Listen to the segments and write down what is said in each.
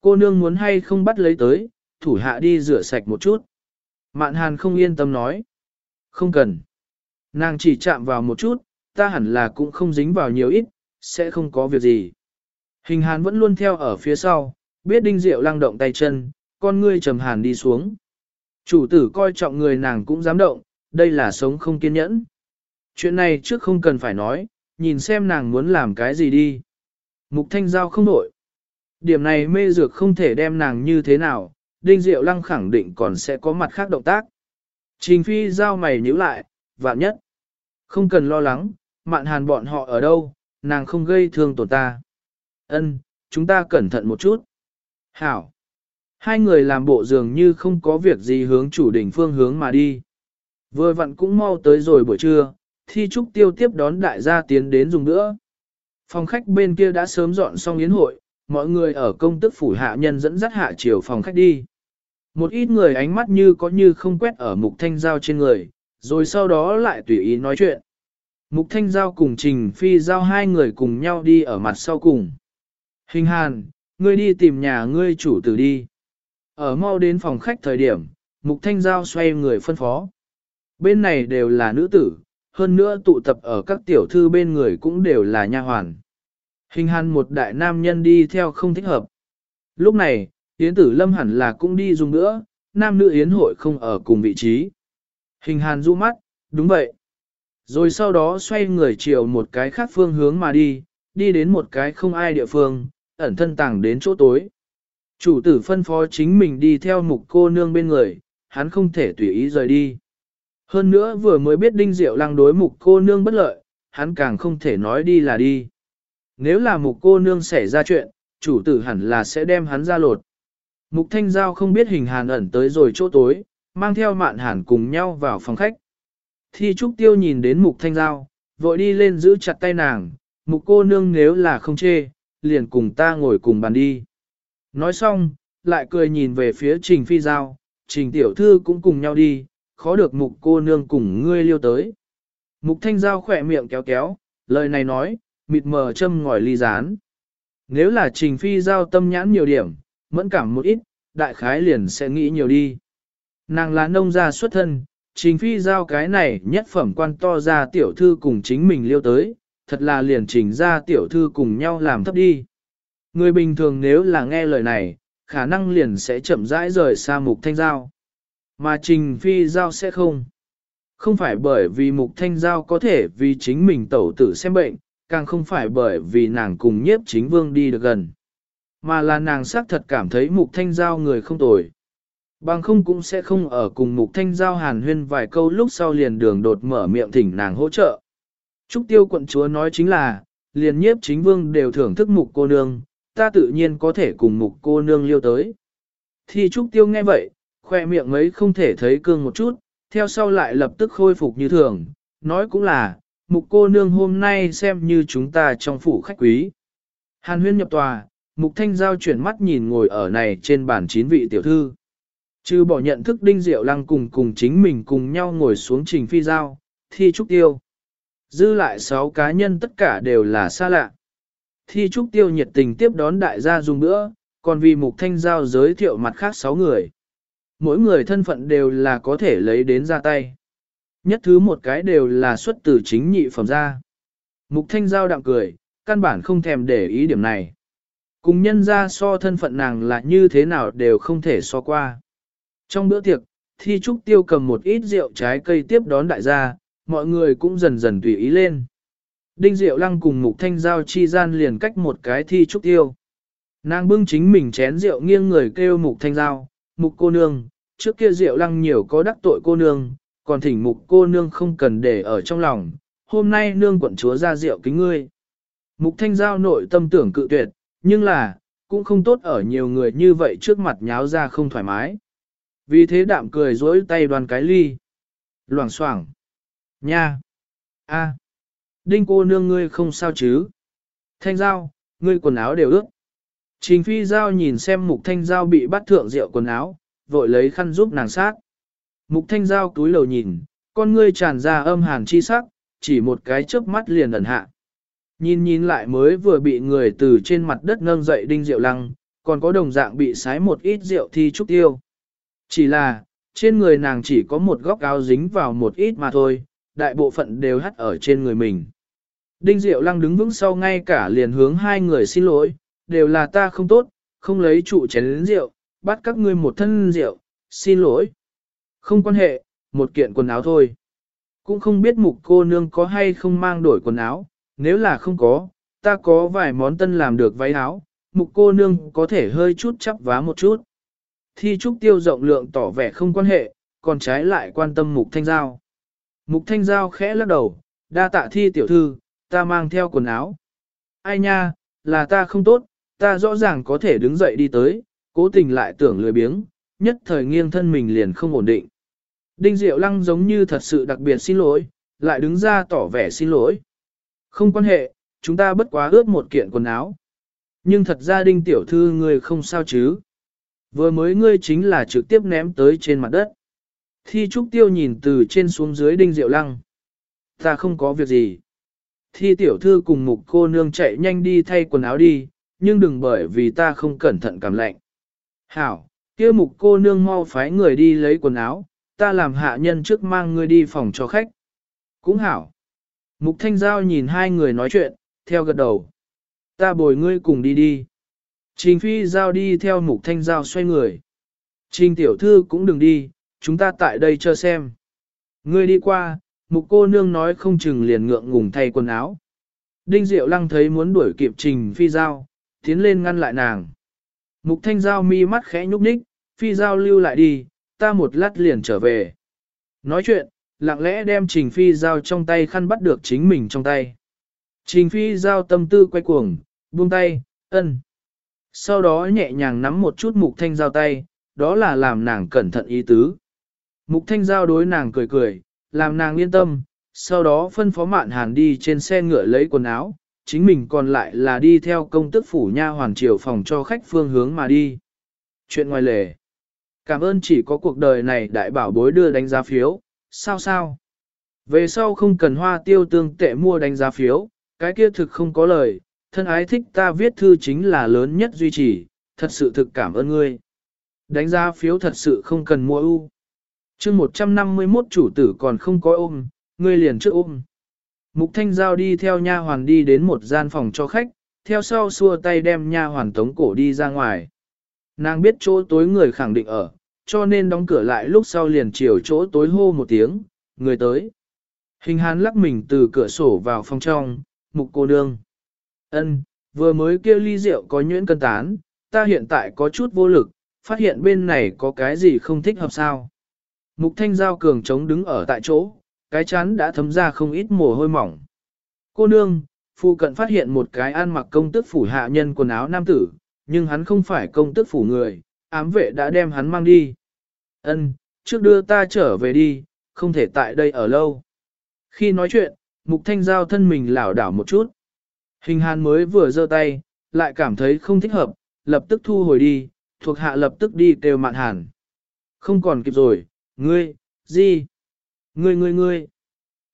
Cô nương muốn hay không bắt lấy tới, thủ hạ đi rửa sạch một chút. Mạn hàn không yên tâm nói. Không cần. Nàng chỉ chạm vào một chút, ta hẳn là cũng không dính vào nhiều ít, sẽ không có việc gì. Hình hàn vẫn luôn theo ở phía sau, biết đinh diệu lăng động tay chân, con ngươi trầm hàn đi xuống. Chủ tử coi trọng người nàng cũng dám động, đây là sống không kiên nhẫn. Chuyện này trước không cần phải nói, nhìn xem nàng muốn làm cái gì đi. Mục thanh giao không nổi. Điểm này mê dược không thể đem nàng như thế nào, đinh diệu lăng khẳng định còn sẽ có mặt khác động tác. Trình phi giao mày nhíu lại, vạn nhất. Không cần lo lắng, mạn hàn bọn họ ở đâu, nàng không gây thương tổn ta. Ân, chúng ta cẩn thận một chút. Hảo. Hai người làm bộ dường như không có việc gì hướng chủ đỉnh phương hướng mà đi. Vừa vặn cũng mau tới rồi buổi trưa, thi trúc tiêu tiếp đón đại gia tiến đến dùng nữa. Phòng khách bên kia đã sớm dọn xong yến hội, mọi người ở công tức phủ hạ nhân dẫn dắt hạ chiều phòng khách đi. Một ít người ánh mắt như có như không quét ở mục thanh giao trên người, rồi sau đó lại tùy ý nói chuyện. Mục thanh giao cùng trình phi giao hai người cùng nhau đi ở mặt sau cùng. Hình hàn, ngươi đi tìm nhà ngươi chủ tử đi. Ở mau đến phòng khách thời điểm, mục thanh giao xoay người phân phó. Bên này đều là nữ tử, hơn nữa tụ tập ở các tiểu thư bên người cũng đều là nha hoàn. Hình hàn một đại nam nhân đi theo không thích hợp. Lúc này, Yến tử lâm hẳn là cũng đi dùng nữa, nam nữ Yến hội không ở cùng vị trí. Hình hàn du mắt, đúng vậy. Rồi sau đó xoay người chiều một cái khác phương hướng mà đi, đi đến một cái không ai địa phương, ẩn thân tàng đến chỗ tối. Chủ tử phân phó chính mình đi theo mục cô nương bên người, hắn không thể tùy ý rời đi. Hơn nữa vừa mới biết đinh diệu lăng đối mục cô nương bất lợi, hắn càng không thể nói đi là đi. Nếu là mục cô nương xảy ra chuyện, chủ tử hẳn là sẽ đem hắn ra lột. Mục thanh giao không biết hình hàn ẩn tới rồi chỗ tối, mang theo mạn hàn cùng nhau vào phòng khách. Thi trúc tiêu nhìn đến mục thanh giao, vội đi lên giữ chặt tay nàng, mục cô nương nếu là không chê, liền cùng ta ngồi cùng bàn đi. Nói xong, lại cười nhìn về phía trình phi giao, trình tiểu thư cũng cùng nhau đi, khó được mục cô nương cùng ngươi liêu tới. Mục thanh giao khỏe miệng kéo kéo, lời này nói, mịt mờ châm ngòi ly rán. Nếu là trình phi giao tâm nhãn nhiều điểm, mẫn cảm một ít, đại khái liền sẽ nghĩ nhiều đi. Nàng là nông gia xuất thân, trình phi giao cái này nhất phẩm quan to ra tiểu thư cùng chính mình liêu tới, thật là liền trình ra tiểu thư cùng nhau làm thấp đi. Người bình thường nếu là nghe lời này, khả năng liền sẽ chậm rãi rời xa mục thanh giao. Mà trình phi giao sẽ không. Không phải bởi vì mục thanh giao có thể vì chính mình tẩu tử xem bệnh, càng không phải bởi vì nàng cùng nhiếp chính vương đi được gần. Mà là nàng xác thật cảm thấy mục thanh giao người không tồi. Bằng không cũng sẽ không ở cùng mục thanh giao hàn huyên vài câu lúc sau liền đường đột mở miệng thỉnh nàng hỗ trợ. Trúc tiêu quận chúa nói chính là, liền nhiếp chính vương đều thưởng thức mục cô nương, ta tự nhiên có thể cùng mục cô nương liêu tới. Thì Trúc tiêu nghe vậy, khoe miệng ấy không thể thấy cương một chút, theo sau lại lập tức khôi phục như thường, nói cũng là, mục cô nương hôm nay xem như chúng ta trong phủ khách quý. Hàn huyên nhập tòa, mục thanh giao chuyển mắt nhìn ngồi ở này trên bàn chín vị tiểu thư. Chứ bỏ nhận thức đinh diệu lăng cùng cùng chính mình cùng nhau ngồi xuống trình phi giao, thi trúc tiêu. Dư lại sáu cá nhân tất cả đều là xa lạ. Thi trúc tiêu nhiệt tình tiếp đón đại gia dùng bữa, còn vì mục thanh giao giới thiệu mặt khác sáu người. Mỗi người thân phận đều là có thể lấy đến ra tay. Nhất thứ một cái đều là xuất từ chính nhị phẩm ra. Mục thanh giao đạm cười, căn bản không thèm để ý điểm này. Cùng nhân ra so thân phận nàng là như thế nào đều không thể so qua. Trong bữa tiệc, Thi Trúc Tiêu cầm một ít rượu trái cây tiếp đón đại gia, mọi người cũng dần dần tùy ý lên. Đinh Diệu Lăng cùng Mục Thanh Giao chi gian liền cách một cái Thi Trúc Tiêu. Nàng bưng chính mình chén rượu nghiêng người kêu Mục Thanh Giao, Mục cô nương, trước kia Diệu Lăng nhiều có đắc tội cô nương, còn thỉnh Mục cô nương không cần để ở trong lòng, hôm nay nương quận chúa ra rượu kính ngươi. Mục Thanh Giao nội tâm tưởng cự tuyệt, nhưng là, cũng không tốt ở nhiều người như vậy trước mặt nháo ra không thoải mái. Vì thế đạm cười dối tay đoàn cái ly. Loảng xoảng Nha! a Đinh cô nương ngươi không sao chứ? Thanh giao, ngươi quần áo đều ướt. Trình phi giao nhìn xem mục thanh giao bị bắt thượng rượu quần áo, vội lấy khăn giúp nàng sát. Mục thanh giao túi lầu nhìn, con ngươi tràn ra âm hàn chi sắc, chỉ một cái chớp mắt liền ẩn hạ. Nhìn nhìn lại mới vừa bị người từ trên mặt đất nâng dậy đinh rượu lăng, còn có đồng dạng bị sái một ít rượu thi trúc tiêu. Chỉ là, trên người nàng chỉ có một góc áo dính vào một ít mà thôi, đại bộ phận đều hắt ở trên người mình. Đinh Diệu Lăng đứng vững sau ngay cả liền hướng hai người xin lỗi, đều là ta không tốt, không lấy trụ chén rượu, bắt các ngươi một thân rượu, xin lỗi. Không quan hệ, một kiện quần áo thôi. Cũng không biết mục cô nương có hay không mang đổi quần áo, nếu là không có, ta có vài món tân làm được váy áo, mục cô nương có thể hơi chút chắp vá một chút. Thi trúc tiêu rộng lượng tỏ vẻ không quan hệ, còn trái lại quan tâm mục thanh giao. Mục thanh giao khẽ lắc đầu, đa tạ thi tiểu thư, ta mang theo quần áo. Ai nha, là ta không tốt, ta rõ ràng có thể đứng dậy đi tới, cố tình lại tưởng lười biếng, nhất thời nghiêng thân mình liền không ổn định. Đinh Diệu Lăng giống như thật sự đặc biệt xin lỗi, lại đứng ra tỏ vẻ xin lỗi. Không quan hệ, chúng ta bất quá ướt một kiện quần áo. Nhưng thật ra Đinh Tiểu Thư ngươi không sao chứ. Vừa mới ngươi chính là trực tiếp ném tới trên mặt đất. Thi Trúc Tiêu nhìn từ trên xuống dưới Đinh Diệu Lăng. Ta không có việc gì. Thi Tiểu Thư cùng mục cô nương chạy nhanh đi thay quần áo đi, nhưng đừng bởi vì ta không cẩn thận cảm lạnh. Hảo, kia mục cô nương mau phái người đi lấy quần áo, ta làm hạ nhân trước mang ngươi đi phòng cho khách. Cũng hảo. Mục Thanh Giao nhìn hai người nói chuyện, theo gật đầu. Ta bồi ngươi cùng đi đi. Trình Phi Giao đi theo Mục Thanh Giao xoay người. Trình Tiểu Thư cũng đừng đi, chúng ta tại đây chờ xem. Ngươi đi qua, Mục cô nương nói không chừng liền ngượng ngùng thay quần áo. Đinh Diệu Lăng thấy muốn đuổi kịp Trình Phi Giao, tiến lên ngăn lại nàng. Mục Thanh Giao mi mắt khẽ nhúc nhích, Phi Giao lưu lại đi, ta một lát liền trở về. Nói chuyện, lặng lẽ đem Trình Phi Giao trong tay khăn bắt được chính mình trong tay. Trình Phi Giao tâm tư quay cuồng, buông tay, ân. Sau đó nhẹ nhàng nắm một chút Mục Thanh Giao tay, đó là làm nàng cẩn thận ý tứ. Mục Thanh Giao đối nàng cười cười, làm nàng yên tâm, sau đó phân phó mạn hàn đi trên xe ngựa lấy quần áo, chính mình còn lại là đi theo công tức phủ nha hoàn triều phòng cho khách phương hướng mà đi. Chuyện ngoài lề. Cảm ơn chỉ có cuộc đời này đại bảo bối đưa đánh giá phiếu, sao sao? Về sau không cần hoa tiêu tương tệ mua đánh giá phiếu, cái kia thực không có lời, thân ái thích ta viết thư chính là lớn nhất duy trì, thật sự thực cảm ơn ngươi. Đánh giá phiếu thật sự không cần mua ưu. chương 151 chủ tử còn không có ôm, ngươi liền trước ôm. Mục Thanh Giao đi theo nha hoàn đi đến một gian phòng cho khách, theo sau xua tay đem nha hoàn tống cổ đi ra ngoài. Nàng biết chỗ tối người khẳng định ở, cho nên đóng cửa lại lúc sau liền chiều chỗ tối hô một tiếng, người tới. Hình hán lắc mình từ cửa sổ vào phòng trong, mục cô nương. ân vừa mới kêu ly rượu có nhuyễn cân tán, ta hiện tại có chút vô lực, phát hiện bên này có cái gì không thích hợp sao. Mục thanh giao cường trống đứng ở tại chỗ, cái chán đã thấm ra không ít mồ hôi mỏng. Cô nương, phu cận phát hiện một cái ăn mặc công tức phủ hạ nhân quần áo nam tử, nhưng hắn không phải công tức phủ người, ám vệ đã đem hắn mang đi. Ân, trước đưa ta trở về đi, không thể tại đây ở lâu. Khi nói chuyện, mục thanh giao thân mình lảo đảo một chút. Hình hàn mới vừa giơ tay, lại cảm thấy không thích hợp, lập tức thu hồi đi, thuộc hạ lập tức đi kêu mạn hàn. Không còn kịp rồi, ngươi, gì? Ngươi ngươi ngươi.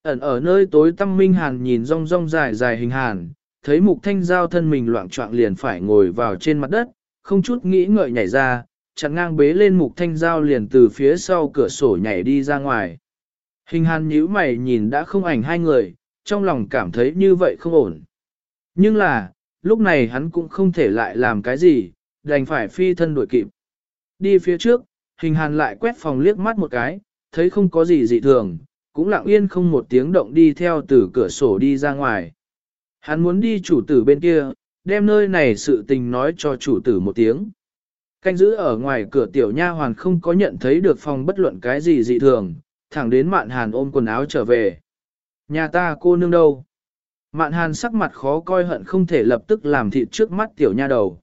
Ẩn ở nơi tối tăm minh hàn nhìn rong rong dài dài hình hàn, thấy mục thanh giao thân mình loạn trọng liền phải ngồi vào trên mặt đất, không chút nghĩ ngợi nhảy ra, chặn ngang bế lên mục thanh giao liền từ phía sau cửa sổ nhảy đi ra ngoài. Hình hàn nhíu mày nhìn đã không ảnh hai người, trong lòng cảm thấy như vậy không ổn. Nhưng là, lúc này hắn cũng không thể lại làm cái gì, đành phải phi thân đuổi kịp. Đi phía trước, hình hàn lại quét phòng liếc mắt một cái, thấy không có gì dị thường, cũng lặng yên không một tiếng động đi theo từ cửa sổ đi ra ngoài. Hắn muốn đi chủ tử bên kia, đem nơi này sự tình nói cho chủ tử một tiếng. Canh giữ ở ngoài cửa tiểu nha hoàn không có nhận thấy được phòng bất luận cái gì dị thường, thẳng đến mạn hàn ôm quần áo trở về. Nhà ta cô nương đâu? Mạn hàn sắc mặt khó coi hận không thể lập tức làm thịt trước mắt tiểu nha đầu.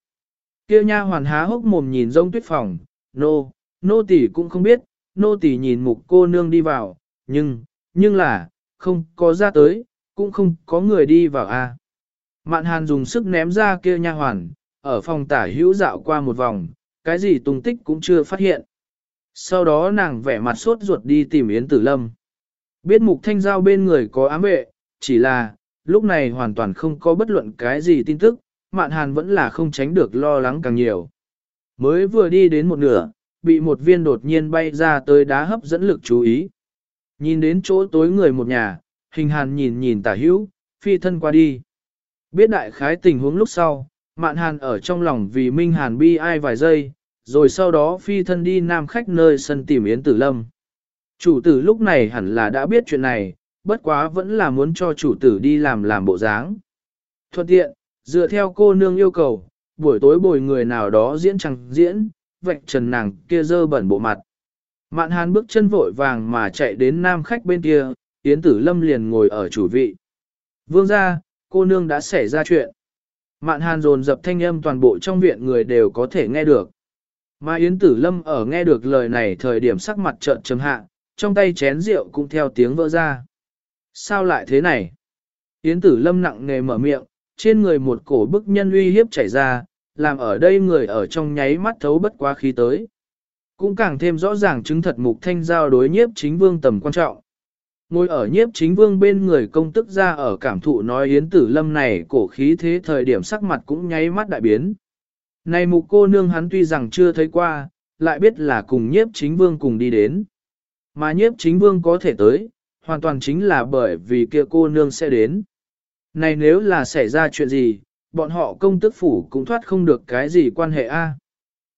Kia nha hoàn há hốc mồm nhìn rông tuyết phòng, nô, nô tỷ cũng không biết, nô tỷ nhìn mục cô nương đi vào, nhưng, nhưng là, không có ra tới, cũng không có người đi vào a. À. Mạn hàn dùng sức ném ra kia nha hoàn, ở phòng tả hữu dạo qua một vòng, cái gì tung tích cũng chưa phát hiện. Sau đó nàng vẻ mặt sốt ruột đi tìm Yến Tử Lâm. Biết mục thanh giao bên người có ám vệ, chỉ là, lúc này hoàn toàn không có bất luận cái gì tin tức, mạn hàn vẫn là không tránh được lo lắng càng nhiều. Mới vừa đi đến một nửa, bị một viên đột nhiên bay ra tới đá hấp dẫn lực chú ý. Nhìn đến chỗ tối người một nhà, hình hàn nhìn nhìn tả hữu, phi thân qua đi. Biết đại khái tình huống lúc sau, mạn hàn ở trong lòng vì Minh Hàn bi ai vài giây, rồi sau đó phi thân đi nam khách nơi sân tìm Yến Tử Lâm. Chủ tử lúc này hẳn là đã biết chuyện này, bất quá vẫn là muốn cho chủ tử đi làm làm bộ dáng. Thuận tiện, dựa theo cô nương yêu cầu, buổi tối bồi người nào đó diễn chẳng diễn, vạch trần nàng kia dơ bẩn bộ mặt. Mạn hàn bước chân vội vàng mà chạy đến nam khách bên kia, Yến Tử Lâm liền ngồi ở chủ vị. Vương ra, cô nương đã xảy ra chuyện. Mạn hàn dồn dập thanh âm toàn bộ trong viện người đều có thể nghe được. Mà Yến Tử Lâm ở nghe được lời này thời điểm sắc mặt trợn trầm hạ, trong tay chén rượu cũng theo tiếng vỡ ra. Sao lại thế này? Yến Tử Lâm nặng nề mở miệng, trên người một cổ bức nhân uy hiếp chảy ra, làm ở đây người ở trong nháy mắt thấu bất quá khí tới. Cũng càng thêm rõ ràng chứng thật mục thanh giao đối nhiếp chính vương tầm quan trọng. Ngồi ở nhiếp chính vương bên người công tức ra ở cảm thụ nói yến tử lâm này cổ khí thế thời điểm sắc mặt cũng nháy mắt đại biến. Này mục cô nương hắn tuy rằng chưa thấy qua, lại biết là cùng nhiếp chính vương cùng đi đến. Mà nhiếp chính vương có thể tới, hoàn toàn chính là bởi vì kia cô nương sẽ đến. Này nếu là xảy ra chuyện gì, bọn họ công tức phủ cũng thoát không được cái gì quan hệ a.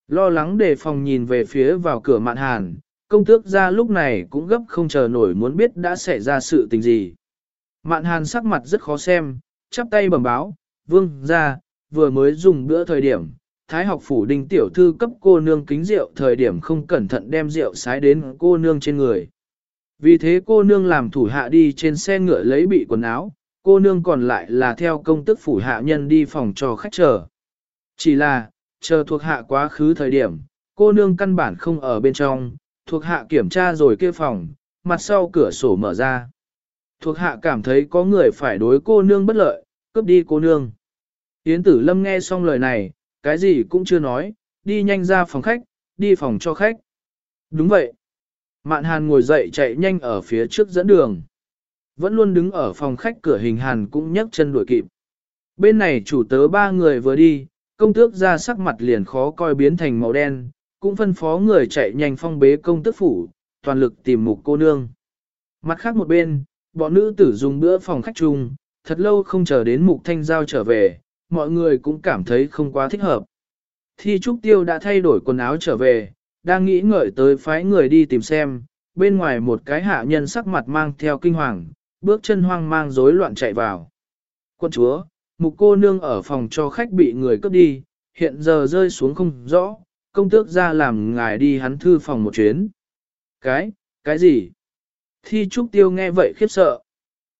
Lo lắng đề phòng nhìn về phía vào cửa mạn hàn, công tước ra lúc này cũng gấp không chờ nổi muốn biết đã xảy ra sự tình gì. Mạn hàn sắc mặt rất khó xem, chắp tay bẩm báo, vương ra, vừa mới dùng bữa thời điểm, thái học phủ đình tiểu thư cấp cô nương kính rượu thời điểm không cẩn thận đem rượu sái đến cô nương trên người. Vì thế cô nương làm thủ hạ đi trên xe ngựa lấy bị quần áo, cô nương còn lại là theo công tức phủ hạ nhân đi phòng cho khách chờ. Chỉ là, chờ thuộc hạ quá khứ thời điểm, cô nương căn bản không ở bên trong, thuộc hạ kiểm tra rồi kia phòng, mặt sau cửa sổ mở ra. Thuộc hạ cảm thấy có người phải đối cô nương bất lợi, cướp đi cô nương. Yến tử lâm nghe xong lời này, cái gì cũng chưa nói, đi nhanh ra phòng khách, đi phòng cho khách. Đúng vậy. Mạn hàn ngồi dậy chạy nhanh ở phía trước dẫn đường. Vẫn luôn đứng ở phòng khách cửa hình hàn cũng nhấc chân đuổi kịp. Bên này chủ tớ ba người vừa đi, công tước ra sắc mặt liền khó coi biến thành màu đen, cũng phân phó người chạy nhanh phong bế công tước phủ, toàn lực tìm mục cô nương. Mặt khác một bên, bọn nữ tử dùng bữa phòng khách chung, thật lâu không chờ đến mục thanh giao trở về, mọi người cũng cảm thấy không quá thích hợp. Thi Trúc Tiêu đã thay đổi quần áo trở về, đang nghĩ ngợi tới phái người đi tìm xem, bên ngoài một cái hạ nhân sắc mặt mang theo kinh hoàng, bước chân hoang mang rối loạn chạy vào. Quân chúa, mục cô nương ở phòng cho khách bị người cướp đi, hiện giờ rơi xuống không rõ, công tước ra làm ngài đi hắn thư phòng một chuyến. Cái, cái gì? Thi Trúc Tiêu nghe vậy khiếp sợ.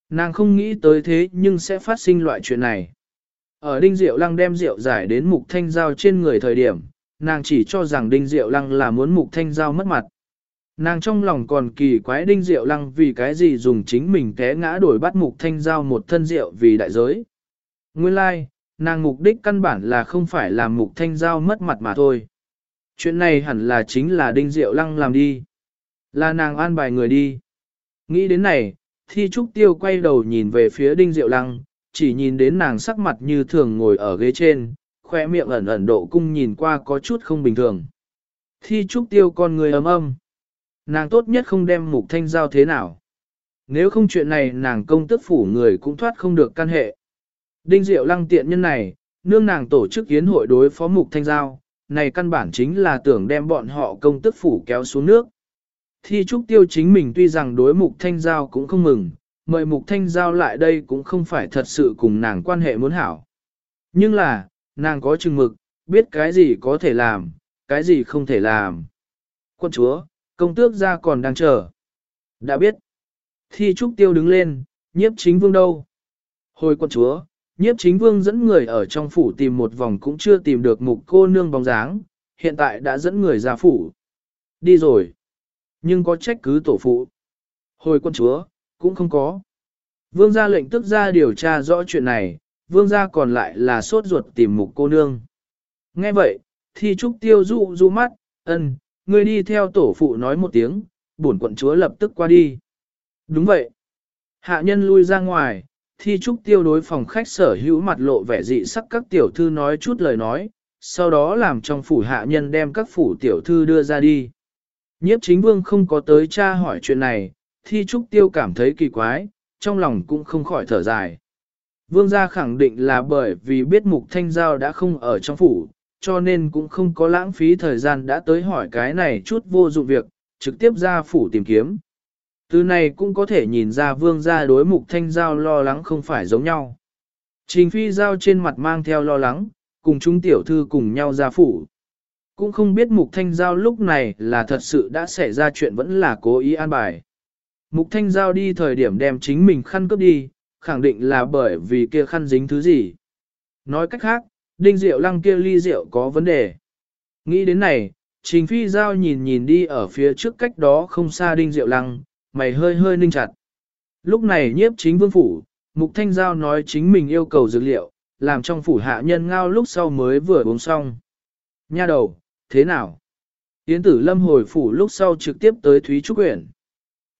Nàng không nghĩ tới thế nhưng sẽ phát sinh loại chuyện này. Ở Đinh Diệu Lăng đem rượu giải đến mục thanh giao trên người thời điểm, nàng chỉ cho rằng Đinh Diệu Lăng là muốn mục thanh giao mất mặt. Nàng trong lòng còn kỳ quái Đinh Diệu Lăng vì cái gì dùng chính mình té ngã đổi bắt mục thanh giao một thân rượu vì đại giới. Nguyên lai, like, nàng mục đích căn bản là không phải làm mục thanh giao mất mặt mà thôi. Chuyện này hẳn là chính là Đinh Diệu Lăng làm đi. Là nàng an bài người đi. Nghĩ đến này, Thi Trúc Tiêu quay đầu nhìn về phía Đinh Diệu Lăng, chỉ nhìn đến nàng sắc mặt như thường ngồi ở ghế trên, khoe miệng ẩn ẩn độ cung nhìn qua có chút không bình thường. Thi Trúc Tiêu con người ấm âm. Nàng tốt nhất không đem mục thanh giao thế nào. Nếu không chuyện này nàng công tức phủ người cũng thoát không được căn hệ. Đinh Diệu Lăng tiện nhân này, nương nàng tổ chức yến hội đối phó mục thanh giao, này căn bản chính là tưởng đem bọn họ công tức phủ kéo xuống nước. Thi trúc tiêu chính mình tuy rằng đối mục thanh giao cũng không mừng, mời mục thanh giao lại đây cũng không phải thật sự cùng nàng quan hệ muốn hảo. Nhưng là, nàng có chừng mực, biết cái gì có thể làm, cái gì không thể làm. Quân chúa, công tước ra còn đang chờ. Đã biết. Thi trúc tiêu đứng lên, nhiếp chính vương đâu? Hồi quân chúa, nhiếp chính vương dẫn người ở trong phủ tìm một vòng cũng chưa tìm được mục cô nương bóng dáng, hiện tại đã dẫn người ra phủ. Đi rồi. Nhưng có trách cứ tổ phụ. Hồi quân chúa, cũng không có. Vương gia lệnh tức ra điều tra rõ chuyện này, vương gia còn lại là sốt ruột tìm mục cô nương. Nghe vậy, thì trúc tiêu dụ du mắt, ân, ngươi đi theo tổ phụ nói một tiếng, bổn quận chúa lập tức qua đi. Đúng vậy. Hạ nhân lui ra ngoài, thi trúc tiêu đối phòng khách sở hữu mặt lộ vẻ dị sắc các tiểu thư nói chút lời nói, sau đó làm trong phủ hạ nhân đem các phủ tiểu thư đưa ra đi. Nhiếp chính vương không có tới tra hỏi chuyện này, thi trúc tiêu cảm thấy kỳ quái, trong lòng cũng không khỏi thở dài. Vương gia khẳng định là bởi vì biết mục thanh giao đã không ở trong phủ, cho nên cũng không có lãng phí thời gian đã tới hỏi cái này chút vô dụng việc, trực tiếp ra phủ tìm kiếm. Từ này cũng có thể nhìn ra vương gia đối mục thanh giao lo lắng không phải giống nhau. Trình phi giao trên mặt mang theo lo lắng, cùng chúng tiểu thư cùng nhau ra phủ. Cũng không biết mục thanh giao lúc này là thật sự đã xảy ra chuyện vẫn là cố ý an bài. Mục thanh giao đi thời điểm đem chính mình khăn cướp đi, khẳng định là bởi vì kia khăn dính thứ gì. Nói cách khác, đinh rượu lăng kia ly rượu có vấn đề. Nghĩ đến này, trình phi giao nhìn nhìn đi ở phía trước cách đó không xa đinh rượu lăng, mày hơi hơi ninh chặt. Lúc này nhiếp chính vương phủ, mục thanh giao nói chính mình yêu cầu dược liệu, làm trong phủ hạ nhân ngao lúc sau mới vừa uống xong. Nha đầu, thế nào? Yến tử lâm hồi phủ lúc sau trực tiếp tới Thúy Trúc Quyển.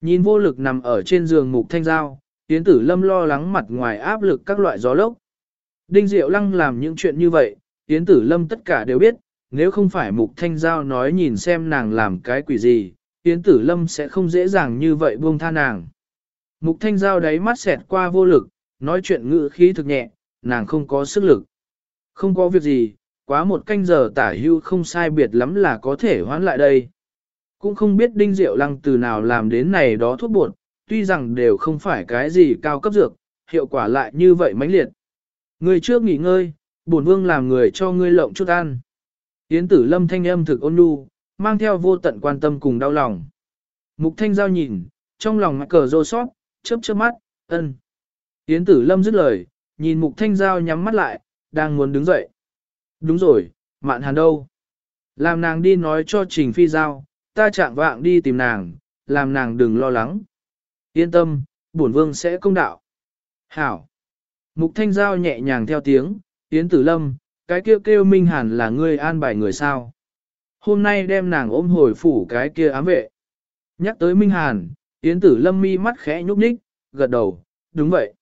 Nhìn vô lực nằm ở trên giường mục thanh giao, Yến tử lâm lo lắng mặt ngoài áp lực các loại gió lốc. Đinh Diệu Lăng làm những chuyện như vậy, Yến tử lâm tất cả đều biết, nếu không phải mục thanh giao nói nhìn xem nàng làm cái quỷ gì, Yến tử lâm sẽ không dễ dàng như vậy buông tha nàng. Mục thanh giao đáy mắt xẹt qua vô lực, nói chuyện ngữ khí thực nhẹ, nàng không có sức lực. Không có việc gì, quá một canh giờ tả hưu không sai biệt lắm là có thể hoán lại đây. Cũng không biết đinh diệu lăng từ nào làm đến này đó thuốc bột, tuy rằng đều không phải cái gì cao cấp dược, hiệu quả lại như vậy mãnh liệt. Người trước nghỉ ngơi, bổn vương làm người cho ngươi lộng chút ăn. Yến tử lâm thanh âm thực ôn nhu, mang theo vô tận quan tâm cùng đau lòng. Mục thanh giao nhìn, trong lòng mặt cờ rô sót, chớp chớp mắt, ân. Yến tử lâm dứt lời, nhìn mục thanh giao nhắm mắt lại, đang muốn đứng dậy. Đúng rồi, mạn hàn đâu? Làm nàng đi nói cho trình phi giao, ta chạm vạng đi tìm nàng, làm nàng đừng lo lắng. Yên tâm, bổn vương sẽ công đạo. Hảo. Mục thanh giao nhẹ nhàng theo tiếng, Yến tử lâm, cái kêu, kêu minh hàn là ngươi an bài người sao. Hôm nay đem nàng ôm hồi phủ cái kia ám vệ. Nhắc tới minh hàn, Yến tử lâm mi mắt khẽ nhúc nhích, gật đầu, đúng vậy.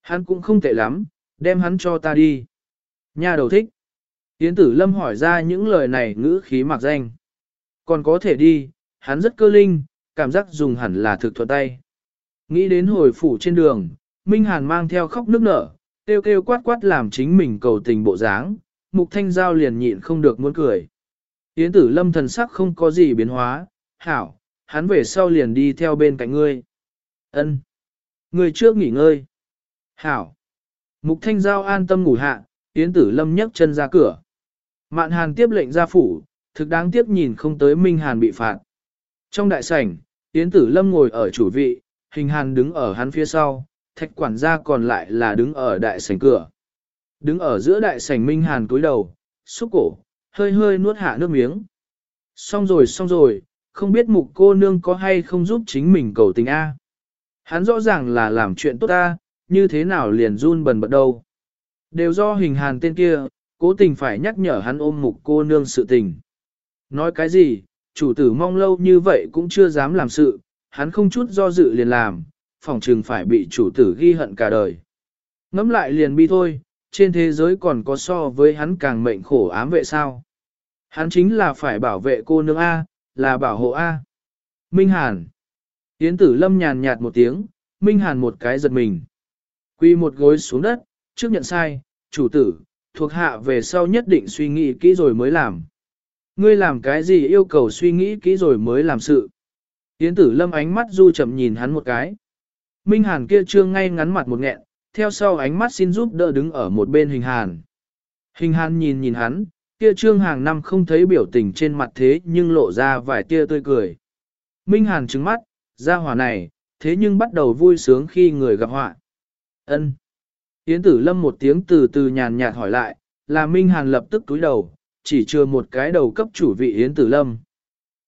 Hắn cũng không tệ lắm, đem hắn cho ta đi. Nha đầu thích. Yến tử lâm hỏi ra những lời này ngữ khí mặc danh. Còn có thể đi, hắn rất cơ linh, cảm giác dùng hẳn là thực thuận tay. Nghĩ đến hồi phủ trên đường, Minh Hàn mang theo khóc nước nở, kêu kêu quát quát làm chính mình cầu tình bộ dáng, mục thanh giao liền nhịn không được muốn cười. Yến tử lâm thần sắc không có gì biến hóa, hảo, hắn về sau liền đi theo bên cạnh ngươi. ân Ngươi trước nghỉ ngơi. Hảo. Mục thanh giao an tâm ngủ hạ, Yến tử lâm nhấc chân ra cửa. Mạn hàn tiếp lệnh ra phủ, thực đáng tiếc nhìn không tới Minh Hàn bị phạt. Trong đại sảnh, Yến tử lâm ngồi ở chủ vị, hình hàn đứng ở hắn phía sau, thạch quản gia còn lại là đứng ở đại sảnh cửa. Đứng ở giữa đại sảnh Minh Hàn cúi đầu, xúc cổ, hơi hơi nuốt hạ nước miếng. Xong rồi xong rồi, không biết mục cô nương có hay không giúp chính mình cầu tình A. Hắn rõ ràng là làm chuyện tốt ta, như thế nào liền run bần bật đâu. Đều do hình hàn tên kia, cố tình phải nhắc nhở hắn ôm mục cô nương sự tình. Nói cái gì, chủ tử mong lâu như vậy cũng chưa dám làm sự, hắn không chút do dự liền làm, phòng trừng phải bị chủ tử ghi hận cả đời. Ngắm lại liền bi thôi, trên thế giới còn có so với hắn càng mệnh khổ ám vệ sao. Hắn chính là phải bảo vệ cô nương A, là bảo hộ A. Minh Hàn. Yến tử lâm nhàn nhạt một tiếng, Minh Hàn một cái giật mình. Quy một gối xuống đất, trước nhận sai, chủ tử, thuộc hạ về sau nhất định suy nghĩ kỹ rồi mới làm. Ngươi làm cái gì yêu cầu suy nghĩ kỹ rồi mới làm sự. Yến tử lâm ánh mắt du chậm nhìn hắn một cái. Minh Hàn kia trương ngay ngắn mặt một nghẹn, theo sau ánh mắt xin giúp đỡ đứng ở một bên hình hàn. Hình hàn nhìn nhìn hắn, kia trương hàng năm không thấy biểu tình trên mặt thế nhưng lộ ra vài tia tươi cười. Minh Hàn trứng mắt, ra hỏa này, thế nhưng bắt đầu vui sướng khi người gặp họa. Ân. Yến tử lâm một tiếng từ từ nhàn nhạt hỏi lại, là Minh Hàn lập tức túi đầu, chỉ chưa một cái đầu cấp chủ vị Yến tử lâm.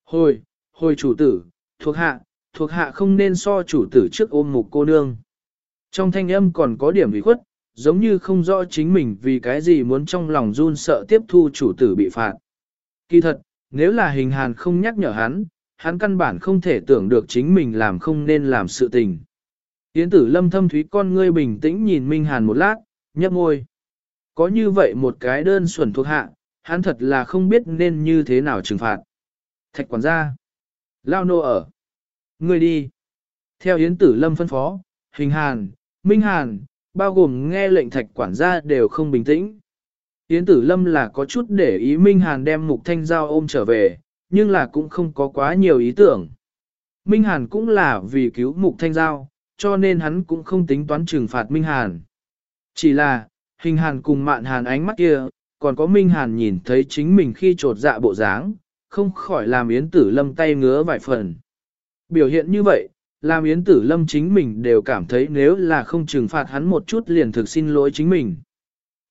Hồi, hồi chủ tử, thuộc hạ, thuộc hạ không nên so chủ tử trước ôm mục cô nương. Trong thanh âm còn có điểm ủy khuất, giống như không rõ chính mình vì cái gì muốn trong lòng run sợ tiếp thu chủ tử bị phạt. Kỳ thật, nếu là hình hàn không nhắc nhở hắn, hắn căn bản không thể tưởng được chính mình làm không nên làm sự tình. Yến tử lâm thâm thúy con ngươi bình tĩnh nhìn Minh Hàn một lát, nhấp môi. Có như vậy một cái đơn xuẩn thuộc hạ, hắn thật là không biết nên như thế nào trừng phạt. Thạch quản gia. Lao nô ở. Người đi. Theo Yến Tử Lâm phân phó, hình hàn, minh hàn, bao gồm nghe lệnh thạch quản gia đều không bình tĩnh. Yến Tử Lâm là có chút để ý Minh Hàn đem Mục Thanh Giao ôm trở về, nhưng là cũng không có quá nhiều ý tưởng. Minh Hàn cũng là vì cứu Mục Thanh Giao, cho nên hắn cũng không tính toán trừng phạt Minh Hàn. Chỉ là, hình Hàn cùng mạn Hàn ánh mắt kia, còn có Minh Hàn nhìn thấy chính mình khi trột dạ bộ dáng, không khỏi làm Yến Tử Lâm tay ngứa vài phần. Biểu hiện như vậy, làm Yến Tử Lâm chính mình đều cảm thấy nếu là không trừng phạt hắn một chút liền thực xin lỗi chính mình.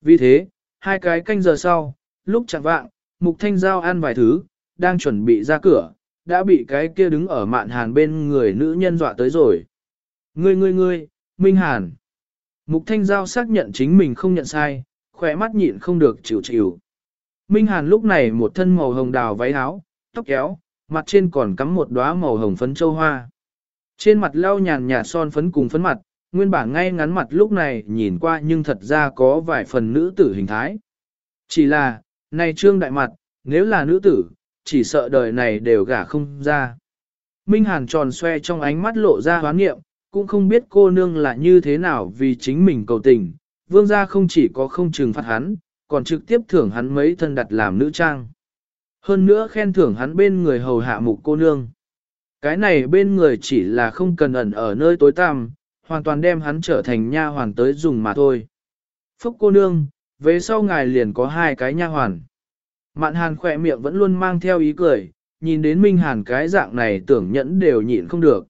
Vì thế, hai cái canh giờ sau, lúc chẳng vạng, Mục Thanh Giao ăn vài thứ, đang chuẩn bị ra cửa, đã bị cái kia đứng ở mạn hàn bên người nữ nhân dọa tới rồi. Ngươi ngươi ngươi, Minh Hàn. Mục Thanh Giao xác nhận chính mình không nhận sai, khỏe mắt nhịn không được chịu chịu. Minh Hàn lúc này một thân màu hồng đào váy áo, tóc kéo, mặt trên còn cắm một đóa màu hồng phấn châu hoa. Trên mặt lau nhàn nhạt son phấn cùng phấn mặt, nguyên bản ngay ngắn mặt lúc này nhìn qua nhưng thật ra có vài phần nữ tử hình thái. Chỉ là, này trương đại mặt, nếu là nữ tử, chỉ sợ đời này đều gả không ra. Minh Hàn tròn xoe trong ánh mắt lộ ra hoán nghiệm, cũng không biết cô nương là như thế nào vì chính mình cầu tình, vương gia không chỉ có không trừng phạt hắn, còn trực tiếp thưởng hắn mấy thân đặt làm nữ trang. Hơn nữa khen thưởng hắn bên người hầu hạ mục cô nương. Cái này bên người chỉ là không cần ẩn ở nơi tối tăm, hoàn toàn đem hắn trở thành nha hoàn tới dùng mà thôi. Phúc cô nương, về sau ngài liền có hai cái nha hoàn. Mạn hàn khỏe miệng vẫn luôn mang theo ý cười, nhìn đến Minh Hàn cái dạng này tưởng nhẫn đều nhịn không được.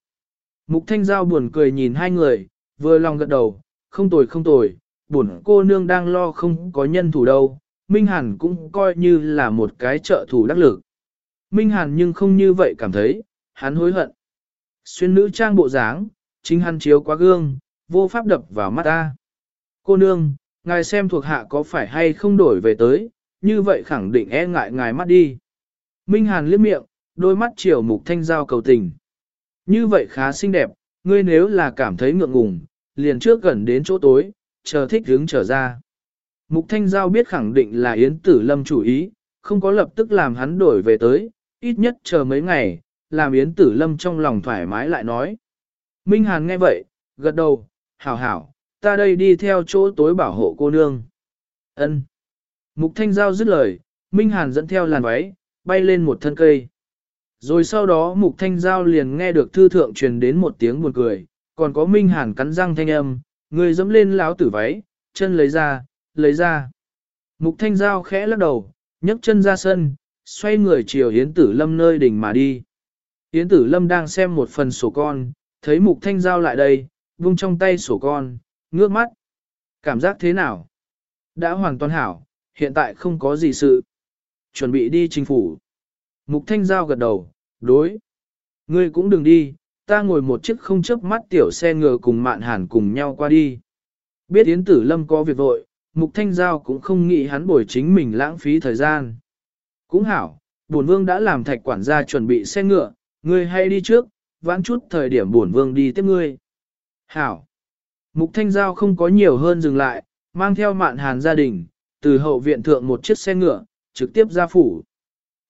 Mục Thanh Giao buồn cười nhìn hai người, vừa lòng gật đầu, không tồi không tồi, buồn cô nương đang lo không có nhân thủ đâu, Minh Hàn cũng coi như là một cái trợ thủ đắc lực. Minh Hàn nhưng không như vậy cảm thấy, hắn hối hận. Xuyên nữ trang bộ dáng, chính hắn chiếu qua gương, vô pháp đập vào mắt ta. Cô nương, ngài xem thuộc hạ có phải hay không đổi về tới, như vậy khẳng định e ngại ngài mắt đi. Minh Hàn liếc miệng, đôi mắt chiều mục thanh giao cầu tình. Như vậy khá xinh đẹp, ngươi nếu là cảm thấy ngượng ngùng, liền trước gần đến chỗ tối, chờ thích hướng trở ra. Mục thanh giao biết khẳng định là Yến Tử Lâm chủ ý, không có lập tức làm hắn đổi về tới, ít nhất chờ mấy ngày, làm Yến Tử Lâm trong lòng thoải mái lại nói. Minh Hàn nghe vậy, gật đầu, hảo hảo, ta đây đi theo chỗ tối bảo hộ cô nương. Ân. Mục Thanh Giao dứt lời, Minh Hàn dẫn theo làn váy, bay lên một thân cây. Rồi sau đó Mục Thanh Giao liền nghe được thư thượng truyền đến một tiếng buồn cười, còn có Minh Hàn cắn răng thanh âm, người dẫm lên láo tử váy, chân lấy ra, lấy ra. Mục Thanh Giao khẽ lắc đầu, nhấc chân ra sân, xoay người chiều Yến Tử Lâm nơi đỉnh mà đi. Yến Tử Lâm đang xem một phần sổ con, thấy Mục Thanh Giao lại đây, vung trong tay sổ con, ngước mắt. Cảm giác thế nào? Đã hoàn toàn hảo, hiện tại không có gì sự. Chuẩn bị đi chính phủ. Mục Thanh Giao gật đầu, đối. Ngươi cũng đừng đi, ta ngồi một chiếc không chớp mắt tiểu xe ngựa cùng mạn hàn cùng nhau qua đi. Biết Yến Tử Lâm có việc vội, Mục Thanh Giao cũng không nghĩ hắn bồi chính mình lãng phí thời gian. Cũng hảo, bổn vương đã làm thạch quản gia chuẩn bị xe ngựa, ngươi hay đi trước, vãn chút thời điểm buồn vương đi tiếp ngươi. Hảo. Mục Thanh Giao không có nhiều hơn dừng lại, mang theo mạn hàn gia đình, từ hậu viện thượng một chiếc xe ngựa, trực tiếp ra phủ.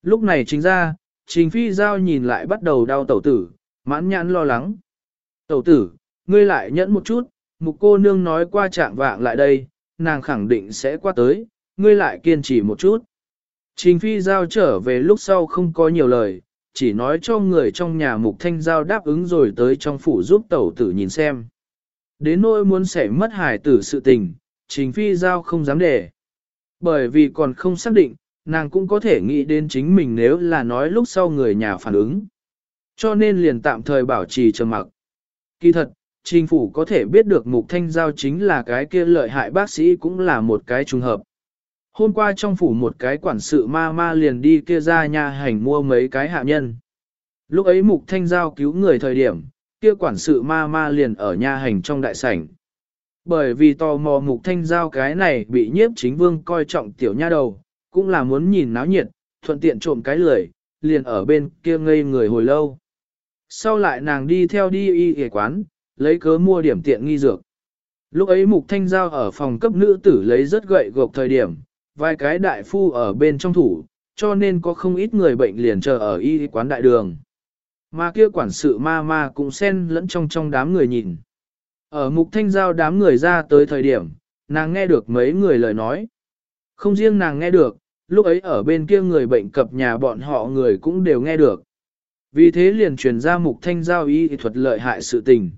Lúc này chính ra, trình phi giao nhìn lại bắt đầu đau tẩu tử, mãn nhãn lo lắng. Tẩu tử, ngươi lại nhẫn một chút, mục cô nương nói qua trạng vạng lại đây, nàng khẳng định sẽ qua tới, ngươi lại kiên trì một chút. Trình phi giao trở về lúc sau không có nhiều lời, chỉ nói cho người trong nhà mục thanh giao đáp ứng rồi tới trong phủ giúp tẩu tử nhìn xem. Đến nỗi muốn sẽ mất hải tử sự tình, chính phi giao không dám để. Bởi vì còn không xác định, nàng cũng có thể nghĩ đến chính mình nếu là nói lúc sau người nhà phản ứng. Cho nên liền tạm thời bảo trì trầm mặc. Kỳ thật, trình phủ có thể biết được mục thanh giao chính là cái kia lợi hại bác sĩ cũng là một cái trùng hợp. Hôm qua trong phủ một cái quản sự ma ma liền đi kia ra nhà hành mua mấy cái hạ nhân. Lúc ấy mục thanh giao cứu người thời điểm, kia quản sự ma ma liền ở nhà hành trong đại sảnh. Bởi vì tò mò mục thanh giao cái này bị nhiếp chính vương coi trọng tiểu nha đầu, cũng là muốn nhìn náo nhiệt, thuận tiện trộm cái lười, liền ở bên kia ngây người hồi lâu. Sau lại nàng đi theo đi y y quán, lấy cớ mua điểm tiện nghi dược. Lúc ấy mục thanh giao ở phòng cấp nữ tử lấy rất gậy gộc thời điểm, vài cái đại phu ở bên trong thủ, cho nên có không ít người bệnh liền chờ ở y quán đại đường. Mà kia quản sự ma ma cũng xen lẫn trong trong đám người nhìn. Ở mục thanh giao đám người ra tới thời điểm, nàng nghe được mấy người lời nói. Không riêng nàng nghe được, lúc ấy ở bên kia người bệnh cập nhà bọn họ người cũng đều nghe được. Vì thế liền truyền ra mục thanh giao y thuật lợi hại sự tình.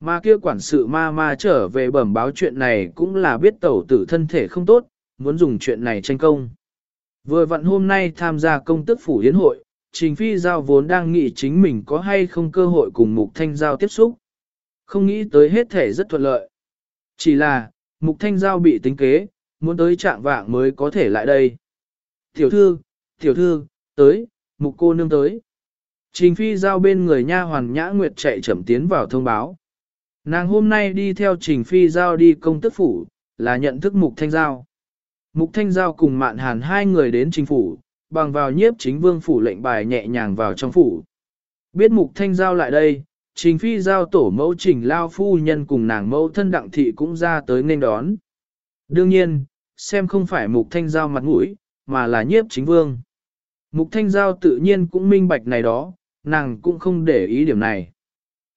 Mà kia quản sự ma ma trở về bẩm báo chuyện này cũng là biết tẩu tử thân thể không tốt, muốn dùng chuyện này tranh công. Vừa vặn hôm nay tham gia công tức phủ yến hội, Trình Phi Giao vốn đang nghĩ chính mình có hay không cơ hội cùng Mục Thanh Giao tiếp xúc. Không nghĩ tới hết thể rất thuận lợi. Chỉ là, Mục Thanh Giao bị tính kế, muốn tới trạng vạng mới có thể lại đây. Tiểu thư, tiểu thư, tới, Mục cô nương tới. Trình Phi Giao bên người nha hoàn nhã nguyệt chạy chậm tiến vào thông báo. Nàng hôm nay đi theo Trình Phi Giao đi công tức phủ, là nhận thức Mục Thanh Giao. Mục Thanh Giao cùng Mạn Hàn hai người đến chính phủ, bằng vào nhiếp chính vương phủ lệnh bài nhẹ nhàng vào trong phủ. Biết Mục Thanh Giao lại đây, Trình Phi Giao tổ mẫu Trình Lao Phu Nhân cùng nàng mẫu thân đặng thị cũng ra tới nên đón. Đương nhiên, xem không phải Mục Thanh Giao mặt mũi, mà là nhiếp chính vương. Mục Thanh Giao tự nhiên cũng minh bạch này đó, nàng cũng không để ý điểm này.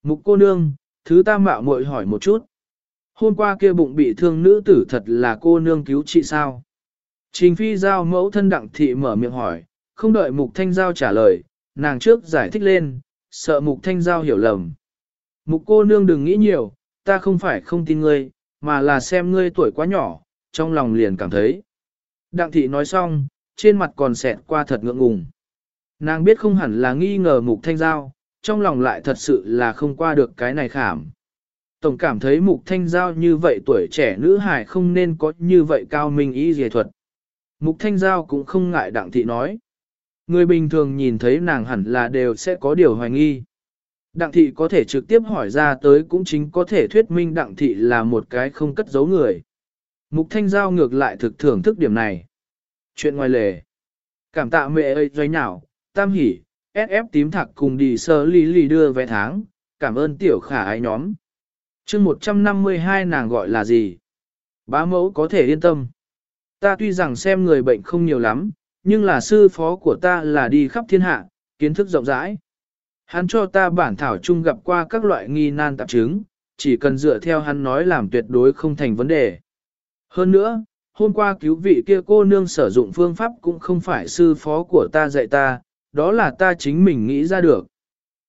Mục cô nương, thứ ta mạo muội hỏi một chút. Hôm qua kia bụng bị thương nữ tử thật là cô nương cứu trị sao? Trình phi giao mẫu thân đặng thị mở miệng hỏi, không đợi mục thanh giao trả lời, nàng trước giải thích lên, sợ mục thanh giao hiểu lầm. Mục cô nương đừng nghĩ nhiều, ta không phải không tin ngươi, mà là xem ngươi tuổi quá nhỏ, trong lòng liền cảm thấy. Đặng thị nói xong, trên mặt còn xẹt qua thật ngượng ngùng. Nàng biết không hẳn là nghi ngờ mục thanh giao, trong lòng lại thật sự là không qua được cái này khảm. Tổng cảm thấy mục thanh giao như vậy tuổi trẻ nữ hài không nên có như vậy cao minh ý dề thuật. Mục thanh giao cũng không ngại đặng thị nói. Người bình thường nhìn thấy nàng hẳn là đều sẽ có điều hoài nghi. Đặng thị có thể trực tiếp hỏi ra tới cũng chính có thể thuyết minh đặng thị là một cái không cất giấu người. Mục thanh giao ngược lại thực thưởng thức điểm này. Chuyện ngoài lề. Cảm tạ mẹ ơi doanh nào, tam hỉ, SF tím thạc cùng đi sơ lý lý đưa vé tháng, cảm ơn tiểu khả ái nhóm. chương 152 nàng gọi là gì? Bá mẫu có thể yên tâm. Ta tuy rằng xem người bệnh không nhiều lắm, nhưng là sư phó của ta là đi khắp thiên hạ, kiến thức rộng rãi. Hắn cho ta bản thảo chung gặp qua các loại nghi nan tạp chứng, chỉ cần dựa theo hắn nói làm tuyệt đối không thành vấn đề. Hơn nữa, hôm qua cứu vị kia cô nương sử dụng phương pháp cũng không phải sư phó của ta dạy ta, đó là ta chính mình nghĩ ra được.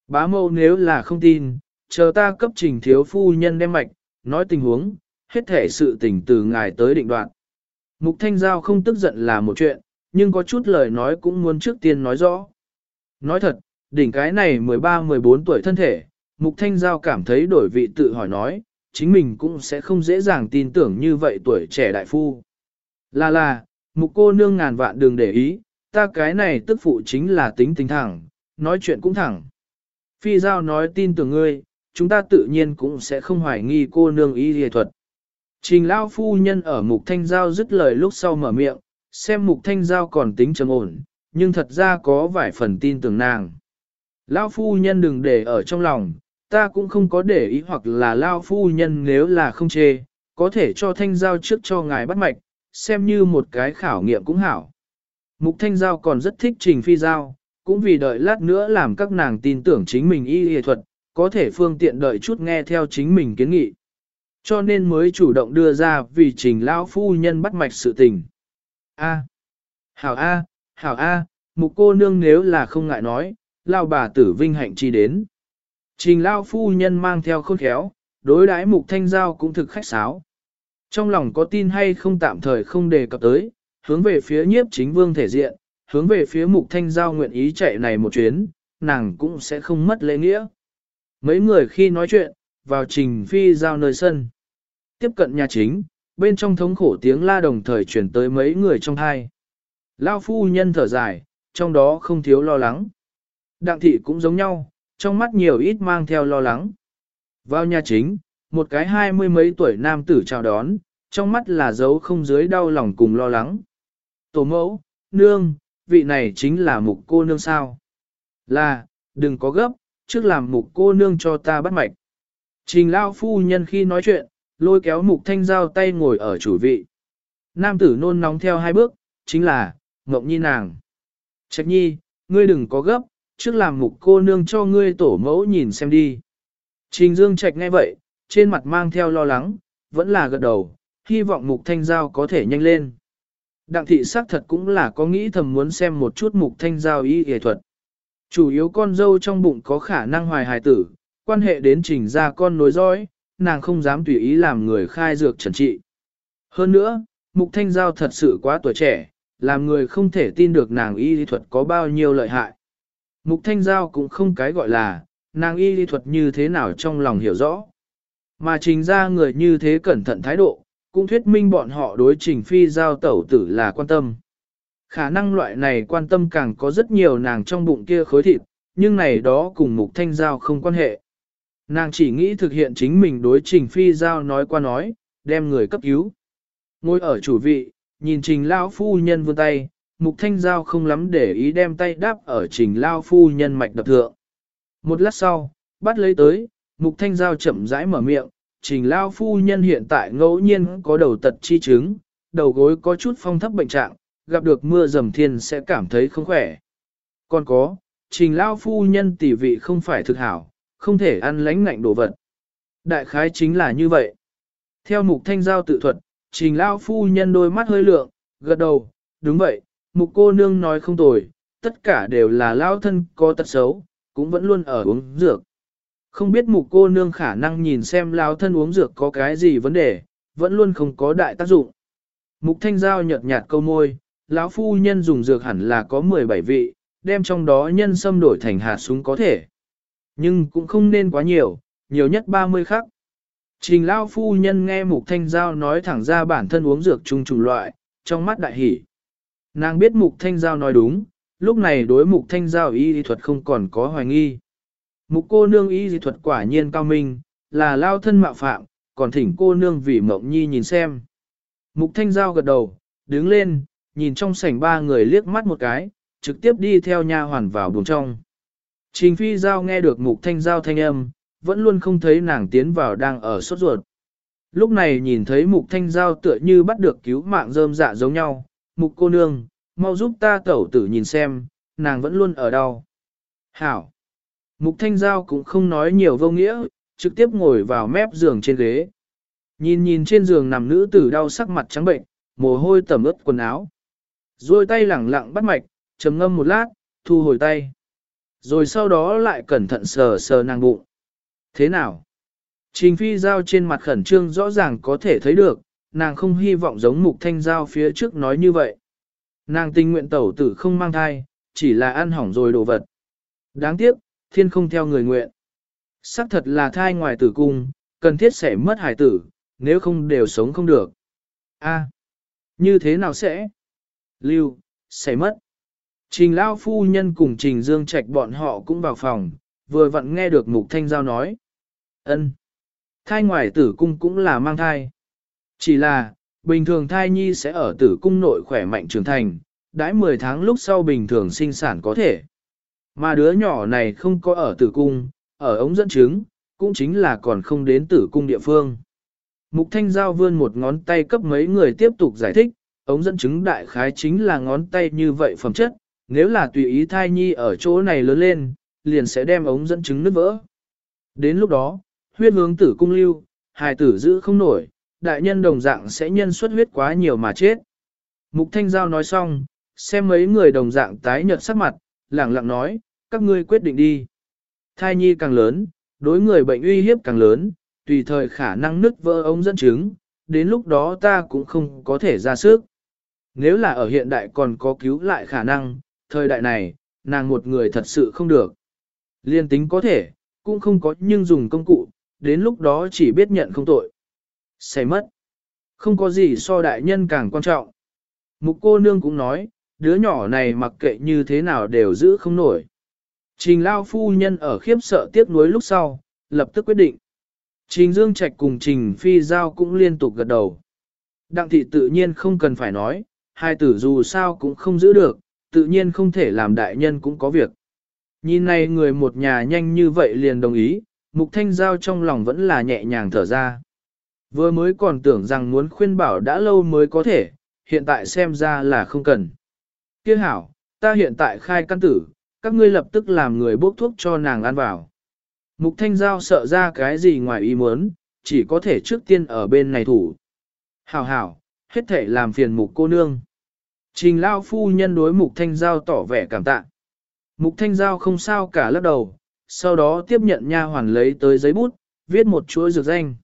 Bá mâu nếu là không tin, chờ ta cấp trình thiếu phu nhân đem mạch, nói tình huống, hết thể sự tình từ ngài tới định đoạn. Mục Thanh Giao không tức giận là một chuyện, nhưng có chút lời nói cũng muốn trước tiên nói rõ. Nói thật, đỉnh cái này 13-14 tuổi thân thể, Mục Thanh Giao cảm thấy đổi vị tự hỏi nói, chính mình cũng sẽ không dễ dàng tin tưởng như vậy tuổi trẻ đại phu. Là là, Mục cô nương ngàn vạn đừng để ý, ta cái này tức phụ chính là tính tình thẳng, nói chuyện cũng thẳng. Phi Giao nói tin tưởng ngươi, chúng ta tự nhiên cũng sẽ không hoài nghi cô nương y y thuật. Trình Lao phu nhân ở Mục Thanh Giao dứt lời lúc sau mở miệng, xem Mục Thanh Giao còn tính trầm ổn, nhưng thật ra có vài phần tin tưởng nàng. Lao phu nhân đừng để ở trong lòng, ta cũng không có để ý hoặc là Lao phu nhân nếu là không chê, có thể cho Thanh Giao trước cho ngài bắt mạch, xem như một cái khảo nghiệm cũng hảo. Mục Thanh Giao còn rất thích Trình Phi Giao, cũng vì đợi lát nữa làm các nàng tin tưởng chính mình y y thuật, có thể phương tiện đợi chút nghe theo chính mình kiến nghị. Cho nên mới chủ động đưa ra vì trình lão phu nhân bắt mạch sự tình. A. Hảo A, Hảo A, mục cô nương nếu là không ngại nói, lao bà tử vinh hạnh chi đến. Trình lao phu nhân mang theo khôn khéo, đối đãi mục thanh giao cũng thực khách sáo. Trong lòng có tin hay không tạm thời không đề cập tới, hướng về phía nhiếp chính vương thể diện, hướng về phía mục thanh giao nguyện ý chạy này một chuyến, nàng cũng sẽ không mất lễ nghĩa. Mấy người khi nói chuyện, vào trình phi giao nơi sân. Tiếp cận nhà chính, bên trong thống khổ tiếng la đồng thời chuyển tới mấy người trong hai. Lao phu nhân thở dài, trong đó không thiếu lo lắng. Đặng thị cũng giống nhau, trong mắt nhiều ít mang theo lo lắng. Vào nhà chính, một cái hai mươi mấy tuổi nam tử chào đón, trong mắt là dấu không dưới đau lòng cùng lo lắng. Tổ mẫu, nương, vị này chính là mục cô nương sao. Là, đừng có gấp, trước làm mục cô nương cho ta bắt mạch. Trình lao phu nhân khi nói chuyện, lôi kéo mục thanh giao tay ngồi ở chủ vị. Nam tử nôn nóng theo hai bước, chính là, Ngọc Nhi nàng. Trạch Nhi, ngươi đừng có gấp, trước làm mục cô nương cho ngươi tổ mẫu nhìn xem đi. Trình Dương Trạch nghe vậy, trên mặt mang theo lo lắng, vẫn là gật đầu, hy vọng mục thanh giao có thể nhanh lên. Đặng thị xác thật cũng là có nghĩ thầm muốn xem một chút mục thanh giao y y thuật. Chủ yếu con dâu trong bụng có khả năng hoài hài tử, quan hệ đến trình ra con nối dõi, nàng không dám tùy ý làm người khai dược trần trị. Hơn nữa, mục thanh giao thật sự quá tuổi trẻ, làm người không thể tin được nàng y lý thuật có bao nhiêu lợi hại. Mục thanh giao cũng không cái gọi là, nàng y lý thuật như thế nào trong lòng hiểu rõ. Mà trình ra người như thế cẩn thận thái độ, cũng thuyết minh bọn họ đối trình phi giao tẩu tử là quan tâm. Khả năng loại này quan tâm càng có rất nhiều nàng trong bụng kia khối thịt, nhưng này đó cùng mục thanh giao không quan hệ. Nàng chỉ nghĩ thực hiện chính mình đối trình phi giao nói qua nói, đem người cấp cứu. Ngồi ở chủ vị, nhìn trình lao phu nhân vươn tay, mục thanh giao không lắm để ý đem tay đáp ở trình lao phu nhân mạch đập thượng. Một lát sau, bắt lấy tới, mục thanh giao chậm rãi mở miệng, trình lao phu nhân hiện tại ngẫu nhiên có đầu tật chi chứng, đầu gối có chút phong thấp bệnh trạng, gặp được mưa dầm thiên sẽ cảm thấy không khỏe. Còn có, trình lao phu nhân tỷ vị không phải thực hảo, không thể ăn lánh ngạnh đồ vật. Đại khái chính là như vậy. Theo mục thanh giao tự thuật, trình lao phu nhân đôi mắt hơi lượng, gật đầu, đúng vậy, mục cô nương nói không tồi, tất cả đều là lao thân có tật xấu, cũng vẫn luôn ở uống dược. Không biết mục cô nương khả năng nhìn xem lao thân uống dược có cái gì vấn đề, vẫn luôn không có đại tác dụng. Mục thanh giao nhợt nhạt câu môi, lão phu nhân dùng dược hẳn là có 17 vị, đem trong đó nhân sâm đổi thành hạt súng có thể. Nhưng cũng không nên quá nhiều, nhiều nhất 30 khắc. Trình Lao phu nhân nghe Mục Thanh Giao nói thẳng ra bản thân uống dược chung chủng loại, trong mắt đại hỉ. Nàng biết Mục Thanh Giao nói đúng, lúc này đối Mục Thanh Giao y lý thuật không còn có hoài nghi. Mục cô nương y lý thuật quả nhiên cao minh, là lao thân mạo phạm, còn thỉnh cô nương vì mộng nhi nhìn xem. Mục Thanh Giao gật đầu, đứng lên, nhìn trong sảnh ba người liếc mắt một cái, trực tiếp đi theo nha hoàn vào buồng trong. Trình Phi Giao nghe được Mục Thanh Giao thanh âm, vẫn luôn không thấy nàng tiến vào đang ở sốt ruột. Lúc này nhìn thấy Mục Thanh Giao tựa như bắt được cứu mạng rơm dạ giống nhau, Mục cô nương, mau giúp ta tẩu tử nhìn xem, nàng vẫn luôn ở đâu. Hảo! Mục Thanh Giao cũng không nói nhiều vô nghĩa, trực tiếp ngồi vào mép giường trên ghế. Nhìn nhìn trên giường nằm nữ tử đau sắc mặt trắng bệnh, mồ hôi tẩm ướt quần áo. Rồi tay lẳng lặng bắt mạch, trầm ngâm một lát, thu hồi tay. Rồi sau đó lại cẩn thận sờ sờ nàng bụng. Thế nào? Trình phi giao trên mặt khẩn trương rõ ràng có thể thấy được, nàng không hy vọng giống mục thanh giao phía trước nói như vậy. Nàng tình nguyện tẩu tử không mang thai, chỉ là ăn hỏng rồi đồ vật. Đáng tiếc, thiên không theo người nguyện. Sắc thật là thai ngoài tử cung, cần thiết sẽ mất hải tử, nếu không đều sống không được. A, như thế nào sẽ? Lưu, sẽ mất. Trình Lao Phu Nhân cùng Trình Dương Trạch bọn họ cũng vào phòng, vừa vặn nghe được Mục Thanh Giao nói. ân Thai ngoài tử cung cũng là mang thai. Chỉ là, bình thường thai nhi sẽ ở tử cung nội khỏe mạnh trưởng thành, đãi 10 tháng lúc sau bình thường sinh sản có thể. Mà đứa nhỏ này không có ở tử cung, ở ống dẫn trứng, cũng chính là còn không đến tử cung địa phương. Mục Thanh Giao vươn một ngón tay cấp mấy người tiếp tục giải thích, ống dẫn chứng đại khái chính là ngón tay như vậy phẩm chất, nếu là tùy ý thai nhi ở chỗ này lớn lên, liền sẽ đem ống dẫn chứng nứt vỡ. Đến lúc đó, huyết hướng tử cung lưu, hài tử giữ không nổi, đại nhân đồng dạng sẽ nhân xuất huyết quá nhiều mà chết. Mục Thanh Giao nói xong, xem mấy người đồng dạng tái nhợt sắc mặt, lẳng lặng nói, các ngươi quyết định đi. Thai nhi càng lớn, đối người bệnh uy hiếp càng lớn, tùy thời khả năng nứt vỡ ống dẫn chứng, đến lúc đó ta cũng không có thể ra sức. Nếu là ở hiện đại còn có cứu lại khả năng, thời đại này, nàng một người thật sự không được. Liên tính có thể, cũng không có nhưng dùng công cụ, đến lúc đó chỉ biết nhận không tội. Sẽ mất. Không có gì so đại nhân càng quan trọng. Mục cô nương cũng nói, đứa nhỏ này mặc kệ như thế nào đều giữ không nổi. Trình Lao phu nhân ở khiếp sợ tiếc nuối lúc sau, lập tức quyết định. Trình Dương Trạch cùng Trình Phi Giao cũng liên tục gật đầu. Đặng thị tự nhiên không cần phải nói, hai tử dù sao cũng không giữ được, tự nhiên không thể làm đại nhân cũng có việc. Nhìn này người một nhà nhanh như vậy liền đồng ý, Mục Thanh Giao trong lòng vẫn là nhẹ nhàng thở ra. Vừa mới còn tưởng rằng muốn khuyên bảo đã lâu mới có thể, hiện tại xem ra là không cần. Kia hảo, ta hiện tại khai căn tử, các ngươi lập tức làm người bốc thuốc cho nàng ăn vào. Mục Thanh Giao sợ ra cái gì ngoài ý muốn, chỉ có thể trước tiên ở bên này thủ. Hảo hảo, hết thể làm phiền mục cô nương. Trình Lao phu nhân đối mục Thanh Giao tỏ vẻ cảm tạ. Mục Thanh Giao không sao cả lắc đầu, sau đó tiếp nhận nha hoàn lấy tới giấy bút, viết một chuỗi dược danh.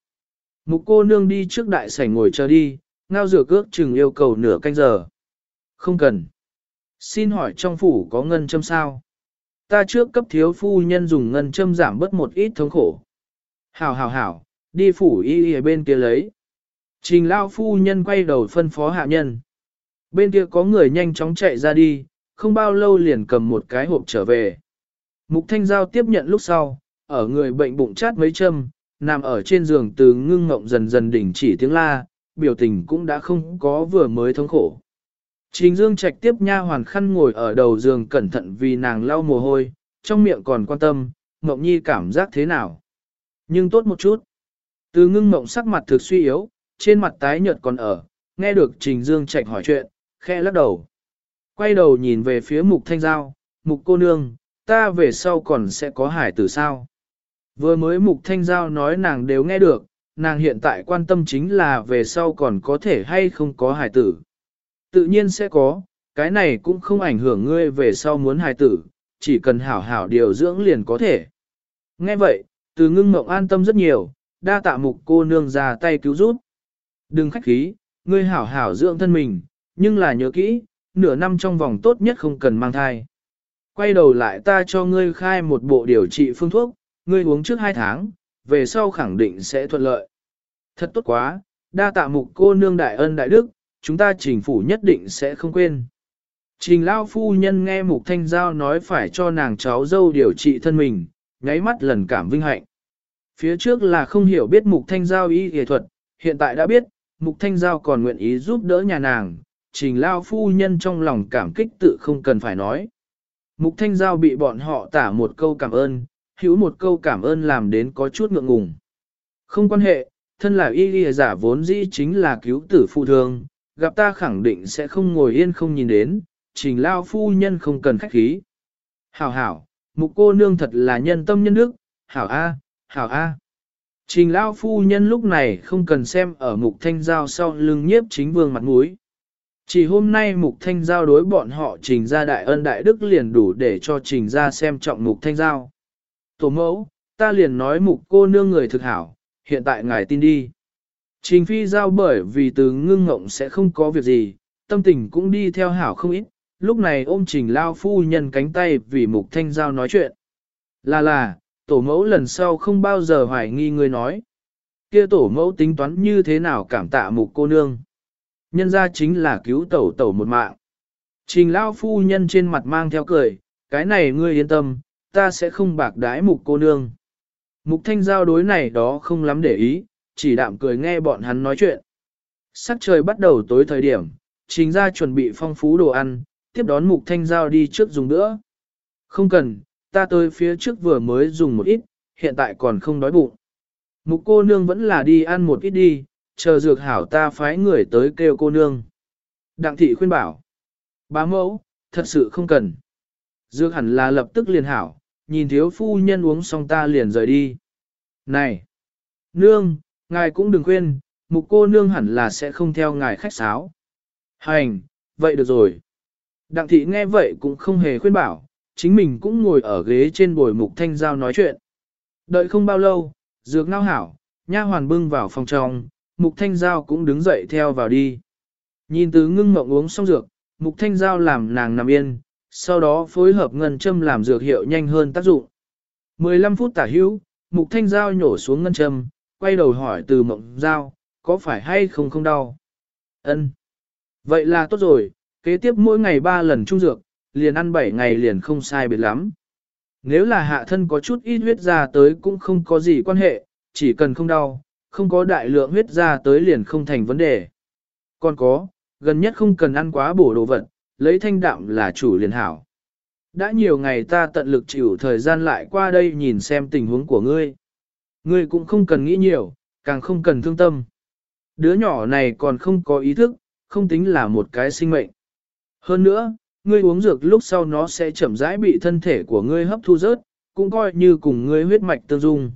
Mục cô nương đi trước đại sảnh ngồi chờ đi, ngao rửa cước chừng yêu cầu nửa canh giờ. Không cần. Xin hỏi trong phủ có ngân châm sao? Ta trước cấp thiếu phu nhân dùng ngân châm giảm bớt một ít thống khổ. Hảo hảo hảo, đi phủ y y bên kia lấy. Trình lao phu nhân quay đầu phân phó hạ nhân. Bên kia có người nhanh chóng chạy ra đi, không bao lâu liền cầm một cái hộp trở về. Mục thanh giao tiếp nhận lúc sau, ở người bệnh bụng chát mấy châm, nằm ở trên giường từ ngưng ngộng dần dần đỉnh chỉ tiếng la, biểu tình cũng đã không có vừa mới thống khổ. Trình Dương Trạch tiếp nha hoàn khăn ngồi ở đầu giường cẩn thận vì nàng lau mồ hôi, trong miệng còn quan tâm, Ngộng Nhi cảm giác thế nào. Nhưng tốt một chút. Từ ngưng mộng sắc mặt thực suy yếu, trên mặt tái nhợt còn ở, nghe được Trình Dương Trạch hỏi chuyện, khe lắc đầu. Quay đầu nhìn về phía mục thanh giao, mục cô nương, ta về sau còn sẽ có hải tử sao. Vừa mới mục thanh giao nói nàng đều nghe được, nàng hiện tại quan tâm chính là về sau còn có thể hay không có hải tử. Tự nhiên sẽ có, cái này cũng không ảnh hưởng ngươi về sau muốn hải tử, chỉ cần hảo hảo điều dưỡng liền có thể. Nghe vậy, từ ngưng mộng an tâm rất nhiều, đa tạ mục cô nương ra tay cứu giúp. Đừng khách khí, ngươi hảo hảo dưỡng thân mình, nhưng là nhớ kỹ, nửa năm trong vòng tốt nhất không cần mang thai. Quay đầu lại ta cho ngươi khai một bộ điều trị phương thuốc, ngươi uống trước hai tháng, về sau khẳng định sẽ thuận lợi. Thật tốt quá, đa tạ mục cô nương đại ân đại đức, chúng ta trình phủ nhất định sẽ không quên. Trình Lao phu nhân nghe Mục Thanh Giao nói phải cho nàng cháu dâu điều trị thân mình, nháy mắt lần cảm vinh hạnh. Phía trước là không hiểu biết Mục Thanh Giao y y thuật, hiện tại đã biết, Mục Thanh Giao còn nguyện ý giúp đỡ nhà nàng, Trình Lao phu nhân trong lòng cảm kích tự không cần phải nói. Mục Thanh Giao bị bọn họ tả một câu cảm ơn, hữu một câu cảm ơn làm đến có chút ngượng ngùng. Không quan hệ, thân là y ghi giả vốn dĩ chính là cứu tử phụ thương, gặp ta khẳng định sẽ không ngồi yên không nhìn đến, trình lao phu nhân không cần khách khí. Hảo hảo, mục cô nương thật là nhân tâm nhân đức, hảo A, hảo A. Trình lao phu nhân lúc này không cần xem ở mục thanh giao sau lưng nhiếp chính vương mặt mũi. Chỉ hôm nay mục thanh giao đối bọn họ trình ra đại ân đại đức liền đủ để cho trình ra xem trọng mục thanh giao. Tổ mẫu, ta liền nói mục cô nương người thực hảo, hiện tại ngài tin đi. Trình phi giao bởi vì từ ngưng ngộng sẽ không có việc gì, tâm tình cũng đi theo hảo không ít, lúc này ôm trình lao phu nhân cánh tay vì mục thanh giao nói chuyện. Là là, tổ mẫu lần sau không bao giờ hoài nghi người nói. Kia tổ mẫu tính toán như thế nào cảm tạ mục cô nương. Nhân ra chính là cứu tẩu tẩu một mạng. Trình lao phu nhân trên mặt mang theo cười, cái này ngươi yên tâm, ta sẽ không bạc đái mục cô nương. Mục thanh giao đối này đó không lắm để ý, chỉ đạm cười nghe bọn hắn nói chuyện. Sắc trời bắt đầu tối thời điểm, trình ra chuẩn bị phong phú đồ ăn, tiếp đón mục thanh giao đi trước dùng nữa. Không cần, ta tới phía trước vừa mới dùng một ít, hiện tại còn không đói bụng. Mục cô nương vẫn là đi ăn một ít đi, chờ dược hảo ta phái người tới kêu cô nương. Đặng thị khuyên bảo. Bá mẫu, thật sự không cần. Dược hẳn là lập tức liền hảo, nhìn thiếu phu nhân uống xong ta liền rời đi. Này! Nương, ngài cũng đừng khuyên, mục cô nương hẳn là sẽ không theo ngài khách sáo. Hành, vậy được rồi. Đặng thị nghe vậy cũng không hề khuyên bảo, chính mình cũng ngồi ở ghế trên bồi mục thanh giao nói chuyện. Đợi không bao lâu, dược ngao hảo, nha hoàn bưng vào phòng trong, mục thanh giao cũng đứng dậy theo vào đi. Nhìn từ ngưng mộng uống xong dược, mục thanh giao làm nàng nằm yên, sau đó phối hợp ngân châm làm dược hiệu nhanh hơn tác dụng. 15 phút tả hữu, mục thanh giao nhổ xuống ngân châm, quay đầu hỏi từ mộng giao, có phải hay không không đau? Ân. Vậy là tốt rồi, kế tiếp mỗi ngày 3 lần trung dược, liền ăn 7 ngày liền không sai biệt lắm. Nếu là hạ thân có chút ít huyết ra tới cũng không có gì quan hệ, chỉ cần không đau, không có đại lượng huyết ra tới liền không thành vấn đề. Còn có, gần nhất không cần ăn quá bổ đồ vật, lấy thanh đạm là chủ liền hảo. Đã nhiều ngày ta tận lực chịu thời gian lại qua đây nhìn xem tình huống của ngươi. Ngươi cũng không cần nghĩ nhiều, càng không cần thương tâm. Đứa nhỏ này còn không có ý thức, không tính là một cái sinh mệnh. Hơn nữa, ngươi uống dược lúc sau nó sẽ chậm rãi bị thân thể của ngươi hấp thu rớt, cũng coi như cùng ngươi huyết mạch tương dung.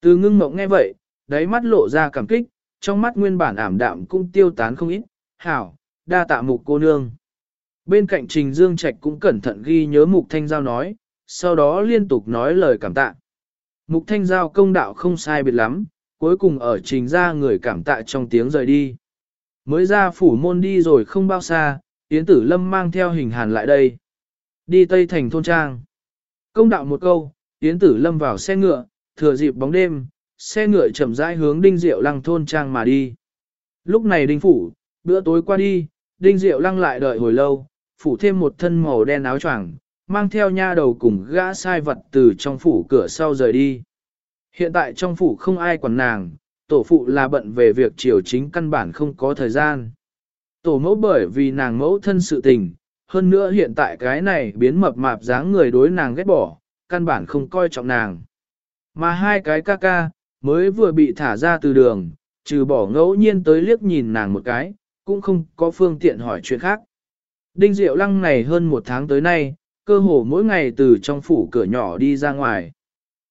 Từ ngưng mộng nghe vậy, đáy mắt lộ ra cảm kích, trong mắt nguyên bản ảm đạm cũng tiêu tán không ít, hảo, đa tạ mục cô nương. Bên cạnh Trình Dương Trạch cũng cẩn thận ghi nhớ Mục Thanh Giao nói, sau đó liên tục nói lời cảm tạ. Mục Thanh Giao công đạo không sai biệt lắm, cuối cùng ở trình ra người cảm tạ trong tiếng rời đi. Mới ra phủ môn đi rồi không bao xa, Yến Tử Lâm mang theo hình hàn lại đây. Đi Tây Thành thôn trang. Công đạo một câu, Yến Tử Lâm vào xe ngựa, thừa dịp bóng đêm, xe ngựa chậm rãi hướng Đinh Diệu Lăng thôn trang mà đi. Lúc này Đinh Phủ, bữa tối qua đi, Đinh Diệu Lăng lại đợi hồi lâu, phủ thêm một thân màu đen áo choàng, mang theo nha đầu cùng gã sai vật từ trong phủ cửa sau rời đi. Hiện tại trong phủ không ai quản nàng, tổ phụ là bận về việc triều chính căn bản không có thời gian. Tổ mẫu bởi vì nàng mẫu thân sự tình, hơn nữa hiện tại cái này biến mập mạp dáng người đối nàng ghét bỏ, căn bản không coi trọng nàng. Mà hai cái ca ca, mới vừa bị thả ra từ đường, trừ bỏ ngẫu nhiên tới liếc nhìn nàng một cái, cũng không có phương tiện hỏi chuyện khác. Đinh Diệu Lăng này hơn một tháng tới nay, cơ hồ mỗi ngày từ trong phủ cửa nhỏ đi ra ngoài.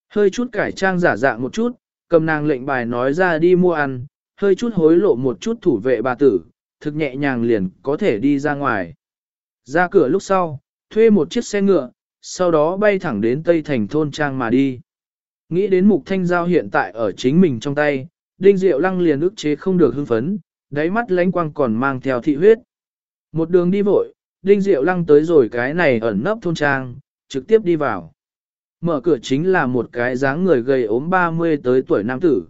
Hơi chút cải trang giả dạng một chút, cầm nàng lệnh bài nói ra đi mua ăn, hơi chút hối lộ một chút thủ vệ bà tử, thực nhẹ nhàng liền có thể đi ra ngoài. Ra cửa lúc sau, thuê một chiếc xe ngựa, sau đó bay thẳng đến Tây Thành thôn trang mà đi. Nghĩ đến mục thanh giao hiện tại ở chính mình trong tay, đinh diệu lăng liền ức chế không được hưng phấn, đáy mắt lánh quang còn mang theo thị huyết. Một đường đi vội, đinh diệu lăng tới rồi cái này ẩn nấp thôn trang, trực tiếp đi vào. Mở cửa chính là một cái dáng người gầy ốm 30 tới tuổi nam tử.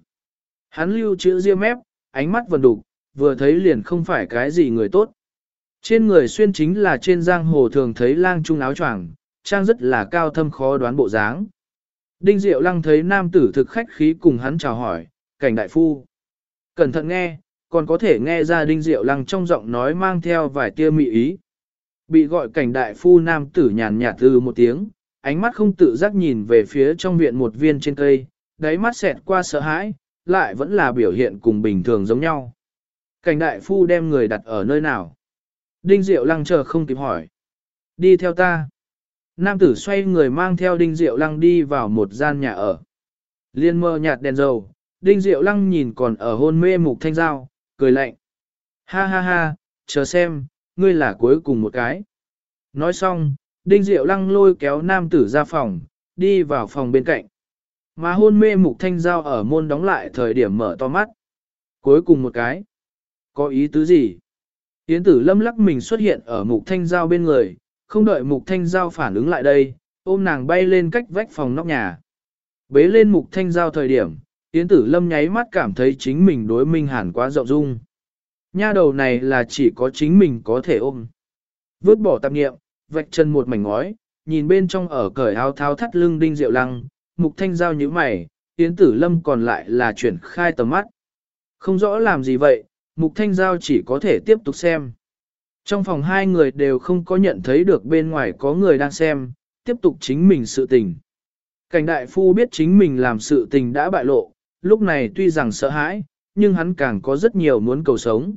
Hắn lưu chữ riêng mép, ánh mắt vần đục, vừa thấy liền không phải cái gì người tốt. Trên người xuyên chính là trên giang hồ thường thấy lang trung áo choàng, trang rất là cao thâm khó đoán bộ dáng. Đinh Diệu Lăng thấy nam tử thực khách khí cùng hắn chào hỏi, cảnh đại phu. Cẩn thận nghe, còn có thể nghe ra Đinh Diệu Lăng trong giọng nói mang theo vài tia mị ý. Bị gọi cảnh đại phu nam tử nhàn nhạt từ một tiếng, ánh mắt không tự giác nhìn về phía trong viện một viên trên cây, đáy mắt xẹt qua sợ hãi, lại vẫn là biểu hiện cùng bình thường giống nhau. Cảnh đại phu đem người đặt ở nơi nào? Đinh Diệu Lăng chờ không kịp hỏi. Đi theo ta. Nam tử xoay người mang theo Đinh Diệu Lăng đi vào một gian nhà ở. Liên mơ nhạt đèn dầu, Đinh Diệu Lăng nhìn còn ở hôn mê mục thanh giao, cười lạnh. Ha ha ha, chờ xem, ngươi là cuối cùng một cái. Nói xong, Đinh Diệu Lăng lôi kéo nam tử ra phòng, đi vào phòng bên cạnh. Mà hôn mê mục thanh giao ở môn đóng lại thời điểm mở to mắt. Cuối cùng một cái. Có ý tứ gì? Yến tử lâm lắc mình xuất hiện ở mục thanh giao bên người, không đợi mục thanh giao phản ứng lại đây, ôm nàng bay lên cách vách phòng nóc nhà. Bế lên mục thanh giao thời điểm, Yến tử lâm nháy mắt cảm thấy chính mình đối minh hẳn quá rộng dung. Nha đầu này là chỉ có chính mình có thể ôm. Vứt bỏ tạp nghiệm, vạch chân một mảnh ngói, nhìn bên trong ở cởi áo tháo thắt lưng đinh rượu lăng, mục thanh giao như mày, Yến tử lâm còn lại là chuyển khai tầm mắt. Không rõ làm gì vậy, mục thanh giao chỉ có thể tiếp tục xem. Trong phòng hai người đều không có nhận thấy được bên ngoài có người đang xem, tiếp tục chính mình sự tình. Cảnh đại phu biết chính mình làm sự tình đã bại lộ, lúc này tuy rằng sợ hãi, nhưng hắn càng có rất nhiều muốn cầu sống.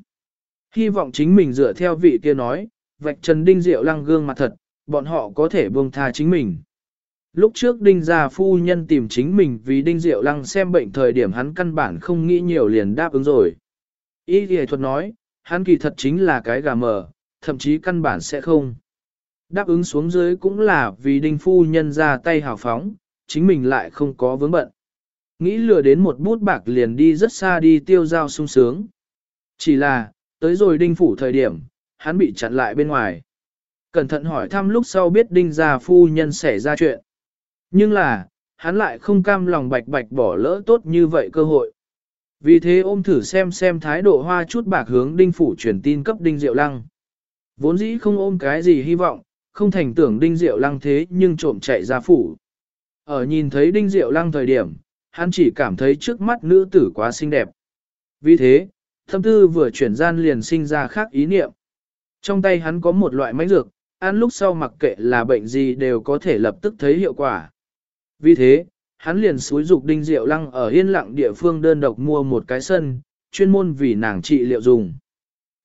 Hy vọng chính mình dựa theo vị kia nói, vạch trần đinh diệu lăng gương mặt thật, bọn họ có thể buông tha chính mình. Lúc trước đinh gia phu nhân tìm chính mình vì đinh diệu lăng xem bệnh thời điểm hắn căn bản không nghĩ nhiều liền đáp ứng rồi. Ý thì thuật nói, hắn kỳ thật chính là cái gà mờ, thậm chí căn bản sẽ không. Đáp ứng xuống dưới cũng là vì đinh phu nhân ra tay hào phóng, chính mình lại không có vướng bận. Nghĩ lừa đến một bút bạc liền đi rất xa đi tiêu giao sung sướng. Chỉ là, tới rồi đinh phủ thời điểm, hắn bị chặn lại bên ngoài. Cẩn thận hỏi thăm lúc sau biết đinh gia phu nhân xảy ra chuyện. Nhưng là, hắn lại không cam lòng bạch bạch bỏ lỡ tốt như vậy cơ hội. Vì thế ôm thử xem xem thái độ hoa chút bạc hướng đinh phủ truyền tin cấp đinh diệu lăng. Vốn dĩ không ôm cái gì hy vọng, không thành tưởng đinh diệu lăng thế nhưng trộm chạy ra phủ. Ở nhìn thấy đinh diệu lăng thời điểm, hắn chỉ cảm thấy trước mắt nữ tử quá xinh đẹp. Vì thế, thâm tư vừa chuyển gian liền sinh ra khác ý niệm. Trong tay hắn có một loại máy dược, ăn lúc sau mặc kệ là bệnh gì đều có thể lập tức thấy hiệu quả. Vì thế, hắn liền xúi dục đinh diệu lăng ở yên lặng địa phương đơn độc mua một cái sân, chuyên môn vì nàng trị liệu dùng.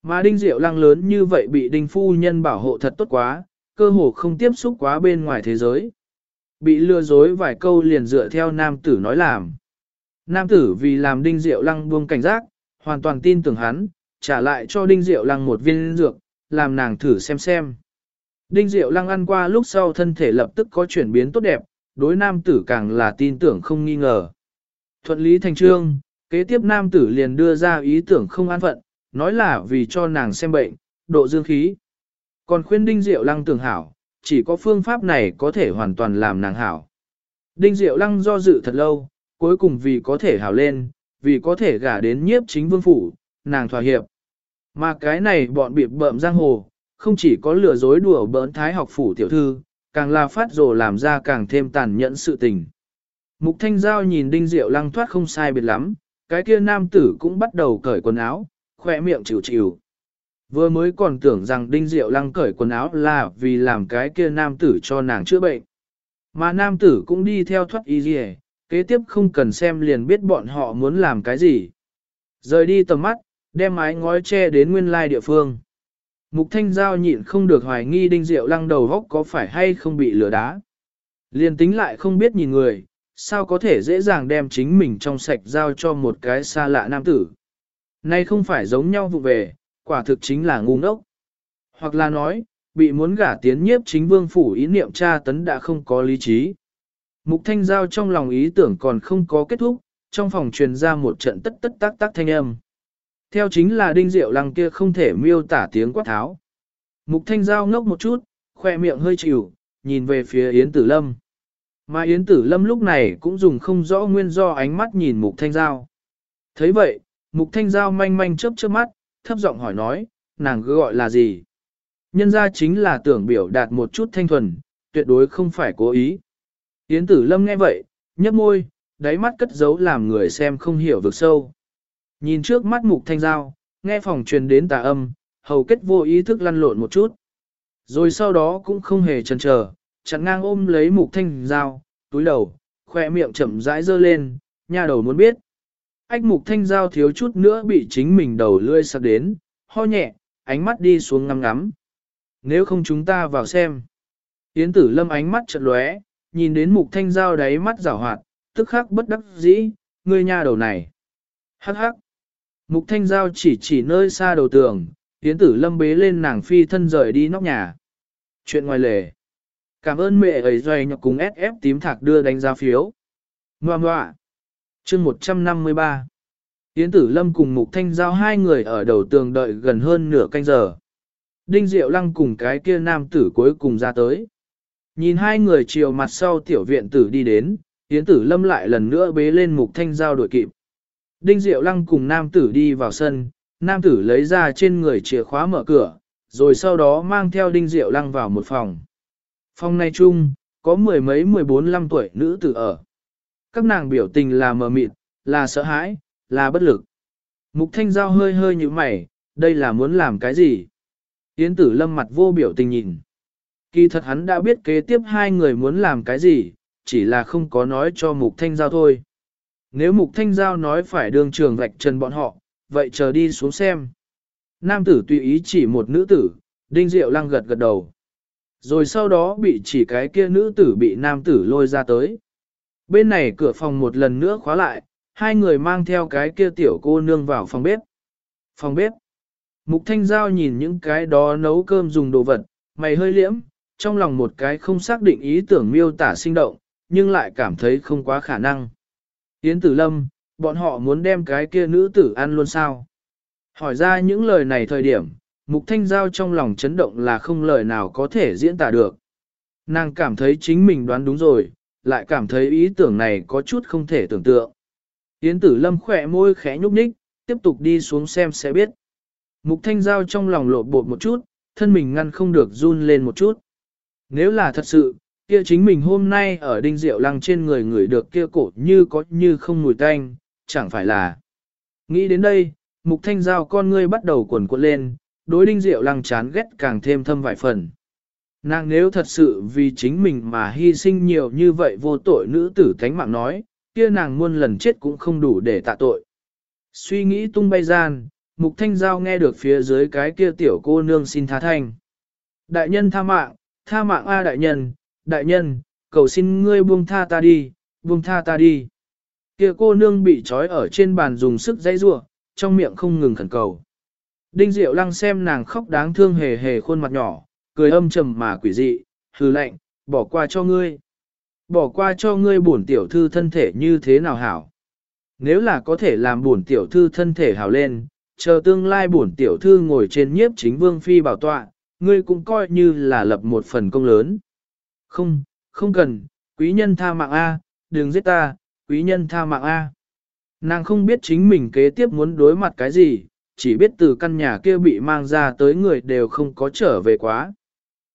Mà đinh diệu lăng lớn như vậy bị đinh phu nhân bảo hộ thật tốt quá, cơ hồ không tiếp xúc quá bên ngoài thế giới. Bị lừa dối vài câu liền dựa theo nam tử nói làm. Nam tử vì làm đinh diệu lăng buông cảnh giác, hoàn toàn tin tưởng hắn, trả lại cho đinh diệu lăng một viên dược, làm nàng thử xem xem. Đinh diệu lăng ăn qua lúc sau thân thể lập tức có chuyển biến tốt đẹp, đối nam tử càng là tin tưởng không nghi ngờ. Thuận lý thành trương, kế tiếp nam tử liền đưa ra ý tưởng không an phận, nói là vì cho nàng xem bệnh, độ dương khí. Còn khuyên đinh diệu lăng tưởng hảo, chỉ có phương pháp này có thể hoàn toàn làm nàng hảo. Đinh diệu lăng do dự thật lâu, cuối cùng vì có thể hảo lên, vì có thể gả đến nhiếp chính vương phủ, nàng thỏa hiệp. Mà cái này bọn bị bợm giang hồ, không chỉ có lừa dối đùa bỡn thái học phủ tiểu thư, càng là phát rồ làm ra càng thêm tàn nhẫn sự tình. Mục Thanh Giao nhìn Đinh Diệu Lăng thoát không sai biệt lắm, cái kia nam tử cũng bắt đầu cởi quần áo, khoe miệng chịu chịu. Vừa mới còn tưởng rằng Đinh Diệu Lăng cởi quần áo là vì làm cái kia nam tử cho nàng chữa bệnh. Mà nam tử cũng đi theo thoát y gì kế tiếp không cần xem liền biết bọn họ muốn làm cái gì. Rời đi tầm mắt, đem mái ngói che đến nguyên lai địa phương. Mục Thanh Giao nhịn không được hoài nghi Đinh Diệu Lăng đầu góc có phải hay không bị lừa đá. Liền tính lại không biết nhìn người, sao có thể dễ dàng đem chính mình trong sạch giao cho một cái xa lạ nam tử. Nay không phải giống nhau vụ về, quả thực chính là ngu ngốc. Hoặc là nói, bị muốn gả tiến nhiếp chính vương phủ ý niệm tra tấn đã không có lý trí. Mục thanh giao trong lòng ý tưởng còn không có kết thúc, trong phòng truyền ra một trận tất tất tác tác thanh âm. Theo chính là đinh diệu lăng kia không thể miêu tả tiếng quát tháo. Mục thanh giao ngốc một chút, khoe miệng hơi chịu, nhìn về phía Yến Tử Lâm. Mà Yến Tử Lâm lúc này cũng dùng không rõ nguyên do ánh mắt nhìn Mục Thanh Giao. thấy vậy, Mục Thanh Giao manh manh chớp chớp mắt, thấp giọng hỏi nói, nàng gọi là gì? Nhân ra chính là tưởng biểu đạt một chút thanh thuần, tuyệt đối không phải cố ý. Yến Tử Lâm nghe vậy, nhấp môi, đáy mắt cất giấu làm người xem không hiểu vực sâu. Nhìn trước mắt Mục Thanh Giao, nghe phòng truyền đến tà âm, hầu kết vô ý thức lăn lộn một chút. Rồi sau đó cũng không hề chần chờ, chặn ngang ôm lấy mục thanh Giao, túi đầu, khoe miệng chậm rãi dơ lên, nha đầu muốn biết. Ách mục thanh Giao thiếu chút nữa bị chính mình đầu lươi sạc đến, ho nhẹ, ánh mắt đi xuống ngắm ngắm. Nếu không chúng ta vào xem. Yến tử lâm ánh mắt chợt lóe, nhìn đến mục thanh Giao đáy mắt rảo hoạt, tức khắc bất đắc dĩ, ngươi nha đầu này. Hắc hắc. Mục thanh giao chỉ chỉ nơi xa đầu tường, Yến tử lâm bế lên nàng phi thân rời đi nóc nhà. Chuyện ngoài lề. Cảm ơn mẹ ấy doanh nhọc cùng SF tím thạc đưa đánh giá phiếu. Ngoà ngoạ chương 153. Yến Tử Lâm cùng Mục Thanh Giao hai người ở đầu tường đợi gần hơn nửa canh giờ. Đinh Diệu Lăng cùng cái kia nam tử cuối cùng ra tới. Nhìn hai người chiều mặt sau tiểu viện tử đi đến, Yến Tử Lâm lại lần nữa bế lên Mục Thanh Giao đuổi kịp. Đinh Diệu Lăng cùng nam tử đi vào sân, nam tử lấy ra trên người chìa khóa mở cửa, rồi sau đó mang theo Đinh Diệu Lăng vào một phòng. Phòng này chung, có mười mấy mười bốn năm tuổi nữ tử ở. Các nàng biểu tình là mờ mịt, là sợ hãi, là bất lực. Mục thanh giao hơi hơi như mày, đây là muốn làm cái gì? Yến tử lâm mặt vô biểu tình nhìn. Kỳ thật hắn đã biết kế tiếp hai người muốn làm cái gì, chỉ là không có nói cho mục thanh giao thôi. Nếu mục thanh giao nói phải đường trường vạch trần bọn họ, vậy chờ đi xuống xem. Nam tử tùy ý chỉ một nữ tử, đinh diệu lăng gật gật đầu. Rồi sau đó bị chỉ cái kia nữ tử bị nam tử lôi ra tới. Bên này cửa phòng một lần nữa khóa lại, hai người mang theo cái kia tiểu cô nương vào phòng bếp. Phòng bếp. Mục Thanh Giao nhìn những cái đó nấu cơm dùng đồ vật, mày hơi liễm, trong lòng một cái không xác định ý tưởng miêu tả sinh động, nhưng lại cảm thấy không quá khả năng. Yến Tử Lâm, bọn họ muốn đem cái kia nữ tử ăn luôn sao? Hỏi ra những lời này thời điểm, Mục Thanh Giao trong lòng chấn động là không lời nào có thể diễn tả được. Nàng cảm thấy chính mình đoán đúng rồi, lại cảm thấy ý tưởng này có chút không thể tưởng tượng. Yến tử lâm khỏe môi khẽ nhúc nhích, tiếp tục đi xuống xem sẽ biết. Mục Thanh Giao trong lòng lộ bột một chút, thân mình ngăn không được run lên một chút. Nếu là thật sự, kia chính mình hôm nay ở đinh diệu lăng trên người người được kia cổ như có như không mùi tanh, chẳng phải là. Nghĩ đến đây, mục thanh giao con ngươi bắt đầu cuộn cuộn lên, đối đinh diệu lăng chán ghét càng thêm thâm vài phần. Nàng nếu thật sự vì chính mình mà hy sinh nhiều như vậy vô tội nữ tử thánh mạng nói, kia nàng muôn lần chết cũng không đủ để tạ tội. Suy nghĩ tung bay gian, Mục Thanh Giao nghe được phía dưới cái kia tiểu cô nương xin tha thanh. Đại nhân tha mạng, tha mạng A đại nhân, đại nhân, cầu xin ngươi buông tha ta đi, buông tha ta đi. Kia cô nương bị trói ở trên bàn dùng sức dãy rua, trong miệng không ngừng khẩn cầu. Đinh Diệu Lăng xem nàng khóc đáng thương hề hề khuôn mặt nhỏ, cười âm trầm mà quỷ dị, hư lạnh, bỏ qua cho ngươi. Bỏ qua cho ngươi bổn tiểu thư thân thể như thế nào hảo. Nếu là có thể làm bổn tiểu thư thân thể hảo lên, chờ tương lai bổn tiểu thư ngồi trên nhiếp chính vương phi bảo tọa, ngươi cũng coi như là lập một phần công lớn. Không, không cần, quý nhân tha mạng A, đừng giết ta, quý nhân tha mạng A. Nàng không biết chính mình kế tiếp muốn đối mặt cái gì, chỉ biết từ căn nhà kia bị mang ra tới người đều không có trở về quá.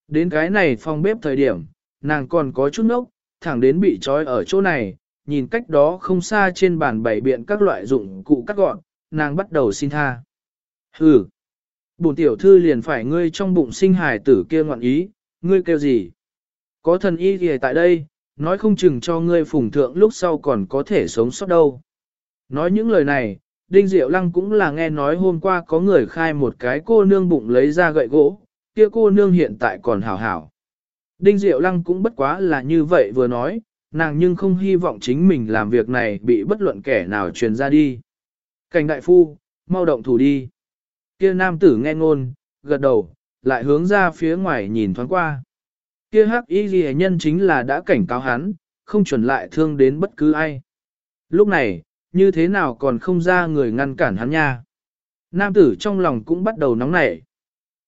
Đến cái này phòng bếp thời điểm, nàng còn có chút nốc, thẳng đến bị trói ở chỗ này, nhìn cách đó không xa trên bàn bày biện các loại dụng cụ cắt gọn, nàng bắt đầu xin tha. Hừ, bổn tiểu thư liền phải ngươi trong bụng sinh hài tử kia ngoạn ý, ngươi kêu gì? Có thần y gì tại đây, nói không chừng cho ngươi phùng thượng lúc sau còn có thể sống sót đâu. Nói những lời này, Đinh Diệu Lăng cũng là nghe nói hôm qua có người khai một cái cô nương bụng lấy ra gậy gỗ, kia cô nương hiện tại còn hảo hảo. Đinh Diệu Lăng cũng bất quá là như vậy vừa nói, nàng nhưng không hy vọng chính mình làm việc này bị bất luận kẻ nào truyền ra đi. Cảnh đại phu, mau động thủ đi. Kia nam tử nghe ngôn, gật đầu, lại hướng ra phía ngoài nhìn thoáng qua. Kia hắc y ghi nhân chính là đã cảnh cáo hắn, không chuẩn lại thương đến bất cứ ai. Lúc này, như thế nào còn không ra người ngăn cản hắn nha. Nam tử trong lòng cũng bắt đầu nóng nảy.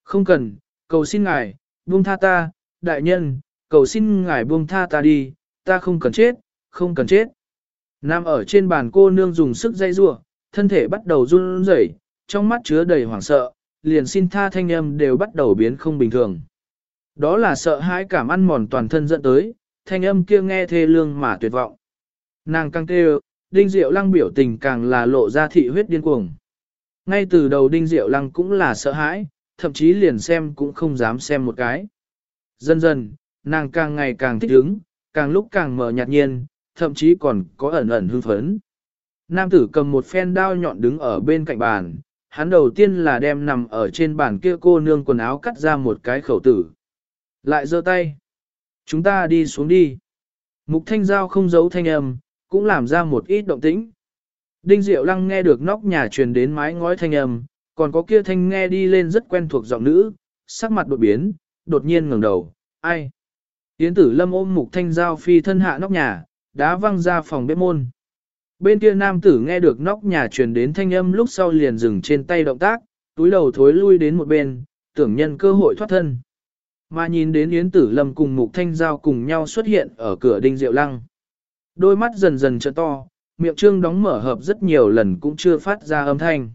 Không cần, cầu xin ngài, buông tha ta, đại nhân, cầu xin ngài buông tha ta đi, ta không cần chết, không cần chết. Nam ở trên bàn cô nương dùng sức dây rua, thân thể bắt đầu run rẩy, trong mắt chứa đầy hoảng sợ, liền xin tha thanh âm đều bắt đầu biến không bình thường. Đó là sợ hãi cảm ăn mòn toàn thân dẫn tới, thanh âm kia nghe thê lương mà tuyệt vọng. Nàng căng kêu, Đinh Diệu Lăng biểu tình càng là lộ ra thị huyết điên cuồng. Ngay từ đầu Đinh Diệu Lăng cũng là sợ hãi, thậm chí liền xem cũng không dám xem một cái. Dần dần, nàng càng ngày càng thích ứng, càng lúc càng mở nhạt nhiên, thậm chí còn có ẩn ẩn hưng phấn. Nam tử cầm một phen đao nhọn đứng ở bên cạnh bàn, hắn đầu tiên là đem nằm ở trên bàn kia cô nương quần áo cắt ra một cái khẩu tử. Lại giơ tay. Chúng ta đi xuống đi. Mục thanh giao không giấu thanh âm, cũng làm ra một ít động tĩnh. Đinh Diệu Lăng nghe được nóc nhà truyền đến mái ngói thanh âm, còn có kia thanh nghe đi lên rất quen thuộc giọng nữ, sắc mặt đột biến, đột nhiên ngẩng đầu, ai? Yến tử lâm ôm mục thanh giao phi thân hạ nóc nhà, đá văng ra phòng bếp môn. Bên kia nam tử nghe được nóc nhà truyền đến thanh âm lúc sau liền dừng trên tay động tác, túi đầu thối lui đến một bên, tưởng nhân cơ hội thoát thân. Mà nhìn đến Yến Tử Lâm cùng Mục Thanh Giao cùng nhau xuất hiện ở cửa Đinh Diệu Lăng. Đôi mắt dần dần trợ to, miệng trương đóng mở hợp rất nhiều lần cũng chưa phát ra âm thanh.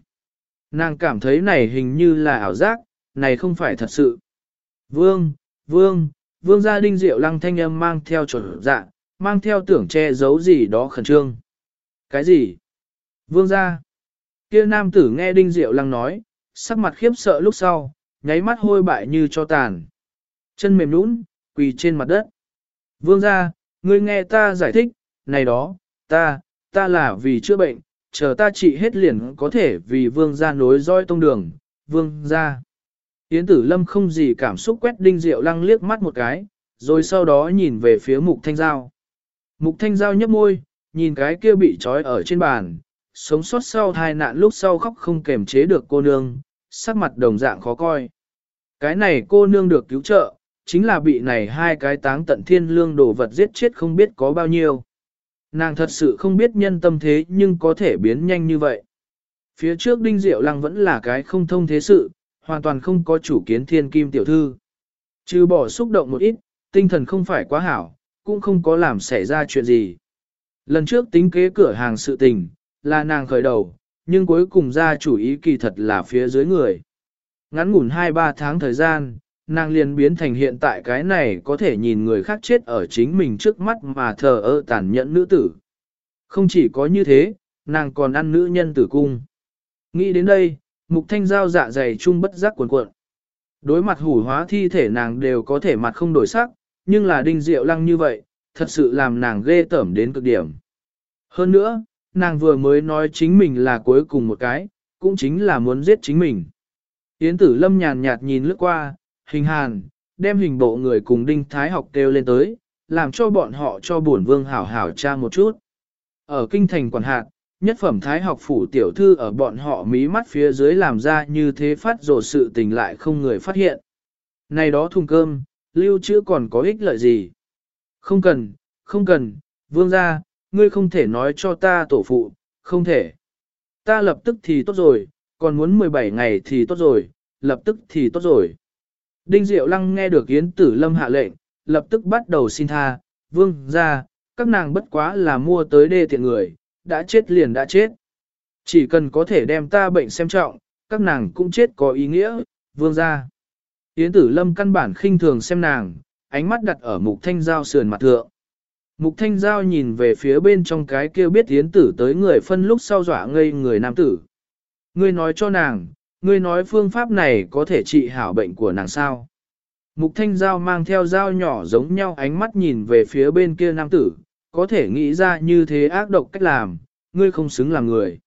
Nàng cảm thấy này hình như là ảo giác, này không phải thật sự. Vương, vương, vương gia Đinh Diệu Lăng thanh âm mang theo chuẩn dạ, mang theo tưởng che giấu gì đó khẩn trương. Cái gì? Vương gia. Kia nam tử nghe Đinh Diệu Lăng nói, sắc mặt khiếp sợ lúc sau, nháy mắt hôi bại như cho tàn. Chân mềm nũng, quỳ trên mặt đất. Vương gia, ngươi nghe ta giải thích, này đó, ta, ta là vì chữa bệnh, chờ ta trị hết liền có thể vì vương gia nối roi tông đường, vương gia. Yến tử lâm không gì cảm xúc quét đinh diệu lăng liếc mắt một cái, rồi sau đó nhìn về phía mục thanh giao. Mục thanh giao nhấp môi, nhìn cái kia bị trói ở trên bàn, sống sót sau tai nạn lúc sau khóc không kềm chế được cô nương, sắc mặt đồng dạng khó coi. Cái này cô nương được cứu trợ, chính là bị này hai cái táng tận thiên lương đồ vật giết chết không biết có bao nhiêu. Nàng thật sự không biết nhân tâm thế nhưng có thể biến nhanh như vậy. Phía trước Đinh Diệu Lăng vẫn là cái không thông thế sự, hoàn toàn không có chủ kiến thiên kim tiểu thư. Trừ bỏ xúc động một ít, tinh thần không phải quá hảo, cũng không có làm xảy ra chuyện gì. Lần trước tính kế cửa hàng sự tình, là nàng khởi đầu, nhưng cuối cùng ra chủ ý kỳ thật là phía dưới người. Ngắn ngủn 2-3 tháng thời gian, nàng liền biến thành hiện tại cái này có thể nhìn người khác chết ở chính mình trước mắt mà thờ ơ tàn nhẫn nữ tử. Không chỉ có như thế, nàng còn ăn nữ nhân tử cung. Nghĩ đến đây, mục thanh giao dạ dày chung bất giác cuộn cuộn. Đối mặt hủ hóa thi thể nàng đều có thể mặt không đổi sắc, nhưng là đinh diệu lăng như vậy, thật sự làm nàng ghê tởm đến cực điểm. Hơn nữa, nàng vừa mới nói chính mình là cuối cùng một cái, cũng chính là muốn giết chính mình. Yến tử lâm nhàn nhạt nhìn lướt qua, hình hàn, đem hình bộ người cùng đinh thái học kêu lên tới, làm cho bọn họ cho bổn vương hảo hảo tra một chút. Ở kinh thành quản hạt, nhất phẩm thái học phủ tiểu thư ở bọn họ mí mắt phía dưới làm ra như thế phát rồ sự tình lại không người phát hiện. Này đó thùng cơm, lưu trữ còn có ích lợi gì? Không cần, không cần, vương gia, ngươi không thể nói cho ta tổ phụ, không thể. Ta lập tức thì tốt rồi, còn muốn 17 ngày thì tốt rồi, lập tức thì tốt rồi. Đinh Diệu Lăng nghe được Yến Tử Lâm hạ lệnh, lập tức bắt đầu xin tha, vương ra, các nàng bất quá là mua tới đê thiện người, đã chết liền đã chết. Chỉ cần có thể đem ta bệnh xem trọng, các nàng cũng chết có ý nghĩa, vương ra. Yến Tử Lâm căn bản khinh thường xem nàng, ánh mắt đặt ở mục thanh giao sườn mặt thượng. Mục thanh giao nhìn về phía bên trong cái kia biết Yến Tử tới người phân lúc sau dọa ngây người nam tử. Ngươi nói cho nàng, ngươi nói phương pháp này có thể trị hảo bệnh của nàng sao. Mục thanh giao mang theo dao nhỏ giống nhau ánh mắt nhìn về phía bên kia nam tử, có thể nghĩ ra như thế ác độc cách làm, ngươi không xứng làm người.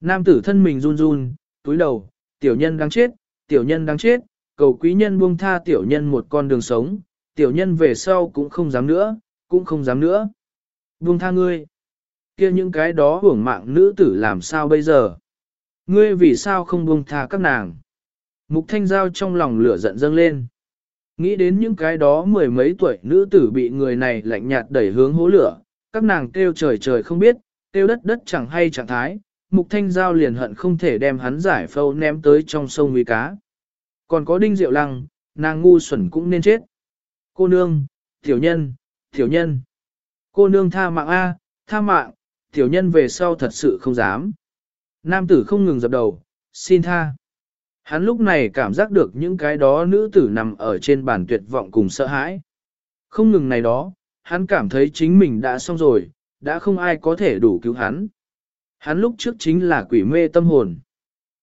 Nam tử thân mình run run, túi đầu, tiểu nhân đang chết, tiểu nhân đang chết, cầu quý nhân buông tha tiểu nhân một con đường sống, tiểu nhân về sau cũng không dám nữa, cũng không dám nữa. Buông tha ngươi. kia những cái đó hưởng mạng nữ tử làm sao bây giờ? Ngươi vì sao không buông tha các nàng? Mục thanh giao trong lòng lửa giận dâng lên. Nghĩ đến những cái đó mười mấy tuổi nữ tử bị người này lạnh nhạt đẩy hướng hố lửa, các nàng kêu trời trời không biết, kêu đất đất chẳng hay chẳng thái, mục thanh giao liền hận không thể đem hắn giải phâu ném tới trong sông nguy cá. Còn có đinh diệu lăng, nàng ngu xuẩn cũng nên chết. Cô nương, tiểu nhân, tiểu nhân. Cô nương tha mạng A, tha mạng, tiểu nhân về sau thật sự không dám. Nam tử không ngừng dập đầu, xin tha. Hắn lúc này cảm giác được những cái đó nữ tử nằm ở trên bàn tuyệt vọng cùng sợ hãi. Không ngừng này đó, hắn cảm thấy chính mình đã xong rồi, đã không ai có thể đủ cứu hắn. Hắn lúc trước chính là quỷ mê tâm hồn.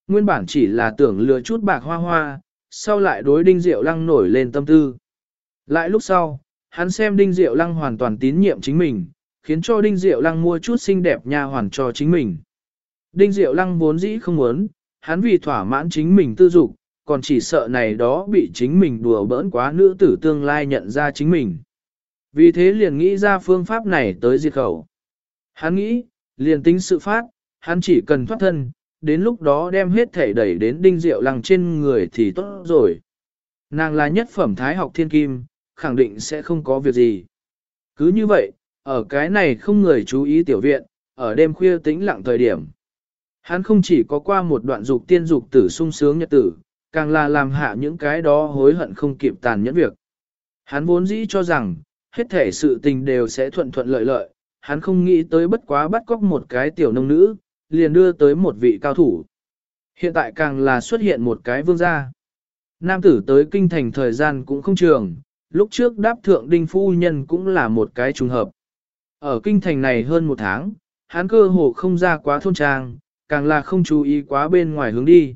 Nguyên bản chỉ là tưởng lừa chút bạc hoa hoa, sau lại đối đinh diệu lăng nổi lên tâm tư. Lại lúc sau, hắn xem đinh diệu lăng hoàn toàn tín nhiệm chính mình, khiến cho đinh diệu lăng mua chút xinh đẹp nha hoàn cho chính mình. Đinh diệu lăng vốn dĩ không muốn, hắn vì thỏa mãn chính mình tư dục, còn chỉ sợ này đó bị chính mình đùa bỡn quá nữ tử tương lai nhận ra chính mình. Vì thế liền nghĩ ra phương pháp này tới diệt khẩu. Hắn nghĩ, liền tính sự phát, hắn chỉ cần thoát thân, đến lúc đó đem hết thể đẩy đến đinh diệu lăng trên người thì tốt rồi. Nàng là nhất phẩm thái học thiên kim, khẳng định sẽ không có việc gì. Cứ như vậy, ở cái này không người chú ý tiểu viện, ở đêm khuya tĩnh lặng thời điểm. Hắn không chỉ có qua một đoạn dục tiên dục tử sung sướng nhật tử, càng là làm hạ những cái đó hối hận không kịp tàn nhẫn việc. Hắn vốn dĩ cho rằng, hết thể sự tình đều sẽ thuận thuận lợi lợi, hắn không nghĩ tới bất quá bắt cóc một cái tiểu nông nữ, liền đưa tới một vị cao thủ. Hiện tại càng là xuất hiện một cái vương gia. Nam tử tới kinh thành thời gian cũng không trường, lúc trước đáp thượng đinh phu nhân cũng là một cái trùng hợp. Ở kinh thành này hơn một tháng, hắn cơ hồ không ra quá thôn trang, càng là không chú ý quá bên ngoài hướng đi.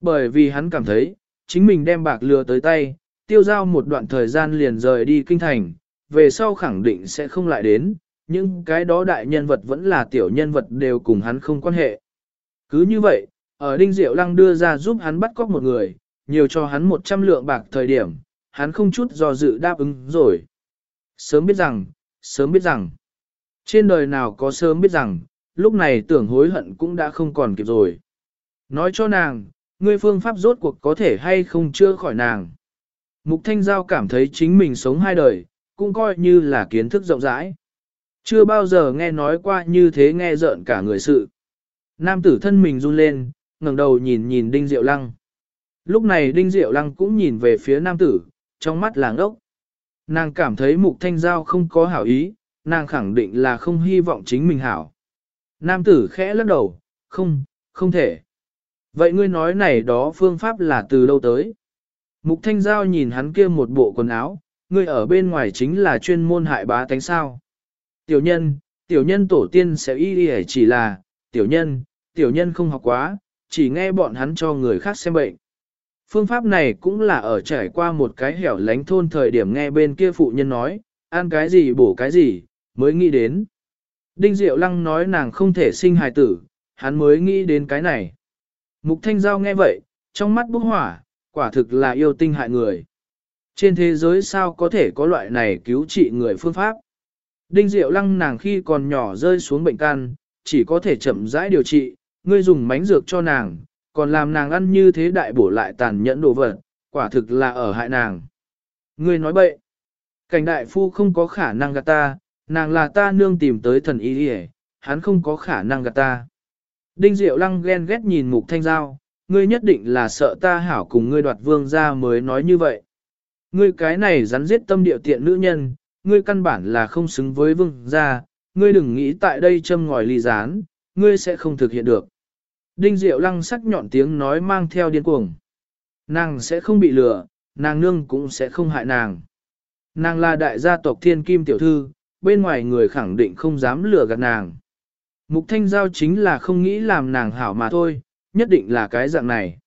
Bởi vì hắn cảm thấy, chính mình đem bạc lừa tới tay, tiêu giao một đoạn thời gian liền rời đi kinh thành, về sau khẳng định sẽ không lại đến, nhưng cái đó đại nhân vật vẫn là tiểu nhân vật đều cùng hắn không quan hệ. Cứ như vậy, ở Đinh Diệu Lăng đưa ra giúp hắn bắt cóc một người, nhiều cho hắn 100 lượng bạc thời điểm, hắn không chút do dự đáp ứng rồi. Sớm biết rằng, sớm biết rằng, trên đời nào có sớm biết rằng, lúc này tưởng hối hận cũng đã không còn kịp rồi. Nói cho nàng, ngươi phương pháp rốt cuộc có thể hay không chưa khỏi nàng. Mục Thanh Giao cảm thấy chính mình sống hai đời, cũng coi như là kiến thức rộng rãi. Chưa bao giờ nghe nói qua như thế nghe rợn cả người sự. Nam tử thân mình run lên, ngẩng đầu nhìn nhìn Đinh Diệu Lăng. Lúc này Đinh Diệu Lăng cũng nhìn về phía nam tử, trong mắt làng ốc. Nàng cảm thấy mục thanh giao không có hảo ý, nàng khẳng định là không hy vọng chính mình hảo. Nam tử khẽ lắc đầu, không, không thể. Vậy ngươi nói này đó phương pháp là từ đâu tới? Mục thanh giao nhìn hắn kia một bộ quần áo, ngươi ở bên ngoài chính là chuyên môn hại bá tánh sao. Tiểu nhân, tiểu nhân tổ tiên sẽ y đi chỉ là, tiểu nhân, tiểu nhân không học quá, chỉ nghe bọn hắn cho người khác xem bệnh. Phương pháp này cũng là ở trải qua một cái hẻo lánh thôn thời điểm nghe bên kia phụ nhân nói, ăn cái gì bổ cái gì, mới nghĩ đến. Đinh Diệu Lăng nói nàng không thể sinh hài tử, hắn mới nghĩ đến cái này. Mục Thanh Giao nghe vậy, trong mắt bốc hỏa, quả thực là yêu tinh hại người. Trên thế giới sao có thể có loại này cứu trị người phương pháp? Đinh Diệu Lăng nàng khi còn nhỏ rơi xuống bệnh can, chỉ có thể chậm rãi điều trị, ngươi dùng mánh dược cho nàng, còn làm nàng ăn như thế đại bổ lại tàn nhẫn đồ vật, quả thực là ở hại nàng. Ngươi nói bậy, cảnh đại phu không có khả năng gạt ta, nàng là ta nương tìm tới thần y đi hắn không có khả năng gạt ta. Đinh Diệu Lăng ghen ghét nhìn Mục Thanh Giao, ngươi nhất định là sợ ta hảo cùng ngươi đoạt vương ra mới nói như vậy. Ngươi cái này rắn giết tâm địa tiện nữ nhân, ngươi căn bản là không xứng với vương gia, ngươi đừng nghĩ tại đây châm ngòi ly rán, ngươi sẽ không thực hiện được. Đinh Diệu lăng sắc nhọn tiếng nói mang theo điên cuồng. Nàng sẽ không bị lừa, nàng nương cũng sẽ không hại nàng. Nàng là đại gia tộc thiên kim tiểu thư, bên ngoài người khẳng định không dám lừa gạt nàng. Mục thanh giao chính là không nghĩ làm nàng hảo mà thôi, nhất định là cái dạng này.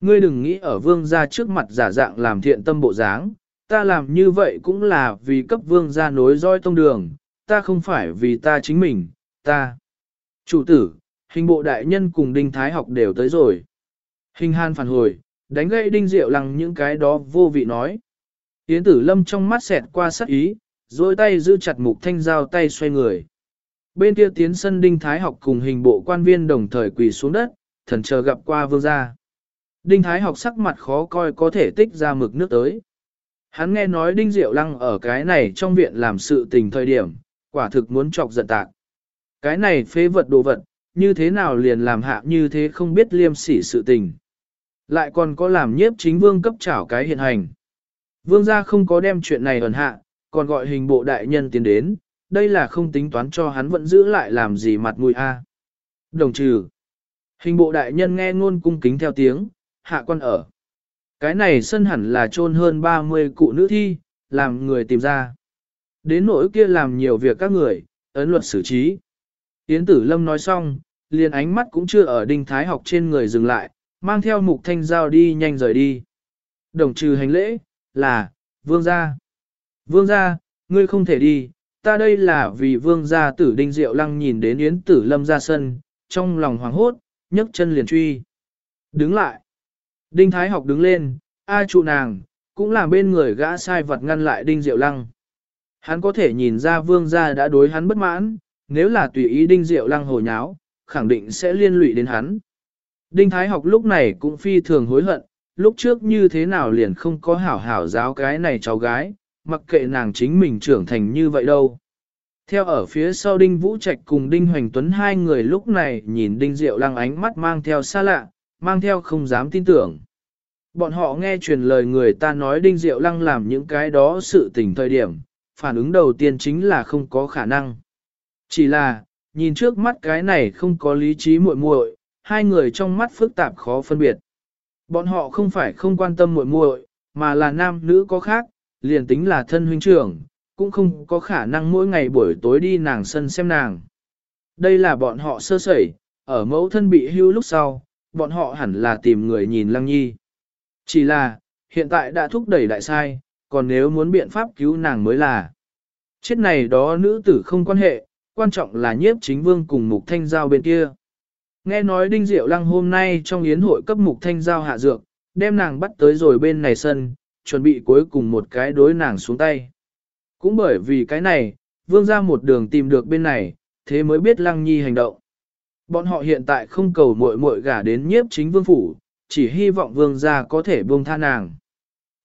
Ngươi đừng nghĩ ở vương gia trước mặt giả dạng làm thiện tâm bộ dáng, ta làm như vậy cũng là vì cấp vương gia nối roi tông đường, ta không phải vì ta chính mình, ta. Chủ tử, hình bộ đại nhân cùng đinh thái học đều tới rồi. Hình han phản hồi, đánh gây đinh diệu lăng những cái đó vô vị nói. Yến tử lâm trong mắt xẹt qua sắc ý, rồi tay giữ chặt mục thanh dao, tay xoay người. Bên kia tiến sân đinh thái học cùng hình bộ quan viên đồng thời quỳ xuống đất, thần chờ gặp qua vương gia. Đinh thái học sắc mặt khó coi có thể tích ra mực nước tới. Hắn nghe nói Đinh Diệu Lăng ở cái này trong viện làm sự tình thời điểm, quả thực muốn chọc giận tạc. Cái này phế vật đồ vật, như thế nào liền làm hạ như thế không biết liêm sỉ sự tình. Lại còn có làm nhiếp chính vương cấp trảo cái hiện hành. Vương gia không có đem chuyện này ẩn hạ, còn gọi hình bộ đại nhân tiến đến, đây là không tính toán cho hắn vẫn giữ lại làm gì mặt mũi a. Đồng trừ. Hình bộ đại nhân nghe ngôn cung kính theo tiếng, hạ quan ở. Cái này sân hẳn là chôn hơn 30 cụ nữ thi, làm người tìm ra. Đến nỗi kia làm nhiều việc các người, ấn luật xử trí. Yến tử lâm nói xong, liền ánh mắt cũng chưa ở đinh thái học trên người dừng lại, mang theo mục thanh giao đi nhanh rời đi. Đồng trừ hành lễ, là, vương gia. Vương gia, ngươi không thể đi, ta đây là vì vương gia tử đinh diệu lăng nhìn đến yến tử lâm ra sân, trong lòng hoảng hốt, nhấc chân liền truy. Đứng lại. Đinh Thái học đứng lên, A trụ nàng, cũng là bên người gã sai vật ngăn lại Đinh Diệu Lăng. Hắn có thể nhìn ra vương gia đã đối hắn bất mãn, nếu là tùy ý Đinh Diệu Lăng hồ nháo, khẳng định sẽ liên lụy đến hắn. Đinh Thái học lúc này cũng phi thường hối hận, lúc trước như thế nào liền không có hảo hảo giáo cái này cháu gái, mặc kệ nàng chính mình trưởng thành như vậy đâu. Theo ở phía sau Đinh Vũ Trạch cùng Đinh Hoành Tuấn hai người lúc này nhìn Đinh Diệu Lăng ánh mắt mang theo xa lạ, mang theo không dám tin tưởng. Bọn họ nghe truyền lời người ta nói Đinh Diệu Lăng làm những cái đó sự tình thời điểm, phản ứng đầu tiên chính là không có khả năng. Chỉ là, nhìn trước mắt cái này không có lý trí muội muội, hai người trong mắt phức tạp khó phân biệt. Bọn họ không phải không quan tâm muội muội, mà là nam nữ có khác, liền tính là thân huynh trưởng, cũng không có khả năng mỗi ngày buổi tối đi nàng sân xem nàng. Đây là bọn họ sơ sẩy, ở mẫu thân bị hưu lúc sau, bọn họ hẳn là tìm người nhìn Lăng Nhi. Chỉ là, hiện tại đã thúc đẩy đại sai, còn nếu muốn biện pháp cứu nàng mới là. Chết này đó nữ tử không quan hệ, quan trọng là nhiếp chính vương cùng mục thanh giao bên kia. Nghe nói Đinh Diệu Lăng hôm nay trong yến hội cấp mục thanh giao hạ dược, đem nàng bắt tới rồi bên này sân, chuẩn bị cuối cùng một cái đối nàng xuống tay. Cũng bởi vì cái này, vương ra một đường tìm được bên này, thế mới biết Lăng Nhi hành động. Bọn họ hiện tại không cầu muội muội gả đến nhiếp chính vương phủ, chỉ hy vọng vương gia có thể buông tha nàng.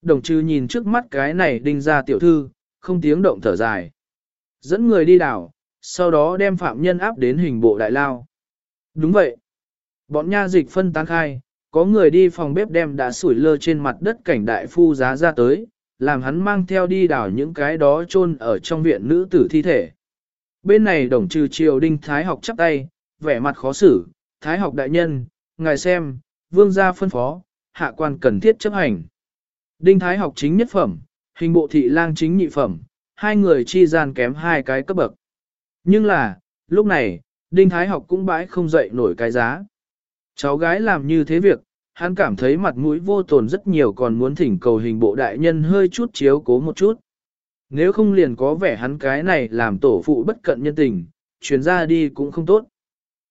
Đồng trừ nhìn trước mắt cái này đinh ra tiểu thư, không tiếng động thở dài. Dẫn người đi đảo, sau đó đem phạm nhân áp đến hình bộ đại lao. Đúng vậy. Bọn nha dịch phân tán khai, có người đi phòng bếp đem đã sủi lơ trên mặt đất cảnh đại phu giá ra tới, làm hắn mang theo đi đảo những cái đó chôn ở trong viện nữ tử thi thể. Bên này đồng trừ triều đinh thái học chắp tay, vẻ mặt khó xử, thái học đại nhân, ngài xem, vương gia phân phó, hạ quan cần thiết chấp hành. Đinh thái học chính nhất phẩm, hình bộ thị lang chính nhị phẩm, hai người chi gian kém hai cái cấp bậc. Nhưng là, lúc này, đinh thái học cũng bãi không dậy nổi cái giá. Cháu gái làm như thế việc, hắn cảm thấy mặt mũi vô tồn rất nhiều còn muốn thỉnh cầu hình bộ đại nhân hơi chút chiếu cố một chút. Nếu không liền có vẻ hắn cái này làm tổ phụ bất cận nhân tình, chuyển ra đi cũng không tốt.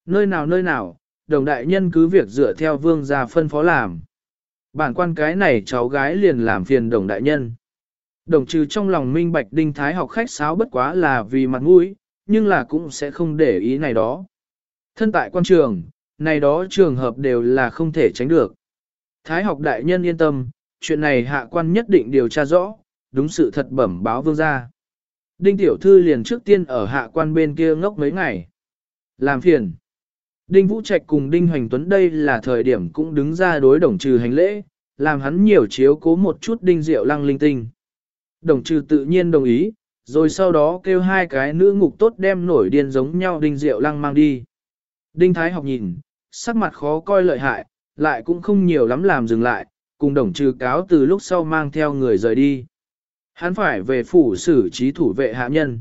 Nơi nào nơi nào, đồng đại nhân cứ việc dựa theo vương gia phân phó làm. Bản quan cái này cháu gái liền làm phiền đồng đại nhân. Đồng trừ trong lòng minh bạch đinh thái học khách sáo bất quá là vì mặt mũi, nhưng là cũng sẽ không để ý này đó. Thân tại quan trường, này đó trường hợp đều là không thể tránh được. Thái học đại nhân yên tâm, chuyện này hạ quan nhất định điều tra rõ, đúng sự thật bẩm báo vương gia. Đinh tiểu thư liền trước tiên ở hạ quan bên kia ngốc mấy ngày. Làm phiền. Đinh Vũ Trạch cùng Đinh Hoành Tuấn đây là thời điểm cũng đứng ra đối đồng trừ hành lễ, làm hắn nhiều chiếu cố một chút Đinh Diệu Lăng linh tinh. Đồng trừ tự nhiên đồng ý, rồi sau đó kêu hai cái nữ ngục tốt đem nổi điên giống nhau Đinh Diệu Lăng mang đi. Đinh Thái học nhìn, sắc mặt khó coi lợi hại, lại cũng không nhiều lắm làm dừng lại, cùng đồng trừ cáo từ lúc sau mang theo người rời đi. Hắn phải về phủ xử trí thủ vệ hạ nhân.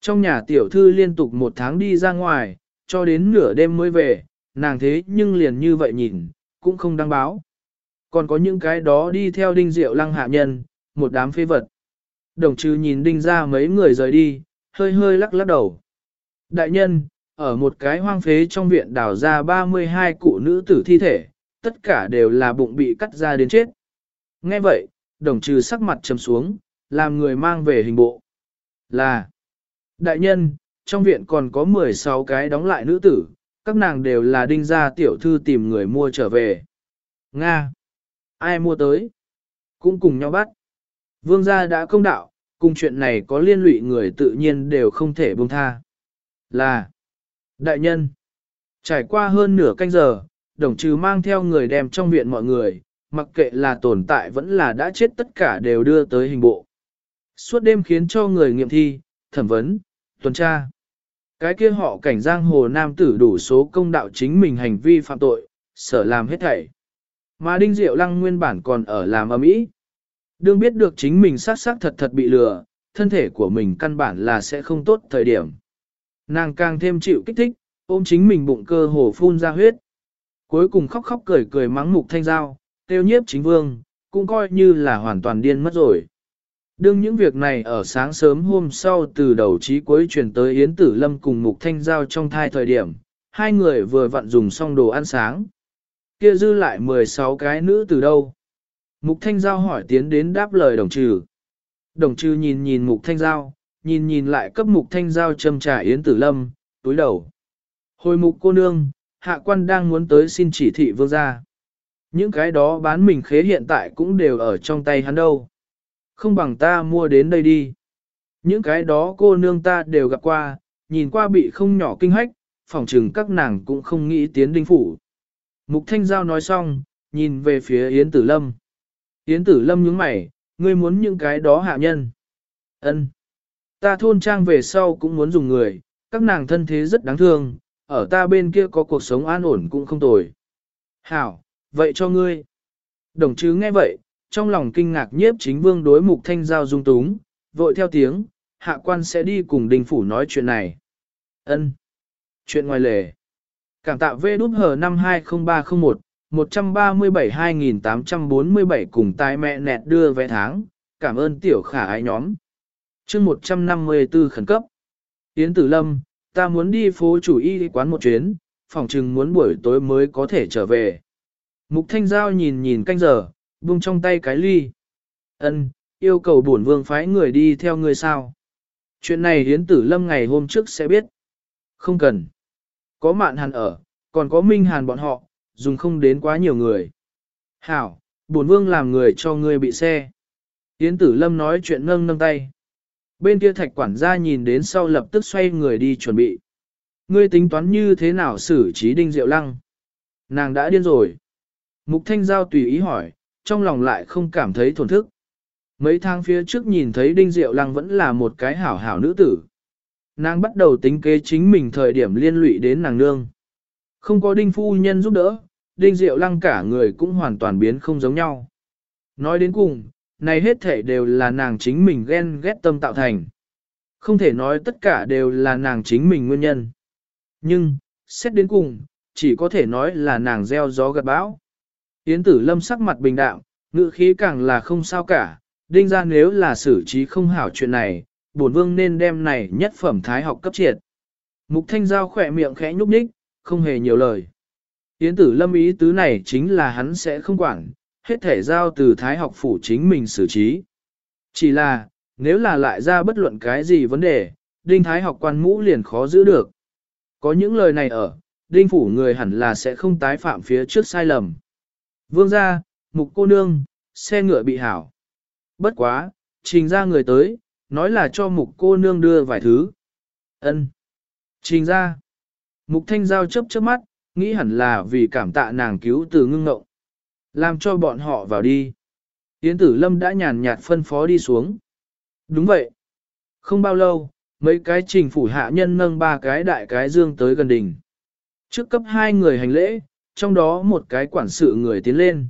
Trong nhà tiểu thư liên tục một tháng đi ra ngoài, cho đến nửa đêm mới về, nàng thế nhưng liền như vậy nhìn, cũng không đăng báo. Còn có những cái đó đi theo đinh diệu lăng hạ nhân, một đám phê vật. Đồng trừ nhìn đinh ra mấy người rời đi, hơi hơi lắc lắc đầu. Đại nhân, ở một cái hoang phế trong viện đào ra 32 cụ nữ tử thi thể, tất cả đều là bụng bị cắt ra đến chết. Nghe vậy, đồng trừ sắc mặt trầm xuống, làm người mang về hình bộ. Là, đại nhân, trong viện còn có 16 cái đóng lại nữ tử, các nàng đều là đinh gia tiểu thư tìm người mua trở về. Nga, ai mua tới? Cũng cùng nhau bắt. Vương gia đã công đạo, cùng chuyện này có liên lụy người tự nhiên đều không thể buông tha. Là, đại nhân, trải qua hơn nửa canh giờ, đồng trừ mang theo người đem trong viện mọi người, mặc kệ là tồn tại vẫn là đã chết tất cả đều đưa tới hình bộ. Suốt đêm khiến cho người nghiệm thi, thẩm vấn, tuần tra. Cái kia họ cảnh giang hồ nam tử đủ số công đạo chính mình hành vi phạm tội, sở làm hết thảy. Mà Đinh Diệu Lăng nguyên bản còn ở làm ở mỹ, Đương biết được chính mình sát sát thật thật bị lừa, thân thể của mình căn bản là sẽ không tốt thời điểm. Nàng càng thêm chịu kích thích, ôm chính mình bụng cơ hồ phun ra huyết. Cuối cùng khóc khóc cười cười mắng mục thanh giao, tiêu nhiếp chính vương, cũng coi như là hoàn toàn điên mất rồi. Đương những việc này ở sáng sớm hôm sau từ đầu chí cuối truyền tới Yến Tử Lâm cùng Mục Thanh Giao trong thai thời điểm, hai người vừa vặn dùng xong đồ ăn sáng. Kia dư lại 16 cái nữ từ đâu? Mục Thanh Giao hỏi tiến đến đáp lời đồng trừ. Đồng trừ nhìn nhìn Mục Thanh Giao, nhìn nhìn lại cấp Mục Thanh Giao châm trà Yến Tử Lâm, túi đầu. Hồi Mục cô nương, hạ quan đang muốn tới xin chỉ thị vương gia. Những cái đó bán mình khế hiện tại cũng đều ở trong tay hắn đâu. Không bằng ta mua đến đây đi. Những cái đó cô nương ta đều gặp qua, nhìn qua bị không nhỏ kinh hách, phỏng chừng các nàng cũng không nghĩ tiến đinh phủ. Mục Thanh Giao nói xong, nhìn về phía Yến Tử Lâm. Yến Tử Lâm nhướng mày, ngươi muốn những cái đó hạ nhân. Ân, Ta thôn trang về sau cũng muốn dùng người, các nàng thân thế rất đáng thương, ở ta bên kia có cuộc sống an ổn cũng không tồi. Hảo, vậy cho ngươi. Đồng chứ nghe vậy, trong lòng kinh ngạc nhiếp chính vương đối mục thanh giao dung túng, vội theo tiếng, hạ quan sẽ đi cùng đình phủ nói chuyện này. ân Chuyện ngoài lề. Cảm tạ V đút hờ năm 20301, 137-2847 cùng tai mẹ nẹt đưa vé tháng, cảm ơn tiểu khả ái nhóm chương 154 khẩn cấp. Yến Tử Lâm, ta muốn đi phố chủ y quán một chuyến, phòng chừng muốn buổi tối mới có thể trở về. Mục Thanh Giao nhìn nhìn canh giờ, buông trong tay cái ly. Ân, yêu cầu bổn vương phái người đi theo người sao? Chuyện này Yến tử lâm ngày hôm trước sẽ biết. Không cần. Có mạn hàn ở, còn có minh hàn bọn họ, dùng không đến quá nhiều người. Hảo, bổn vương làm người cho ngươi bị xe. Yến tử lâm nói chuyện nâng nâng tay. Bên kia thạch quản gia nhìn đến sau lập tức xoay người đi chuẩn bị. Ngươi tính toán như thế nào xử trí đinh diệu lăng? Nàng đã điên rồi. Mục thanh giao tùy ý hỏi, trong lòng lại không cảm thấy thổn thức. Mấy tháng phía trước nhìn thấy Đinh Diệu Lăng vẫn là một cái hảo hảo nữ tử. Nàng bắt đầu tính kế chính mình thời điểm liên lụy đến nàng nương. Không có Đinh Phu Nhân giúp đỡ, Đinh Diệu Lăng cả người cũng hoàn toàn biến không giống nhau. Nói đến cùng, này hết thể đều là nàng chính mình ghen ghét tâm tạo thành. Không thể nói tất cả đều là nàng chính mình nguyên nhân. Nhưng, xét đến cùng, chỉ có thể nói là nàng gieo gió gặt bão. Yến tử lâm sắc mặt bình đạm, ngữ khí càng là không sao cả, đinh ra nếu là xử trí không hảo chuyện này, bổn vương nên đem này nhất phẩm thái học cấp triệt. Mục thanh giao khỏe miệng khẽ nhúc nhích, không hề nhiều lời. Yến tử lâm ý tứ này chính là hắn sẽ không quản, hết thể giao từ thái học phủ chính mình xử trí. Chỉ là, nếu là lại ra bất luận cái gì vấn đề, đinh thái học quan mũ liền khó giữ được. Có những lời này ở, đinh phủ người hẳn là sẽ không tái phạm phía trước sai lầm. Vương gia, mục cô nương, xe ngựa bị hảo. Bất quá, trình ra người tới, nói là cho mục cô nương đưa vài thứ. ân Trình ra. Mục thanh giao chớp chớp mắt, nghĩ hẳn là vì cảm tạ nàng cứu từ ngưng ngộng. Làm cho bọn họ vào đi. Yến tử lâm đã nhàn nhạt phân phó đi xuống. Đúng vậy. Không bao lâu, mấy cái trình phủ hạ nhân nâng ba cái đại cái dương tới gần đỉnh. Trước cấp hai người hành lễ, trong đó một cái quản sự người tiến lên.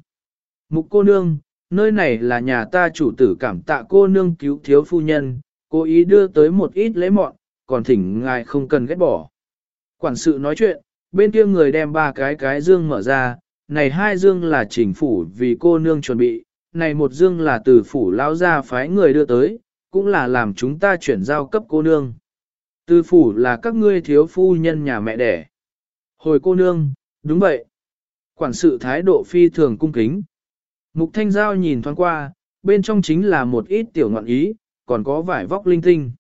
Mục cô nương, nơi này là nhà ta chủ tử cảm tạ cô nương cứu thiếu phu nhân, cố ý đưa tới một ít lễ mọn, còn thỉnh ngài không cần ghét bỏ. Quản sự nói chuyện, bên kia người đem ba cái cái dương mở ra, này hai dương là chỉnh phủ vì cô nương chuẩn bị, này một dương là từ phủ lão gia phái người đưa tới, cũng là làm chúng ta chuyển giao cấp cô nương. Từ phủ là các ngươi thiếu phu nhân nhà mẹ đẻ. Hồi cô nương, đúng vậy. Quản sự thái độ phi thường cung kính. Mục thanh giao nhìn thoáng qua, bên trong chính là một ít tiểu ngọn ý, còn có vải vóc linh tinh.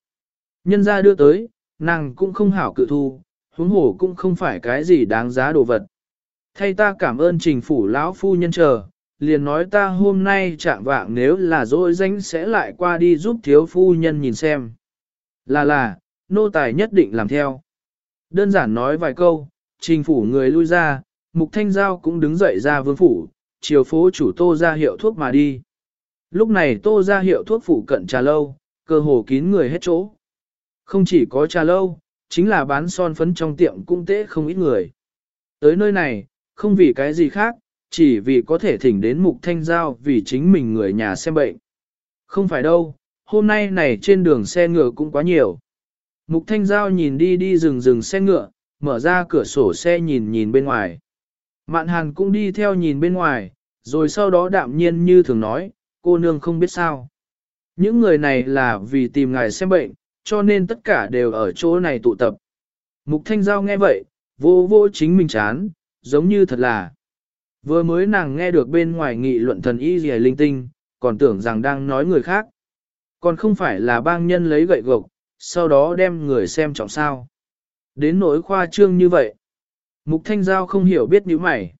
Nhân ra đưa tới, nàng cũng không hảo cự thu, huống hổ cũng không phải cái gì đáng giá đồ vật. Thay ta cảm ơn trình phủ lão phu nhân chờ, liền nói ta hôm nay chạm vạng nếu là dỗi danh sẽ lại qua đi giúp thiếu phu nhân nhìn xem. Là là, nô tài nhất định làm theo. Đơn giản nói vài câu, trình phủ người lui ra, mục thanh giao cũng đứng dậy ra vương phủ, chiều phố chủ tô ra hiệu thuốc mà đi. Lúc này tô ra hiệu thuốc phủ cận trà lâu, cơ hồ kín người hết chỗ. Không chỉ có trà lâu, chính là bán son phấn trong tiệm cũng tế không ít người. Tới nơi này, không vì cái gì khác, chỉ vì có thể thỉnh đến mục thanh giao vì chính mình người nhà xem bệnh. Không phải đâu, hôm nay này trên đường xe ngựa cũng quá nhiều. Mục thanh giao nhìn đi đi rừng rừng xe ngựa, mở ra cửa sổ xe nhìn nhìn bên ngoài. Mạn hàn cũng đi theo nhìn bên ngoài, rồi sau đó đạm nhiên như thường nói, cô nương không biết sao. Những người này là vì tìm ngài xem bệnh, cho nên tất cả đều ở chỗ này tụ tập. Mục Thanh Giao nghe vậy, vô vô chính mình chán, giống như thật là. Vừa mới nàng nghe được bên ngoài nghị luận thần y gì linh tinh, còn tưởng rằng đang nói người khác. Còn không phải là bang nhân lấy gậy gộc, sau đó đem người xem trọng sao. Đến nỗi khoa trương như vậy. Mục Thanh Giao không hiểu biết như mày.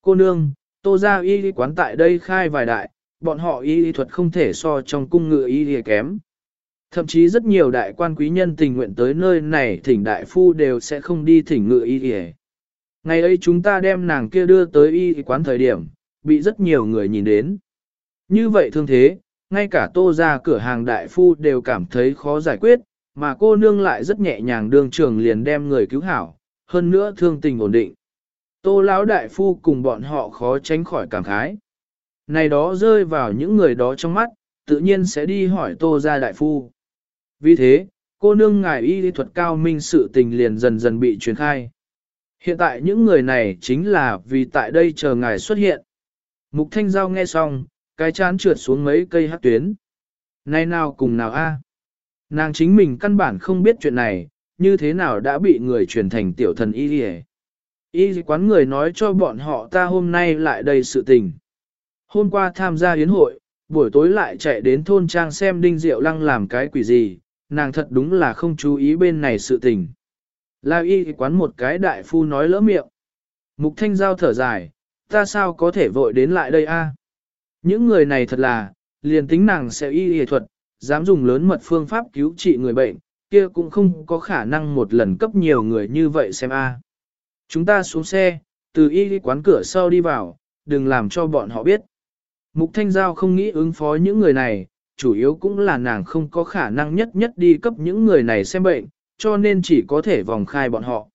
Cô nương, tô ra y quán tại đây khai vài đại, bọn họ y thuật không thể so trong cung ngựa y kém. Thậm chí rất nhiều đại quan quý nhân tình nguyện tới nơi này thỉnh đại phu đều sẽ không đi thỉnh ngựa y y. Ngày ấy chúng ta đem nàng kia đưa tới y quán thời điểm, bị rất nhiều người nhìn đến. Như vậy thương thế, ngay cả tô ra cửa hàng đại phu đều cảm thấy khó giải quyết, mà cô nương lại rất nhẹ nhàng đương trường liền đem người cứu hảo, hơn nữa thương tình ổn định. Tô lão đại phu cùng bọn họ khó tránh khỏi cảm khái. Này đó rơi vào những người đó trong mắt, tự nhiên sẽ đi hỏi tô ra đại phu. Vì thế, cô nương ngài y lý thuật cao minh sự tình liền dần dần bị truyền khai. Hiện tại những người này chính là vì tại đây chờ ngài xuất hiện. Mục Thanh Giao nghe xong, cái chán trượt xuống mấy cây hát tuyến. Này nào cùng nào a? À? Nàng chính mình căn bản không biết chuyện này, như thế nào đã bị người truyền thành tiểu thần y y Y quán người nói cho bọn họ ta hôm nay lại đầy sự tình. Hôm qua tham gia yến hội, buổi tối lại chạy đến thôn trang xem đinh diệu lăng làm cái quỷ gì, nàng thật đúng là không chú ý bên này sự tình. La y quán một cái đại phu nói lỡ miệng. Mục thanh giao thở dài, ta sao có thể vội đến lại đây a? Những người này thật là, liền tính nàng sẽ y y thuật, dám dùng lớn mật phương pháp cứu trị người bệnh, kia cũng không có khả năng một lần cấp nhiều người như vậy xem a. Chúng ta xuống xe, từ y quán cửa sau đi vào, đừng làm cho bọn họ biết. Mục Thanh Giao không nghĩ ứng phó những người này, chủ yếu cũng là nàng không có khả năng nhất nhất đi cấp những người này xem bệnh, cho nên chỉ có thể vòng khai bọn họ.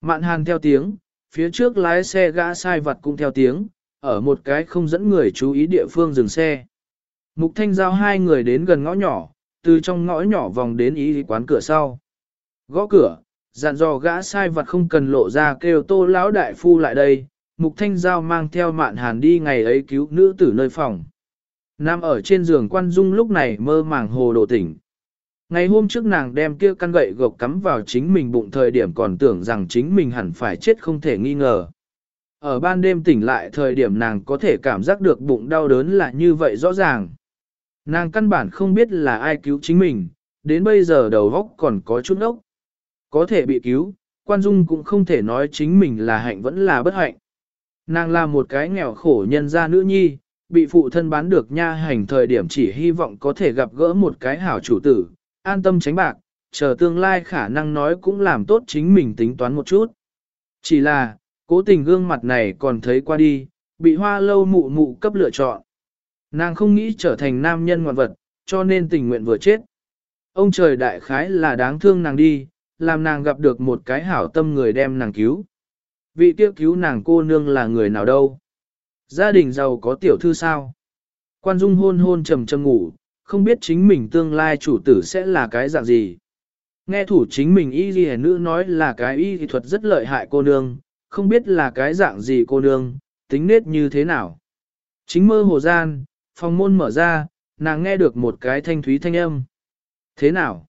Mạn hàn theo tiếng, phía trước lái xe gã sai vật cũng theo tiếng, ở một cái không dẫn người chú ý địa phương dừng xe. Mục Thanh Giao hai người đến gần ngõ nhỏ, từ trong ngõ nhỏ vòng đến ý quán cửa sau. Gõ cửa, dặn dò gã sai vật không cần lộ ra kêu tô lão đại phu lại đây, Mục Thanh Giao mang theo mạn hàn đi ngày ấy cứu nữ tử nơi phòng. Nam ở trên giường quan dung lúc này mơ màng hồ đồ tỉnh. Ngày hôm trước nàng đem kia căn gậy gộc cắm vào chính mình bụng thời điểm còn tưởng rằng chính mình hẳn phải chết không thể nghi ngờ. Ở ban đêm tỉnh lại thời điểm nàng có thể cảm giác được bụng đau đớn là như vậy rõ ràng. Nàng căn bản không biết là ai cứu chính mình, đến bây giờ đầu óc còn có chút ốc. Có thể bị cứu, quan dung cũng không thể nói chính mình là hạnh vẫn là bất hạnh. Nàng là một cái nghèo khổ nhân gia nữ nhi, bị phụ thân bán được nha hành thời điểm chỉ hy vọng có thể gặp gỡ một cái hảo chủ tử, an tâm tránh bạc, chờ tương lai khả năng nói cũng làm tốt chính mình tính toán một chút. Chỉ là, cố tình gương mặt này còn thấy qua đi, bị hoa lâu mụ mụ cấp lựa chọn. Nàng không nghĩ trở thành nam nhân ngoạn vật, cho nên tình nguyện vừa chết. Ông trời đại khái là đáng thương nàng đi, làm nàng gặp được một cái hảo tâm người đem nàng cứu. Vị tiêu cứu nàng cô nương là người nào đâu? Gia đình giàu có tiểu thư sao? Quan Dung hôn hôn trầm trầm ngủ, không biết chính mình tương lai chủ tử sẽ là cái dạng gì. Nghe thủ chính mình y ghi nữ nói là cái y thuật rất lợi hại cô nương, không biết là cái dạng gì cô nương, tính nết như thế nào. Chính mơ hồ gian, phòng môn mở ra, nàng nghe được một cái thanh thúy thanh âm. Thế nào?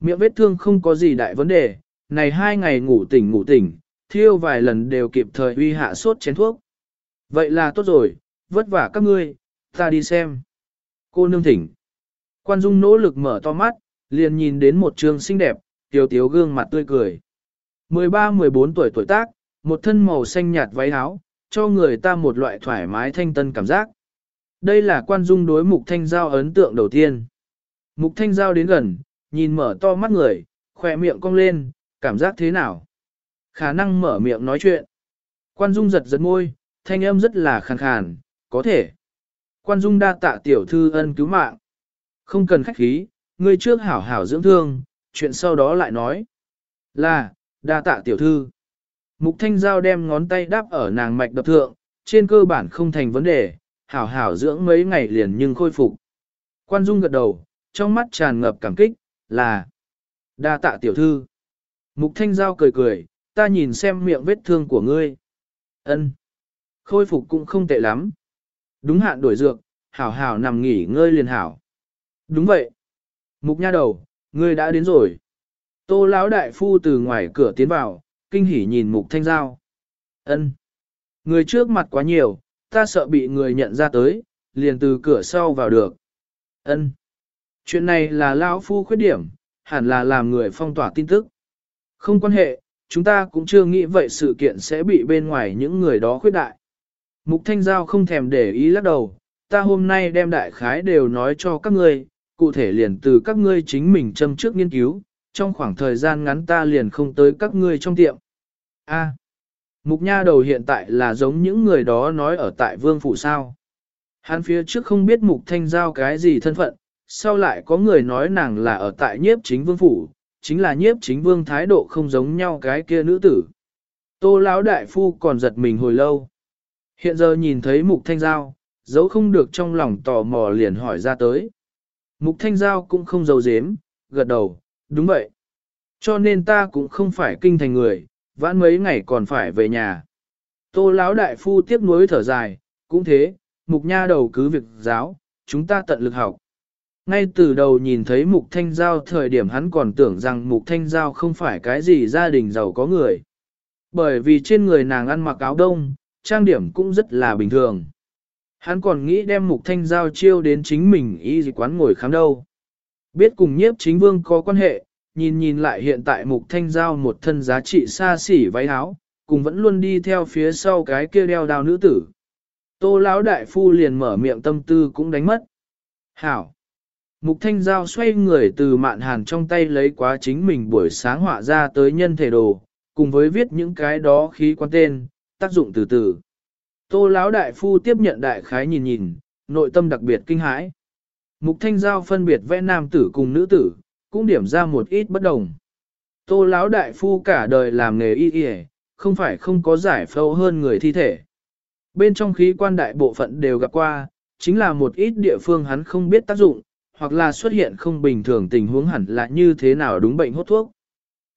Miệng vết thương không có gì đại vấn đề, này hai ngày ngủ tỉnh ngủ tỉnh, thiêu vài lần đều kịp thời uy hạ sốt chén thuốc. Vậy là tốt rồi, vất vả các ngươi, ta đi xem. Cô nương thỉnh. Quan Dung nỗ lực mở to mắt, liền nhìn đến một trường xinh đẹp, tiểu tiếu gương mặt tươi cười. 13-14 tuổi tuổi tác, một thân màu xanh nhạt váy áo, cho người ta một loại thoải mái thanh tân cảm giác. Đây là quan dung đối mục thanh giao ấn tượng đầu tiên. Mục thanh giao đến gần, nhìn mở to mắt người, khỏe miệng cong lên, cảm giác thế nào? Khả năng mở miệng nói chuyện. Quan dung giật giật môi, thanh âm rất là khàn khàn, có thể. Quan dung đa tạ tiểu thư ân cứu mạng. Không cần khách khí, ngươi trước hảo hảo dưỡng thương, chuyện sau đó lại nói. Là, đa tạ tiểu thư. Mục thanh giao đem ngón tay đáp ở nàng mạch đập thượng, trên cơ bản không thành vấn đề, hảo hảo dưỡng mấy ngày liền nhưng khôi phục. Quan Dung gật đầu, trong mắt tràn ngập cảm kích, là đa tạ tiểu thư. Mục thanh giao cười cười, ta nhìn xem miệng vết thương của ngươi. ân Khôi phục cũng không tệ lắm. Đúng hạn đổi dược, hảo hảo nằm nghỉ ngơi liền hảo. Đúng vậy. Mục nha đầu, ngươi đã đến rồi. Tô lão đại phu từ ngoài cửa tiến vào, kinh hỉ nhìn mục thanh giao. ân Người trước mặt quá nhiều, ta sợ bị người nhận ra tới, liền từ cửa sau vào được. ân Chuyện này là lão phu khuyết điểm, hẳn là làm người phong tỏa tin tức. Không quan hệ, chúng ta cũng chưa nghĩ vậy sự kiện sẽ bị bên ngoài những người đó khuyết đại. Mục Thanh Giao không thèm để ý lắc đầu, ta hôm nay đem đại khái đều nói cho các ngươi, cụ thể liền từ các ngươi chính mình châm trước nghiên cứu, trong khoảng thời gian ngắn ta liền không tới các ngươi trong tiệm. A. mục nha đầu hiện tại là giống những người đó nói ở tại vương phủ sao. Hắn phía trước không biết mục thanh giao cái gì thân phận, sau lại có người nói nàng là ở tại nhiếp chính vương phủ, chính là nhiếp chính vương thái độ không giống nhau cái kia nữ tử. Tô lão đại phu còn giật mình hồi lâu. Hiện giờ nhìn thấy mục thanh giao, dấu không được trong lòng tò mò liền hỏi ra tới. Mục thanh giao cũng không giấu giếm, gật đầu, đúng vậy. Cho nên ta cũng không phải kinh thành người, vãn mấy ngày còn phải về nhà. Tô lão đại phu tiếp nối thở dài, cũng thế, mục nha đầu cứ việc giáo, chúng ta tận lực học. Ngay từ đầu nhìn thấy mục thanh giao thời điểm hắn còn tưởng rằng mục thanh giao không phải cái gì gia đình giàu có người. Bởi vì trên người nàng ăn mặc áo đông, trang điểm cũng rất là bình thường. Hắn còn nghĩ đem mục thanh giao chiêu đến chính mình y dịch quán ngồi khám đâu. Biết cùng nhiếp chính vương có quan hệ, nhìn nhìn lại hiện tại mục thanh giao một thân giá trị xa xỉ váy áo, cùng vẫn luôn đi theo phía sau cái kia đeo đào nữ tử. Tô lão đại phu liền mở miệng tâm tư cũng đánh mất. Hảo! Mục thanh giao xoay người từ mạn hàn trong tay lấy quá chính mình buổi sáng họa ra tới nhân thể đồ, cùng với viết những cái đó khí quan tên, tác dụng từ từ. Tô lão đại phu tiếp nhận đại khái nhìn nhìn, nội tâm đặc biệt kinh hãi. Mục thanh giao phân biệt vẽ nam tử cùng nữ tử, cũng điểm ra một ít bất đồng. Tô lão đại phu cả đời làm nghề y y, không phải không có giải phẫu hơn người thi thể. Bên trong khí quan đại bộ phận đều gặp qua, chính là một ít địa phương hắn không biết tác dụng, hoặc là xuất hiện không bình thường tình huống hẳn là như thế nào đúng bệnh hốt thuốc.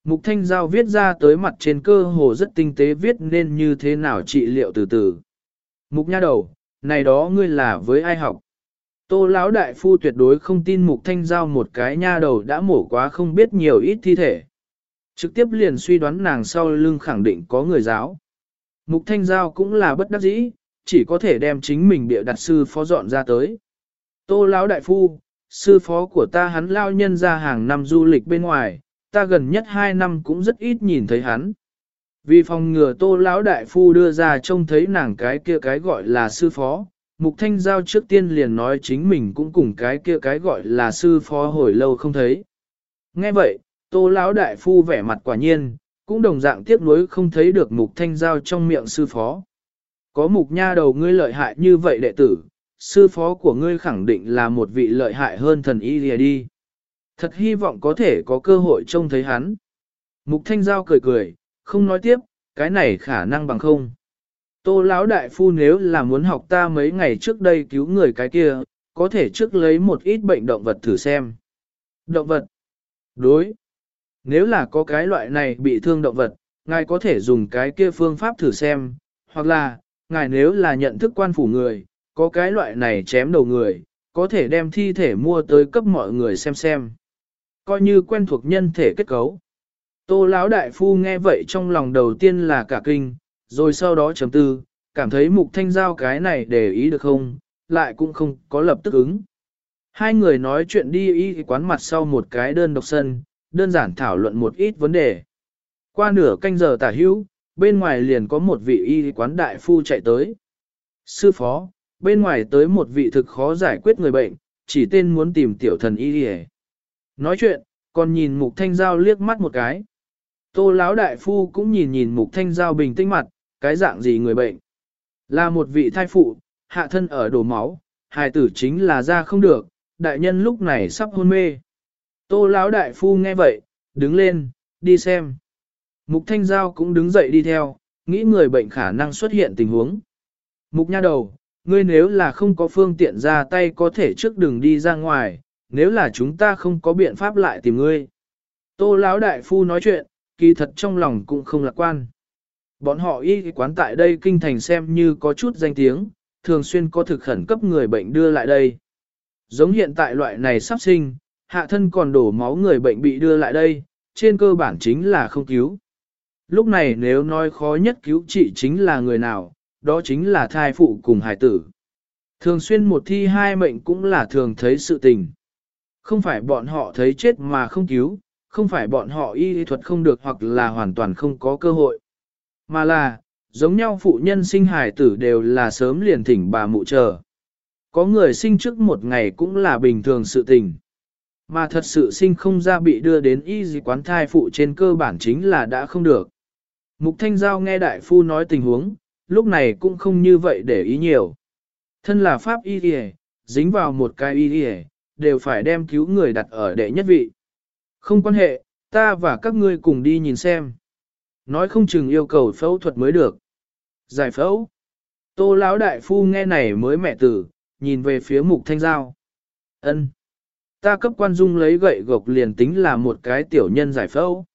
Mục Thanh Giao viết ra tới mặt trên cơ hồ rất tinh tế viết nên như thế nào trị liệu từ từ. Mục nha đầu, này đó ngươi là với ai học? Tô lão đại phu tuyệt đối không tin mục thanh giao một cái nha đầu đã mổ quá không biết nhiều ít thi thể. Trực tiếp liền suy đoán nàng sau lưng khẳng định có người giáo. Mục Thanh Giao cũng là bất đắc dĩ, chỉ có thể đem chính mình bịa đặt sư phó dọn ra tới. Tô lão đại phu, sư phó của ta hắn lao nhân ra hàng năm du lịch bên ngoài, ta gần nhất 2 năm cũng rất ít nhìn thấy hắn. Vì phòng ngừa tô lão đại phu đưa ra trông thấy nàng cái kia cái gọi là sư phó, Mục Thanh Giao trước tiên liền nói chính mình cũng cùng cái kia cái gọi là sư phó hồi lâu không thấy. Nghe vậy, tô lão đại phu vẻ mặt quả nhiên, cũng đồng dạng tiếc nuối không thấy được Mục Thanh Giao trong miệng sư phó. Có mục nha đầu ngươi lợi hại như vậy đệ tử, sư phó của ngươi khẳng định là một vị lợi hại hơn thần y lìa đi. Thật hy vọng có thể có cơ hội trông thấy hắn. Mục Thanh Giao cười cười, không nói tiếp, cái này khả năng bằng không. Tô lão đại phu nếu là muốn học ta mấy ngày trước đây cứu người cái kia, có thể trước lấy một ít bệnh động vật thử xem. Động vật. Đối. Nếu là có cái loại này bị thương động vật, ngài có thể dùng cái kia phương pháp thử xem, hoặc là, ngài nếu là nhận thức quan phủ người, có cái loại này chém đầu người, có thể đem thi thể mua tới cấp mọi người xem xem. Coi như quen thuộc nhân thể kết cấu. Tô lão đại phu nghe vậy trong lòng đầu tiên là cả kinh, rồi sau đó chấm tư, cảm thấy mục thanh giao cái này để ý được không, lại cũng không có lập tức ứng. Hai người nói chuyện đi y quán mặt sau một cái đơn độc sân, đơn giản thảo luận một ít vấn đề. Qua nửa canh giờ tả hữu, bên ngoài liền có một vị y quán đại phu chạy tới. Sư phó, bên ngoài tới một vị thực khó giải quyết người bệnh, chỉ tên muốn tìm tiểu thần y y Nói chuyện, còn nhìn mục thanh giao liếc mắt một cái. Tô lão đại phu cũng nhìn nhìn mục thanh giao bình tĩnh mặt, cái dạng gì người bệnh. Là một vị thai phụ, hạ thân ở đổ máu, hài tử chính là ra không được, đại nhân lúc này sắp hôn mê. Tô lão đại phu nghe vậy, đứng lên, đi xem. Mục thanh giao cũng đứng dậy đi theo, nghĩ người bệnh khả năng xuất hiện tình huống. Mục nha đầu, ngươi nếu là không có phương tiện ra tay có thể trước đường đi ra ngoài, nếu là chúng ta không có biện pháp lại tìm ngươi. Tô lão đại phu nói chuyện, kỳ thật trong lòng cũng không lạc quan. Bọn họ y quán tại đây kinh thành xem như có chút danh tiếng, thường xuyên có thực khẩn cấp người bệnh đưa lại đây. Giống hiện tại loại này sắp sinh, hạ thân còn đổ máu người bệnh bị đưa lại đây, trên cơ bản chính là không cứu. Lúc này nếu nói khó nhất cứu trị chính là người nào, đó chính là thai phụ cùng hải tử. Thường xuyên một thi hai mệnh cũng là thường thấy sự tình. Không phải bọn họ thấy chết mà không cứu, không phải bọn họ y thuật không được hoặc là hoàn toàn không có cơ hội. Mà là, giống nhau phụ nhân sinh hài tử đều là sớm liền thỉnh bà mụ chờ. Có người sinh trước một ngày cũng là bình thường sự tình. Mà thật sự sinh không ra bị đưa đến y gì quán thai phụ trên cơ bản chính là đã không được. Mục Thanh Giao nghe đại phu nói tình huống, lúc này cũng không như vậy để ý nhiều. Thân là pháp y y, dính vào một cái y y, đều phải đem cứu người đặt ở đệ nhất vị. Không quan hệ, ta và các ngươi cùng đi nhìn xem. Nói không chừng yêu cầu phẫu thuật mới được. Giải phẫu. Tô lão đại phu nghe này mới mẹ tử, nhìn về phía mục thanh giao. ân Ta cấp quan dung lấy gậy gộc liền tính là một cái tiểu nhân giải phẫu.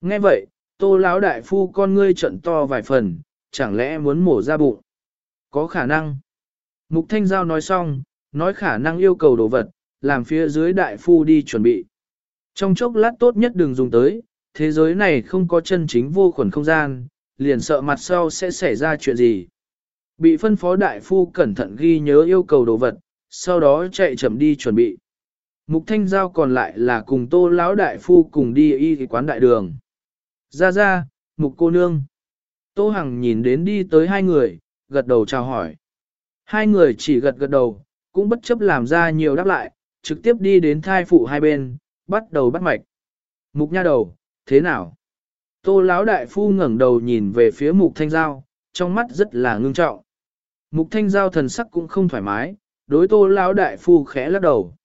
Nghe vậy, tô lão đại phu con ngươi trận to vài phần, chẳng lẽ muốn mổ ra bụng? Có khả năng. Mục thanh giao nói xong, nói khả năng yêu cầu đồ vật, làm phía dưới đại phu đi chuẩn bị. Trong chốc lát tốt nhất đừng dùng tới, thế giới này không có chân chính vô khuẩn không gian, liền sợ mặt sau sẽ xảy ra chuyện gì. Bị phân phó đại phu cẩn thận ghi nhớ yêu cầu đồ vật, sau đó chạy chậm đi chuẩn bị. Mục thanh giao còn lại là cùng tô lão đại phu cùng đi y quán đại đường. Ra ra, mục cô nương. Tô Hằng nhìn đến đi tới hai người, gật đầu chào hỏi. Hai người chỉ gật gật đầu, cũng bất chấp làm ra nhiều đáp lại, trực tiếp đi đến thai phụ hai bên, bắt đầu bắt mạch. Mục nha đầu, thế nào? Tô lão đại phu ngẩng đầu nhìn về phía mục thanh giao, trong mắt rất là ngưng trọng. Mục thanh giao thần sắc cũng không thoải mái, đối tô lão đại phu khẽ lắc đầu.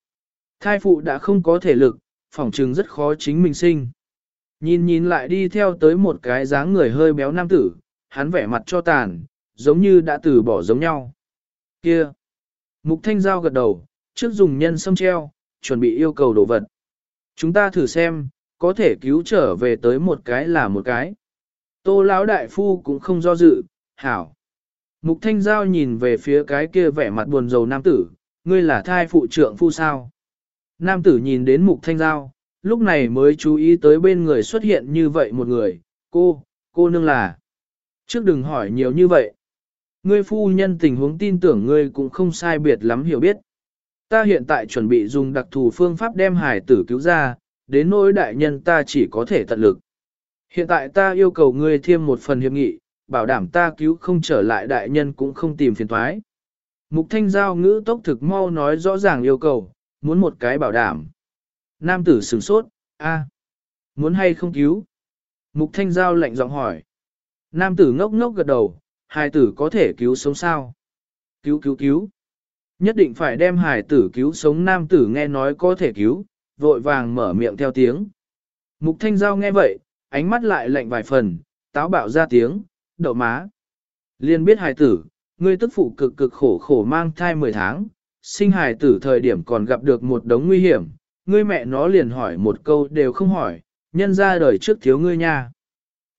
Thai phụ đã không có thể lực, phỏng trừng rất khó chính mình sinh. Nhìn nhìn lại đi theo tới một cái dáng người hơi béo nam tử, hắn vẻ mặt cho tàn, giống như đã từ bỏ giống nhau. Kia! Mục thanh giao gật đầu, trước dùng nhân sâm treo, chuẩn bị yêu cầu đồ vật. Chúng ta thử xem, có thể cứu trở về tới một cái là một cái. Tô lão đại phu cũng không do dự, hảo. Mục thanh giao nhìn về phía cái kia vẻ mặt buồn rầu nam tử, ngươi là thai phụ trưởng phu sao. Nam tử nhìn đến mục thanh giao, lúc này mới chú ý tới bên người xuất hiện như vậy một người, cô, cô nương là. Trước đừng hỏi nhiều như vậy. Ngươi phu nhân tình huống tin tưởng ngươi cũng không sai biệt lắm hiểu biết. Ta hiện tại chuẩn bị dùng đặc thù phương pháp đem hải tử cứu ra, đến nỗi đại nhân ta chỉ có thể tận lực. Hiện tại ta yêu cầu ngươi thêm một phần hiệp nghị, bảo đảm ta cứu không trở lại đại nhân cũng không tìm phiền thoái. Mục thanh giao ngữ tốc thực mau nói rõ ràng yêu cầu, muốn một cái bảo đảm. Nam tử sửng sốt, a, muốn hay không cứu? Mục thanh giao lạnh giọng hỏi. Nam tử ngốc ngốc gật đầu, hai tử có thể cứu sống sao? Cứu cứu cứu. Nhất định phải đem Hải tử cứu sống nam tử nghe nói có thể cứu, vội vàng mở miệng theo tiếng. Mục thanh giao nghe vậy, ánh mắt lại lạnh vài phần, táo bạo ra tiếng, đậu má. Liên biết Hải tử, ngươi tức phụ cực cực khổ khổ mang thai 10 tháng, sinh Hải tử thời điểm còn gặp được một đống nguy hiểm, ngươi mẹ nó liền hỏi một câu đều không hỏi, nhân ra đời trước thiếu ngươi nha.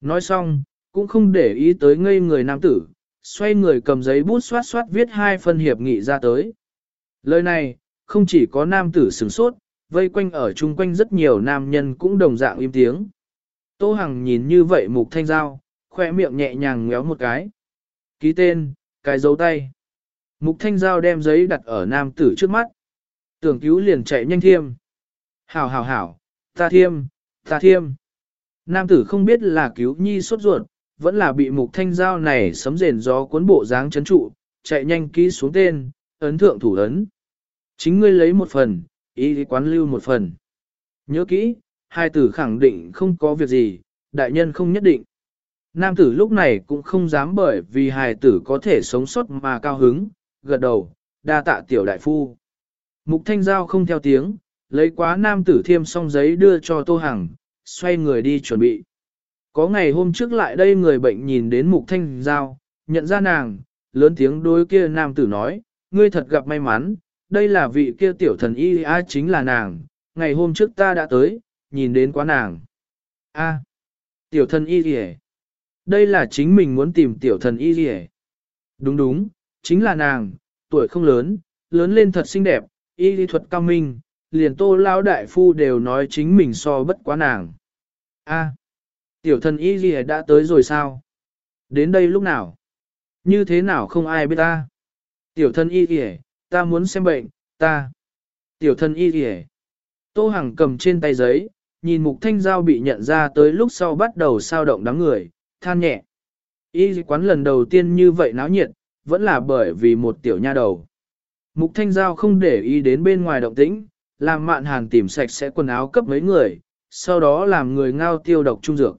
Nói xong, cũng không để ý tới ngây người nam tử, xoay người cầm giấy bút xoát xoát viết hai phân hiệp nghị ra tới. Lời này, không chỉ có nam tử sửng sốt, vây quanh ở chung quanh rất nhiều nam nhân cũng đồng dạng im tiếng. Tô Hằng nhìn như vậy mục thanh giao, khoe miệng nhẹ nhàng ngéo một cái. Ký tên, cái dấu tay. Mục thanh giao đem giấy đặt ở nam tử trước mắt. Tưởng cứu liền chạy nhanh thiêm. Hảo hảo hảo, ta thiêm, ta thiêm. Nam tử không biết là cứu nhi sốt ruột, vẫn là bị mục thanh giao này sấm rền gió cuốn bộ dáng chấn trụ, chạy nhanh ký xuống tên, ấn thượng thủ ấn. Chính ngươi lấy một phần, ý quán lưu một phần. Nhớ kỹ, hai tử khẳng định không có việc gì, đại nhân không nhất định. Nam tử lúc này cũng không dám bởi vì hài tử có thể sống sót mà cao hứng, gật đầu, đa tạ tiểu đại phu. Mục thanh giao không theo tiếng, lấy quá nam tử thiêm xong giấy đưa cho Tô Hằng, xoay người đi chuẩn bị. Có ngày hôm trước lại đây người bệnh nhìn đến mục thanh giao, nhận ra nàng, lớn tiếng đối kia nam tử nói, ngươi thật gặp may mắn, đây là vị kia tiểu thần y a chính là nàng, ngày hôm trước ta đã tới, nhìn đến quá nàng. A, tiểu thần y gì Đây là chính mình muốn tìm tiểu thần y gì Đúng đúng, chính là nàng, tuổi không lớn, lớn lên thật xinh đẹp, y lý thuật cao minh, liền tô lao đại phu đều nói chính mình so bất quá nàng. A, tiểu thần y gì đã tới rồi sao? Đến đây lúc nào? Như thế nào không ai biết ta? Tiểu thần y gì ta muốn xem bệnh, ta. Tiểu thần y gì Tô Hằng cầm trên tay giấy, nhìn mục thanh giao bị nhận ra tới lúc sau bắt đầu sao động đám người, than nhẹ. Y quán lần đầu tiên như vậy náo nhiệt, vẫn là bởi vì một tiểu nha đầu. Mục thanh giao không để ý đến bên ngoài động tĩnh, làm mạn hàn tìm sạch sẽ quần áo cấp mấy người, sau đó làm người ngao tiêu độc trung dược.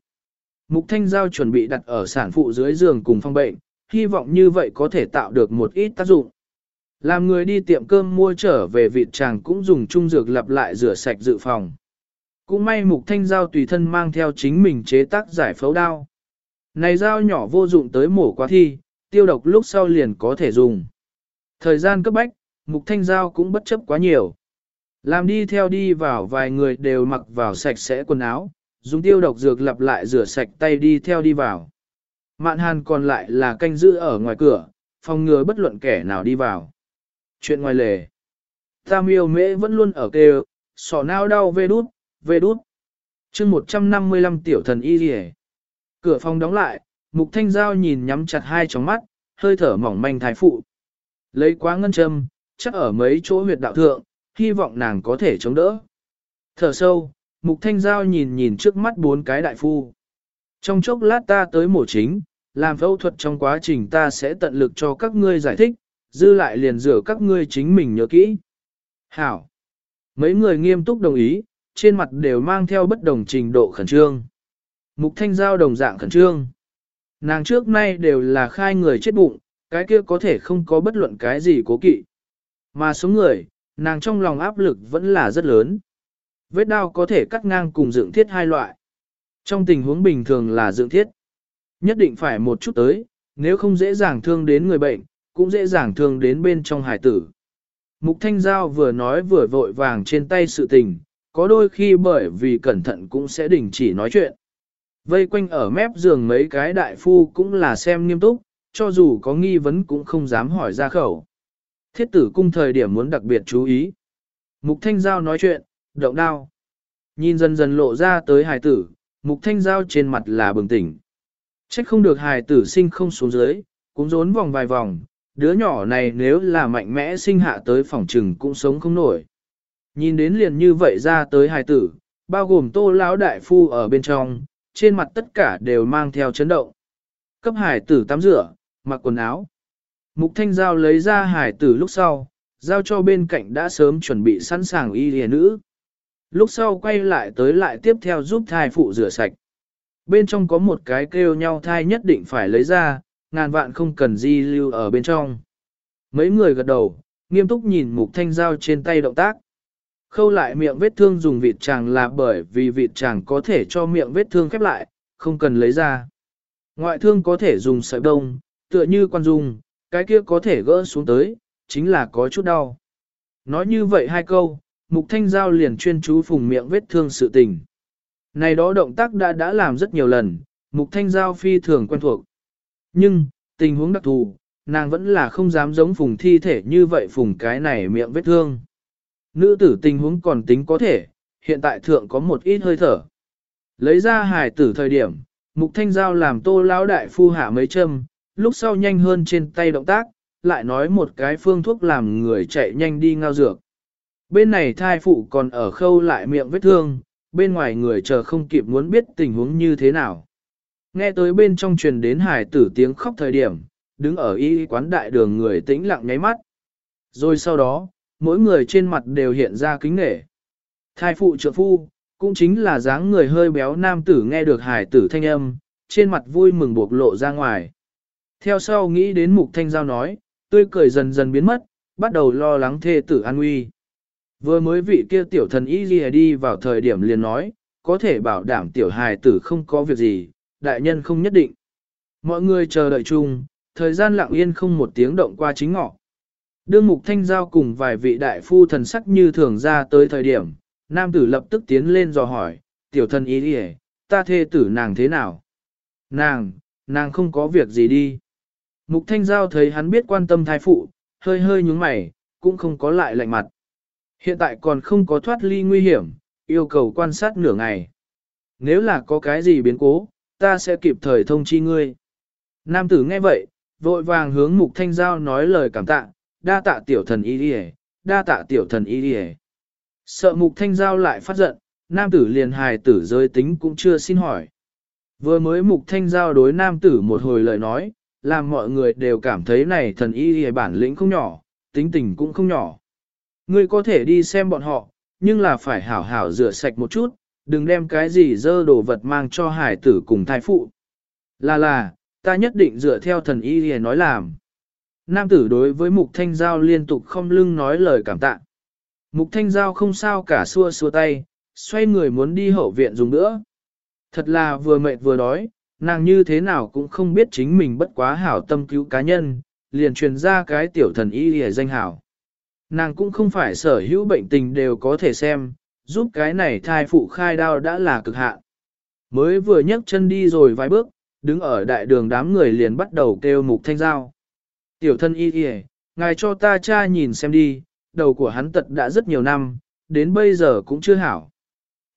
Mục thanh giao chuẩn bị đặt ở sản phụ dưới giường cùng phong bệnh, hy vọng như vậy có thể tạo được một ít tác dụng. Làm người đi tiệm cơm mua trở về vịt chàng cũng dùng trung dược lặp lại rửa sạch dự phòng. Cũng may mục thanh giao tùy thân mang theo chính mình chế tác giải phẫu đao. Này dao nhỏ vô dụng tới mổ quá thi, tiêu độc lúc sau liền có thể dùng. Thời gian cấp bách, mục thanh giao cũng bất chấp quá nhiều. Làm đi theo đi vào vài người đều mặc vào sạch sẽ quần áo, dùng tiêu độc dược lặp lại rửa sạch tay đi theo đi vào. Mạn hàn còn lại là canh giữ ở ngoài cửa, phòng ngừa bất luận kẻ nào đi vào. Chuyện ngoài lề. Tam yêu mễ vẫn luôn ở kêu, sọ nao đau vê đút, vê đút. chương 155 tiểu thần y rỉ. Cửa phòng đóng lại, mục thanh giao nhìn nhắm chặt hai tròng mắt, hơi thở mỏng manh thái phụ. Lấy quá ngân châm, chắc ở mấy chỗ huyệt đạo thượng, hy vọng nàng có thể chống đỡ. Thở sâu, mục thanh giao nhìn nhìn trước mắt bốn cái đại phu. Trong chốc lát ta tới mổ chính, làm phẫu thuật trong quá trình ta sẽ tận lực cho các ngươi giải thích, dư lại liền rửa các ngươi chính mình nhớ kỹ. Hảo. Mấy người nghiêm túc đồng ý, trên mặt đều mang theo bất đồng trình độ khẩn trương. Mục thanh giao đồng dạng khẩn trương. Nàng trước nay đều là khai người chết bụng, cái kia có thể không có bất luận cái gì cố kỵ. Mà số người, nàng trong lòng áp lực vẫn là rất lớn. Vết đao có thể cắt ngang cùng dựng thiết hai loại. Trong tình huống bình thường là dựng thiết. Nhất định phải một chút tới, nếu không dễ dàng thương đến người bệnh, cũng dễ dàng thương đến bên trong hải tử. Mục Thanh Giao vừa nói vừa vội vàng trên tay sự tình, có đôi khi bởi vì cẩn thận cũng sẽ đình chỉ nói chuyện. Vây quanh ở mép giường mấy cái đại phu cũng là xem nghiêm túc, cho dù có nghi vấn cũng không dám hỏi ra khẩu. Thiết tử cung thời điểm muốn đặc biệt chú ý. Mục Thanh Giao nói chuyện, động đao. Nhìn dần dần lộ ra tới hài tử, Mục Thanh Giao trên mặt là bừng tỉnh. Trách không được hài tử sinh không xuống dưới, cũng rốn vòng vài vòng, đứa nhỏ này nếu là mạnh mẽ sinh hạ tới phòng trừng cũng sống không nổi. Nhìn đến liền như vậy ra tới hài tử, bao gồm tô lão đại phu ở bên trong, trên mặt tất cả đều mang theo chấn động. Cấp hải tử tắm rửa, mặc quần áo. Mục thanh giao lấy ra hải tử lúc sau, giao cho bên cạnh đã sớm chuẩn bị sẵn sàng y lìa nữ. Lúc sau quay lại tới lại tiếp theo giúp thai phụ rửa sạch. Bên trong có một cái kêu nhau thai nhất định phải lấy ra, ngàn vạn không cần di lưu ở bên trong. Mấy người gật đầu, nghiêm túc nhìn mục thanh dao trên tay động tác. Khâu lại miệng vết thương dùng vịt chàng là bởi vì vịt chàng có thể cho miệng vết thương khép lại, không cần lấy ra. Ngoại thương có thể dùng sợi đông, tựa như quan dung, cái kia có thể gỡ xuống tới, chính là có chút đau. Nói như vậy hai câu, mục thanh giao liền chuyên chú phùng miệng vết thương sự tình. Này đó động tác đã đã làm rất nhiều lần, mục thanh giao phi thường quen thuộc. Nhưng, tình huống đặc thù, nàng vẫn là không dám giống phùng thi thể như vậy phùng cái này miệng vết thương. Nữ tử tình huống còn tính có thể, hiện tại thượng có một ít hơi thở. Lấy ra hài tử thời điểm, mục thanh giao làm tô lão đại phu hạ mấy châm, lúc sau nhanh hơn trên tay động tác, lại nói một cái phương thuốc làm người chạy nhanh đi ngao dược. Bên này thai phụ còn ở khâu lại miệng vết thương, bên ngoài người chờ không kịp muốn biết tình huống như thế nào. Nghe tới bên trong truyền đến hải tử tiếng khóc thời điểm, đứng ở y quán đại đường người tĩnh lặng nháy mắt. Rồi sau đó, mỗi người trên mặt đều hiện ra kính nể. Thai phụ trợ phu, cũng chính là dáng người hơi béo nam tử nghe được hải tử thanh âm, trên mặt vui mừng buộc lộ ra ngoài. Theo sau nghĩ đến mục thanh giao nói, tươi cười dần dần biến mất, bắt đầu lo lắng thê tử an nguy. Vừa mới vị kia tiểu thần y ghi đi vào thời điểm liền nói, có thể bảo đảm tiểu hài tử không có việc gì, đại nhân không nhất định. Mọi người chờ đợi chung, thời gian lặng yên không một tiếng động qua chính ngọ. Đương mục thanh giao cùng vài vị đại phu thần sắc như thường ra tới thời điểm, nam tử lập tức tiến lên dò hỏi, tiểu thần y ghi ta thê tử nàng thế nào? Nàng, nàng không có việc gì đi. Mục thanh giao thấy hắn biết quan tâm thai phụ, hơi hơi nhúng mày, cũng không có lại lạnh mặt. Hiện tại còn không có thoát ly nguy hiểm, yêu cầu quan sát nửa ngày. Nếu là có cái gì biến cố, ta sẽ kịp thời thông chi ngươi. Nam tử nghe vậy, vội vàng hướng mục thanh giao nói lời cảm tạ, đa tạ tiểu thần y đi đa tạ tiểu thần y đi Sợ mục thanh giao lại phát giận, nam tử liền hài tử giới tính cũng chưa xin hỏi. Vừa mới mục thanh giao đối nam tử một hồi lời nói, làm mọi người đều cảm thấy này thần y đi bản lĩnh không nhỏ, tính tình cũng không nhỏ. Ngươi có thể đi xem bọn họ, nhưng là phải hảo hảo rửa sạch một chút, đừng đem cái gì dơ đồ vật mang cho hải tử cùng thai phụ. Là là, ta nhất định dựa theo thần y đi nói làm. Nam tử đối với mục thanh giao liên tục không lưng nói lời cảm tạ. Mục thanh giao không sao cả xua xua tay, xoay người muốn đi hậu viện dùng nữa. Thật là vừa mệt vừa đói, nàng như thế nào cũng không biết chính mình bất quá hảo tâm cứu cá nhân, liền truyền ra cái tiểu thần y hề danh hảo. Nàng cũng không phải sở hữu bệnh tình đều có thể xem, giúp cái này thai phụ khai đao đã là cực hạn. Mới vừa nhấc chân đi rồi vài bước, đứng ở đại đường đám người liền bắt đầu kêu mục thanh giao. Tiểu thân y y ngài cho ta cha nhìn xem đi, đầu của hắn tật đã rất nhiều năm, đến bây giờ cũng chưa hảo.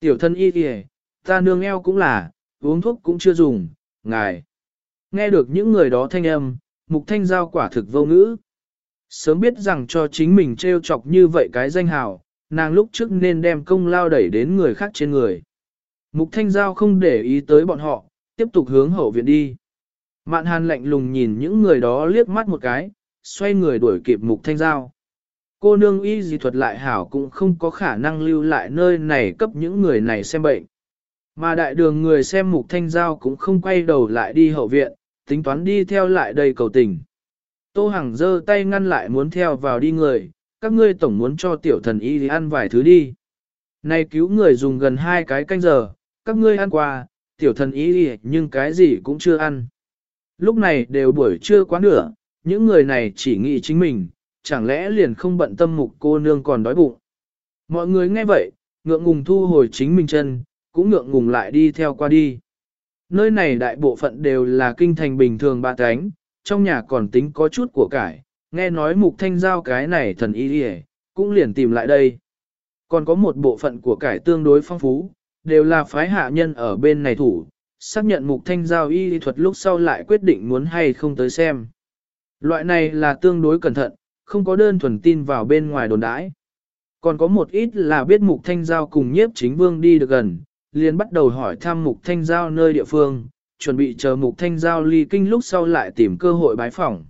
Tiểu thân y y ta nương eo cũng là, uống thuốc cũng chưa dùng, ngài. Nghe được những người đó thanh âm, mục thanh giao quả thực vô ngữ. Sớm biết rằng cho chính mình trêu chọc như vậy cái danh hào, nàng lúc trước nên đem công lao đẩy đến người khác trên người. Mục thanh giao không để ý tới bọn họ, tiếp tục hướng hậu viện đi. Mạn hàn lạnh lùng nhìn những người đó liếc mắt một cái, xoay người đuổi kịp mục thanh giao. Cô nương y gì thuật lại hảo cũng không có khả năng lưu lại nơi này cấp những người này xem bệnh. Mà đại đường người xem mục thanh giao cũng không quay đầu lại đi hậu viện, tính toán đi theo lại đây cầu tình. Tô Hằng giơ tay ngăn lại muốn theo vào đi người, các ngươi tổng muốn cho tiểu thần y thì ăn vài thứ đi. Này cứu người dùng gần hai cái canh giờ, các ngươi ăn qua, tiểu thần y đi nhưng cái gì cũng chưa ăn. Lúc này đều buổi trưa quá nửa, những người này chỉ nghĩ chính mình, chẳng lẽ liền không bận tâm mục cô nương còn đói bụng. Mọi người nghe vậy, ngượng ngùng thu hồi chính mình chân, cũng ngượng ngùng lại đi theo qua đi. Nơi này đại bộ phận đều là kinh thành bình thường ba cánh, trong nhà còn tính có chút của cải, nghe nói mục thanh giao cái này thần y đi cũng liền tìm lại đây. Còn có một bộ phận của cải tương đối phong phú, đều là phái hạ nhân ở bên này thủ, xác nhận mục thanh giao y thuật lúc sau lại quyết định muốn hay không tới xem. Loại này là tương đối cẩn thận, không có đơn thuần tin vào bên ngoài đồn đãi. Còn có một ít là biết mục thanh giao cùng nhiếp chính vương đi được gần, liền bắt đầu hỏi thăm mục thanh giao nơi địa phương, chuẩn bị chờ mục thanh giao ly kinh lúc sau lại tìm cơ hội bái phỏng.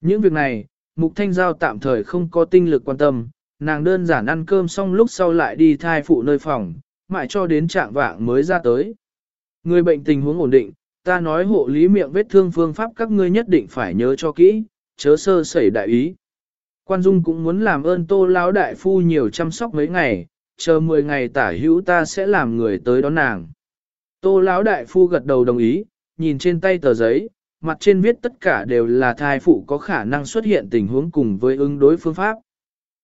Những việc này, mục thanh giao tạm thời không có tinh lực quan tâm, nàng đơn giản ăn cơm xong lúc sau lại đi thai phụ nơi phòng, mãi cho đến trạng vạng mới ra tới. Người bệnh tình huống ổn định, ta nói hộ lý miệng vết thương phương pháp các ngươi nhất định phải nhớ cho kỹ, chớ sơ sẩy đại ý. Quan Dung cũng muốn làm ơn tô lão đại phu nhiều chăm sóc mấy ngày, chờ 10 ngày tả hữu ta sẽ làm người tới đón nàng. Tô lão đại phu gật đầu đồng ý, nhìn trên tay tờ giấy, mặt trên viết tất cả đều là thai phụ có khả năng xuất hiện tình huống cùng với ứng đối phương pháp.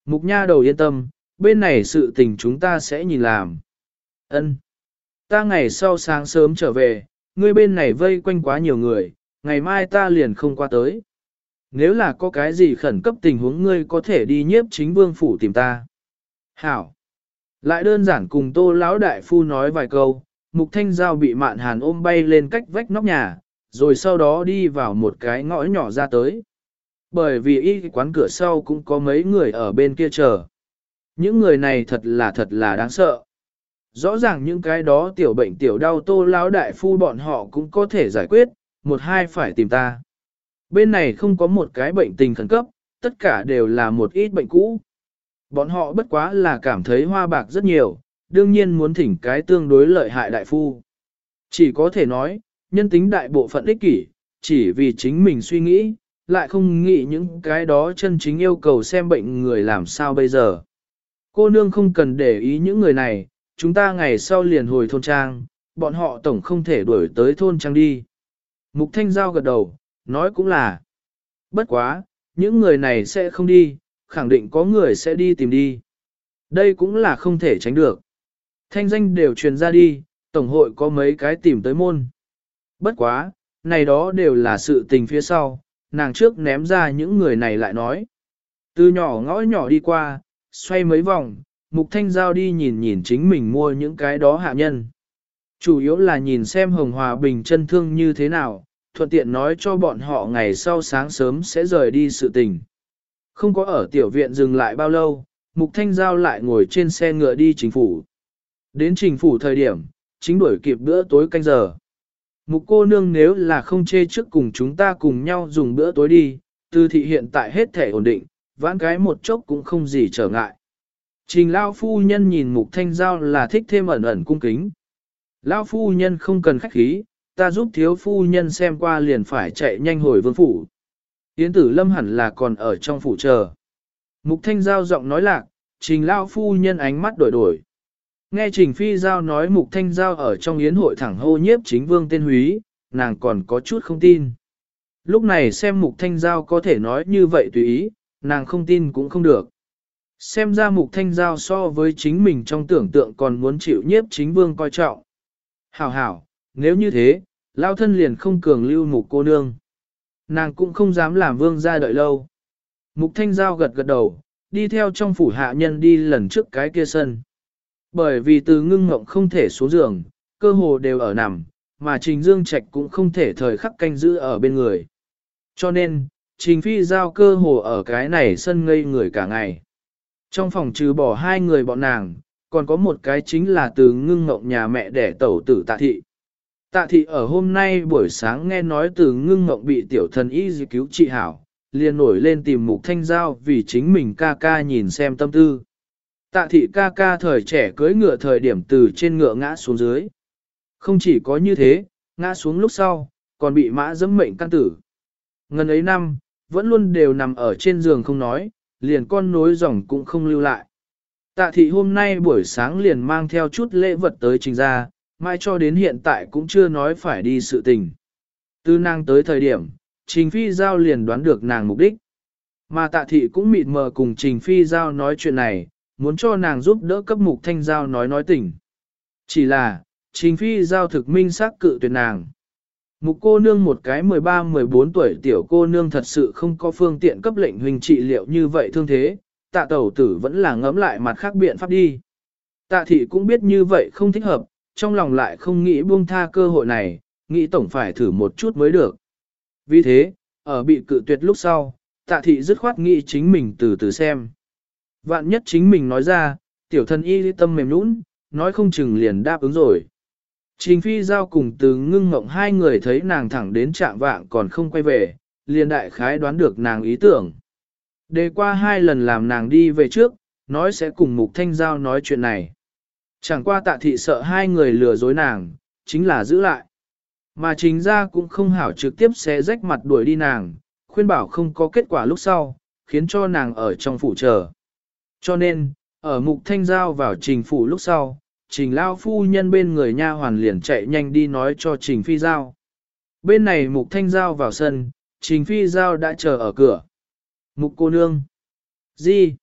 Mục nha đầu yên tâm, bên này sự tình chúng ta sẽ nhìn làm. Ân, Ta ngày sau sáng sớm trở về, ngươi bên này vây quanh quá nhiều người, ngày mai ta liền không qua tới. Nếu là có cái gì khẩn cấp tình huống ngươi có thể đi nhiếp chính vương phủ tìm ta. Hảo. Lại đơn giản cùng tô lão đại phu nói vài câu, mục thanh giao bị mạn hàn ôm bay lên cách vách nóc nhà, rồi sau đó đi vào một cái ngõ nhỏ ra tới. Bởi vì y quán cửa sau cũng có mấy người ở bên kia chờ. Những người này thật là thật là đáng sợ. Rõ ràng những cái đó tiểu bệnh tiểu đau tô lão đại phu bọn họ cũng có thể giải quyết, một hai phải tìm ta. Bên này không có một cái bệnh tình khẩn cấp, tất cả đều là một ít bệnh cũ. Bọn họ bất quá là cảm thấy hoa bạc rất nhiều, đương nhiên muốn thỉnh cái tương đối lợi hại đại phu. Chỉ có thể nói, nhân tính đại bộ phận ích kỷ, chỉ vì chính mình suy nghĩ, lại không nghĩ những cái đó chân chính yêu cầu xem bệnh người làm sao bây giờ. Cô nương không cần để ý những người này, chúng ta ngày sau liền hồi thôn trang, bọn họ tổng không thể đuổi tới thôn trang đi. Mục Thanh Giao gật đầu, nói cũng là. Bất quá, những người này sẽ không đi, khẳng định có người sẽ đi tìm đi. Đây cũng là không thể tránh được. Thanh danh đều truyền ra đi, Tổng hội có mấy cái tìm tới môn. Bất quá, này đó đều là sự tình phía sau, nàng trước ném ra những người này lại nói. Từ nhỏ ngõ nhỏ đi qua, xoay mấy vòng, Mục Thanh Giao đi nhìn nhìn chính mình mua những cái đó hạ nhân. Chủ yếu là nhìn xem Hồng Hòa Bình chân thương như thế nào, thuận tiện nói cho bọn họ ngày sau sáng sớm sẽ rời đi sự tình. Không có ở tiểu viện dừng lại bao lâu, Mục Thanh Giao lại ngồi trên xe ngựa đi chính phủ. Đến trình phủ thời điểm, chính đuổi kịp bữa tối canh giờ. Mục cô nương nếu là không chê trước cùng chúng ta cùng nhau dùng bữa tối đi, tư thị hiện tại hết thể ổn định, vãn cái một chốc cũng không gì trở ngại. Trình Lao Phu Nhân nhìn Mục Thanh Giao là thích thêm ẩn ẩn cung kính. Lao Phu Nhân không cần khách khí, ta giúp thiếu Phu Nhân xem qua liền phải chạy nhanh hồi vương phủ. Yến tử lâm hẳn là còn ở trong phủ chờ. Mục Thanh Giao giọng nói lạc, Trình Lao Phu Nhân ánh mắt đổi đổi. Nghe Trình Phi Giao nói Mục Thanh Giao ở trong yến hội thẳng hô nhiếp chính vương tên húy, nàng còn có chút không tin. Lúc này xem Mục Thanh Giao có thể nói như vậy tùy ý, nàng không tin cũng không được. Xem ra Mục Thanh Giao so với chính mình trong tưởng tượng còn muốn chịu nhiếp chính vương coi trọng. Hảo hảo, nếu như thế, Lao thân liền không cường lưu Mục cô nương. Nàng cũng không dám làm vương ra đợi lâu. Mục Thanh Giao gật gật đầu, đi theo trong phủ hạ nhân đi lần trước cái kia sân. Bởi vì từ ngưng ngộng không thể xuống giường, cơ hồ đều ở nằm, mà Trình Dương Trạch cũng không thể thời khắc canh giữ ở bên người. Cho nên, Trình Phi giao cơ hồ ở cái này sân ngây người cả ngày. Trong phòng trừ bỏ hai người bọn nàng, còn có một cái chính là từ ngưng ngộng nhà mẹ đẻ tẩu tử tạ thị. Tạ thị ở hôm nay buổi sáng nghe nói từ ngưng ngộng bị tiểu thần y cứu trị hảo, liền nổi lên tìm mục thanh giao vì chính mình ca ca nhìn xem tâm tư. Tạ thị ca ca thời trẻ cưới ngựa thời điểm từ trên ngựa ngã xuống dưới. Không chỉ có như thế, ngã xuống lúc sau, còn bị mã dẫm mệnh căn tử. Ngần ấy năm, vẫn luôn đều nằm ở trên giường không nói, liền con nối dòng cũng không lưu lại. Tạ thị hôm nay buổi sáng liền mang theo chút lễ vật tới trình ra, mai cho đến hiện tại cũng chưa nói phải đi sự tình. Từ nàng tới thời điểm, Trình Phi Giao liền đoán được nàng mục đích. Mà tạ thị cũng mịt mờ cùng Trình Phi Giao nói chuyện này, muốn cho nàng giúp đỡ cấp mục thanh giao nói nói tình. Chỉ là, Trình Phi Giao thực minh xác cự tuyệt nàng. Mục cô nương một cái 13-14 tuổi tiểu cô nương thật sự không có phương tiện cấp lệnh huynh trị liệu như vậy thương thế, tạ tẩu tử vẫn là ngẫm lại mặt khác biện pháp đi. Tạ thị cũng biết như vậy không thích hợp, trong lòng lại không nghĩ buông tha cơ hội này, nghĩ tổng phải thử một chút mới được. Vì thế, ở bị cự tuyệt lúc sau, tạ thị dứt khoát nghĩ chính mình từ từ xem. Vạn nhất chính mình nói ra, tiểu thân y tâm mềm nũng, nói không chừng liền đáp ứng rồi. Trình phi giao cùng từ ngưng ngộng hai người thấy nàng thẳng đến trạng vạng còn không quay về, liền đại khái đoán được nàng ý tưởng. Đề qua hai lần làm nàng đi về trước, nói sẽ cùng mục thanh giao nói chuyện này. Chẳng qua tạ thị sợ hai người lừa dối nàng, chính là giữ lại. Mà chính ra cũng không hảo trực tiếp sẽ rách mặt đuổi đi nàng, khuyên bảo không có kết quả lúc sau, khiến cho nàng ở trong phủ chờ. Cho nên, ở mục thanh giao vào trình phủ lúc sau, trình lao phu nhân bên người nha hoàn liền chạy nhanh đi nói cho trình phi giao. Bên này mục thanh giao vào sân, trình phi giao đã chờ ở cửa. Mục cô nương. Gì?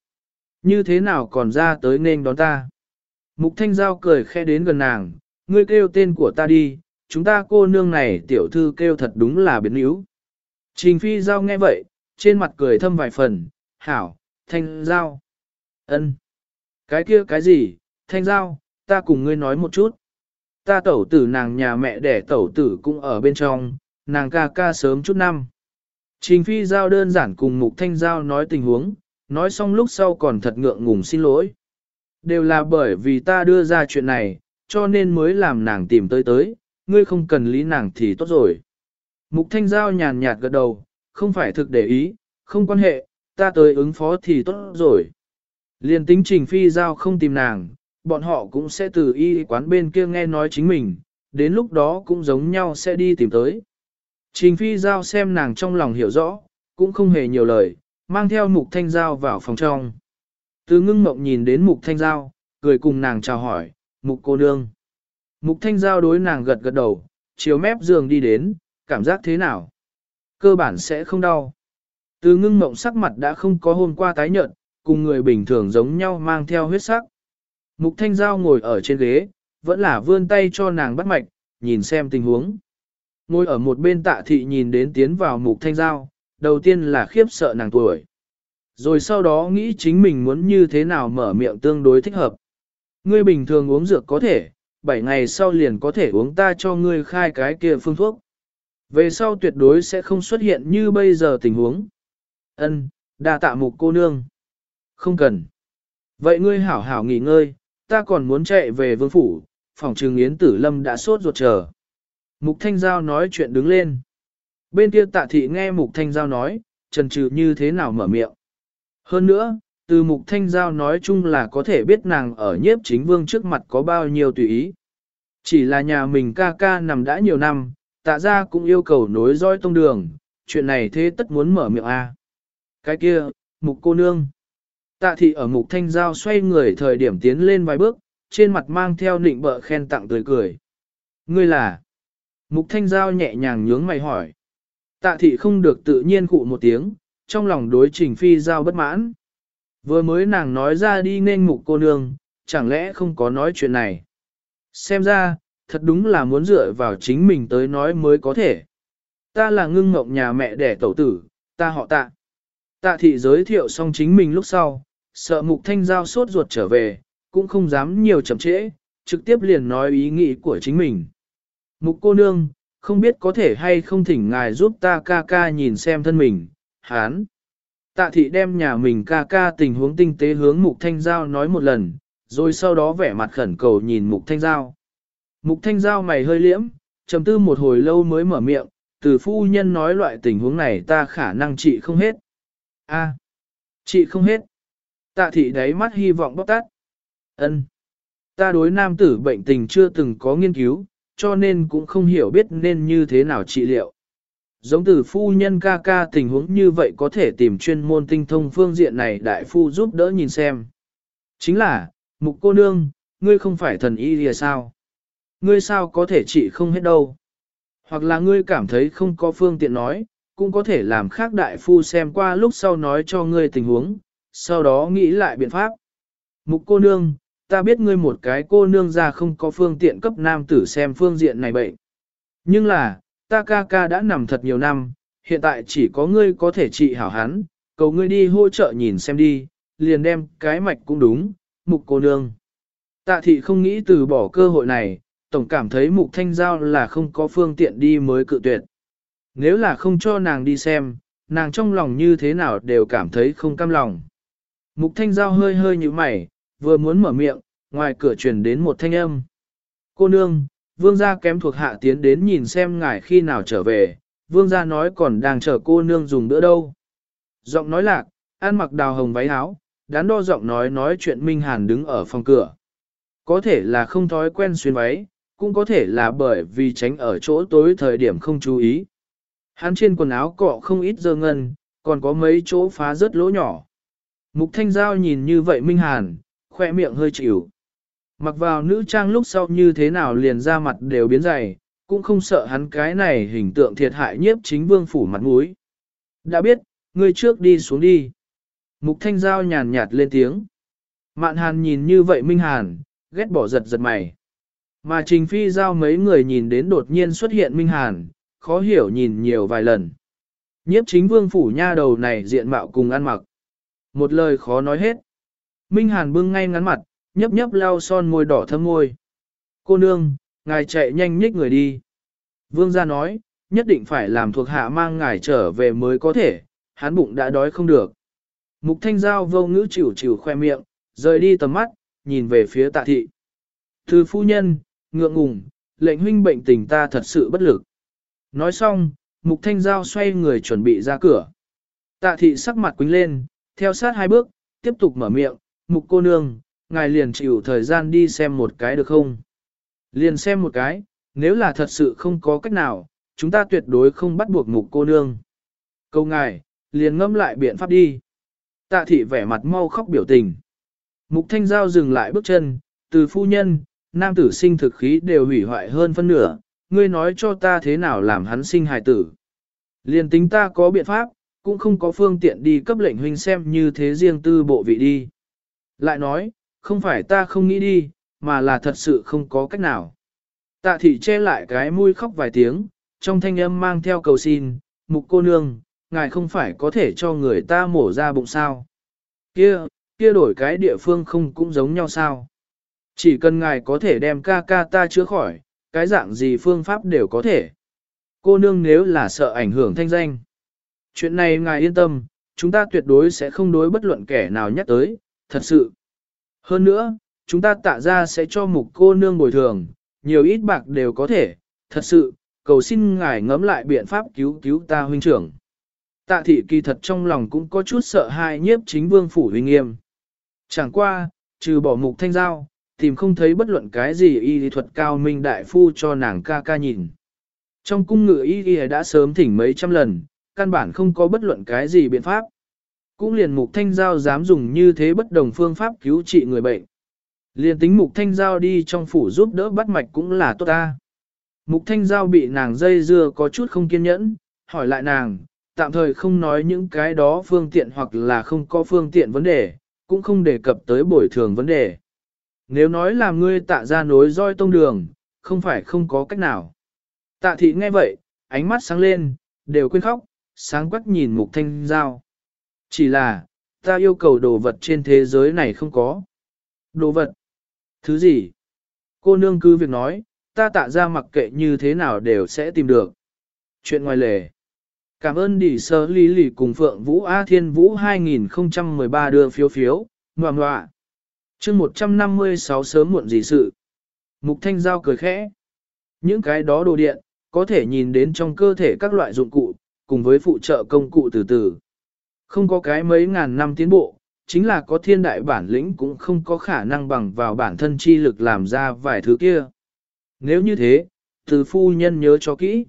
Như thế nào còn ra tới nên đón ta? Mục thanh giao cười khẽ đến gần nàng, ngươi kêu tên của ta đi, chúng ta cô nương này tiểu thư kêu thật đúng là biến yếu. Trình phi giao nghe vậy, trên mặt cười thâm vài phần, hảo, thanh giao ân, Cái kia cái gì, thanh giao, ta cùng ngươi nói một chút. Ta tẩu tử nàng nhà mẹ đẻ tẩu tử cũng ở bên trong, nàng ca ca sớm chút năm. Trình phi giao đơn giản cùng mục thanh giao nói tình huống, nói xong lúc sau còn thật ngượng ngùng xin lỗi. Đều là bởi vì ta đưa ra chuyện này, cho nên mới làm nàng tìm tới tới, ngươi không cần lý nàng thì tốt rồi. Mục thanh giao nhàn nhạt gật đầu, không phải thực để ý, không quan hệ, ta tới ứng phó thì tốt rồi. Liên tính trình phi giao không tìm nàng, bọn họ cũng sẽ từ y quán bên kia nghe nói chính mình, đến lúc đó cũng giống nhau sẽ đi tìm tới. Trình phi giao xem nàng trong lòng hiểu rõ, cũng không hề nhiều lời, mang theo mục thanh giao vào phòng trong. Từ ngưng mộng nhìn đến mục thanh giao, cười cùng nàng chào hỏi, mục cô nương. Mục thanh giao đối nàng gật gật đầu, chiều mép giường đi đến, cảm giác thế nào? Cơ bản sẽ không đau. Từ ngưng mộng sắc mặt đã không có hôm qua tái nhợt, cùng người bình thường giống nhau mang theo huyết sắc. Mục thanh giao ngồi ở trên ghế, vẫn là vươn tay cho nàng bắt mạch, nhìn xem tình huống. Ngồi ở một bên tạ thị nhìn đến tiến vào mục thanh giao, đầu tiên là khiếp sợ nàng tuổi. Rồi sau đó nghĩ chính mình muốn như thế nào mở miệng tương đối thích hợp. Ngươi bình thường uống dược có thể, 7 ngày sau liền có thể uống ta cho ngươi khai cái kia phương thuốc. Về sau tuyệt đối sẽ không xuất hiện như bây giờ tình huống. Ân, đa tạ mục cô nương. Không cần. Vậy ngươi hảo hảo nghỉ ngơi, ta còn muốn chạy về vương phủ, phòng trường Yến Tử Lâm đã sốt ruột chờ. Mục Thanh Giao nói chuyện đứng lên. Bên kia tạ thị nghe Mục Thanh Giao nói, trần trừ như thế nào mở miệng. Hơn nữa, từ Mục Thanh Giao nói chung là có thể biết nàng ở nhiếp chính vương trước mặt có bao nhiêu tùy ý. Chỉ là nhà mình ca ca nằm đã nhiều năm, tạ ra cũng yêu cầu nối dõi tông đường, chuyện này thế tất muốn mở miệng a. Cái kia, Mục cô nương. Tạ thị ở Mục Thanh Giao xoay người thời điểm tiến lên vài bước, trên mặt mang theo nịnh bợ khen tặng tươi cười. Ngươi là? Mục Thanh Giao nhẹ nhàng nhướng mày hỏi. Tạ thị không được tự nhiên cụ một tiếng, trong lòng đối trình phi giao bất mãn. Vừa mới nàng nói ra đi nên mục cô nương, chẳng lẽ không có nói chuyện này. Xem ra, thật đúng là muốn dựa vào chính mình tới nói mới có thể. Ta là ngưng ngộng nhà mẹ đẻ tẩu tử, ta họ tạ. Tạ thị giới thiệu xong chính mình lúc sau, sợ mục thanh giao sốt ruột trở về, cũng không dám nhiều chậm trễ, trực tiếp liền nói ý nghĩ của chính mình. Mục cô nương, không biết có thể hay không thỉnh ngài giúp ta ca ca nhìn xem thân mình, hán. Tạ thị đem nhà mình ca ca tình huống tinh tế hướng mục thanh giao nói một lần, rồi sau đó vẻ mặt khẩn cầu nhìn mục thanh giao. Mục thanh giao mày hơi liễm, trầm tư một hồi lâu mới mở miệng, từ phu nhân nói loại tình huống này ta khả năng trị không hết. A, à, trị không hết. Tạ thị đáy mắt hy vọng bóc tát. Ân, Ta đối nam tử bệnh tình chưa từng có nghiên cứu, cho nên cũng không hiểu biết nên như thế nào trị liệu. Giống từ phu nhân ca ca tình huống như vậy có thể tìm chuyên môn tinh thông phương diện này đại phu giúp đỡ nhìn xem. Chính là, mục cô nương, ngươi không phải thần y lìa sao? Ngươi sao có thể trị không hết đâu? Hoặc là ngươi cảm thấy không có phương tiện nói, cũng có thể làm khác đại phu xem qua lúc sau nói cho ngươi tình huống, sau đó nghĩ lại biện pháp. Mục cô nương, ta biết ngươi một cái cô nương ra không có phương tiện cấp nam tử xem phương diện này bệnh. Nhưng là, ta ca ca đã nằm thật nhiều năm, hiện tại chỉ có ngươi có thể trị hảo hắn, cầu ngươi đi hỗ trợ nhìn xem đi, liền đem cái mạch cũng đúng, mục cô nương. Tạ thị không nghĩ từ bỏ cơ hội này, tổng cảm thấy mục thanh giao là không có phương tiện đi mới cự tuyệt. Nếu là không cho nàng đi xem, nàng trong lòng như thế nào đều cảm thấy không cam lòng. Mục thanh giao hơi hơi như mày, vừa muốn mở miệng, ngoài cửa truyền đến một thanh âm. Cô nương, vương gia kém thuộc hạ tiến đến nhìn xem ngài khi nào trở về, vương gia nói còn đang chờ cô nương dùng bữa đâu. Giọng nói lạc, ăn mặc đào hồng váy áo, đán đo giọng nói nói chuyện Minh Hàn đứng ở phòng cửa. Có thể là không thói quen xuyên váy, cũng có thể là bởi vì tránh ở chỗ tối thời điểm không chú ý. Hắn trên quần áo cọ không ít dơ ngân, còn có mấy chỗ phá rớt lỗ nhỏ. Mục Thanh Giao nhìn như vậy Minh Hàn, khoe miệng hơi chịu. Mặc vào nữ trang lúc sau như thế nào liền ra mặt đều biến dày, cũng không sợ hắn cái này hình tượng thiệt hại nhiếp chính vương phủ mặt mũi. Đã biết, ngươi trước đi xuống đi. Mục Thanh Giao nhàn nhạt lên tiếng. Mạn Hàn nhìn như vậy Minh Hàn, ghét bỏ giật giật mày. Mà Trình Phi Giao mấy người nhìn đến đột nhiên xuất hiện Minh Hàn, khó hiểu nhìn nhiều vài lần. Nhiếp chính vương phủ nha đầu này diện mạo cùng ăn mặc. Một lời khó nói hết. Minh Hàn bưng ngay ngắn mặt, nhấp nhấp lau son môi đỏ thơm môi. Cô nương, ngài chạy nhanh nhích người đi. Vương gia nói, nhất định phải làm thuộc hạ mang ngài trở về mới có thể, hắn bụng đã đói không được. Mục thanh giao vô ngữ chịu chịu khoe miệng, rời đi tầm mắt, nhìn về phía tạ thị. Thư phu nhân, ngượng ngùng, lệnh huynh bệnh tình ta thật sự bất lực. Nói xong, mục thanh giao xoay người chuẩn bị ra cửa. Tạ thị sắc mặt quính lên, theo sát hai bước, tiếp tục mở miệng, mục cô nương, ngài liền chịu thời gian đi xem một cái được không? Liền xem một cái, nếu là thật sự không có cách nào, chúng ta tuyệt đối không bắt buộc mục cô nương. Câu ngài, liền ngâm lại biện pháp đi. Tạ thị vẻ mặt mau khóc biểu tình. Mục thanh giao dừng lại bước chân, từ phu nhân, nam tử sinh thực khí đều hủy hoại hơn phân nửa, ngươi nói cho ta thế nào làm hắn sinh hài tử. Liền tính ta có biện pháp, cũng không có phương tiện đi cấp lệnh huynh xem như thế riêng tư bộ vị đi. Lại nói, không phải ta không nghĩ đi, mà là thật sự không có cách nào. Tạ thị che lại cái mũi khóc vài tiếng, trong thanh âm mang theo cầu xin, mục cô nương, ngài không phải có thể cho người ta mổ ra bụng sao. Kia, kia đổi cái địa phương không cũng giống nhau sao. Chỉ cần ngài có thể đem ca ca ta chữa khỏi, cái dạng gì phương pháp đều có thể. Cô nương nếu là sợ ảnh hưởng thanh danh. Chuyện này ngài yên tâm, chúng ta tuyệt đối sẽ không đối bất luận kẻ nào nhắc tới, thật sự. Hơn nữa, chúng ta tạ ra sẽ cho mục cô nương bồi thường, nhiều ít bạc đều có thể, thật sự, cầu xin ngài ngẫm lại biện pháp cứu cứu ta huynh trưởng. Tạ thị kỳ thật trong lòng cũng có chút sợ hãi nhiếp chính vương phủ huy nghiêm. Chẳng qua, trừ bỏ mục thanh giao, tìm không thấy bất luận cái gì y lý thuật cao minh đại phu cho nàng ca ca nhìn. Trong cung ngự y y đã sớm thỉnh mấy trăm lần, căn bản không có bất luận cái gì biện pháp. Cũng liền mục thanh giao dám dùng như thế bất đồng phương pháp cứu trị người bệnh. Liền tính mục thanh giao đi trong phủ giúp đỡ bắt mạch cũng là tốt ta. Mục thanh giao bị nàng dây dưa có chút không kiên nhẫn, hỏi lại nàng, tạm thời không nói những cái đó phương tiện hoặc là không có phương tiện vấn đề, cũng không đề cập tới bồi thường vấn đề. Nếu nói là ngươi tạ ra nối roi tông đường, không phải không có cách nào. Tạ thị nghe vậy, ánh mắt sáng lên, đều quên khóc, sáng quắc nhìn mục thanh giao. Chỉ là, ta yêu cầu đồ vật trên thế giới này không có. Đồ vật? Thứ gì? Cô nương cứ việc nói, ta tạ ra mặc kệ như thế nào đều sẽ tìm được. Chuyện ngoài lề. Cảm ơn đỉ sơ lý lì cùng Phượng Vũ A Thiên Vũ 2013 đưa phiếu phiếu, ngoà ngoạ. chương 156 sớm muộn gì sự. Mục Thanh Giao cười khẽ. Những cái đó đồ điện, có thể nhìn đến trong cơ thể các loại dụng cụ, cùng với phụ trợ công cụ từ từ. Không có cái mấy ngàn năm tiến bộ, chính là có thiên đại bản lĩnh cũng không có khả năng bằng vào bản thân chi lực làm ra vài thứ kia. Nếu như thế, từ phu nhân nhớ cho kỹ.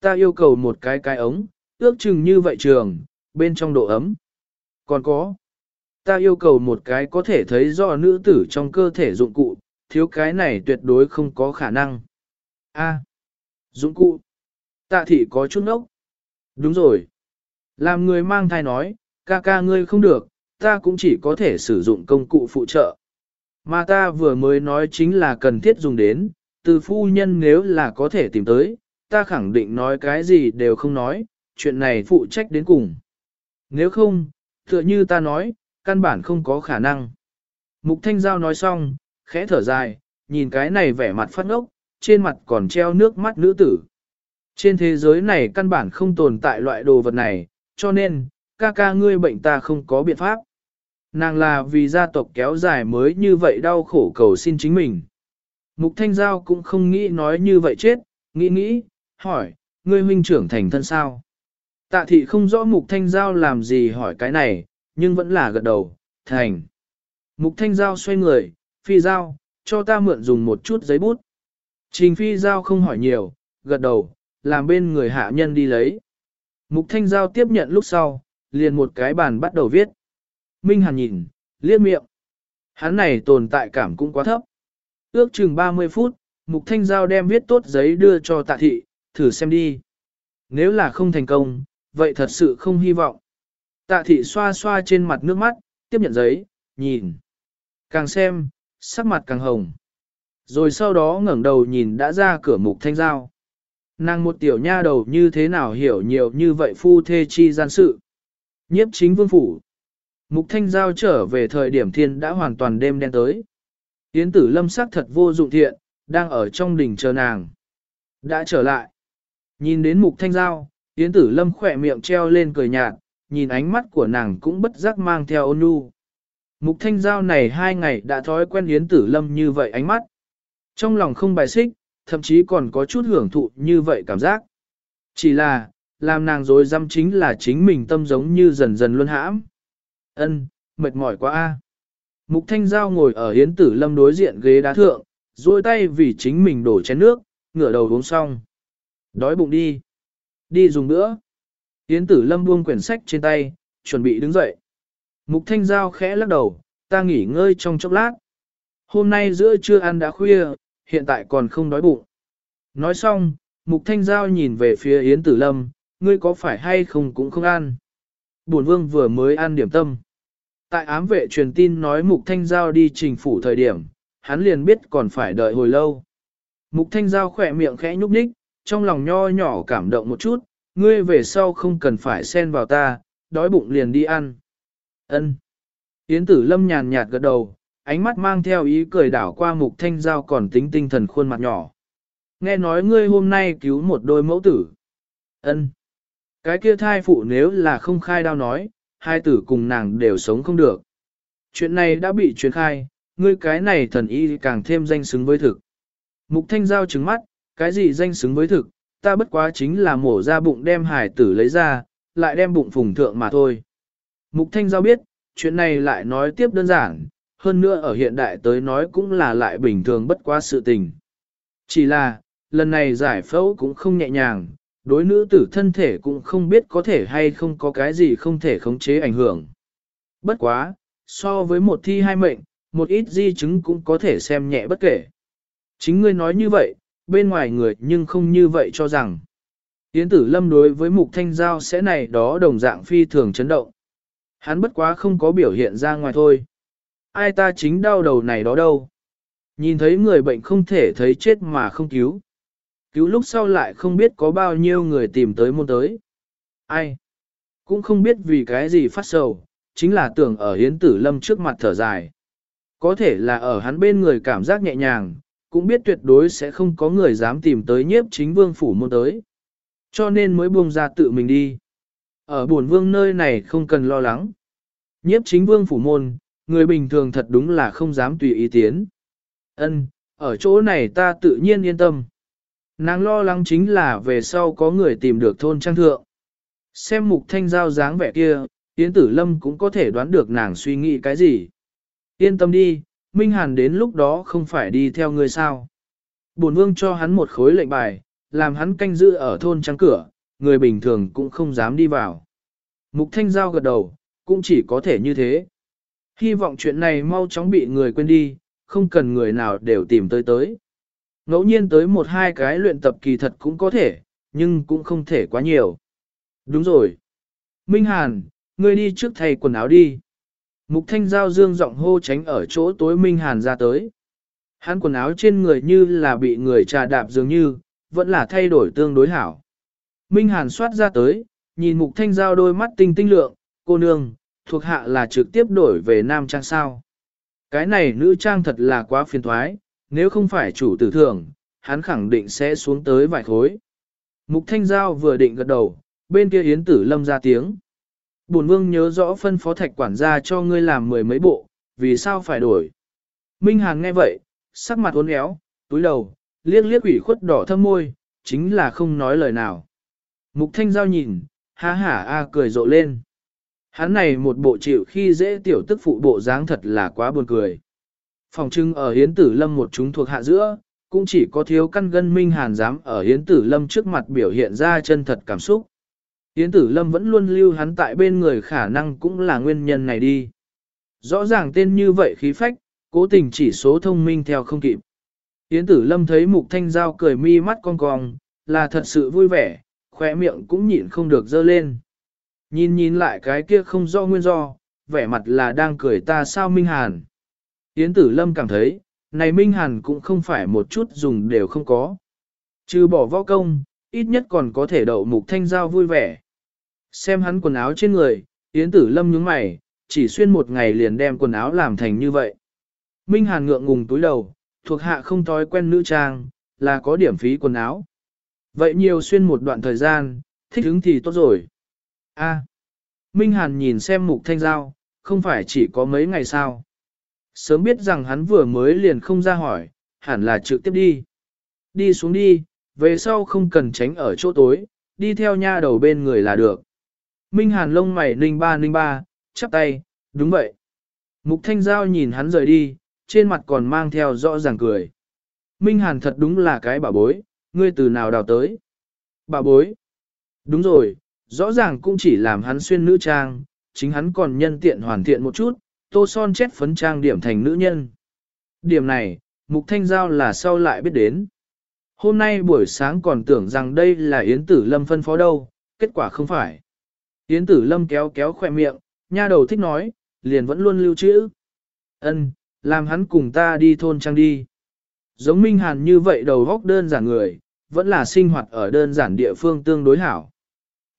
Ta yêu cầu một cái cái ống, ước chừng như vậy trường, bên trong độ ấm. Còn có, ta yêu cầu một cái có thể thấy do nữ tử trong cơ thể dụng cụ, thiếu cái này tuyệt đối không có khả năng. A. dụng cụ. Tạ thị có chút ốc. Đúng rồi. Làm người mang thai nói, ca ca ngươi không được, ta cũng chỉ có thể sử dụng công cụ phụ trợ. Mà ta vừa mới nói chính là cần thiết dùng đến, từ phu nhân nếu là có thể tìm tới, ta khẳng định nói cái gì đều không nói, chuyện này phụ trách đến cùng. Nếu không, tựa như ta nói, căn bản không có khả năng. Mục Thanh Giao nói xong, khẽ thở dài, nhìn cái này vẻ mặt phát ngốc, trên mặt còn treo nước mắt nữ tử. Trên thế giới này căn bản không tồn tại loại đồ vật này, cho nên, ca ca ngươi bệnh ta không có biện pháp. Nàng là vì gia tộc kéo dài mới như vậy đau khổ cầu xin chính mình. Mục Thanh Giao cũng không nghĩ nói như vậy chết, nghĩ nghĩ, hỏi, ngươi huynh trưởng thành thân sao? Tạ thị không rõ Mục Thanh Giao làm gì hỏi cái này, nhưng vẫn là gật đầu, thành. Mục Thanh Giao xoay người, phi giao, cho ta mượn dùng một chút giấy bút. Trình phi giao không hỏi nhiều, gật đầu, làm bên người hạ nhân đi lấy. Mục Thanh Giao tiếp nhận lúc sau, liền một cái bàn bắt đầu viết. Minh Hàn nhìn, liếc miệng. Hắn này tồn tại cảm cũng quá thấp. Ước chừng 30 phút, Mục Thanh Giao đem viết tốt giấy đưa cho tạ thị, thử xem đi. Nếu là không thành công, vậy thật sự không hy vọng. Tạ thị xoa xoa trên mặt nước mắt, tiếp nhận giấy, nhìn. Càng xem, sắc mặt càng hồng. Rồi sau đó ngẩng đầu nhìn đã ra cửa Mục Thanh Giao. Nàng một tiểu nha đầu như thế nào hiểu nhiều như vậy phu thê chi gian sự. Nhiếp chính vương phủ. Mục Thanh Giao trở về thời điểm thiên đã hoàn toàn đêm đen tới. Yến tử lâm sắc thật vô dụng thiện, đang ở trong đỉnh chờ nàng. Đã trở lại. Nhìn đến mục thanh giao, Yến tử lâm khỏe miệng treo lên cười nhạt, nhìn ánh mắt của nàng cũng bất giác mang theo ôn nhu. Mục thanh giao này hai ngày đã thói quen Yến tử lâm như vậy ánh mắt. Trong lòng không bài xích, thậm chí còn có chút hưởng thụ như vậy cảm giác. Chỉ là, làm nàng dối dăm chính là chính mình tâm giống như dần dần luôn hãm. Ân, mệt mỏi quá a. Mục Thanh Giao ngồi ở hiến Tử Lâm đối diện ghế đá thượng, duỗi tay vì chính mình đổ chén nước, ngửa đầu uống xong. Đói bụng đi. Đi dùng nữa. Yến Tử Lâm buông quyển sách trên tay, chuẩn bị đứng dậy. Mục Thanh Giao khẽ lắc đầu, ta nghỉ ngơi trong chốc lát. Hôm nay giữa trưa ăn đã khuya, hiện tại còn không đói bụng. Nói xong, Mục Thanh Giao nhìn về phía Yến Tử Lâm, ngươi có phải hay không cũng không ăn. Bổn vương vừa mới ăn điểm tâm. Tại ám vệ truyền tin nói Mục Thanh Giao đi trình phủ thời điểm, hắn liền biết còn phải đợi hồi lâu. Mục Thanh Giao khỏe miệng khẽ nhúc nhích, trong lòng nho nhỏ cảm động một chút, ngươi về sau không cần phải xen vào ta, đói bụng liền đi ăn. Ân. Yến tử lâm nhàn nhạt gật đầu, ánh mắt mang theo ý cười đảo qua Mục Thanh Giao còn tính tinh thần khuôn mặt nhỏ. Nghe nói ngươi hôm nay cứu một đôi mẫu tử. Ân. Cái kia thai phụ nếu là không khai đau nói, hai tử cùng nàng đều sống không được. Chuyện này đã bị truyền khai, ngươi cái này thần y càng thêm danh xứng với thực. Mục thanh giao trứng mắt, cái gì danh xứng với thực, ta bất quá chính là mổ ra bụng đem hải tử lấy ra, lại đem bụng phùng thượng mà thôi. Mục thanh giao biết, chuyện này lại nói tiếp đơn giản, hơn nữa ở hiện đại tới nói cũng là lại bình thường bất quá sự tình. Chỉ là, lần này giải phẫu cũng không nhẹ nhàng, đối nữ tử thân thể cũng không biết có thể hay không có cái gì không thể khống chế ảnh hưởng. Bất quá, so với một thi hai mệnh, một ít di chứng cũng có thể xem nhẹ bất kể. Chính ngươi nói như vậy, bên ngoài người nhưng không như vậy cho rằng. Yến tử lâm đối với mục thanh giao sẽ này đó đồng dạng phi thường chấn động. Hắn bất quá không có biểu hiện ra ngoài thôi. Ai ta chính đau đầu này đó đâu. Nhìn thấy người bệnh không thể thấy chết mà không cứu cứu lúc sau lại không biết có bao nhiêu người tìm tới môn tới. Ai? Cũng không biết vì cái gì phát sầu, chính là tưởng ở hiến tử lâm trước mặt thở dài. Có thể là ở hắn bên người cảm giác nhẹ nhàng, cũng biết tuyệt đối sẽ không có người dám tìm tới nhiếp chính vương phủ môn tới. Cho nên mới buông ra tự mình đi. Ở buồn vương nơi này không cần lo lắng. Nhiếp chính vương phủ môn, người bình thường thật đúng là không dám tùy ý tiến. Ân, ở chỗ này ta tự nhiên yên tâm. Nàng lo lắng chính là về sau có người tìm được thôn trang thượng. Xem mục thanh giao dáng vẻ kia, Yến Tử Lâm cũng có thể đoán được nàng suy nghĩ cái gì. Yên tâm đi, Minh Hàn đến lúc đó không phải đi theo người sao. Bổn vương cho hắn một khối lệnh bài, làm hắn canh giữ ở thôn trang cửa, người bình thường cũng không dám đi vào. Mục thanh giao gật đầu, cũng chỉ có thể như thế. Hy vọng chuyện này mau chóng bị người quên đi, không cần người nào đều tìm tới tới. Ngẫu nhiên tới một hai cái luyện tập kỳ thật cũng có thể, nhưng cũng không thể quá nhiều. Đúng rồi. Minh Hàn, ngươi đi trước thay quần áo đi. Mục thanh giao dương giọng hô tránh ở chỗ tối Minh Hàn ra tới. Hắn quần áo trên người như là bị người trà đạp dường như, vẫn là thay đổi tương đối hảo. Minh Hàn soát ra tới, nhìn mục thanh giao đôi mắt tinh tinh lượng, cô nương, thuộc hạ là trực tiếp đổi về nam trang sao. Cái này nữ trang thật là quá phiền thoái, nếu không phải chủ tử thưởng, hắn khẳng định sẽ xuống tới vài khối. Mục Thanh Giao vừa định gật đầu, bên kia Yến Tử Lâm ra tiếng. Bổn vương nhớ rõ phân phó thạch quản gia cho ngươi làm mười mấy bộ, vì sao phải đổi. Minh Hàn nghe vậy, sắc mặt uốn éo, túi đầu, liếc liếc ủy khuất đỏ thâm môi, chính là không nói lời nào. Mục Thanh Giao nhìn, ha hả a cười rộ lên. Hắn này một bộ chịu khi dễ tiểu tức phụ bộ dáng thật là quá buồn cười. Phòng trưng ở Hiến Tử Lâm một chúng thuộc hạ giữa, cũng chỉ có thiếu căn gân Minh Hàn dám ở Hiến Tử Lâm trước mặt biểu hiện ra chân thật cảm xúc. Hiến Tử Lâm vẫn luôn lưu hắn tại bên người khả năng cũng là nguyên nhân này đi. Rõ ràng tên như vậy khí phách, cố tình chỉ số thông minh theo không kịp. Yến tử lâm thấy mục thanh giao cười mi mắt cong cong, là thật sự vui vẻ, khỏe miệng cũng nhịn không được dơ lên. Nhìn nhìn lại cái kia không do nguyên do, vẻ mặt là đang cười ta sao Minh Hàn. Yến tử lâm cảm thấy, này Minh Hàn cũng không phải một chút dùng đều không có. Trừ bỏ võ công, ít nhất còn có thể đậu mục thanh giao vui vẻ. Xem hắn quần áo trên người, Yến tử lâm nhướng mày, chỉ xuyên một ngày liền đem quần áo làm thành như vậy. Minh Hàn ngượng ngùng túi đầu, thuộc hạ không thói quen nữ trang, là có điểm phí quần áo. Vậy nhiều xuyên một đoạn thời gian, thích hứng thì tốt rồi. A. Minh Hàn nhìn xem mục thanh giao, không phải chỉ có mấy ngày sao. Sớm biết rằng hắn vừa mới liền không ra hỏi, hẳn là trực tiếp đi. Đi xuống đi, về sau không cần tránh ở chỗ tối, đi theo nha đầu bên người là được. Minh Hàn lông mày ninh ba ninh ba, chắp tay, đúng vậy. Mục Thanh Giao nhìn hắn rời đi, trên mặt còn mang theo rõ ràng cười. Minh Hàn thật đúng là cái bà bối, ngươi từ nào đào tới. Bà bối. Đúng rồi, rõ ràng cũng chỉ làm hắn xuyên nữ trang, chính hắn còn nhân tiện hoàn thiện một chút, tô son chết phấn trang điểm thành nữ nhân. Điểm này, Mục Thanh Giao là sau lại biết đến. Hôm nay buổi sáng còn tưởng rằng đây là Yến Tử Lâm phân phó đâu, kết quả không phải. Yến Tử Lâm kéo kéo khỏe miệng, nha đầu thích nói, liền vẫn luôn lưu trữ. Ân, làm hắn cùng ta đi thôn trang đi. Giống Minh Hàn như vậy đầu góc đơn giản người, vẫn là sinh hoạt ở đơn giản địa phương tương đối hảo.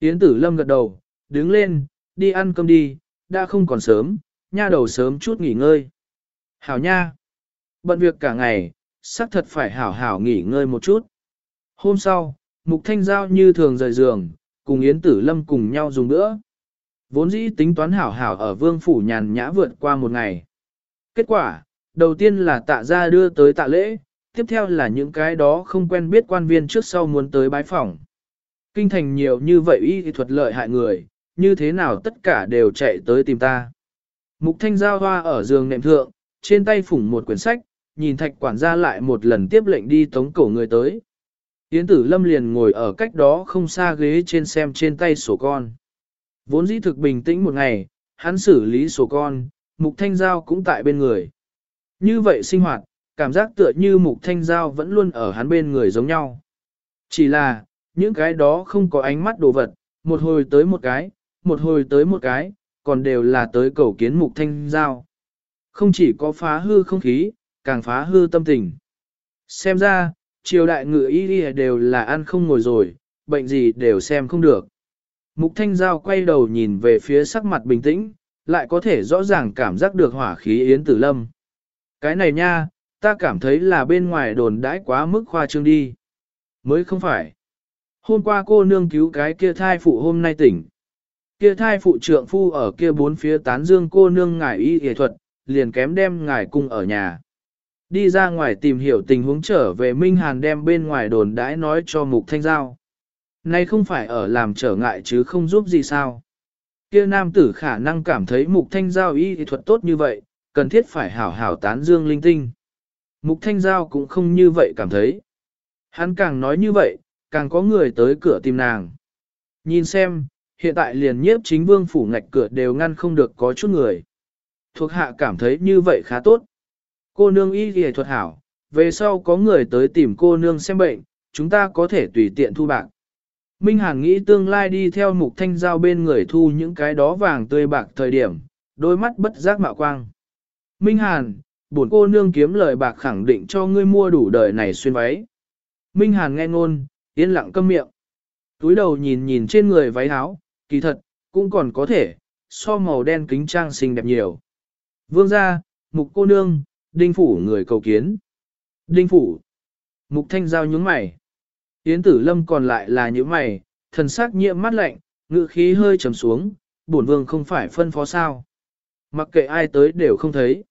Yến Tử Lâm gật đầu, đứng lên, đi ăn cơm đi, đã không còn sớm, nha đầu sớm chút nghỉ ngơi. Hảo nha! Bận việc cả ngày, xác thật phải hảo hảo nghỉ ngơi một chút. Hôm sau, Mục Thanh Giao như thường rời giường, cùng Yến Tử Lâm cùng nhau dùng bữa. Vốn dĩ tính toán hảo hảo ở vương phủ nhàn nhã vượt qua một ngày. Kết quả, đầu tiên là tạ Gia đưa tới tạ lễ, tiếp theo là những cái đó không quen biết quan viên trước sau muốn tới bái phỏng. Kinh thành nhiều như vậy y thuật lợi hại người, như thế nào tất cả đều chạy tới tìm ta. Mục thanh giao hoa ở giường nệm thượng, trên tay phủng một quyển sách, nhìn thạch quản gia lại một lần tiếp lệnh đi tống cổ người tới. Yến tử lâm liền ngồi ở cách đó không xa ghế trên xem trên tay sổ con. Vốn dĩ thực bình tĩnh một ngày, hắn xử lý sổ con, mục thanh giao cũng tại bên người. Như vậy sinh hoạt, cảm giác tựa như mục thanh giao vẫn luôn ở hắn bên người giống nhau. Chỉ là, những cái đó không có ánh mắt đồ vật, một hồi tới một cái, một hồi tới một cái, còn đều là tới cầu kiến mục thanh giao. Không chỉ có phá hư không khí, càng phá hư tâm tình. Xem ra, triều đại ngự y đều là ăn không ngồi rồi, bệnh gì đều xem không được. Mục Thanh Giao quay đầu nhìn về phía sắc mặt bình tĩnh, lại có thể rõ ràng cảm giác được hỏa khí Yến Tử Lâm. Cái này nha, ta cảm thấy là bên ngoài đồn đãi quá mức khoa trương đi. Mới không phải. Hôm qua cô nương cứu cái kia thai phụ hôm nay tỉnh. Kia thai phụ trượng phu ở kia bốn phía tán dương cô nương ngài y y thuật, liền kém đem ngài cung ở nhà. Đi ra ngoài tìm hiểu tình huống trở về Minh Hàn đem bên ngoài đồn đãi nói cho Mục Thanh Giao. Nay không phải ở làm trở ngại chứ không giúp gì sao. Kia nam tử khả năng cảm thấy Mục Thanh Giao y thuật tốt như vậy, cần thiết phải hảo hảo tán dương linh tinh. Mục Thanh Giao cũng không như vậy cảm thấy. Hắn càng nói như vậy, càng có người tới cửa tìm nàng. Nhìn xem, hiện tại liền nhiếp chính vương phủ ngạch cửa đều ngăn không được có chút người. Thuộc hạ cảm thấy như vậy khá tốt. Cô nương y y thuật hảo, về sau có người tới tìm cô nương xem bệnh, chúng ta có thể tùy tiện thu bạc. Minh Hàn nghĩ tương lai đi theo mục thanh giao bên người thu những cái đó vàng tươi bạc thời điểm, đôi mắt bất giác mạo quang. Minh Hàn, bổn cô nương kiếm lời bạc khẳng định cho ngươi mua đủ đời này xuyên váy. Minh Hàn nghe ngôn, yên lặng câm miệng. Túi đầu nhìn nhìn trên người váy áo, kỳ thật, cũng còn có thể, so màu đen kính trang xinh đẹp nhiều. Vương gia, mục cô nương, đinh phủ người cầu kiến. Đinh phủ. Mục thanh giao nhướng mày. Yến tử lâm còn lại là những mày, thần sắc nhiễm mắt lạnh, ngự khí hơi trầm xuống, bổn vương không phải phân phó sao. Mặc kệ ai tới đều không thấy.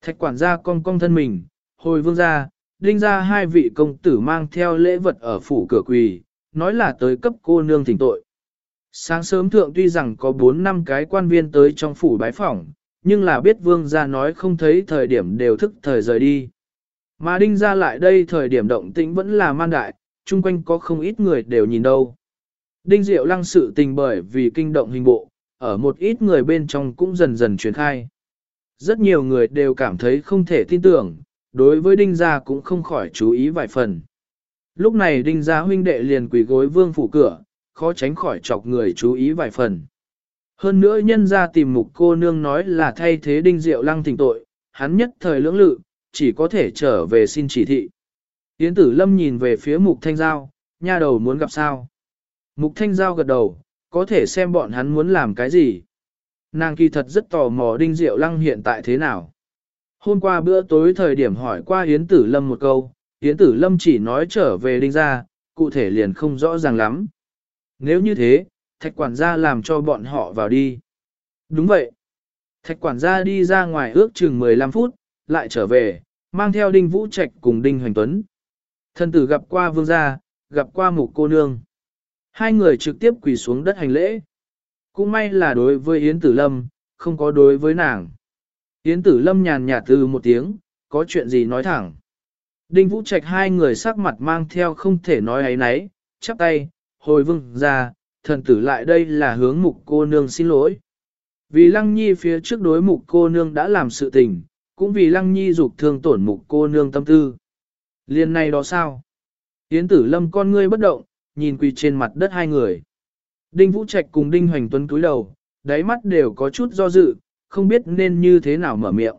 Thạch quản gia cong cong thân mình, hồi vương gia, đinh ra hai vị công tử mang theo lễ vật ở phủ cửa quỳ, nói là tới cấp cô nương thỉnh tội. Sáng sớm thượng tuy rằng có 4 năm cái quan viên tới trong phủ bái phỏng, nhưng là biết vương gia nói không thấy thời điểm đều thức thời rời đi. Mà đinh ra lại đây thời điểm động tĩnh vẫn là man đại, chung quanh có không ít người đều nhìn đâu. Đinh Diệu lăng sự tình bởi vì kinh động hình bộ, ở một ít người bên trong cũng dần dần truyền khai. Rất nhiều người đều cảm thấy không thể tin tưởng, đối với đinh gia cũng không khỏi chú ý vài phần. Lúc này đinh gia huynh đệ liền quỳ gối vương phủ cửa, khó tránh khỏi chọc người chú ý vài phần. Hơn nữa nhân ra tìm mục cô nương nói là thay thế đinh diệu lăng thỉnh tội, hắn nhất thời lưỡng lự, chỉ có thể trở về xin chỉ thị. Yến tử lâm nhìn về phía mục thanh giao, nha đầu muốn gặp sao. Mục thanh giao gật đầu, có thể xem bọn hắn muốn làm cái gì. Nàng kỳ thật rất tò mò đinh diệu lăng hiện tại thế nào. Hôm qua bữa tối thời điểm hỏi qua Yến Tử Lâm một câu, Yến Tử Lâm chỉ nói trở về đinh ra, cụ thể liền không rõ ràng lắm. Nếu như thế, thạch quản gia làm cho bọn họ vào đi. Đúng vậy. Thạch quản gia đi ra ngoài ước chừng 15 phút, lại trở về, mang theo đinh vũ trạch cùng đinh hoành tuấn. Thân tử gặp qua vương gia, gặp qua mục cô nương. Hai người trực tiếp quỳ xuống đất hành lễ. Cũng may là đối với Yến Tử Lâm, không có đối với nàng. Yến Tử Lâm nhàn nhạt từ một tiếng, có chuyện gì nói thẳng. Đinh Vũ Trạch hai người sắc mặt mang theo không thể nói ấy nấy, chắp tay, hồi vương ra, thần tử lại đây là hướng mục cô nương xin lỗi. Vì Lăng Nhi phía trước đối mục cô nương đã làm sự tình, cũng vì Lăng Nhi dục thương tổn mục cô nương tâm tư. Liên này đó sao? Yến Tử Lâm con ngươi bất động, nhìn quỳ trên mặt đất hai người. Đinh Vũ Trạch cùng Đinh Hoành Tuấn cúi đầu, đáy mắt đều có chút do dự, không biết nên như thế nào mở miệng.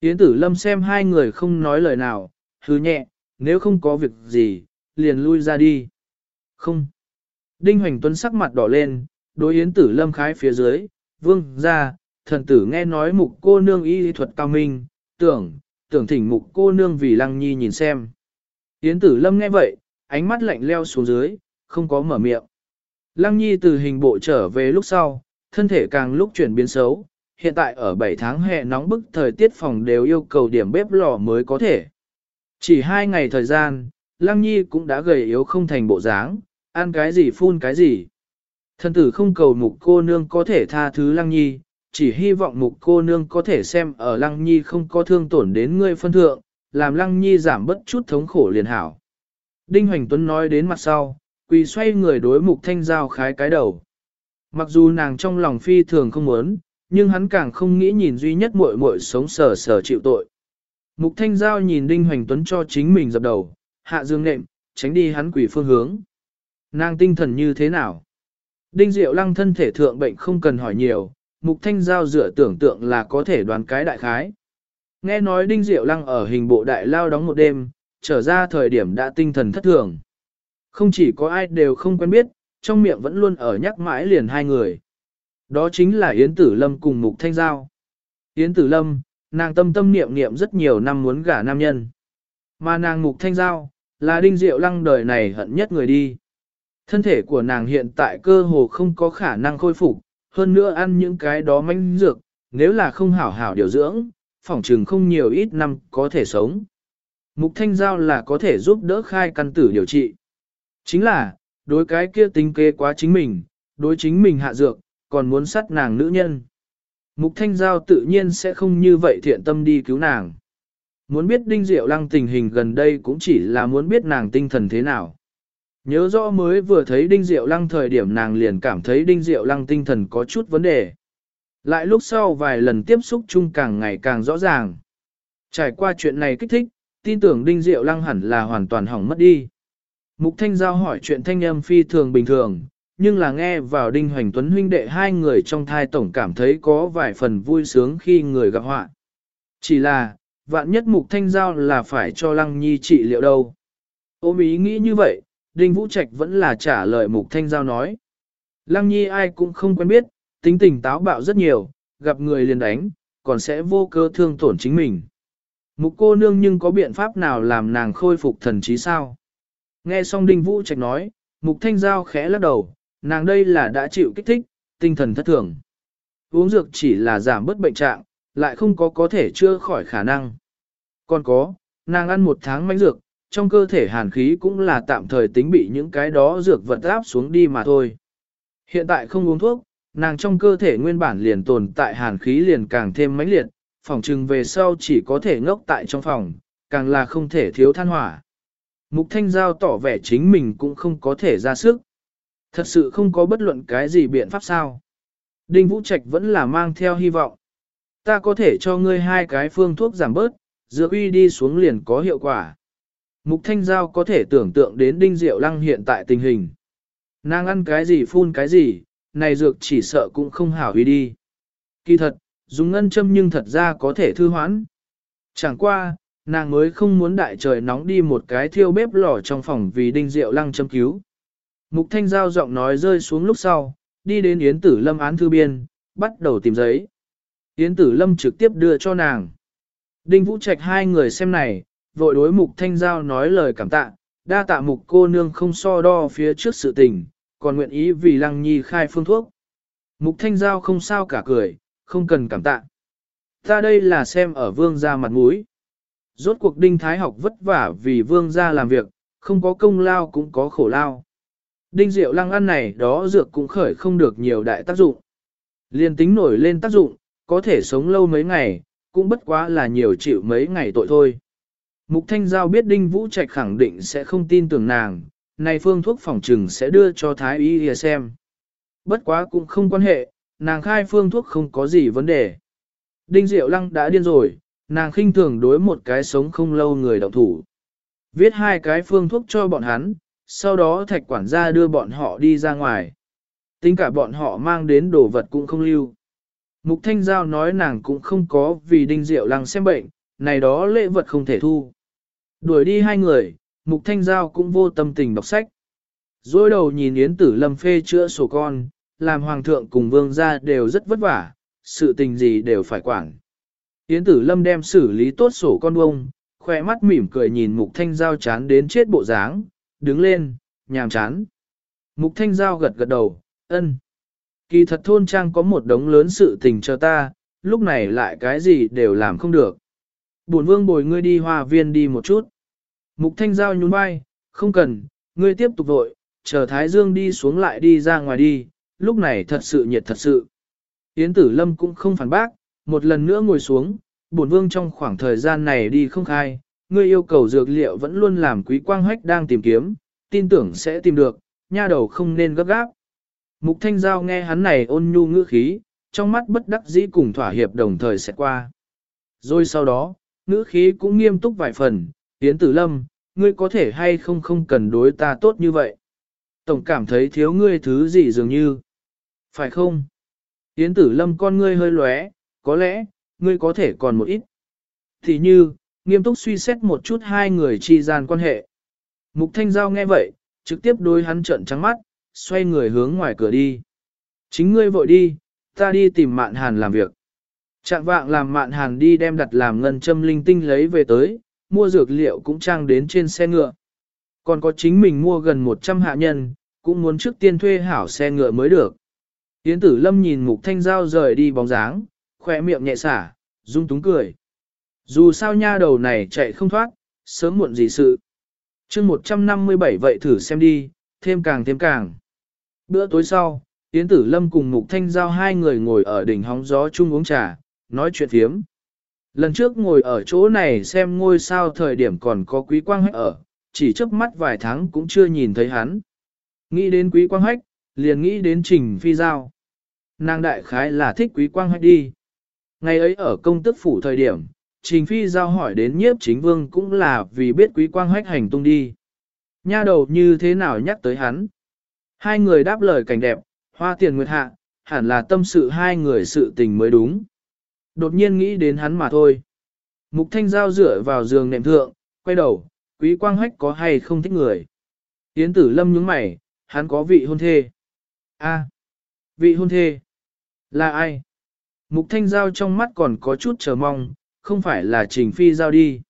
Yến Tử Lâm xem hai người không nói lời nào, hứ nhẹ, nếu không có việc gì, liền lui ra đi. Không. Đinh Hoành Tuấn sắc mặt đỏ lên, đối Yến Tử Lâm khái phía dưới, vương ra, thần tử nghe nói mục cô nương y thuật cao minh, tưởng, tưởng thỉnh mục cô nương vì lăng nhi nhìn xem. Yến Tử Lâm nghe vậy, ánh mắt lạnh leo xuống dưới, không có mở miệng. Lăng Nhi từ hình bộ trở về lúc sau, thân thể càng lúc chuyển biến xấu, hiện tại ở 7 tháng hè nóng bức thời tiết phòng đều yêu cầu điểm bếp lò mới có thể. Chỉ hai ngày thời gian, Lăng Nhi cũng đã gầy yếu không thành bộ dáng, ăn cái gì phun cái gì. Thân tử không cầu mục cô nương có thể tha thứ Lăng Nhi, chỉ hy vọng mục cô nương có thể xem ở Lăng Nhi không có thương tổn đến ngươi phân thượng, làm Lăng Nhi giảm bất chút thống khổ liền hảo. Đinh Hoành Tuấn nói đến mặt sau, quỳ xoay người đối mục thanh giao khái cái đầu. Mặc dù nàng trong lòng phi thường không muốn, nhưng hắn càng không nghĩ nhìn duy nhất muội muội sống sờ sờ chịu tội. Mục thanh giao nhìn Đinh Hoành Tuấn cho chính mình dập đầu, hạ dương nệm, tránh đi hắn quỷ phương hướng. Nàng tinh thần như thế nào? Đinh Diệu Lăng thân thể thượng bệnh không cần hỏi nhiều, Mục Thanh Giao dựa tưởng tượng là có thể đoán cái đại khái. Nghe nói Đinh Diệu Lăng ở hình bộ đại lao đóng một đêm, trở ra thời điểm đã tinh thần thất thường. Không chỉ có ai đều không quen biết, trong miệng vẫn luôn ở nhắc mãi liền hai người. Đó chính là Yến Tử Lâm cùng Mục Thanh Giao. Yến Tử Lâm, nàng tâm tâm niệm niệm rất nhiều năm muốn gả nam nhân. Mà nàng Mục Thanh Giao, là đinh diệu lăng đời này hận nhất người đi. Thân thể của nàng hiện tại cơ hồ không có khả năng khôi phục, hơn nữa ăn những cái đó manh dược, nếu là không hảo hảo điều dưỡng, phỏng trừng không nhiều ít năm có thể sống. Mục thanh giao là có thể giúp đỡ khai căn tử điều trị. Chính là, đối cái kia tính kế quá chính mình, đối chính mình hạ dược, còn muốn sát nàng nữ nhân. Mục thanh giao tự nhiên sẽ không như vậy thiện tâm đi cứu nàng. Muốn biết đinh diệu lăng tình hình gần đây cũng chỉ là muốn biết nàng tinh thần thế nào. Nhớ rõ mới vừa thấy đinh diệu lăng thời điểm nàng liền cảm thấy đinh diệu lăng tinh thần có chút vấn đề. Lại lúc sau vài lần tiếp xúc chung càng ngày càng rõ ràng. Trải qua chuyện này kích thích, tin tưởng đinh diệu lăng hẳn là hoàn toàn hỏng mất đi. Mục Thanh Giao hỏi chuyện thanh âm phi thường bình thường, nhưng là nghe vào Đinh Hoành Tuấn huynh đệ hai người trong thai tổng cảm thấy có vài phần vui sướng khi người gặp họa. Chỉ là, vạn nhất Mục Thanh Giao là phải cho Lăng Nhi trị liệu đâu. Ôm ý nghĩ như vậy, Đinh Vũ Trạch vẫn là trả lời Mục Thanh Giao nói. Lăng Nhi ai cũng không quen biết, tính tình táo bạo rất nhiều, gặp người liền đánh, còn sẽ vô cơ thương tổn chính mình. Mục cô nương nhưng có biện pháp nào làm nàng khôi phục thần trí sao? Nghe xong Đinh Vũ Trạch nói, Mục Thanh Giao khẽ lắc đầu, nàng đây là đã chịu kích thích, tinh thần thất thường. Uống dược chỉ là giảm bớt bệnh trạng, lại không có có thể chữa khỏi khả năng. Còn có, nàng ăn một tháng mánh dược, trong cơ thể hàn khí cũng là tạm thời tính bị những cái đó dược vật áp xuống đi mà thôi. Hiện tại không uống thuốc, nàng trong cơ thể nguyên bản liền tồn tại hàn khí liền càng thêm mãnh liệt, phòng trừng về sau chỉ có thể ngốc tại trong phòng, càng là không thể thiếu than hỏa. Mục Thanh Giao tỏ vẻ chính mình cũng không có thể ra sức. Thật sự không có bất luận cái gì biện pháp sao. Đinh Vũ Trạch vẫn là mang theo hy vọng. Ta có thể cho ngươi hai cái phương thuốc giảm bớt, dựa uy đi xuống liền có hiệu quả. Mục Thanh Giao có thể tưởng tượng đến Đinh Diệu Lăng hiện tại tình hình. Nàng ăn cái gì phun cái gì, này dược chỉ sợ cũng không hảo uy đi. Kỳ thật, dùng ngân châm nhưng thật ra có thể thư hoãn. Chẳng qua, nàng mới không muốn đại trời nóng đi một cái thiêu bếp lò trong phòng vì Đinh Diệu Lăng châm cứu. Mục Thanh Giao giọng nói rơi xuống lúc sau, đi đến Yến Tử Lâm án thư biên, bắt đầu tìm giấy. Yến Tử Lâm trực tiếp đưa cho nàng. Đinh Vũ Trạch hai người xem này, vội đối Mục Thanh Giao nói lời cảm tạ, đa tạ Mục cô nương không so đo phía trước sự tình, còn nguyện ý vì Lăng Nhi khai phương thuốc. Mục Thanh Giao không sao cả cười, không cần cảm tạ. Ta đây là xem ở vương gia mặt mũi. Rốt cuộc Đinh Thái học vất vả vì vương gia làm việc, không có công lao cũng có khổ lao. Đinh Diệu Lăng ăn này đó dược cũng khởi không được nhiều đại tác dụng. Liên tính nổi lên tác dụng, có thể sống lâu mấy ngày, cũng bất quá là nhiều chịu mấy ngày tội thôi. Mục Thanh Giao biết Đinh Vũ Trạch khẳng định sẽ không tin tưởng nàng, này phương thuốc phòng trừng sẽ đưa cho Thái Y xem. Bất quá cũng không quan hệ, nàng khai phương thuốc không có gì vấn đề. Đinh Diệu Lăng đã điên rồi, nàng khinh thường đối một cái sống không lâu người động thủ. Viết hai cái phương thuốc cho bọn hắn, sau đó thạch quản gia đưa bọn họ đi ra ngoài. Tính cả bọn họ mang đến đồ vật cũng không lưu. Mục Thanh Giao nói nàng cũng không có vì Đinh Diệu Lăng xem bệnh, này đó lễ vật không thể thu. Đuổi đi hai người, Mục Thanh Giao cũng vô tâm tình đọc sách. Rồi đầu nhìn Yến Tử Lâm phê chữa sổ con, làm Hoàng thượng cùng Vương gia đều rất vất vả, sự tình gì đều phải quản. Yến Tử Lâm đem xử lý tốt sổ con bông, khỏe mắt mỉm cười nhìn Mục Thanh Giao chán đến chết bộ dáng, đứng lên, nhàm chán. Mục Thanh Giao gật gật đầu, ân. Kỳ thật thôn trang có một đống lớn sự tình cho ta, lúc này lại cái gì đều làm không được. Bổn vương bồi ngươi đi hòa viên đi một chút. Mục Thanh Giao nhún vai, không cần, ngươi tiếp tục vội, chờ Thái Dương đi xuống lại đi ra ngoài đi, lúc này thật sự nhiệt thật sự. Yến Tử Lâm cũng không phản bác, một lần nữa ngồi xuống, bổn vương trong khoảng thời gian này đi không khai, ngươi yêu cầu dược liệu vẫn luôn làm quý quang hách đang tìm kiếm, tin tưởng sẽ tìm được, nha đầu không nên gấp gáp. Mục Thanh Giao nghe hắn này ôn nhu ngữ khí, trong mắt bất đắc dĩ cùng thỏa hiệp đồng thời sẽ qua. Rồi sau đó, ngữ khí cũng nghiêm túc vài phần, Yến Tử Lâm, ngươi có thể hay không không cần đối ta tốt như vậy. Tổng cảm thấy thiếu ngươi thứ gì dường như. Phải không? Yến Tử Lâm con ngươi hơi lóe, có lẽ, ngươi có thể còn một ít. Thì như, nghiêm túc suy xét một chút hai người chi gian quan hệ. Mục Thanh Giao nghe vậy, trực tiếp đối hắn trợn trắng mắt, xoay người hướng ngoài cửa đi. Chính ngươi vội đi, ta đi tìm mạn hàn làm việc. Trạng vạng làm mạn hàn đi đem đặt làm ngân châm linh tinh lấy về tới, mua dược liệu cũng trang đến trên xe ngựa. Còn có chính mình mua gần 100 hạ nhân, cũng muốn trước tiên thuê hảo xe ngựa mới được. Yến tử lâm nhìn mục thanh giao rời đi bóng dáng, khỏe miệng nhẹ xả, rung túng cười. Dù sao nha đầu này chạy không thoát, sớm muộn gì sự. chương 157 vậy thử xem đi, thêm càng thêm càng. Bữa tối sau, Yến Tử Lâm cùng Mục Thanh Giao hai người ngồi ở đỉnh hóng gió chung uống trà, nói chuyện phiếm. Lần trước ngồi ở chỗ này xem ngôi sao thời điểm còn có quý quang hách ở, chỉ chớp mắt vài tháng cũng chưa nhìn thấy hắn. Nghĩ đến quý quang hách, liền nghĩ đến trình phi giao. Nàng đại khái là thích quý quang hách đi. Ngày ấy ở công tức phủ thời điểm, trình phi giao hỏi đến nhiếp chính vương cũng là vì biết quý quang hách hành tung đi. Nha đầu như thế nào nhắc tới hắn. Hai người đáp lời cảnh đẹp, hoa tiền nguyệt hạ, hẳn là tâm sự hai người sự tình mới đúng. Đột nhiên nghĩ đến hắn mà thôi. Mục thanh giao dựa vào giường nệm thượng, quay đầu, quý quang hách có hay không thích người. Yến tử lâm nhướng mày, hắn có vị hôn thê. A, vị hôn thê. Là ai? Mục thanh giao trong mắt còn có chút chờ mong, không phải là trình phi giao đi.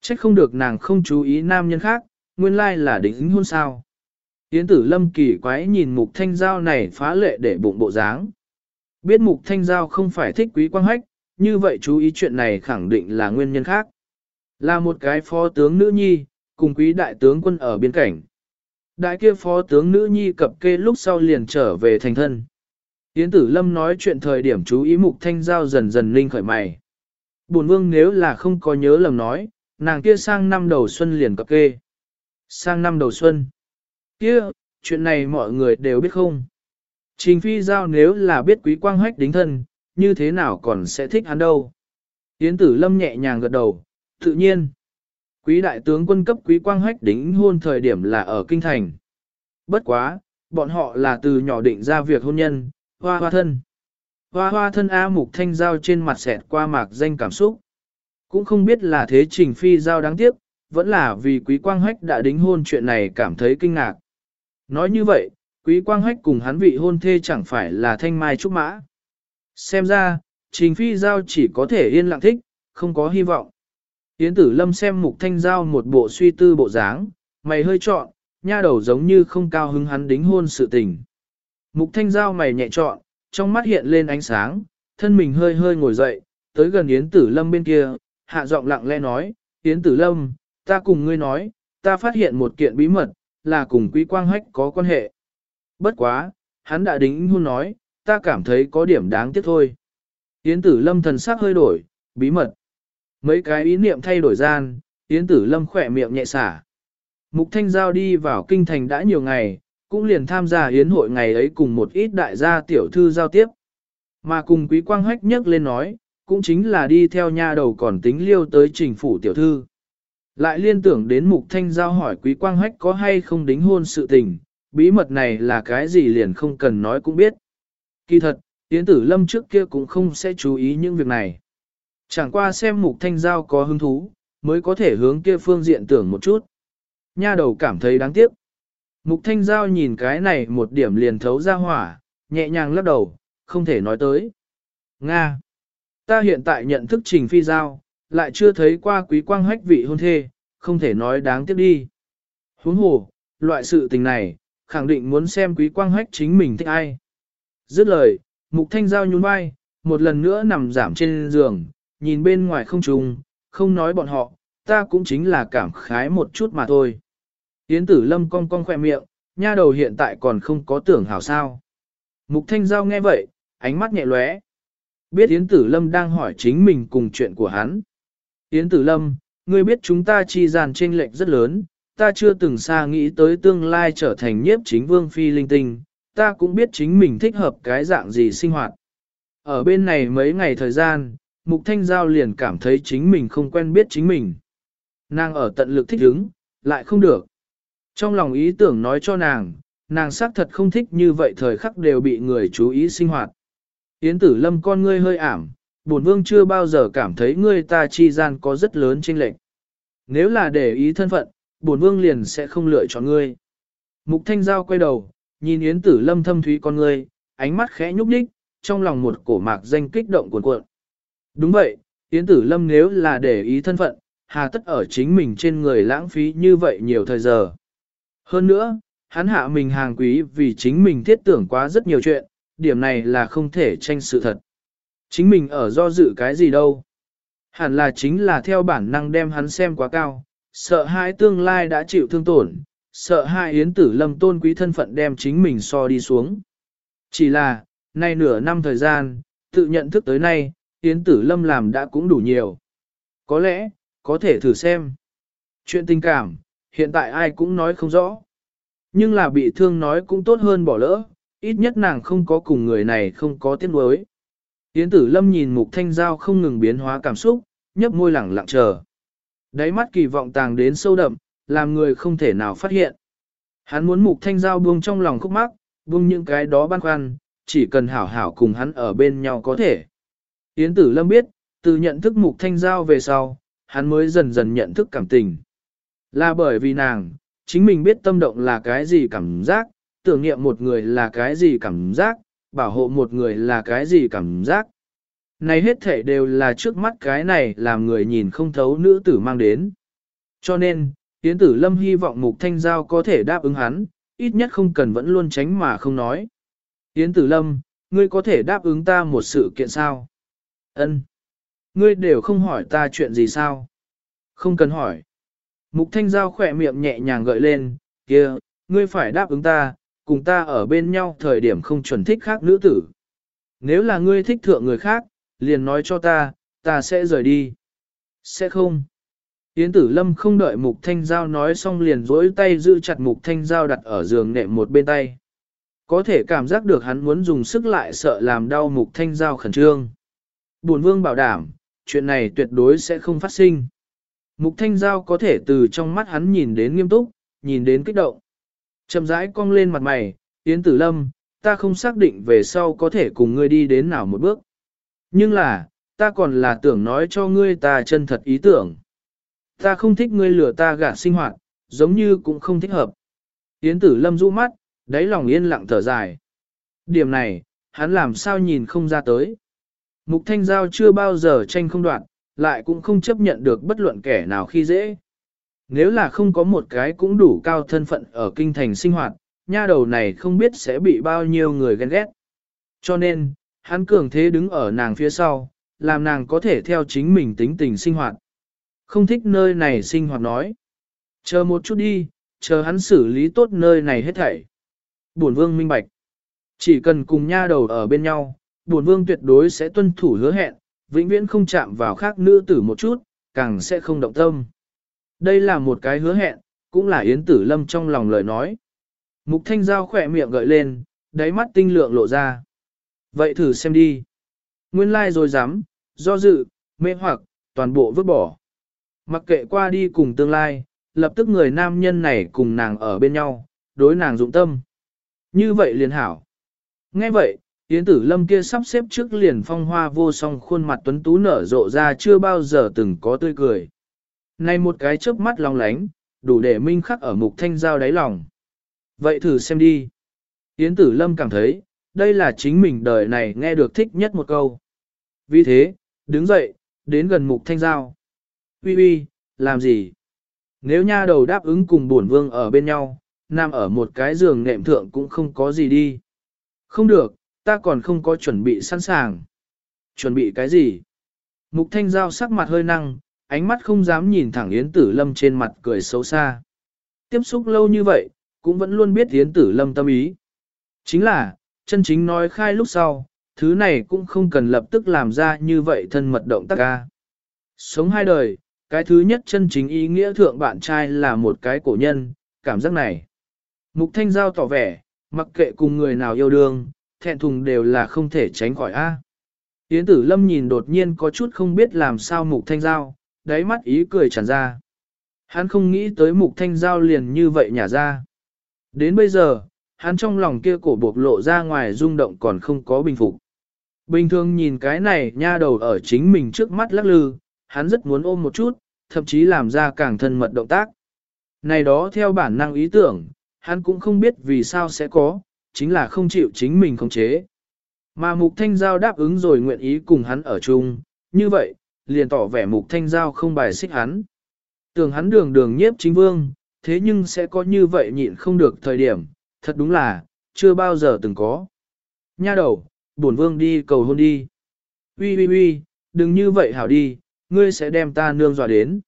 Trách không được nàng không chú ý nam nhân khác, nguyên lai là đính hôn sao. Yến tử lâm kỳ quái nhìn mục thanh giao này phá lệ để bụng bộ dáng. Biết mục thanh giao không phải thích quý quang hách, như vậy chú ý chuyện này khẳng định là nguyên nhân khác. Là một cái phó tướng nữ nhi, cùng quý đại tướng quân ở biên cảnh. Đại kia phó tướng nữ nhi cập kê lúc sau liền trở về thành thân. Yến tử lâm nói chuyện thời điểm chú ý mục thanh giao dần dần linh khởi mày. Bổn vương nếu là không có nhớ lầm nói, nàng kia sang năm đầu xuân liền cập kê. Sang năm đầu xuân. Kia, chuyện này mọi người đều biết không? Trình phi giao nếu là biết quý quang hách đính thân, như thế nào còn sẽ thích hắn đâu? Yến tử lâm nhẹ nhàng gật đầu, tự nhiên. Quý đại tướng quân cấp quý quang hách đính hôn thời điểm là ở kinh thành. Bất quá, bọn họ là từ nhỏ định ra việc hôn nhân, hoa hoa thân. Hoa hoa thân A mục thanh giao trên mặt xẹt qua mạc danh cảm xúc. Cũng không biết là thế trình phi giao đáng tiếc, vẫn là vì quý quang hách đã đính hôn chuyện này cảm thấy kinh ngạc. Nói như vậy, quý quang hách cùng hắn vị hôn thê chẳng phải là thanh mai trúc mã. Xem ra, trình phi giao chỉ có thể yên lặng thích, không có hy vọng. Yến tử lâm xem mục thanh giao một bộ suy tư bộ dáng, mày hơi trọn, nha đầu giống như không cao hứng hắn đính hôn sự tình. Mục thanh giao mày nhẹ trọn, trong mắt hiện lên ánh sáng, thân mình hơi hơi ngồi dậy, tới gần Yến tử lâm bên kia, hạ giọng lặng lẽ nói, Yến tử lâm, ta cùng ngươi nói, ta phát hiện một kiện bí mật, là cùng quý quang hách có quan hệ. Bất quá, hắn đã đính hôn nói, ta cảm thấy có điểm đáng tiếc thôi. Yến tử lâm thần sắc hơi đổi, bí mật. Mấy cái ý niệm thay đổi gian, Yến tử lâm khỏe miệng nhẹ xả. Mục Thanh Giao đi vào kinh thành đã nhiều ngày, cũng liền tham gia hiến hội ngày ấy cùng một ít đại gia tiểu thư giao tiếp. Mà cùng quý quang hách nhất lên nói, cũng chính là đi theo nha đầu còn tính liêu tới trình phủ tiểu thư. Lại liên tưởng đến mục thanh giao hỏi quý quang hách có hay không đính hôn sự tình, bí mật này là cái gì liền không cần nói cũng biết. Kỳ thật, Yến Tử Lâm trước kia cũng không sẽ chú ý những việc này. Chẳng qua xem mục thanh giao có hứng thú, mới có thể hướng kia phương diện tưởng một chút. Nha đầu cảm thấy đáng tiếc. Mục thanh giao nhìn cái này một điểm liền thấu ra hỏa, nhẹ nhàng lắc đầu, không thể nói tới. Nga. Ta hiện tại nhận thức trình phi giao, lại chưa thấy qua quý quang hách vị hôn thê, không thể nói đáng tiếc đi. Huống hồ, loại sự tình này, khẳng định muốn xem quý quang hách chính mình thích ai. Dứt lời, mục thanh giao nhún vai, một lần nữa nằm giảm trên giường, nhìn bên ngoài không trùng, không nói bọn họ, ta cũng chính là cảm khái một chút mà thôi. Yến tử lâm cong cong khỏe miệng, nha đầu hiện tại còn không có tưởng hảo sao. Mục thanh giao nghe vậy, ánh mắt nhẹ lóe. Biết Yến tử lâm đang hỏi chính mình cùng chuyện của hắn. Yến tử lâm, ngươi biết chúng ta chi gian chênh lệch rất lớn, ta chưa từng xa nghĩ tới tương lai trở thành nhiếp chính vương phi linh tinh, ta cũng biết chính mình thích hợp cái dạng gì sinh hoạt. Ở bên này mấy ngày thời gian, Mục Thanh Giao liền cảm thấy chính mình không quen biết chính mình. Nàng ở tận lực thích ứng, lại không được. Trong lòng ý tưởng nói cho nàng, nàng xác thật không thích như vậy thời khắc đều bị người chú ý sinh hoạt. Yến tử lâm con ngươi hơi ảm, bổn vương chưa bao giờ cảm thấy ngươi ta chi gian có rất lớn chênh lệch. Nếu là để ý thân phận, bổn vương liền sẽ không lựa chọn ngươi. Mục thanh giao quay đầu, nhìn Yến tử lâm thâm thúy con ngươi, ánh mắt khẽ nhúc nhích, trong lòng một cổ mạc danh kích động cuồn cuộn. Đúng vậy, Yến tử lâm nếu là để ý thân phận, hà tất ở chính mình trên người lãng phí như vậy nhiều thời giờ. Hơn nữa, hắn hạ mình hàng quý vì chính mình thiết tưởng quá rất nhiều chuyện, điểm này là không thể tranh sự thật. Chính mình ở do dự cái gì đâu. Hẳn là chính là theo bản năng đem hắn xem quá cao, sợ hai tương lai đã chịu thương tổn, sợ hai yến tử lâm tôn quý thân phận đem chính mình so đi xuống. Chỉ là, nay nửa năm thời gian, tự nhận thức tới nay, yến tử lâm làm đã cũng đủ nhiều. Có lẽ, có thể thử xem. Chuyện tình cảm, hiện tại ai cũng nói không rõ. Nhưng là bị thương nói cũng tốt hơn bỏ lỡ, ít nhất nàng không có cùng người này không có tiếc nuối. Yến tử lâm nhìn mục thanh giao không ngừng biến hóa cảm xúc, nhấp môi lẳng lặng chờ. Đáy mắt kỳ vọng tàng đến sâu đậm, làm người không thể nào phát hiện. Hắn muốn mục thanh giao buông trong lòng khúc mắc, buông những cái đó băn khoăn, chỉ cần hảo hảo cùng hắn ở bên nhau có thể. Yến tử lâm biết, từ nhận thức mục thanh giao về sau, hắn mới dần dần nhận thức cảm tình. Là bởi vì nàng, chính mình biết tâm động là cái gì cảm giác, tưởng niệm một người là cái gì cảm giác, bảo hộ một người là cái gì cảm giác. Này hết thể đều là trước mắt cái này làm người nhìn không thấu nữ tử mang đến. Cho nên, Yến Tử Lâm hy vọng Mục Thanh Giao có thể đáp ứng hắn, ít nhất không cần vẫn luôn tránh mà không nói. Yến Tử Lâm, ngươi có thể đáp ứng ta một sự kiện sao? Ân. Ngươi đều không hỏi ta chuyện gì sao? Không cần hỏi. Mục Thanh Giao khỏe miệng nhẹ nhàng gợi lên, kia, ngươi phải đáp ứng ta, cùng ta ở bên nhau thời điểm không chuẩn thích khác nữ tử. Nếu là ngươi thích thượng người khác, liền nói cho ta, ta sẽ rời đi. Sẽ không. Yến tử lâm không đợi mục thanh giao nói xong liền dối tay giữ chặt mục thanh giao đặt ở giường nệm một bên tay. Có thể cảm giác được hắn muốn dùng sức lại sợ làm đau mục thanh giao khẩn trương. Bổn vương bảo đảm, chuyện này tuyệt đối sẽ không phát sinh. Mục thanh giao có thể từ trong mắt hắn nhìn đến nghiêm túc, nhìn đến kích động. Chậm rãi cong lên mặt mày, Yến tử lâm, ta không xác định về sau có thể cùng ngươi đi đến nào một bước. Nhưng là, ta còn là tưởng nói cho ngươi ta chân thật ý tưởng. Ta không thích ngươi lừa ta gạt sinh hoạt, giống như cũng không thích hợp. Yến tử lâm rũ mắt, đáy lòng yên lặng thở dài. Điểm này, hắn làm sao nhìn không ra tới. Mục thanh giao chưa bao giờ tranh không đoạn, lại cũng không chấp nhận được bất luận kẻ nào khi dễ. Nếu là không có một cái cũng đủ cao thân phận ở kinh thành sinh hoạt, nha đầu này không biết sẽ bị bao nhiêu người ghen ghét. Cho nên, hắn cường thế đứng ở nàng phía sau, làm nàng có thể theo chính mình tính tình sinh hoạt. Không thích nơi này sinh hoạt nói. Chờ một chút đi, chờ hắn xử lý tốt nơi này hết thảy. Bổn vương minh bạch. Chỉ cần cùng nha đầu ở bên nhau, bổn vương tuyệt đối sẽ tuân thủ hứa hẹn, vĩnh viễn không chạm vào khác nữ tử một chút, càng sẽ không động tâm. Đây là một cái hứa hẹn, cũng là Yến Tử Lâm trong lòng lời nói. Mục Thanh Giao khỏe miệng gợi lên, đáy mắt tinh lượng lộ ra. Vậy thử xem đi. Nguyên lai like rồi dám, do dự, mê hoặc, toàn bộ vứt bỏ. Mặc kệ qua đi cùng tương lai, lập tức người nam nhân này cùng nàng ở bên nhau, đối nàng dụng tâm. Như vậy liền hảo. Nghe vậy, Yến tử lâm kia sắp xếp trước liền phong hoa vô song khuôn mặt tuấn tú nở rộ ra chưa bao giờ từng có tươi cười. Này một cái chớp mắt long lánh, đủ để minh khắc ở mục thanh giao đáy lòng. Vậy thử xem đi. Yến tử lâm cảm thấy, đây là chính mình đời này nghe được thích nhất một câu. Vì thế, đứng dậy, đến gần mục thanh giao. Ui uy, làm gì? Nếu nha đầu đáp ứng cùng bổn vương ở bên nhau, nằm ở một cái giường nệm thượng cũng không có gì đi. Không được, ta còn không có chuẩn bị sẵn sàng. Chuẩn bị cái gì? Mục thanh giao sắc mặt hơi năng, ánh mắt không dám nhìn thẳng Yến Tử Lâm trên mặt cười xấu xa. Tiếp xúc lâu như vậy, cũng vẫn luôn biết Yến Tử Lâm tâm ý. Chính là, chân chính nói khai lúc sau, thứ này cũng không cần lập tức làm ra như vậy thân mật động tác ca. Sống hai đời, cái thứ nhất chân chính ý nghĩa thượng bạn trai là một cái cổ nhân, cảm giác này. Mục Thanh Giao tỏ vẻ, mặc kệ cùng người nào yêu đương, thẹn thùng đều là không thể tránh khỏi A. Yến tử lâm nhìn đột nhiên có chút không biết làm sao Mục Thanh Giao, đáy mắt ý cười tràn ra. Hắn không nghĩ tới Mục Thanh Giao liền như vậy nhả ra. Đến bây giờ, hắn trong lòng kia cổ bộc lộ ra ngoài rung động còn không có bình phục. Bình thường nhìn cái này nha đầu ở chính mình trước mắt lắc lư, hắn rất muốn ôm một chút, thậm chí làm ra càng thân mật động tác. Này đó theo bản năng ý tưởng, hắn cũng không biết vì sao sẽ có, chính là không chịu chính mình khống chế. Mà Mục Thanh Giao đáp ứng rồi nguyện ý cùng hắn ở chung, như vậy, liền tỏ vẻ Mục Thanh Giao không bài xích hắn. Tưởng hắn đường đường nhiếp chính vương, thế nhưng sẽ có như vậy nhịn không được thời điểm, thật đúng là, chưa bao giờ từng có. Nha đầu, bổn vương đi cầu hôn đi. Ui ui ui, đừng như vậy hảo đi, ngươi sẽ đem ta nương dọa đến.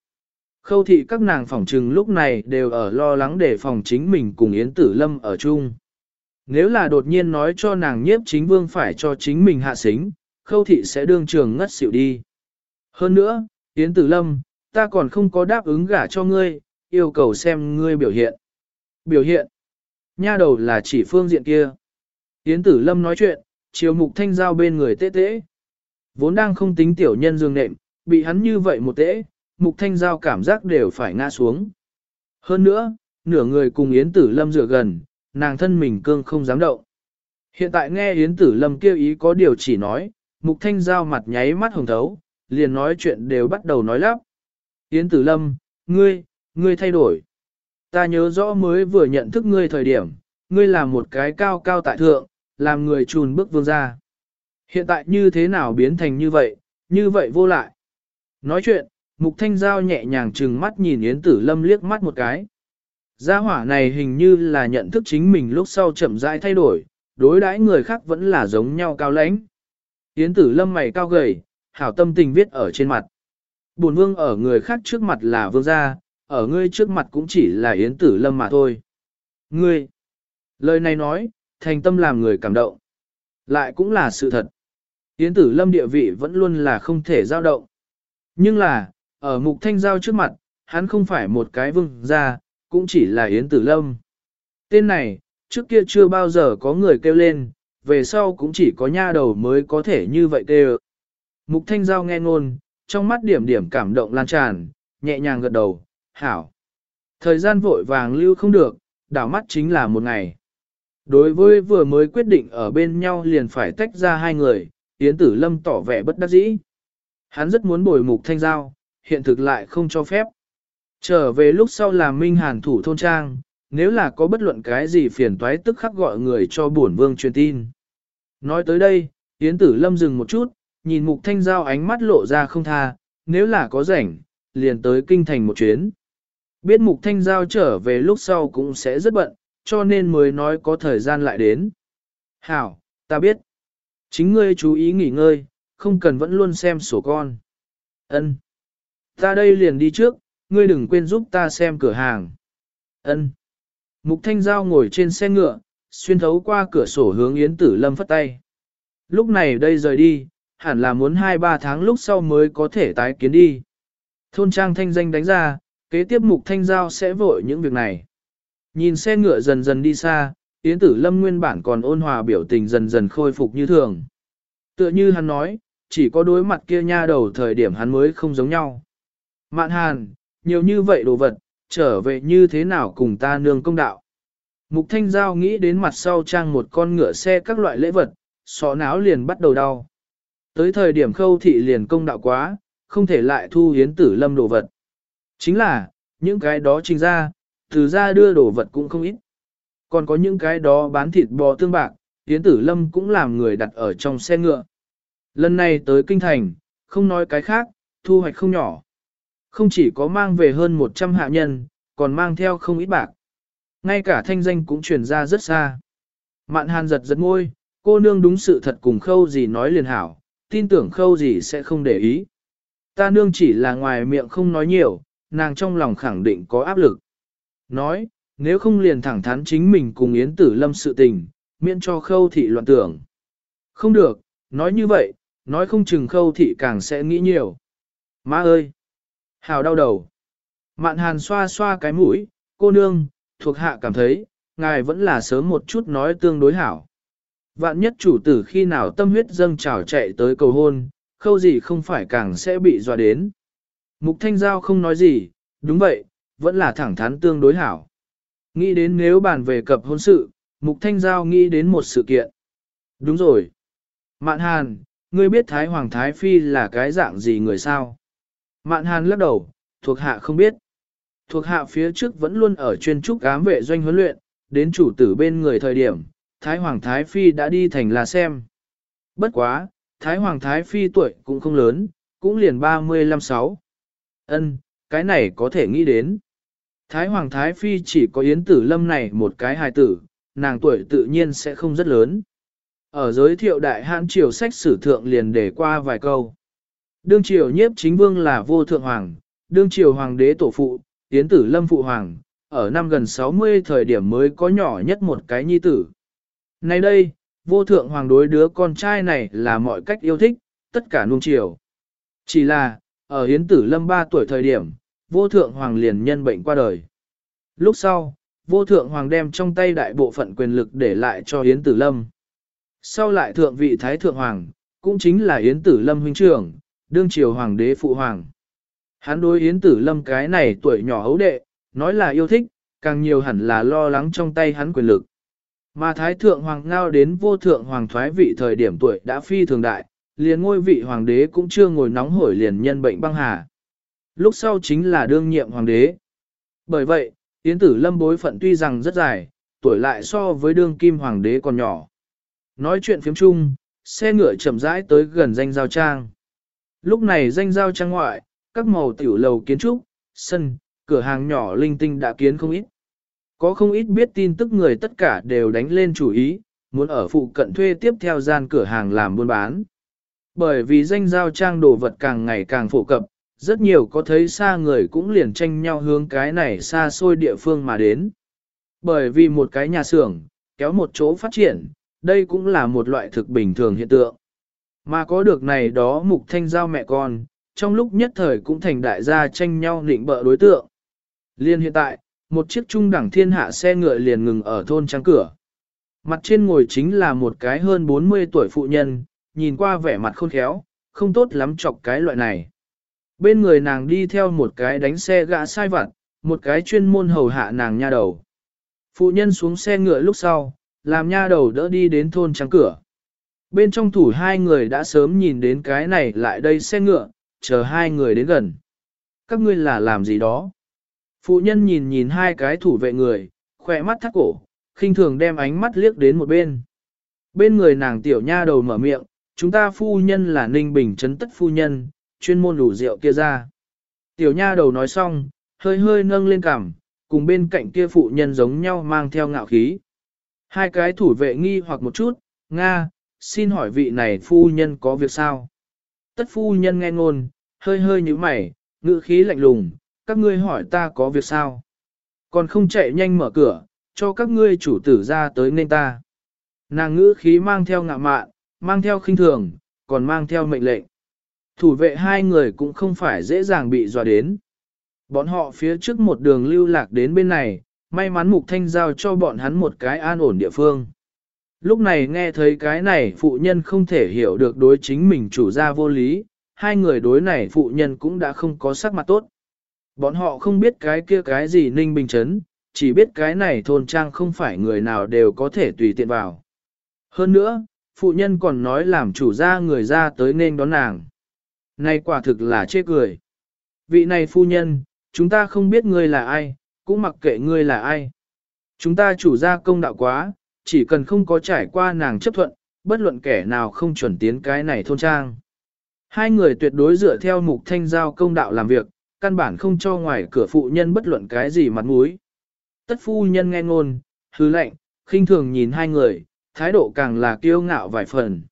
Khâu thị các nàng phỏng trừng lúc này đều ở lo lắng để phòng chính mình cùng Yến Tử Lâm ở chung. Nếu là đột nhiên nói cho nàng nhiếp chính vương phải cho chính mình hạ xính, khâu thị sẽ đương trường ngất xỉu đi. Hơn nữa, Yến Tử Lâm, ta còn không có đáp ứng gả cho ngươi, yêu cầu xem ngươi biểu hiện. Biểu hiện. Nha đầu là chỉ phương diện kia. Yến Tử Lâm nói chuyện, chiều mục thanh giao bên người tê tê. Vốn đang không tính tiểu nhân dương nệm, bị hắn như vậy một tễ, mục thanh giao cảm giác đều phải ngã xuống. Hơn nữa, nửa người cùng Yến Tử Lâm dựa gần, nàng thân mình cương không dám động. Hiện tại nghe Yến Tử Lâm kêu ý có điều chỉ nói, mục thanh giao mặt nháy mắt hồng thấu, liền nói chuyện đều bắt đầu nói lắp. Yến Tử Lâm, ngươi, ngươi thay đổi. Ta nhớ rõ mới vừa nhận thức ngươi thời điểm, ngươi là một cái cao cao tại thượng, làm người trùn bước vương ra. Hiện tại như thế nào biến thành như vậy, như vậy vô lại. Nói chuyện, Mục Thanh Giao nhẹ nhàng trừng mắt nhìn Yến Tử Lâm liếc mắt một cái. Gia hỏa này hình như là nhận thức chính mình lúc sau chậm rãi thay đổi, đối đãi người khác vẫn là giống nhau cao lãnh. Yến Tử Lâm mày cao gầy, hảo tâm tình viết ở trên mặt. Bổn vương ở người khác trước mặt là vương gia, ở ngươi trước mặt cũng chỉ là Yến Tử Lâm mà thôi. Ngươi, lời này nói, thành tâm làm người cảm động. Lại cũng là sự thật. Yến Tử Lâm địa vị vẫn luôn là không thể giao động. Nhưng là, ở mục thanh giao trước mặt, hắn không phải một cái vương gia, cũng chỉ là Yến Tử Lâm. Tên này, trước kia chưa bao giờ có người kêu lên, về sau cũng chỉ có nha đầu mới có thể như vậy kêu. Mục thanh giao nghe ngôn, trong mắt điểm điểm cảm động lan tràn, nhẹ nhàng gật đầu, hảo. Thời gian vội vàng lưu không được, đảo mắt chính là một ngày. Đối với vừa mới quyết định ở bên nhau liền phải tách ra hai người, Yến Tử Lâm tỏ vẻ bất đắc dĩ. Hắn rất muốn bồi mục thanh giao, hiện thực lại không cho phép. Trở về lúc sau là minh hàn thủ thôn trang, nếu là có bất luận cái gì phiền toái tức khắc gọi người cho bổn vương truyền tin. Nói tới đây, Yến Tử Lâm dừng một chút, nhìn mục thanh giao ánh mắt lộ ra không tha, nếu là có rảnh, liền tới kinh thành một chuyến. Biết mục thanh giao trở về lúc sau cũng sẽ rất bận, cho nên mới nói có thời gian lại đến. Hảo, ta biết. Chính ngươi chú ý nghỉ ngơi, không cần vẫn luôn xem sổ con. Ân, Ta đây liền đi trước, ngươi đừng quên giúp ta xem cửa hàng. Ân. Mục Thanh Giao ngồi trên xe ngựa, xuyên thấu qua cửa sổ hướng Yến Tử Lâm phất tay. Lúc này đây rời đi, hẳn là muốn 2-3 tháng lúc sau mới có thể tái kiến đi. Thôn trang thanh danh đánh ra, kế tiếp Mục Thanh Giao sẽ vội những việc này. Nhìn xe ngựa dần dần đi xa, Yến Tử Lâm nguyên bản còn ôn hòa biểu tình dần dần khôi phục như thường. Tựa như hắn nói, chỉ có đối mặt kia nha đầu thời điểm hắn mới không giống nhau. Mạn hàn, nhiều như vậy đồ vật, trở về như thế nào cùng ta nương công đạo. Mục Thanh Giao nghĩ đến mặt sau trang một con ngựa xe các loại lễ vật, sọ não liền bắt đầu đau. Tới thời điểm khâu thị liền công đạo quá, không thể lại thu hiến tử lâm đồ vật. Chính là, những cái đó trình ra, từ ra đưa đồ vật cũng không ít. Còn có những cái đó bán thịt bò tương bạc, hiến tử lâm cũng làm người đặt ở trong xe ngựa. Lần này tới kinh thành, không nói cái khác, thu hoạch không nhỏ. Không chỉ có mang về hơn 100 hạ nhân, còn mang theo không ít bạc. Ngay cả thanh danh cũng truyền ra rất xa. Mạn hàn giật giật môi, cô nương đúng sự thật cùng khâu gì nói liền hảo, tin tưởng khâu gì sẽ không để ý. Ta nương chỉ là ngoài miệng không nói nhiều, nàng trong lòng khẳng định có áp lực. Nói, nếu không liền thẳng thắn chính mình cùng Yến Tử Lâm sự tình, miễn cho khâu thị loạn tưởng. Không được, nói như vậy, nói không chừng khâu thị càng sẽ nghĩ nhiều. Má ơi! Hào đau đầu. Mạn hàn xoa xoa cái mũi, cô nương, thuộc hạ cảm thấy, ngài vẫn là sớm một chút nói tương đối hảo. Vạn nhất chủ tử khi nào tâm huyết dâng trào chạy tới cầu hôn, khâu gì không phải càng sẽ bị dọa đến. Mục Thanh Giao không nói gì, đúng vậy, vẫn là thẳng thắn tương đối hảo. Nghĩ đến nếu bàn về cập hôn sự, Mục Thanh Giao nghĩ đến một sự kiện. Đúng rồi. Mạn Hàn, ngươi biết Thái Hoàng Thái Phi là cái dạng gì người sao? Mạn Hàn lắc đầu, thuộc hạ không biết. Thuộc hạ phía trước vẫn luôn ở chuyên trúc ám vệ doanh huấn luyện, đến chủ tử bên người thời điểm, Thái Hoàng Thái Phi đã đi thành là xem. Bất quá, Thái Hoàng Thái Phi tuổi cũng không lớn, cũng liền 35-6. Ân, cái này có thể nghĩ đến. Thái Hoàng Thái Phi chỉ có Yến Tử Lâm này một cái hài tử, nàng tuổi tự nhiên sẽ không rất lớn. Ở giới thiệu đại hãn triều sách sử thượng liền để qua vài câu. Đương triều nhiếp chính vương là vô thượng hoàng, đương triều hoàng đế tổ phụ, tiến Tử Lâm phụ hoàng, ở năm gần 60 thời điểm mới có nhỏ nhất một cái nhi tử. Nay đây, vô thượng hoàng đối đứa con trai này là mọi cách yêu thích, tất cả nuông chiều. Chỉ là, ở hiến tử lâm 3 tuổi thời điểm, vô thượng hoàng liền nhân bệnh qua đời. Lúc sau, vô thượng hoàng đem trong tay đại bộ phận quyền lực để lại cho hiến tử lâm. Sau lại thượng vị thái thượng hoàng, cũng chính là hiến tử lâm huynh trưởng, đương triều hoàng đế phụ hoàng. Hắn đối yến tử lâm cái này tuổi nhỏ hấu đệ, nói là yêu thích, càng nhiều hẳn là lo lắng trong tay hắn quyền lực. Mà Thái Thượng Hoàng ngao đến vô thượng hoàng thoái vị thời điểm tuổi đã phi thường đại, liền ngôi vị hoàng đế cũng chưa ngồi nóng hổi liền nhân bệnh băng hà. Lúc sau chính là đương nhiệm hoàng đế. Bởi vậy, Yến Tử Lâm bối phận tuy rằng rất dài, tuổi lại so với đương kim hoàng đế còn nhỏ. Nói chuyện phiếm chung, xe ngựa chậm rãi tới gần danh giao trang. Lúc này danh giao trang ngoại, các màu tiểu lầu kiến trúc, sân, cửa hàng nhỏ linh tinh đã kiến không ít. Có không ít biết tin tức người tất cả đều đánh lên chủ ý, muốn ở phụ cận thuê tiếp theo gian cửa hàng làm buôn bán. Bởi vì danh giao trang đồ vật càng ngày càng phổ cập, rất nhiều có thấy xa người cũng liền tranh nhau hướng cái này xa xôi địa phương mà đến. Bởi vì một cái nhà xưởng, kéo một chỗ phát triển, đây cũng là một loại thực bình thường hiện tượng. Mà có được này đó mục thanh giao mẹ con, trong lúc nhất thời cũng thành đại gia tranh nhau định bợ đối tượng. Liên hiện tại, một chiếc trung đẳng thiên hạ xe ngựa liền ngừng ở thôn trắng cửa. Mặt trên ngồi chính là một cái hơn 40 tuổi phụ nhân, nhìn qua vẻ mặt khôn khéo, không tốt lắm chọc cái loại này. Bên người nàng đi theo một cái đánh xe gã sai vặt, một cái chuyên môn hầu hạ nàng nha đầu. Phụ nhân xuống xe ngựa lúc sau, làm nha đầu đỡ đi đến thôn trắng cửa. Bên trong thủ hai người đã sớm nhìn đến cái này lại đây xe ngựa, chờ hai người đến gần. Các ngươi là làm gì đó? Phụ nhân nhìn nhìn hai cái thủ vệ người, khỏe mắt thắt cổ, khinh thường đem ánh mắt liếc đến một bên. Bên người nàng tiểu nha đầu mở miệng, chúng ta phu nhân là ninh bình trấn tất phu nhân, chuyên môn đủ rượu kia ra. Tiểu nha đầu nói xong, hơi hơi nâng lên cằm, cùng bên cạnh kia phụ nhân giống nhau mang theo ngạo khí. Hai cái thủ vệ nghi hoặc một chút, Nga, xin hỏi vị này phu nhân có việc sao? Tất phu nhân nghe ngôn, hơi hơi như mày, ngữ khí lạnh lùng, các ngươi hỏi ta có việc sao? Còn không chạy nhanh mở cửa, cho các ngươi chủ tử ra tới nên ta. Nàng ngữ khí mang theo ngạ mạn, mang theo khinh thường, còn mang theo mệnh lệnh. Thủ vệ hai người cũng không phải dễ dàng bị dọa đến. Bọn họ phía trước một đường lưu lạc đến bên này, may mắn mục thanh giao cho bọn hắn một cái an ổn địa phương. Lúc này nghe thấy cái này phụ nhân không thể hiểu được đối chính mình chủ gia vô lý, hai người đối này phụ nhân cũng đã không có sắc mặt tốt. Bọn họ không biết cái kia cái gì ninh bình chấn, chỉ biết cái này thôn trang không phải người nào đều có thể tùy tiện vào. Hơn nữa, phụ nhân còn nói làm chủ gia người ra tới nên đón nàng. Này quả thực là chê cười. Vị này phu nhân, chúng ta không biết ngươi là ai, cũng mặc kệ ngươi là ai. Chúng ta chủ gia công đạo quá, chỉ cần không có trải qua nàng chấp thuận, bất luận kẻ nào không chuẩn tiến cái này thôn trang. Hai người tuyệt đối dựa theo mục thanh giao công đạo làm việc, căn bản không cho ngoài cửa phụ nhân bất luận cái gì mặt mũi. Tất phu nhân nghe ngôn, hứ lệnh, khinh thường nhìn hai người, thái độ càng là kiêu ngạo vài phần.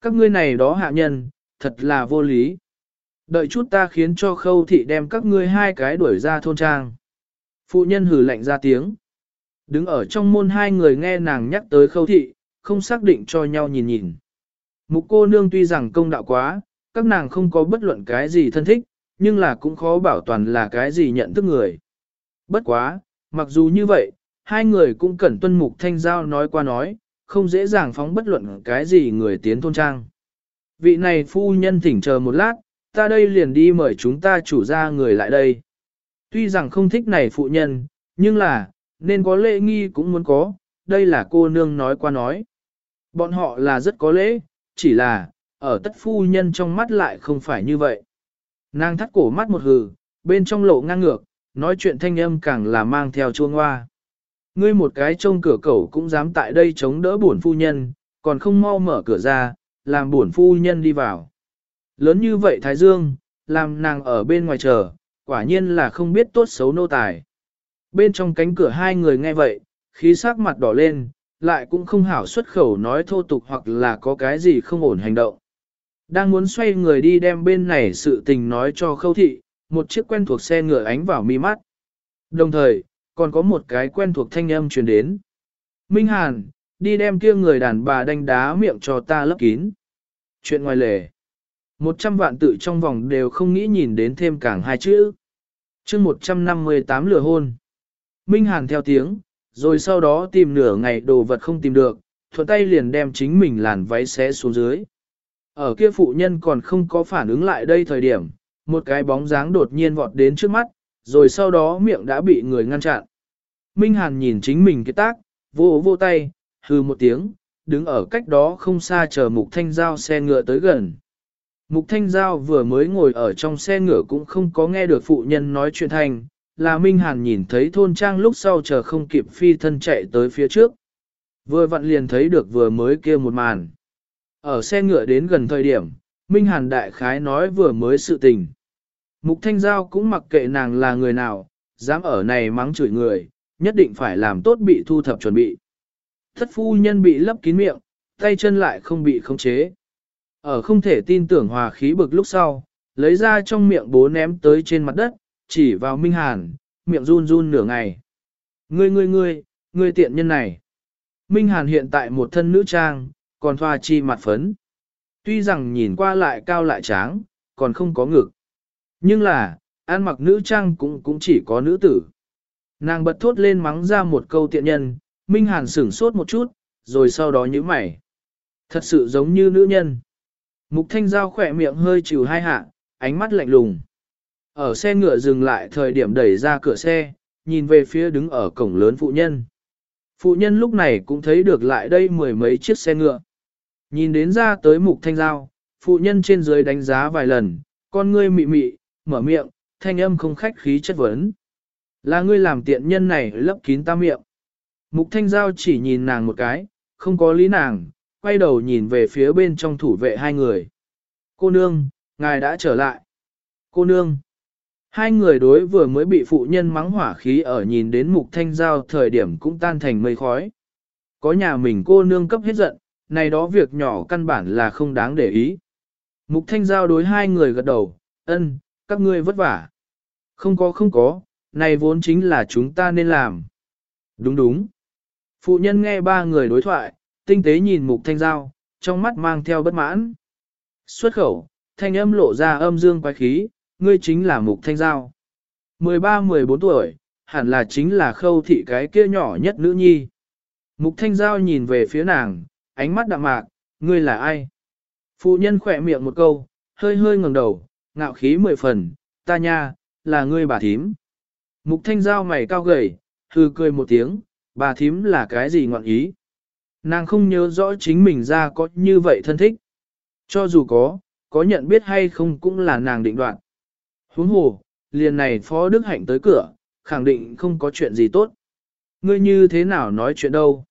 Các ngươi này đó hạ nhân, thật là vô lý. Đợi chút ta khiến cho khâu thị đem các ngươi hai cái đuổi ra thôn trang. Phụ nhân hử lạnh ra tiếng. Đứng ở trong môn hai người nghe nàng nhắc tới khâu thị, không xác định cho nhau nhìn nhìn. Mục cô nương tuy rằng công đạo quá, các nàng không có bất luận cái gì thân thích, nhưng là cũng khó bảo toàn là cái gì nhận thức người. Bất quá, mặc dù như vậy, hai người cũng cần tuân mục thanh giao nói qua nói, không dễ dàng phóng bất luận cái gì người tiến thôn trang. Vị này phu nhân thỉnh chờ một lát, ta đây liền đi mời chúng ta chủ ra người lại đây. Tuy rằng không thích này phụ nhân, nhưng là, nên có lễ nghi cũng muốn có, đây là cô nương nói qua nói. Bọn họ là rất có lễ, chỉ là, ở tất phu nhân trong mắt lại không phải như vậy. Nàng thắt cổ mắt một hừ, bên trong lộ ngang ngược, nói chuyện thanh âm càng là mang theo chuông hoa. Ngươi một cái trông cửa cẩu cũng dám tại đây chống đỡ bổn phu nhân, còn không mau mở cửa ra, làm bổn phu nhân đi vào. Lớn như vậy Thái Dương, làm nàng ở bên ngoài chờ, quả nhiên là không biết tốt xấu nô tài. Bên trong cánh cửa hai người nghe vậy, khí sắc mặt đỏ lên, lại cũng không hảo xuất khẩu nói thô tục hoặc là có cái gì không ổn hành động. Đang muốn xoay người đi đem bên này sự tình nói cho khâu thị, một chiếc quen thuộc xe ngựa ánh vào mi mắt. Đồng thời, còn có một cái quen thuộc thanh âm truyền đến. Minh Hàn, đi đem kia người đàn bà đánh đá miệng cho ta lấp kín. Chuyện ngoài lề. Một trăm vạn tự trong vòng đều không nghĩ nhìn đến thêm càng hai chữ. chương 158 lửa hôn. Minh Hàn theo tiếng, rồi sau đó tìm nửa ngày đồ vật không tìm được, thuận tay liền đem chính mình làn váy xé xuống dưới. Ở kia phụ nhân còn không có phản ứng lại đây thời điểm, một cái bóng dáng đột nhiên vọt đến trước mắt, rồi sau đó miệng đã bị người ngăn chặn. Minh Hàn nhìn chính mình cái tác, vô vô tay, hư một tiếng, đứng ở cách đó không xa chờ Mục Thanh Giao xe ngựa tới gần. Mục Thanh Giao vừa mới ngồi ở trong xe ngựa cũng không có nghe được phụ nhân nói chuyện thành, là Minh Hàn nhìn thấy thôn trang lúc sau chờ không kịp phi thân chạy tới phía trước. Vừa vặn liền thấy được vừa mới kia một màn. Ở xe ngựa đến gần thời điểm, Minh Hàn đại khái nói vừa mới sự tình. Mục Thanh Giao cũng mặc kệ nàng là người nào, dám ở này mắng chửi người, nhất định phải làm tốt bị thu thập chuẩn bị. Thất phu nhân bị lấp kín miệng, tay chân lại không bị khống chế. Ở không thể tin tưởng hòa khí bực lúc sau, lấy ra trong miệng bố ném tới trên mặt đất, chỉ vào Minh Hàn, miệng run run nửa ngày. Ngươi ngươi ngươi, ngươi tiện nhân này. Minh Hàn hiện tại một thân nữ trang, còn thoa chi mặt phấn. Tuy rằng nhìn qua lại cao lại tráng, còn không có ngực. Nhưng là, ăn mặc nữ trang cũng cũng chỉ có nữ tử. Nàng bật thốt lên mắng ra một câu tiện nhân, Minh Hàn sửng sốt một chút, rồi sau đó nhíu mày. Thật sự giống như nữ nhân. Mục Thanh Giao khỏe miệng hơi chịu hai hạ, ánh mắt lạnh lùng. Ở xe ngựa dừng lại thời điểm đẩy ra cửa xe, nhìn về phía đứng ở cổng lớn phụ nhân. Phụ nhân lúc này cũng thấy được lại đây mười mấy chiếc xe ngựa. Nhìn đến ra tới mục thanh giao, phụ nhân trên dưới đánh giá vài lần, con ngươi mị mị, mở miệng, thanh âm không khách khí chất vấn. Là ngươi làm tiện nhân này lấp kín ta miệng. Mục thanh giao chỉ nhìn nàng một cái, không có lý nàng, quay đầu nhìn về phía bên trong thủ vệ hai người. Cô nương, ngài đã trở lại. Cô nương. Hai người đối vừa mới bị phụ nhân mắng hỏa khí ở nhìn đến mục thanh giao thời điểm cũng tan thành mây khói. Có nhà mình cô nương cấp hết giận, này đó việc nhỏ căn bản là không đáng để ý. Mục thanh giao đối hai người gật đầu, ân, các ngươi vất vả. Không có không có, này vốn chính là chúng ta nên làm. Đúng đúng. Phụ nhân nghe ba người đối thoại, tinh tế nhìn mục thanh giao, trong mắt mang theo bất mãn. Xuất khẩu, thanh âm lộ ra âm dương quái khí, ngươi chính là mục thanh giao. 13-14 tuổi, hẳn là chính là khâu thị cái kia nhỏ nhất nữ nhi. Mục thanh giao nhìn về phía nàng, ánh mắt đạm mạc, ngươi là ai? Phụ nhân khỏe miệng một câu, hơi hơi ngẩng đầu, ngạo khí mười phần, ta nha, là ngươi bà thím. Mục thanh giao mày cao gầy, hư cười một tiếng, bà thím là cái gì ngọn ý? Nàng không nhớ rõ chính mình ra có như vậy thân thích. Cho dù có, có nhận biết hay không cũng là nàng định đoạn. Huống hồ, liền này Phó Đức Hạnh tới cửa, khẳng định không có chuyện gì tốt. Ngươi như thế nào nói chuyện đâu?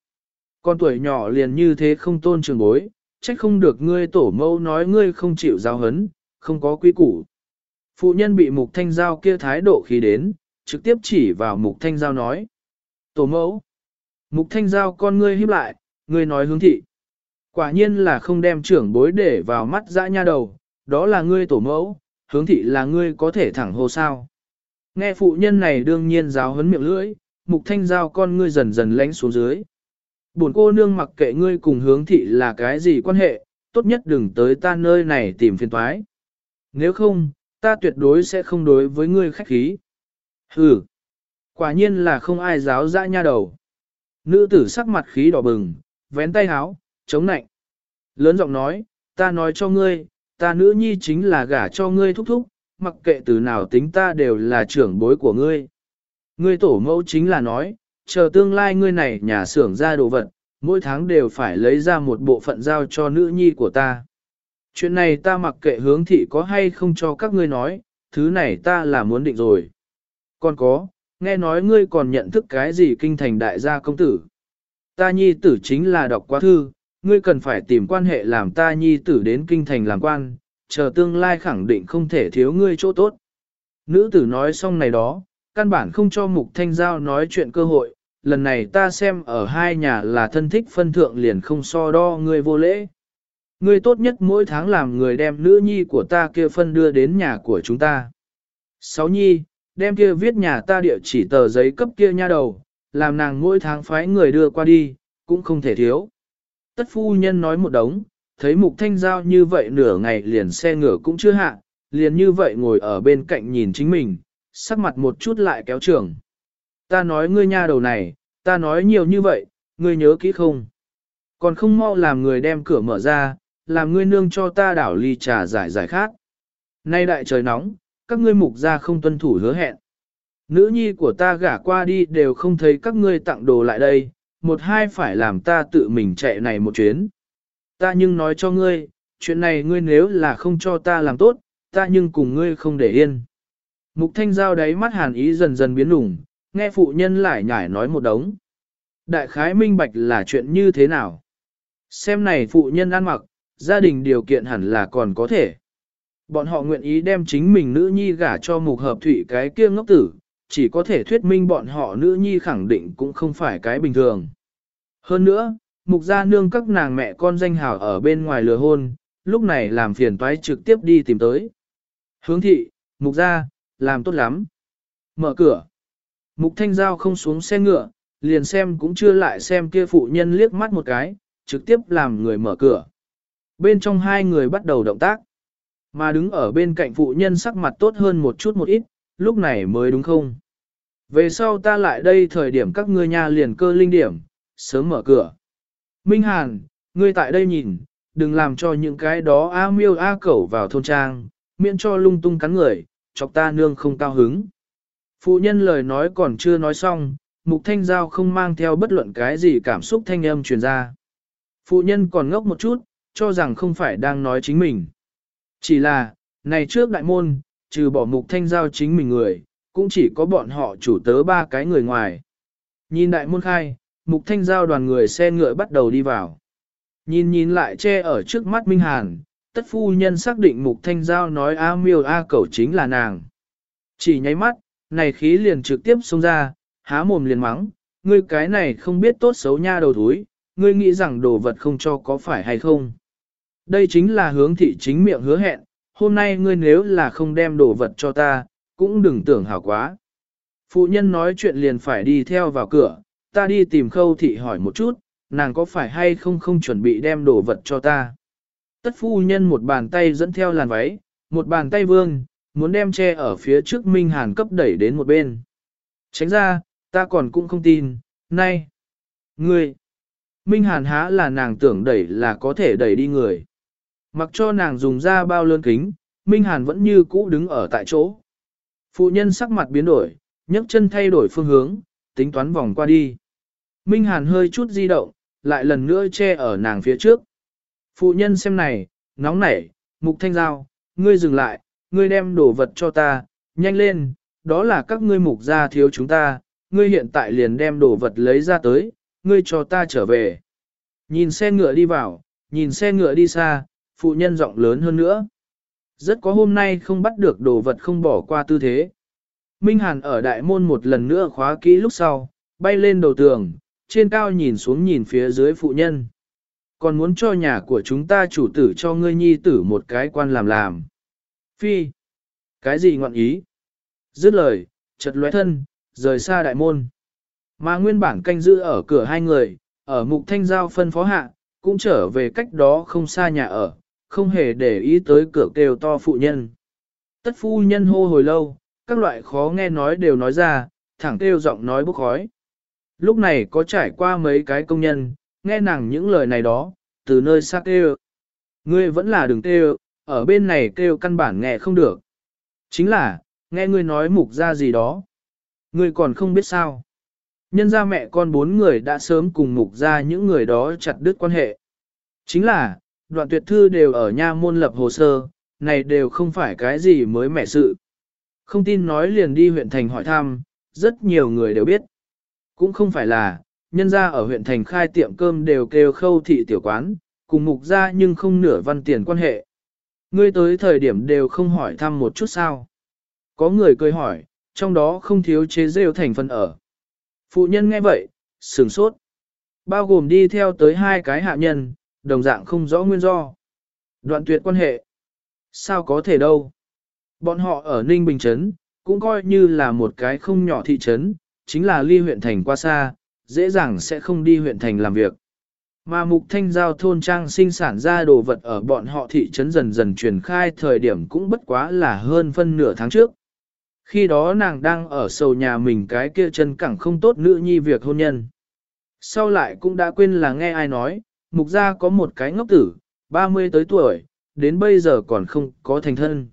Con tuổi nhỏ liền như thế không tôn trường bối, trách không được ngươi tổ mẫu nói ngươi không chịu giáo hấn, không có quý củ. Phụ nhân bị mục thanh giao kia thái độ khi đến, trực tiếp chỉ vào mục thanh giao nói. Tổ mẫu. Mục thanh giao con ngươi híp lại, ngươi nói hướng thị. Quả nhiên là không đem trưởng bối để vào mắt dã nha đầu, đó là ngươi tổ mẫu, hướng thị là ngươi có thể thẳng hô sao. Nghe phụ nhân này đương nhiên giáo hấn miệng lưỡi, mục thanh giao con ngươi dần dần lánh xuống dưới. Buồn cô nương mặc kệ ngươi cùng hướng thị là cái gì quan hệ, tốt nhất đừng tới ta nơi này tìm phiền toái. Nếu không, ta tuyệt đối sẽ không đối với ngươi khách khí. Hừ, quả nhiên là không ai giáo dã nha đầu. Nữ tử sắc mặt khí đỏ bừng, vén tay háo, chống nạnh. Lớn giọng nói, ta nói cho ngươi, ta nữ nhi chính là gả cho ngươi thúc thúc, mặc kệ từ nào tính ta đều là trưởng bối của ngươi. Ngươi tổ mẫu chính là nói, chờ tương lai ngươi này nhà xưởng ra đồ vật, mỗi tháng đều phải lấy ra một bộ phận giao cho nữ nhi của ta. Chuyện này ta mặc kệ hướng thị có hay không cho các ngươi nói, thứ này ta là muốn định rồi. Còn có, nghe nói ngươi còn nhận thức cái gì kinh thành đại gia công tử. Ta nhi tử chính là đọc quá thư, ngươi cần phải tìm quan hệ làm ta nhi tử đến kinh thành làm quan, chờ tương lai khẳng định không thể thiếu ngươi chỗ tốt. Nữ tử nói xong này đó, căn bản không cho mục thanh giao nói chuyện cơ hội, lần này ta xem ở hai nhà là thân thích phân thượng liền không so đo ngươi vô lễ. Ngươi tốt nhất mỗi tháng làm người đem nữ nhi của ta kia phân đưa đến nhà của chúng ta. Sáu nhi, đem kia viết nhà ta địa chỉ tờ giấy cấp kia nha đầu, làm nàng mỗi tháng phái người đưa qua đi, cũng không thể thiếu. Tất phu nhân nói một đống, thấy mục thanh giao như vậy nửa ngày liền xe ngựa cũng chưa hạ, liền như vậy ngồi ở bên cạnh nhìn chính mình, sắc mặt một chút lại kéo trường. Ta nói ngươi nha đầu này, ta nói nhiều như vậy, ngươi nhớ kỹ không? Còn không mau làm người đem cửa mở ra, làm ngươi nương cho ta đảo ly trà giải giải khác. Nay đại trời nóng, các ngươi mục ra không tuân thủ hứa hẹn. Nữ nhi của ta gả qua đi đều không thấy các ngươi tặng đồ lại đây, một hai phải làm ta tự mình chạy này một chuyến. Ta nhưng nói cho ngươi, chuyện này ngươi nếu là không cho ta làm tốt, ta nhưng cùng ngươi không để yên. Mục thanh giao đáy mắt hàn ý dần dần biến lủng, nghe phụ nhân lại nhải nói một đống. Đại khái minh bạch là chuyện như thế nào? Xem này phụ nhân ăn mặc, gia đình điều kiện hẳn là còn có thể. Bọn họ nguyện ý đem chính mình nữ nhi gả cho mục hợp thủy cái kia ngốc tử, chỉ có thể thuyết minh bọn họ nữ nhi khẳng định cũng không phải cái bình thường. Hơn nữa, mục gia nương các nàng mẹ con danh hào ở bên ngoài lừa hôn, lúc này làm phiền toái trực tiếp đi tìm tới. Hướng thị, mục gia, làm tốt lắm. Mở cửa. Mục thanh giao không xuống xe ngựa, liền xem cũng chưa lại xem kia phụ nhân liếc mắt một cái, trực tiếp làm người mở cửa. Bên trong hai người bắt đầu động tác. Mà đứng ở bên cạnh phụ nhân sắc mặt tốt hơn một chút một ít, lúc này mới đúng không? Về sau ta lại đây thời điểm các ngươi nhà liền cơ linh điểm, sớm mở cửa. Minh Hàn, ngươi tại đây nhìn, đừng làm cho những cái đó a miêu a cẩu vào thôn trang, miễn cho lung tung cắn người, chọc ta nương không cao hứng. Phụ nhân lời nói còn chưa nói xong, mục thanh giao không mang theo bất luận cái gì cảm xúc thanh âm truyền ra. Phụ nhân còn ngốc một chút, cho rằng không phải đang nói chính mình. Chỉ là, này trước đại môn, trừ bỏ mục thanh giao chính mình người, cũng chỉ có bọn họ chủ tớ ba cái người ngoài. Nhìn đại môn khai, mục thanh giao đoàn người xe ngựa bắt đầu đi vào. Nhìn nhìn lại che ở trước mắt Minh Hàn, tất phu nhân xác định mục thanh giao nói A miêu A cẩu chính là nàng. Chỉ nháy mắt, này khí liền trực tiếp xông ra, há mồm liền mắng, ngươi cái này không biết tốt xấu nha đầu thúi, ngươi nghĩ rằng đồ vật không cho có phải hay không. Đây chính là hướng thị chính miệng hứa hẹn, hôm nay ngươi nếu là không đem đồ vật cho ta, cũng đừng tưởng hảo quá. Phụ nhân nói chuyện liền phải đi theo vào cửa, ta đi tìm khâu thị hỏi một chút, nàng có phải hay không không chuẩn bị đem đồ vật cho ta. Tất phu nhân một bàn tay dẫn theo làn váy, một bàn tay vương, muốn đem che ở phía trước Minh Hàn cấp đẩy đến một bên. Tránh ra, ta còn cũng không tin, nay, ngươi, Minh Hàn há là nàng tưởng đẩy là có thể đẩy đi người. Mặc cho nàng dùng ra bao lớn kính, Minh Hàn vẫn như cũ đứng ở tại chỗ. Phụ nhân sắc mặt biến đổi, nhấc chân thay đổi phương hướng, tính toán vòng qua đi. Minh Hàn hơi chút di động, lại lần nữa che ở nàng phía trước. Phụ nhân xem này, nóng nảy, mục thanh giao, ngươi dừng lại, ngươi đem đồ vật cho ta, nhanh lên, đó là các ngươi mục gia thiếu chúng ta, ngươi hiện tại liền đem đồ vật lấy ra tới, ngươi cho ta trở về. Nhìn xe ngựa đi vào, nhìn xe ngựa đi xa, phụ nhân giọng lớn hơn nữa. Rất có hôm nay không bắt được đồ vật không bỏ qua tư thế. Minh Hàn ở đại môn một lần nữa khóa kỹ lúc sau, bay lên đầu tường, trên cao nhìn xuống nhìn phía dưới phụ nhân. Còn muốn cho nhà của chúng ta chủ tử cho ngươi nhi tử một cái quan làm làm. Phi. Cái gì ngọn ý? Dứt lời, chật lóe thân, rời xa đại môn. Mà nguyên bản canh giữ ở cửa hai người, ở mục thanh giao phân phó hạ, cũng trở về cách đó không xa nhà ở, không hề để ý tới cửa kêu to phụ nhân. Tất phu nhân hô hồi lâu, các loại khó nghe nói đều nói ra, thẳng kêu giọng nói bốc khói. Lúc này có trải qua mấy cái công nhân, nghe nàng những lời này đó, từ nơi xa kêu. Ngươi vẫn là đường kêu, ở bên này kêu căn bản nghe không được. Chính là, nghe ngươi nói mục ra gì đó. Ngươi còn không biết sao. Nhân ra mẹ con bốn người đã sớm cùng mục ra những người đó chặt đứt quan hệ. Chính là, đoạn tuyệt thư đều ở nha môn lập hồ sơ, này đều không phải cái gì mới mẻ sự. Không tin nói liền đi huyện thành hỏi thăm, rất nhiều người đều biết. Cũng không phải là, nhân ra ở huyện thành khai tiệm cơm đều kêu khâu thị tiểu quán, cùng mục ra nhưng không nửa văn tiền quan hệ. Ngươi tới thời điểm đều không hỏi thăm một chút sao. Có người cười hỏi, trong đó không thiếu chế rêu thành phần ở. Phụ nhân nghe vậy, sửng sốt. Bao gồm đi theo tới hai cái hạ nhân, đồng dạng không rõ nguyên do. Đoạn tuyệt quan hệ. Sao có thể đâu? Bọn họ ở Ninh Bình Trấn, cũng coi như là một cái không nhỏ thị trấn, chính là ly huyện thành qua xa, dễ dàng sẽ không đi huyện thành làm việc. Mà mục thanh giao thôn trang sinh sản ra đồ vật ở bọn họ thị trấn dần dần truyền khai thời điểm cũng bất quá là hơn phân nửa tháng trước. Khi đó nàng đang ở sầu nhà mình cái kia chân cẳng không tốt nữ nhi việc hôn nhân. Sau lại cũng đã quên là nghe ai nói, mục gia có một cái ngốc tử, 30 tới tuổi, đến bây giờ còn không có thành thân.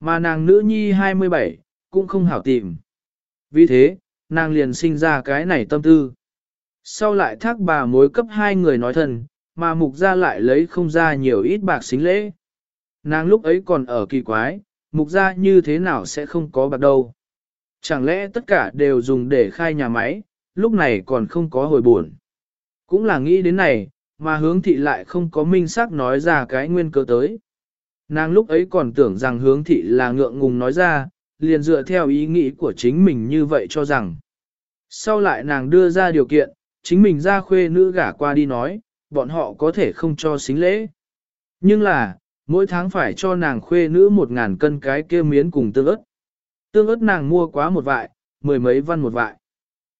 Mà nàng nữ nhi 27, cũng không hảo tìm. Vì thế, nàng liền sinh ra cái này tâm tư. Sau lại thác bà mối cấp hai người nói thân, mà mục gia lại lấy không ra nhiều ít bạc xính lễ. Nàng lúc ấy còn ở kỳ quái, mục gia như thế nào sẽ không có bạc đâu. Chẳng lẽ tất cả đều dùng để khai nhà máy, lúc này còn không có hồi buồn. Cũng là nghĩ đến này, mà hướng thị lại không có minh xác nói ra cái nguyên cớ tới. Nàng lúc ấy còn tưởng rằng hướng thị là ngượng ngùng nói ra, liền dựa theo ý nghĩ của chính mình như vậy cho rằng. Sau lại nàng đưa ra điều kiện, chính mình ra khuê nữ gả qua đi nói, bọn họ có thể không cho xính lễ. Nhưng là, mỗi tháng phải cho nàng khuê nữ một ngàn cân cái kia miến cùng tương ớt. Tương ớt nàng mua quá một vại, mười mấy văn một vại.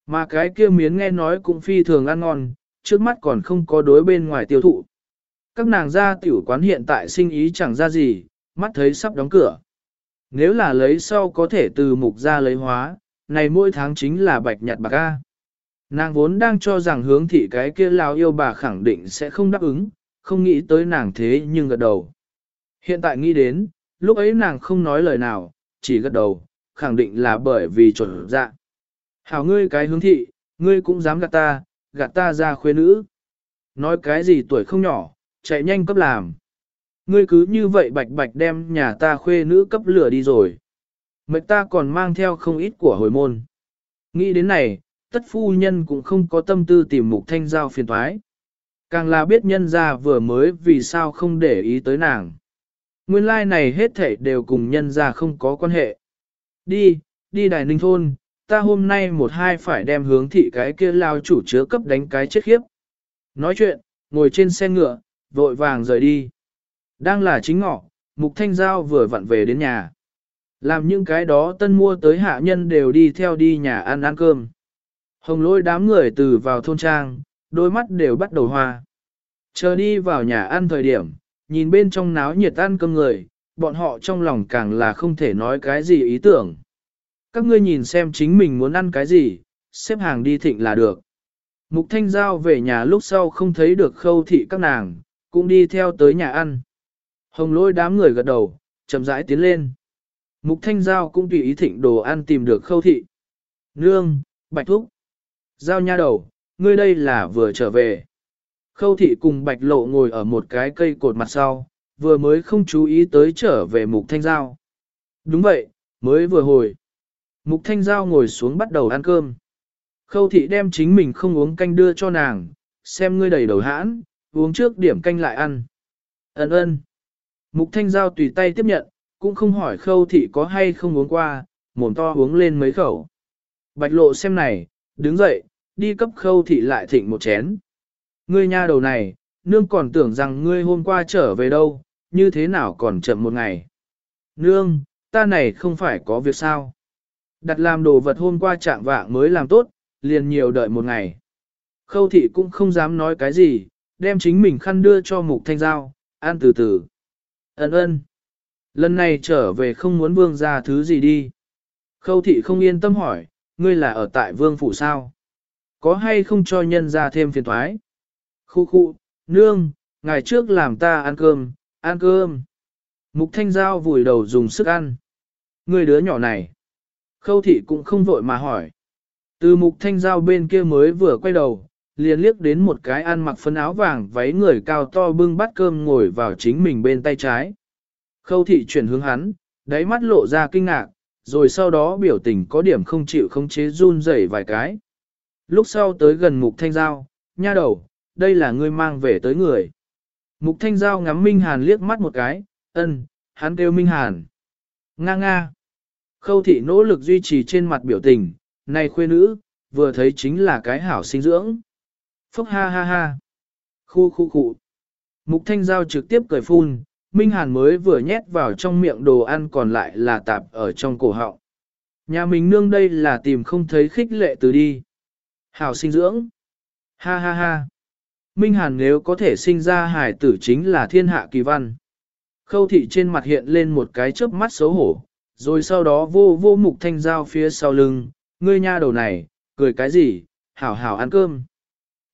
Mà cái kia miến nghe nói cũng phi thường ăn ngon, trước mắt còn không có đối bên ngoài tiêu thụ. Các nàng ra tiểu quán hiện tại sinh ý chẳng ra gì, mắt thấy sắp đóng cửa. Nếu là lấy sau có thể từ mục ra lấy hóa, này mỗi tháng chính là bạch nhặt bạc A. Nàng vốn đang cho rằng hướng thị cái kia lao yêu bà khẳng định sẽ không đáp ứng, không nghĩ tới nàng thế nhưng gật đầu. Hiện tại nghĩ đến, lúc ấy nàng không nói lời nào, chỉ gật đầu, khẳng định là bởi vì chuẩn dạ. Hảo ngươi cái hướng thị, ngươi cũng dám gạt ta, gạt ta ra khuê nữ. Nói cái gì tuổi không nhỏ, chạy nhanh cấp làm. Ngươi cứ như vậy bạch bạch đem nhà ta khuê nữ cấp lửa đi rồi. Mệnh ta còn mang theo không ít của hồi môn. Nghĩ đến này, tất phu nhân cũng không có tâm tư tìm mục thanh giao phiền thoái. Càng là biết nhân ra vừa mới vì sao không để ý tới nàng. Nguyên lai like này hết thảy đều cùng nhân ra không có quan hệ. Đi, đi đài ninh thôn, ta hôm nay một hai phải đem hướng thị cái kia lao chủ chứa cấp đánh cái chết khiếp. Nói chuyện, ngồi trên xe ngựa, vội vàng rời đi. Đang là chính ngọ, Mục Thanh Giao vừa vặn về đến nhà. Làm những cái đó tân mua tới hạ nhân đều đi theo đi nhà ăn ăn cơm. Hồng lôi đám người từ vào thôn trang, đôi mắt đều bắt đầu hoa. Chờ đi vào nhà ăn thời điểm, nhìn bên trong náo nhiệt ăn cơm người, bọn họ trong lòng càng là không thể nói cái gì ý tưởng. Các ngươi nhìn xem chính mình muốn ăn cái gì, xếp hàng đi thịnh là được. Mục Thanh Giao về nhà lúc sau không thấy được khâu thị các nàng, cũng đi theo tới nhà ăn. Hồng lôi đám người gật đầu, chậm rãi tiến lên. Mục Thanh Giao cũng tùy ý thịnh đồ ăn tìm được khâu thị. Nương, bạch thúc. Giao nha đầu, ngươi đây là vừa trở về. Khâu thị cùng bạch lộ ngồi ở một cái cây cột mặt sau, vừa mới không chú ý tới trở về mục thanh giao. Đúng vậy, mới vừa hồi. Mục thanh giao ngồi xuống bắt đầu ăn cơm. Khâu thị đem chính mình không uống canh đưa cho nàng, xem ngươi đầy đầu hãn, uống trước điểm canh lại ăn. Ấn ơn. Mục thanh giao tùy tay tiếp nhận, cũng không hỏi khâu thị có hay không uống qua, mồm to uống lên mấy khẩu. Bạch lộ xem này, đứng dậy, đi cấp khâu thị lại thịnh một chén. Ngươi nha đầu này, nương còn tưởng rằng ngươi hôm qua trở về đâu, như thế nào còn chậm một ngày. Nương, ta này không phải có việc sao. Đặt làm đồ vật hôm qua trạng vạng mới làm tốt, liền nhiều đợi một ngày. Khâu thị cũng không dám nói cái gì, đem chính mình khăn đưa cho mục thanh giao, ăn từ từ. Ấn ơn. Lần này trở về không muốn vương ra thứ gì đi. Khâu thị không yên tâm hỏi, ngươi là ở tại vương phủ sao? Có hay không cho nhân ra thêm phiền thoái? Khu khu, nương, ngày trước làm ta ăn cơm, ăn cơm. Mục thanh giao vùi đầu dùng sức ăn. ngươi đứa nhỏ này. Khâu thị cũng không vội mà hỏi. Từ mục thanh giao bên kia mới vừa quay đầu, liền liếc đến một cái ăn mặc phấn áo vàng váy người cao to bưng bát cơm ngồi vào chính mình bên tay trái. Khâu thị chuyển hướng hắn, đáy mắt lộ ra kinh ngạc, rồi sau đó biểu tình có điểm không chịu không chế run rẩy vài cái. Lúc sau tới gần mục thanh giao, nha đầu, đây là ngươi mang về tới người. Mục Thanh Giao ngắm Minh Hàn liếc mắt một cái, ân, hắn kêu Minh Hàn. Nga nga. Khâu thị nỗ lực duy trì trên mặt biểu tình, này khuê nữ, vừa thấy chính là cái hảo sinh dưỡng. Phúc ha ha ha. Khu khu khu. Mục Thanh Giao trực tiếp cười phun, Minh Hàn mới vừa nhét vào trong miệng đồ ăn còn lại là tạp ở trong cổ họng. Nhà mình nương đây là tìm không thấy khích lệ từ đi. Hảo sinh dưỡng. Ha ha ha. Minh Hàn nếu có thể sinh ra hải tử chính là thiên hạ kỳ văn. Khâu thị trên mặt hiện lên một cái chớp mắt xấu hổ, rồi sau đó vô vô mục thanh giao phía sau lưng, ngươi nha đầu này, cười cái gì, hảo hảo ăn cơm.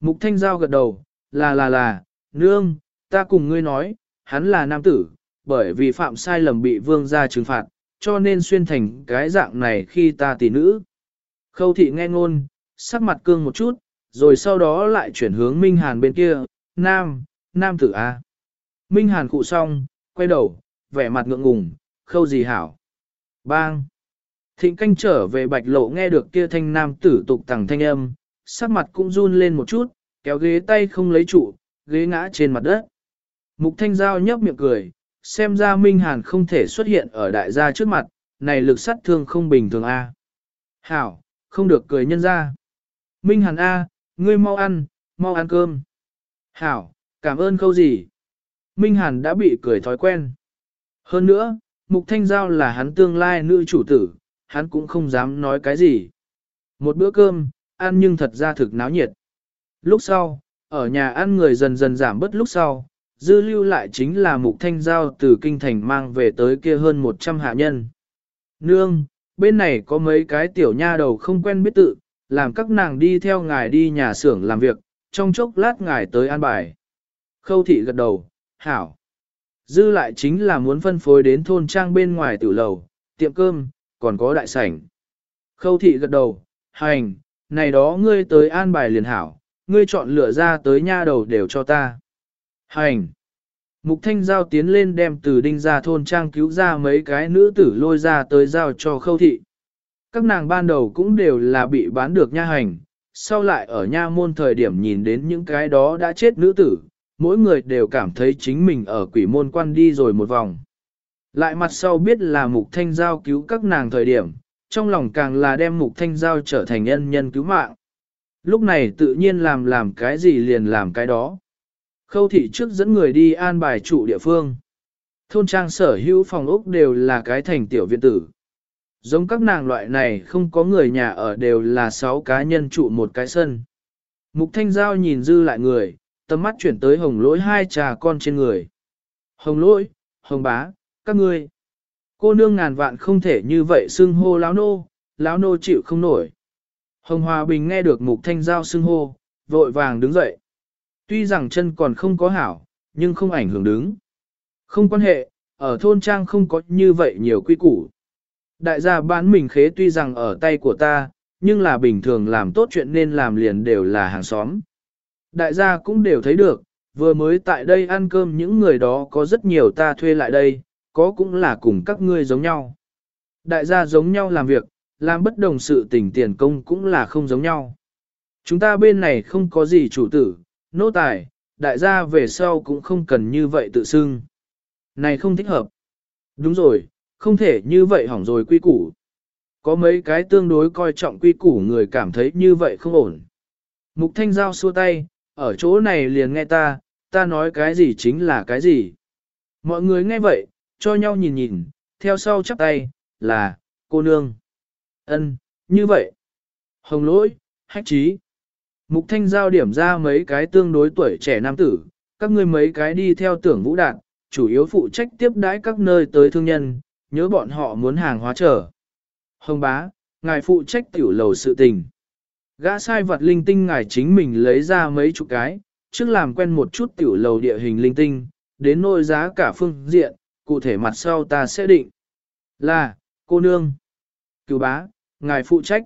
Mục thanh giao gật đầu, là là là, nương, ta cùng ngươi nói, hắn là nam tử, bởi vì phạm sai lầm bị vương gia trừng phạt, cho nên xuyên thành cái dạng này khi ta tỷ nữ. Khâu thị nghe ngôn, sắc mặt cương một chút, rồi sau đó lại chuyển hướng Minh Hàn bên kia, nam, nam tử A. Minh Hàn cụ xong, quay đầu, vẻ mặt ngượng ngùng, khâu gì hảo. Bang! Thịnh canh trở về bạch lộ nghe được kia thanh nam tử tục tẳng thanh âm, sắc mặt cũng run lên một chút, kéo ghế tay không lấy trụ, ghế ngã trên mặt đất. Mục Thanh Giao nhấp miệng cười, xem ra Minh Hàn không thể xuất hiện ở đại gia trước mặt, này lực sát thương không bình thường a. Hảo, không được cười nhân ra. Minh Hàn A, ngươi mau ăn, mau ăn cơm. Hảo, cảm ơn câu gì. Minh Hàn đã bị cười thói quen. Hơn nữa, Mục Thanh Giao là hắn tương lai nữ chủ tử, hắn cũng không dám nói cái gì. Một bữa cơm, ăn nhưng thật ra thực náo nhiệt. Lúc sau, ở nhà ăn người dần dần giảm bớt lúc sau, dư lưu lại chính là Mục Thanh Giao từ kinh thành mang về tới kia hơn 100 hạ nhân. Nương, bên này có mấy cái tiểu nha đầu không quen biết tự, làm các nàng đi theo ngài đi nhà xưởng làm việc, trong chốc lát ngài tới an bài. Khâu thị gật đầu, hảo. Dư lại chính là muốn phân phối đến thôn trang bên ngoài tử lầu, tiệm cơm, còn có đại sảnh. Khâu thị gật đầu, hành, này đó ngươi tới an bài liền hảo, ngươi chọn lựa ra tới nha đầu đều cho ta. Hành. Mục Thanh Giao tiến lên đem từ đinh ra thôn trang cứu ra mấy cái nữ tử lôi ra tới giao cho khâu thị. Các nàng ban đầu cũng đều là bị bán được nha hành, sau lại ở nha môn thời điểm nhìn đến những cái đó đã chết nữ tử, mỗi người đều cảm thấy chính mình ở quỷ môn quan đi rồi một vòng. Lại mặt sau biết là mục thanh giao cứu các nàng thời điểm, trong lòng càng là đem mục thanh giao trở thành nhân nhân cứu mạng. Lúc này tự nhiên làm làm cái gì liền làm cái đó. Khâu thị trước dẫn người đi an bài trụ địa phương. Thôn trang sở hữu phòng ốc đều là cái thành tiểu viện tử. Giống các nàng loại này không có người nhà ở đều là sáu cá nhân trụ một cái sân. Mục thanh giao nhìn dư lại người, tầm mắt chuyển tới hồng lỗi hai trà con trên người. Hồng lỗi, hồng bá, các ngươi. Cô nương ngàn vạn không thể như vậy xưng hô láo nô, láo nô chịu không nổi. Hồng Hòa Bình nghe được mục thanh giao xưng hô, vội vàng đứng dậy. Tuy rằng chân còn không có hảo, nhưng không ảnh hưởng đứng. Không quan hệ, ở thôn trang không có như vậy nhiều quy củ. Đại gia bán mình khế tuy rằng ở tay của ta, nhưng là bình thường làm tốt chuyện nên làm liền đều là hàng xóm. Đại gia cũng đều thấy được, vừa mới tại đây ăn cơm những người đó có rất nhiều ta thuê lại đây, có cũng là cùng các ngươi giống nhau. Đại gia giống nhau làm việc, làm bất đồng sự tình tiền công cũng là không giống nhau. Chúng ta bên này không có gì chủ tử, nô tài, đại gia về sau cũng không cần như vậy tự xưng. Này không thích hợp. Đúng rồi, không thể như vậy hỏng rồi quy củ. Có mấy cái tương đối coi trọng quy củ người cảm thấy như vậy không ổn. Mục Thanh Giao xua tay, ở chỗ này liền nghe ta, ta nói cái gì chính là cái gì. Mọi người nghe vậy, cho nhau nhìn nhìn, theo sau chắp tay, là, cô nương. ân như vậy. Hồng lỗi, hách trí. Mục Thanh Giao điểm ra mấy cái tương đối tuổi trẻ nam tử, các ngươi mấy cái đi theo tưởng vũ đạn, chủ yếu phụ trách tiếp đãi các nơi tới thương nhân, nhớ bọn họ muốn hàng hóa trở. Hồng bá, ngài phụ trách tiểu lầu sự tình. Gã sai vật linh tinh ngài chính mình lấy ra mấy chục cái, trước làm quen một chút tiểu lầu địa hình linh tinh, đến nôi giá cả phương diện, cụ thể mặt sau ta sẽ định. Là, cô nương, cứu bá, ngài phụ trách.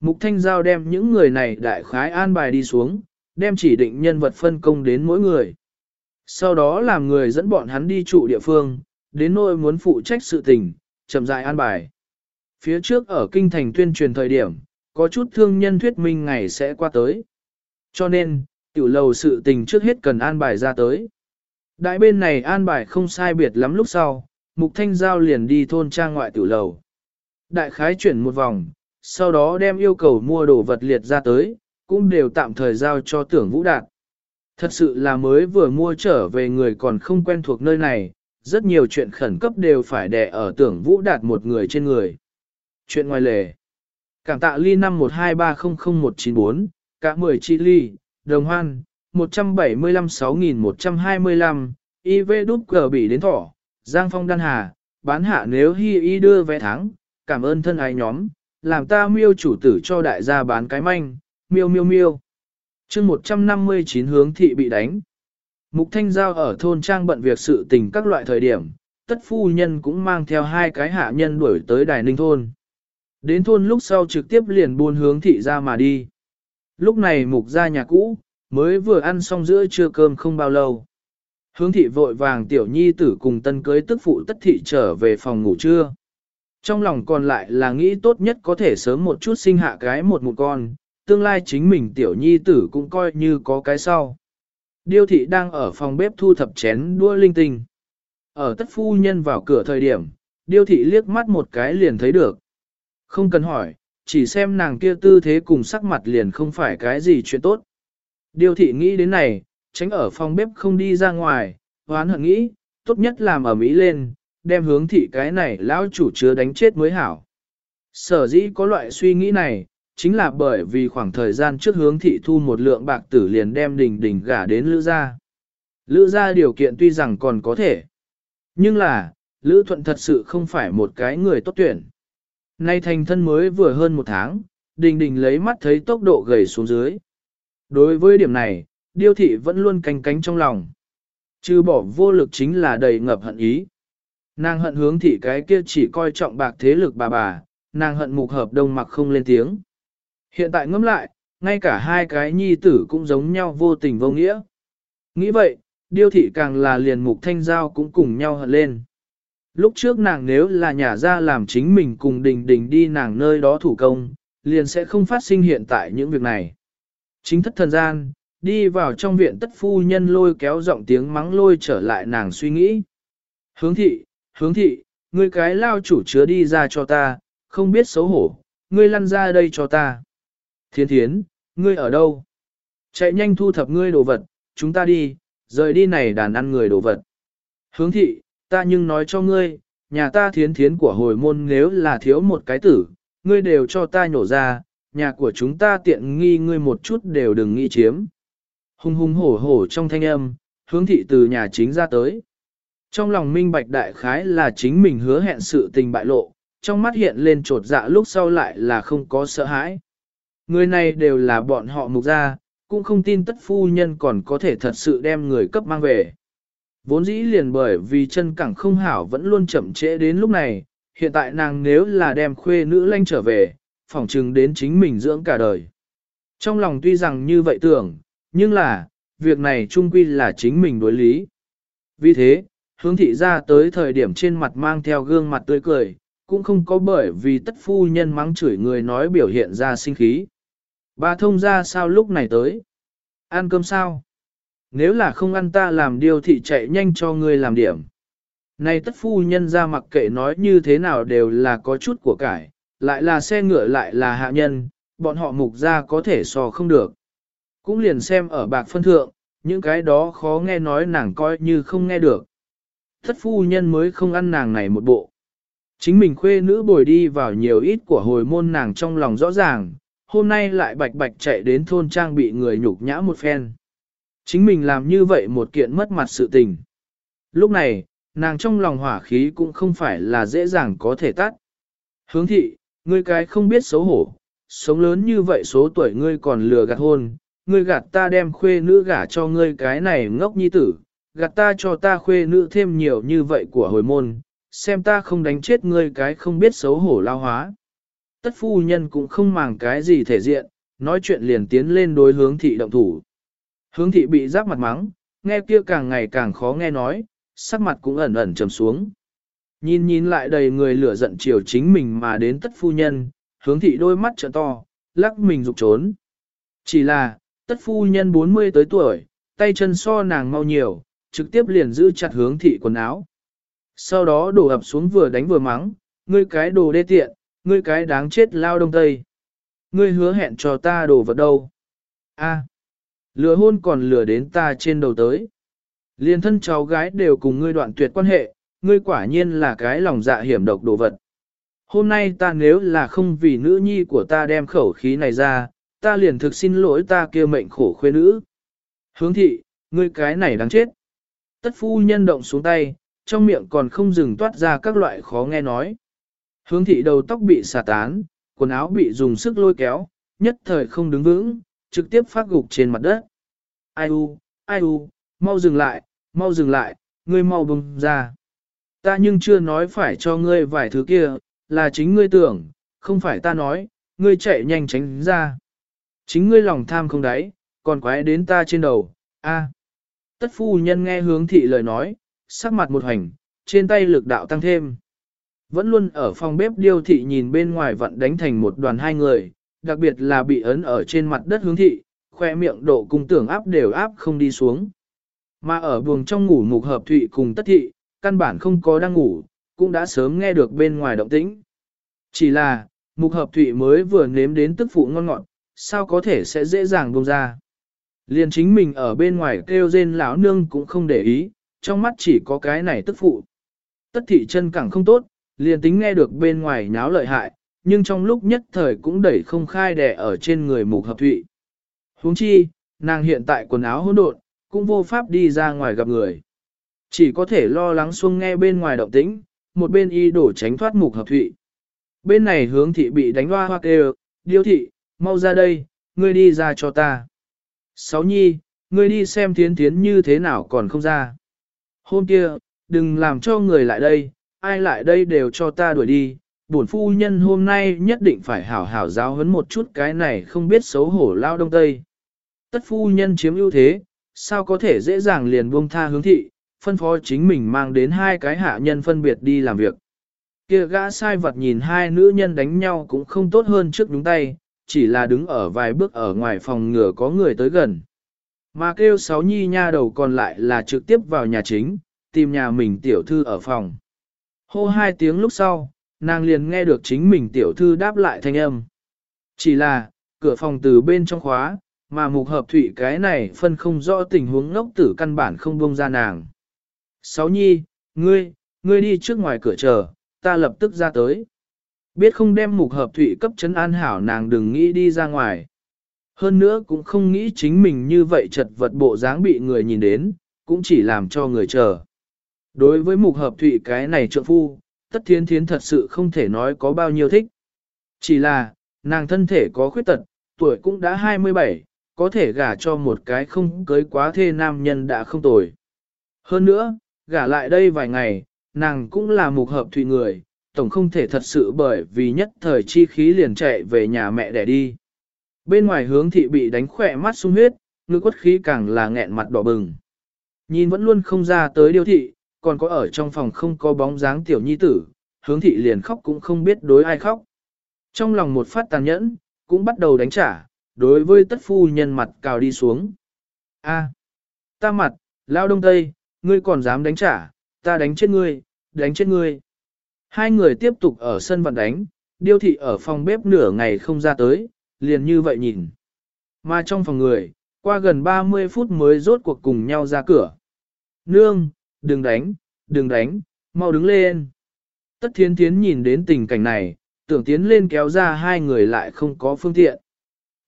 Mục Thanh Giao đem những người này đại khái an bài đi xuống, đem chỉ định nhân vật phân công đến mỗi người. Sau đó làm người dẫn bọn hắn đi trụ địa phương, đến nỗi muốn phụ trách sự tình, chậm rãi an bài. Phía trước ở kinh thành tuyên truyền thời điểm, có chút thương nhân thuyết minh ngày sẽ qua tới. Cho nên, tiểu lầu sự tình trước hết cần an bài ra tới. Đại bên này an bài không sai biệt lắm lúc sau, Mục Thanh Giao liền đi thôn trang ngoại tiểu lầu. Đại khái chuyển một vòng, sau đó đem yêu cầu mua đồ vật liệt ra tới, cũng đều tạm thời giao cho tưởng vũ đạt. Thật sự là mới vừa mua trở về người còn không quen thuộc nơi này, rất nhiều chuyện khẩn cấp đều phải đè ở tưởng vũ đạt một người trên người. Chuyện ngoài lề. Cảm tạ ly 512300194, cả 10 chị ly, đồng hoan, 175-6125, IV đút cờ bị đến thỏ, Giang Phong Đan Hà, bán hạ nếu hi y đưa vé thắng, cảm ơn thân ái nhóm, làm ta miêu chủ tử cho đại gia bán cái manh, miêu miêu miêu. chương 159 hướng thị bị đánh. Mục Thanh Giao ở thôn trang bận việc sự tình các loại thời điểm, tất phu nhân cũng mang theo hai cái hạ nhân đuổi tới đài ninh thôn. Đến thôn lúc sau trực tiếp liền buôn hướng thị ra mà đi. Lúc này mục ra nhà cũ, mới vừa ăn xong giữa trưa cơm không bao lâu. Hướng thị vội vàng tiểu nhi tử cùng tân cưới tức phụ tất thị trở về phòng ngủ trưa. Trong lòng còn lại là nghĩ tốt nhất có thể sớm một chút sinh hạ cái một một con, tương lai chính mình tiểu nhi tử cũng coi như có cái sau. Điêu thị đang ở phòng bếp thu thập chén đua linh tinh. Ở tất phu nhân vào cửa thời điểm, điêu thị liếc mắt một cái liền thấy được. Không cần hỏi, chỉ xem nàng kia tư thế cùng sắc mặt liền không phải cái gì chuyện tốt. Điêu thị nghĩ đến này, tránh ở phòng bếp không đi ra ngoài, hoán hận nghĩ, tốt nhất làm ở Mỹ lên, đem hướng thị cái này lão chủ chứa đánh chết mới hảo. Sở dĩ có loại suy nghĩ này, chính là bởi vì khoảng thời gian trước hướng thị thu một lượng bạc tử liền đem đình đình gả đến lữ gia. Lữ gia điều kiện tuy rằng còn có thể, nhưng là, lữ thuận thật sự không phải một cái người tốt tuyển. Nay thành thân mới vừa hơn một tháng, đình đình lấy mắt thấy tốc độ gầy xuống dưới. Đối với điểm này, điêu thị vẫn luôn canh cánh trong lòng. Chứ bỏ vô lực chính là đầy ngập hận ý. Nàng hận hướng thị cái kia chỉ coi trọng bạc thế lực bà bà, nàng hận mục hợp đông mặc không lên tiếng. Hiện tại ngẫm lại, ngay cả hai cái nhi tử cũng giống nhau vô tình vô nghĩa. Nghĩ vậy, điêu thị càng là liền mục thanh giao cũng cùng nhau hận lên. Lúc trước nàng nếu là nhà ra làm chính mình cùng đình đình đi nàng nơi đó thủ công, liền sẽ không phát sinh hiện tại những việc này. Chính thất thần gian, đi vào trong viện tất phu nhân lôi kéo giọng tiếng mắng lôi trở lại nàng suy nghĩ. Hướng thị, hướng thị, ngươi cái lao chủ chứa đi ra cho ta, không biết xấu hổ, ngươi lăn ra đây cho ta. Thiên thiến, ngươi ở đâu? Chạy nhanh thu thập ngươi đồ vật, chúng ta đi, rời đi này đàn ăn người đồ vật. Hướng thị, ta nhưng nói cho ngươi, nhà ta thiến thiến của hồi môn nếu là thiếu một cái tử, ngươi đều cho ta nhổ ra, nhà của chúng ta tiện nghi ngươi một chút đều đừng nghĩ chiếm. Hùng hùng hổ hổ trong thanh âm, hướng thị từ nhà chính ra tới. Trong lòng minh bạch đại khái là chính mình hứa hẹn sự tình bại lộ, trong mắt hiện lên trột dạ lúc sau lại là không có sợ hãi. Người này đều là bọn họ mục ra, cũng không tin tất phu nhân còn có thể thật sự đem người cấp mang về. Vốn dĩ liền bởi vì chân cẳng không hảo vẫn luôn chậm trễ đến lúc này, hiện tại nàng nếu là đem khuê nữ lanh trở về, phỏng chừng đến chính mình dưỡng cả đời. Trong lòng tuy rằng như vậy tưởng, nhưng là, việc này trung quy là chính mình đối lý. Vì thế, hướng thị ra tới thời điểm trên mặt mang theo gương mặt tươi cười, cũng không có bởi vì tất phu nhân mắng chửi người nói biểu hiện ra sinh khí. Bà thông ra sao lúc này tới? Ăn cơm sao? Nếu là không ăn ta làm điều thị chạy nhanh cho ngươi làm điểm. Này tất phu nhân ra mặc kệ nói như thế nào đều là có chút của cải, lại là xe ngựa lại là hạ nhân, bọn họ mục ra có thể so không được. Cũng liền xem ở bạc phân thượng, những cái đó khó nghe nói nàng coi như không nghe được. Thất phu nhân mới không ăn nàng này một bộ. Chính mình khuê nữ bồi đi vào nhiều ít của hồi môn nàng trong lòng rõ ràng, hôm nay lại bạch bạch chạy đến thôn trang bị người nhục nhã một phen. Chính mình làm như vậy một kiện mất mặt sự tình. Lúc này, nàng trong lòng hỏa khí cũng không phải là dễ dàng có thể tắt. Hướng thị, ngươi cái không biết xấu hổ, sống lớn như vậy số tuổi ngươi còn lừa gạt hôn, ngươi gạt ta đem khuê nữ gả cho ngươi cái này ngốc nhi tử, gạt ta cho ta khuê nữ thêm nhiều như vậy của hồi môn, xem ta không đánh chết ngươi cái không biết xấu hổ lao hóa. Tất phu nhân cũng không màng cái gì thể diện, nói chuyện liền tiến lên đối hướng thị động thủ. Hướng thị bị giáp mặt mắng, nghe kia càng ngày càng khó nghe nói, sắc mặt cũng ẩn ẩn trầm xuống. Nhìn nhìn lại đầy người lửa giận chiều chính mình mà đến tất phu nhân, hướng thị đôi mắt trợ to, lắc mình rục trốn. Chỉ là, tất phu nhân 40 tới tuổi, tay chân so nàng mau nhiều, trực tiếp liền giữ chặt hướng thị quần áo. Sau đó đổ ập xuống vừa đánh vừa mắng, ngươi cái đồ đê tiện, ngươi cái đáng chết lao đông tây. Ngươi hứa hẹn cho ta đồ vật đâu. A, lừa hôn còn lừa đến ta trên đầu tới. Liên thân cháu gái đều cùng ngươi đoạn tuyệt quan hệ, ngươi quả nhiên là cái lòng dạ hiểm độc đồ vật. Hôm nay ta nếu là không vì nữ nhi của ta đem khẩu khí này ra, ta liền thực xin lỗi ta kia mệnh khổ khuê nữ. Hướng thị, ngươi cái này đáng chết. Tất phu nhân động xuống tay, trong miệng còn không dừng toát ra các loại khó nghe nói. Hướng thị đầu tóc bị xả tán, quần áo bị dùng sức lôi kéo, nhất thời không đứng vững, trực tiếp phát gục trên mặt đất. Ai u, ai u, mau dừng lại, mau dừng lại, ngươi mau bùng ra. Ta nhưng chưa nói phải cho ngươi vài thứ kia, là chính ngươi tưởng, không phải ta nói, ngươi chạy nhanh tránh ra. Chính ngươi lòng tham không đáy, còn quái đến ta trên đầu, a. Tất phu nhân nghe hướng thị lời nói, sắc mặt một hành, trên tay lực đạo tăng thêm. Vẫn luôn ở phòng bếp điêu thị nhìn bên ngoài vận đánh thành một đoàn hai người, đặc biệt là bị ấn ở trên mặt đất hướng thị, khoe miệng độ cung tưởng áp đều áp không đi xuống. Mà ở buồng trong ngủ mục hợp thụy cùng tất thị, căn bản không có đang ngủ, cũng đã sớm nghe được bên ngoài động tĩnh. Chỉ là, mục hợp thụy mới vừa nếm đến tức phụ ngon ngọt, sao có thể sẽ dễ dàng buông ra. Liền chính mình ở bên ngoài kêu rên lão nương cũng không để ý, trong mắt chỉ có cái này tức phụ. Tất thị chân cẳng không tốt, liền tính nghe được bên ngoài nháo lợi hại, nhưng trong lúc nhất thời cũng đẩy không khai đè ở trên người mục hợp thụy. huống chi, nàng hiện tại quần áo hỗn độn, cũng vô pháp đi ra ngoài gặp người. Chỉ có thể lo lắng xuông nghe bên ngoài động tĩnh, một bên y đổ tránh thoát mục hợp thụy. Bên này hướng thị bị đánh hoa hoa kêu, điêu thị, mau ra đây, ngươi đi ra cho ta. Sáu nhi, ngươi đi xem thiến thiến như thế nào còn không ra. Hôm kia, đừng làm cho người lại đây, ai lại đây đều cho ta đuổi đi. Bổn phu nhân hôm nay nhất định phải hảo hảo giáo huấn một chút cái này không biết xấu hổ lao đông tây. Tất phu nhân chiếm ưu thế, sao có thể dễ dàng liền buông tha hướng thị, phân phó chính mình mang đến hai cái hạ nhân phân biệt đi làm việc. Kia gã sai vật nhìn hai nữ nhân đánh nhau cũng không tốt hơn trước đúng tay, chỉ là đứng ở vài bước ở ngoài phòng ngừa có người tới gần. Mà kêu sáu nhi nha đầu còn lại là trực tiếp vào nhà chính, tìm nhà mình tiểu thư ở phòng. Hô hai tiếng lúc sau, nàng liền nghe được chính mình tiểu thư đáp lại thanh âm. Chỉ là, cửa phòng từ bên trong khóa, mà mục hợp thủy cái này phân không rõ tình huống ngốc tử căn bản không buông ra nàng. Sáu nhi, ngươi, ngươi đi trước ngoài cửa chờ, ta lập tức ra tới. Biết không đem mục hợp thủy cấp chấn an hảo nàng đừng nghĩ đi ra ngoài. Hơn nữa cũng không nghĩ chính mình như vậy chật vật bộ dáng bị người nhìn đến, cũng chỉ làm cho người chờ. Đối với mục hợp thủy cái này trượng phu, tất thiến thiến thật sự không thể nói có bao nhiêu thích. Chỉ là, nàng thân thể có khuyết tật, tuổi cũng đã 27, có thể gả cho một cái không cưới quá thê nam nhân đã không tồi. Hơn nữa, gả lại đây vài ngày, nàng cũng là mục hợp thủy người, tổng không thể thật sự bởi vì nhất thời chi khí liền chạy về nhà mẹ để đi. Bên ngoài hướng thị bị đánh khỏe mắt sung huyết, ngư quất khí càng là nghẹn mặt đỏ bừng. Nhìn vẫn luôn không ra tới điều thị, còn có ở trong phòng không có bóng dáng tiểu nhi tử, hướng thị liền khóc cũng không biết đối ai khóc. Trong lòng một phát tàn nhẫn, cũng bắt đầu đánh trả, đối với tất phu nhân mặt cào đi xuống. A, ta mặt, lao đông tây, ngươi còn dám đánh trả, ta đánh chết ngươi, đánh chết ngươi. Hai người tiếp tục ở sân vận đánh, điêu thị ở phòng bếp nửa ngày không ra tới, liền như vậy nhìn. Mà trong phòng người, qua gần 30 phút mới rốt cuộc cùng nhau ra cửa. Nương, đừng đánh, đừng đánh, mau đứng lên. Tất thiến thiến nhìn đến tình cảnh này, tưởng tiến lên kéo ra hai người lại không có phương tiện.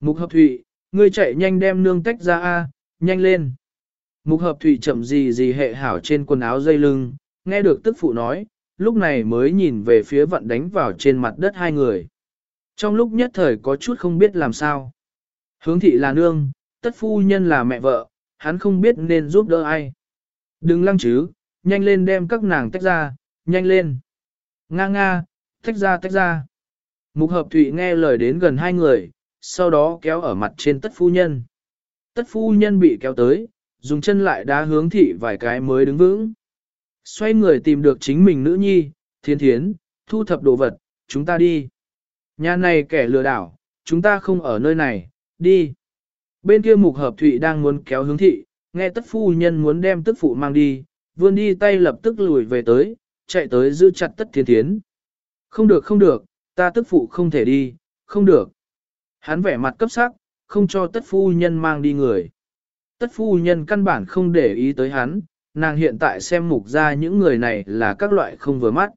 Mục hợp thụy, ngươi chạy nhanh đem nương tách ra a, nhanh lên. Mục hợp thụy chậm gì gì hệ hảo trên quần áo dây lưng, nghe được tức phụ nói, lúc này mới nhìn về phía vận đánh vào trên mặt đất hai người. Trong lúc nhất thời có chút không biết làm sao. Hướng thị là nương, tất phu nhân là mẹ vợ, hắn không biết nên giúp đỡ ai. Đừng lăng chứ, nhanh lên đem các nàng tách ra, nhanh lên. Nga nga, tách ra tách ra. Mục hợp thụy nghe lời đến gần hai người, sau đó kéo ở mặt trên tất phu nhân. Tất phu nhân bị kéo tới, dùng chân lại đá hướng thị vài cái mới đứng vững. Xoay người tìm được chính mình nữ nhi, thiên thiến, thu thập đồ vật, chúng ta đi. Nhà này kẻ lừa đảo, chúng ta không ở nơi này, đi. Bên kia mục hợp thụy đang muốn kéo hướng thị, nghe tất phu nhân muốn đem tức phụ mang đi, vươn đi tay lập tức lùi về tới, chạy tới giữ chặt tất thiên thiến. Không được không được, ta tức phụ không thể đi, không được. Hắn vẻ mặt cấp sắc, không cho tất phu nhân mang đi người. Tất phu nhân căn bản không để ý tới hắn, nàng hiện tại xem mục ra những người này là các loại không vừa mắt.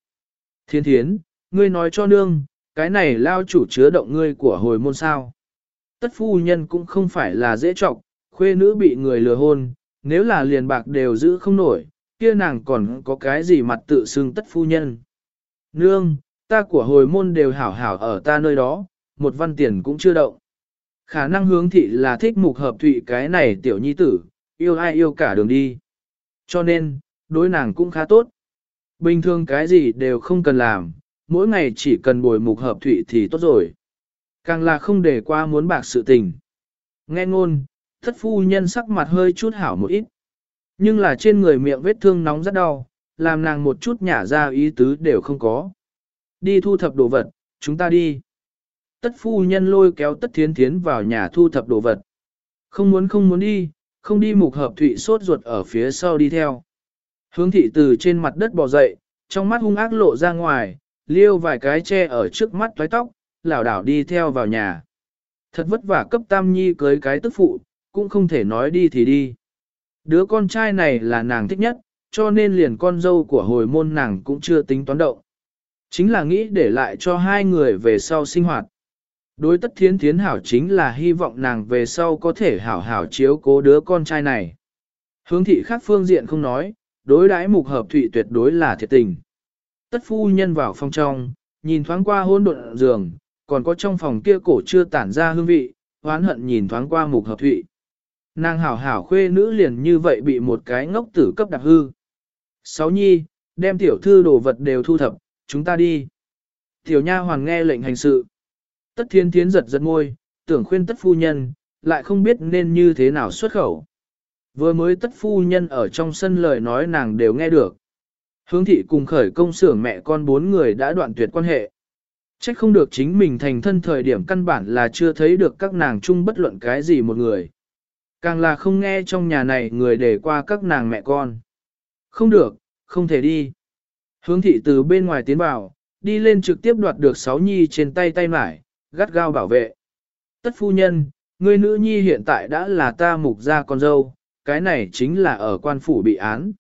Thiên thiến, ngươi nói cho nương, cái này lao chủ chứa động ngươi của hồi môn sao. Tất phu nhân cũng không phải là dễ trọng, khuê nữ bị người lừa hôn, nếu là liền bạc đều giữ không nổi, kia nàng còn có cái gì mặt tự xưng tất phu nhân. Nương, ta của hồi môn đều hảo hảo ở ta nơi đó, một văn tiền cũng chưa động. Khả năng hướng thị là thích mục hợp thụy cái này tiểu nhi tử, yêu ai yêu cả đường đi. Cho nên, đối nàng cũng khá tốt. Bình thường cái gì đều không cần làm, mỗi ngày chỉ cần bồi mục hợp thụy thì tốt rồi. Càng là không để qua muốn bạc sự tình. Nghe ngôn, thất phu nhân sắc mặt hơi chút hảo một ít. Nhưng là trên người miệng vết thương nóng rất đau, làm nàng một chút nhả ra ý tứ đều không có. Đi thu thập đồ vật, chúng ta đi. Tất phu nhân lôi kéo tất thiến thiến vào nhà thu thập đồ vật. Không muốn không muốn đi, không đi mục hợp thụy sốt ruột ở phía sau đi theo. Hướng thị từ trên mặt đất bò dậy, trong mắt hung ác lộ ra ngoài, liêu vài cái che ở trước mắt toái tóc, lảo đảo đi theo vào nhà. Thật vất vả cấp tam nhi cưới cái tức phụ, cũng không thể nói đi thì đi. Đứa con trai này là nàng thích nhất, cho nên liền con dâu của hồi môn nàng cũng chưa tính toán động. Chính là nghĩ để lại cho hai người về sau sinh hoạt. Đối tất thiến thiến hảo chính là hy vọng nàng về sau có thể hảo hảo chiếu cố đứa con trai này. Hướng thị khác phương diện không nói, đối đãi mục hợp thụy tuyệt đối là thiệt tình. Tất phu nhân vào phòng trong, nhìn thoáng qua hôn độn giường, còn có trong phòng kia cổ chưa tản ra hương vị, hoán hận nhìn thoáng qua mục hợp thụy. Nàng hảo hảo khuê nữ liền như vậy bị một cái ngốc tử cấp đặc hư. Sáu nhi, đem tiểu thư đồ vật đều thu thập, chúng ta đi. Tiểu nha hoàng nghe lệnh hành sự. Tất thiên thiến giật giật môi, tưởng khuyên tất phu nhân, lại không biết nên như thế nào xuất khẩu. Vừa mới tất phu nhân ở trong sân lời nói nàng đều nghe được. Hướng thị cùng khởi công xưởng mẹ con bốn người đã đoạn tuyệt quan hệ. Trách không được chính mình thành thân thời điểm căn bản là chưa thấy được các nàng chung bất luận cái gì một người. Càng là không nghe trong nhà này người để qua các nàng mẹ con. Không được, không thể đi. Hướng thị từ bên ngoài tiến vào, đi lên trực tiếp đoạt được sáu nhi trên tay tay mải, gắt gao bảo vệ. Tất phu nhân, người nữ nhi hiện tại đã là ta mục gia con dâu, cái này chính là ở quan phủ bị án.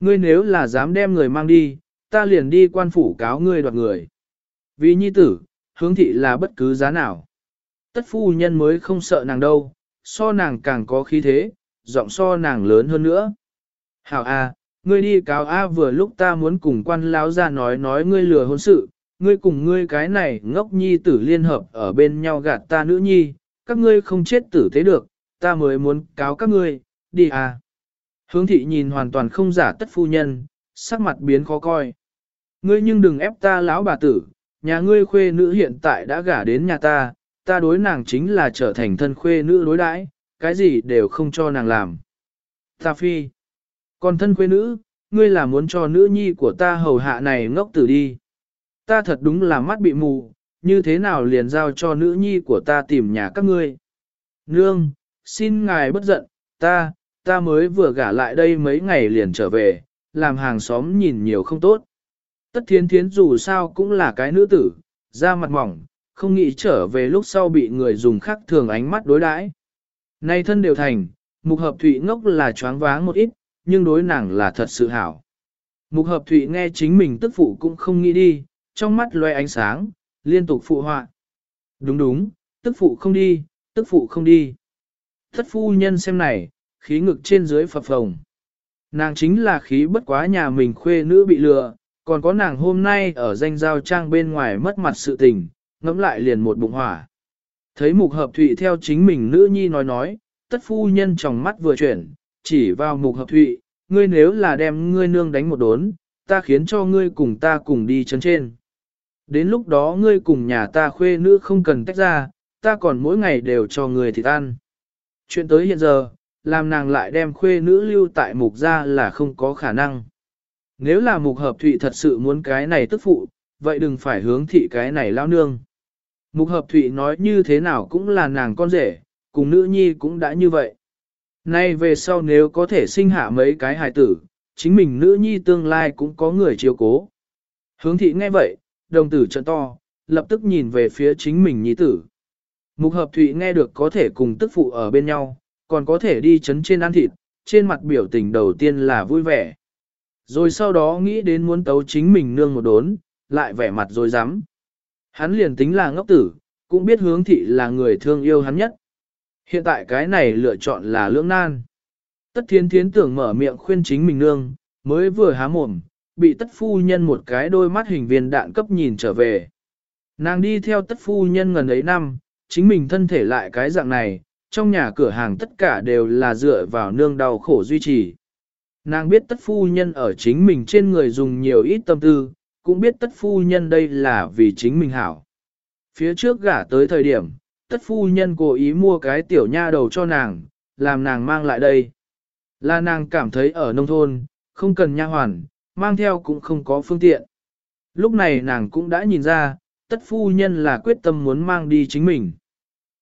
Ngươi nếu là dám đem người mang đi, ta liền đi quan phủ cáo ngươi đoạt người. Vì nhi tử, hướng thị là bất cứ giá nào. Tất phu nhân mới không sợ nàng đâu, so nàng càng có khí thế, giọng so nàng lớn hơn nữa. Hảo A, ngươi đi cáo A vừa lúc ta muốn cùng quan lão ra nói nói ngươi lừa hôn sự, ngươi cùng ngươi cái này ngốc nhi tử liên hợp ở bên nhau gạt ta nữ nhi, các ngươi không chết tử thế được, ta mới muốn cáo các ngươi, đi à. Hướng thị nhìn hoàn toàn không giả tất phu nhân, sắc mặt biến khó coi. Ngươi nhưng đừng ép ta lão bà tử, nhà ngươi khuê nữ hiện tại đã gả đến nhà ta, ta đối nàng chính là trở thành thân khuê nữ đối đãi, cái gì đều không cho nàng làm. Ta phi, còn thân khuê nữ, ngươi là muốn cho nữ nhi của ta hầu hạ này ngốc tử đi. Ta thật đúng là mắt bị mù, như thế nào liền giao cho nữ nhi của ta tìm nhà các ngươi. Nương, xin ngài bất giận, ta, ta mới vừa gả lại đây mấy ngày liền trở về, làm hàng xóm nhìn nhiều không tốt. Tất thiến thiến dù sao cũng là cái nữ tử, da mặt mỏng, không nghĩ trở về lúc sau bị người dùng khác thường ánh mắt đối đãi. Nay thân đều thành, mục hợp thụy ngốc là choáng váng một ít, nhưng đối nàng là thật sự hảo. Mục hợp thụy nghe chính mình tức phụ cũng không nghĩ đi, trong mắt loe ánh sáng, liên tục phụ họa. Đúng đúng, tức phụ không đi, tức phụ không đi. Thất phu nhân xem này, khí ngực trên dưới phập phồng. Nàng chính là khí bất quá nhà mình khuê nữ bị lừa, còn có nàng hôm nay ở danh giao trang bên ngoài mất mặt sự tình, ngẫm lại liền một bụng hỏa. Thấy mục hợp thụy theo chính mình nữ nhi nói nói, tất phu nhân trong mắt vừa chuyển, chỉ vào mục hợp thụy, ngươi nếu là đem ngươi nương đánh một đốn, ta khiến cho ngươi cùng ta cùng đi chấn trên. Đến lúc đó ngươi cùng nhà ta khuê nữ không cần tách ra, ta còn mỗi ngày đều cho ngươi thịt ăn. Chuyện tới hiện giờ, làm nàng lại đem khuê nữ lưu tại mục ra là không có khả năng. Nếu là mục hợp thụy thật sự muốn cái này tức phụ, vậy đừng phải hướng thị cái này lao nương. Mục hợp thụy nói như thế nào cũng là nàng con rể, cùng nữ nhi cũng đã như vậy. Nay về sau nếu có thể sinh hạ mấy cái hài tử, chính mình nữ nhi tương lai cũng có người chiếu cố. Hướng thị nghe vậy, đồng tử trận to, lập tức nhìn về phía chính mình nhi tử. Mục hợp thụy nghe được có thể cùng tức phụ ở bên nhau, còn có thể đi chấn trên ăn thịt, trên mặt biểu tình đầu tiên là vui vẻ. Rồi sau đó nghĩ đến muốn tấu chính mình nương một đốn, lại vẻ mặt rồi dám. Hắn liền tính là ngốc tử, cũng biết hướng thị là người thương yêu hắn nhất. Hiện tại cái này lựa chọn là lưỡng nan. Tất thiên thiến tưởng mở miệng khuyên chính mình nương, mới vừa há mồm, bị tất phu nhân một cái đôi mắt hình viên đạn cấp nhìn trở về. Nàng đi theo tất phu nhân gần ấy năm, chính mình thân thể lại cái dạng này, trong nhà cửa hàng tất cả đều là dựa vào nương đau khổ duy trì. Nàng biết tất phu nhân ở chính mình trên người dùng nhiều ít tâm tư, cũng biết tất phu nhân đây là vì chính mình hảo. Phía trước gả tới thời điểm, tất phu nhân cố ý mua cái tiểu nha đầu cho nàng, làm nàng mang lại đây. Là nàng cảm thấy ở nông thôn, không cần nha hoàn, mang theo cũng không có phương tiện. Lúc này nàng cũng đã nhìn ra, tất phu nhân là quyết tâm muốn mang đi chính mình.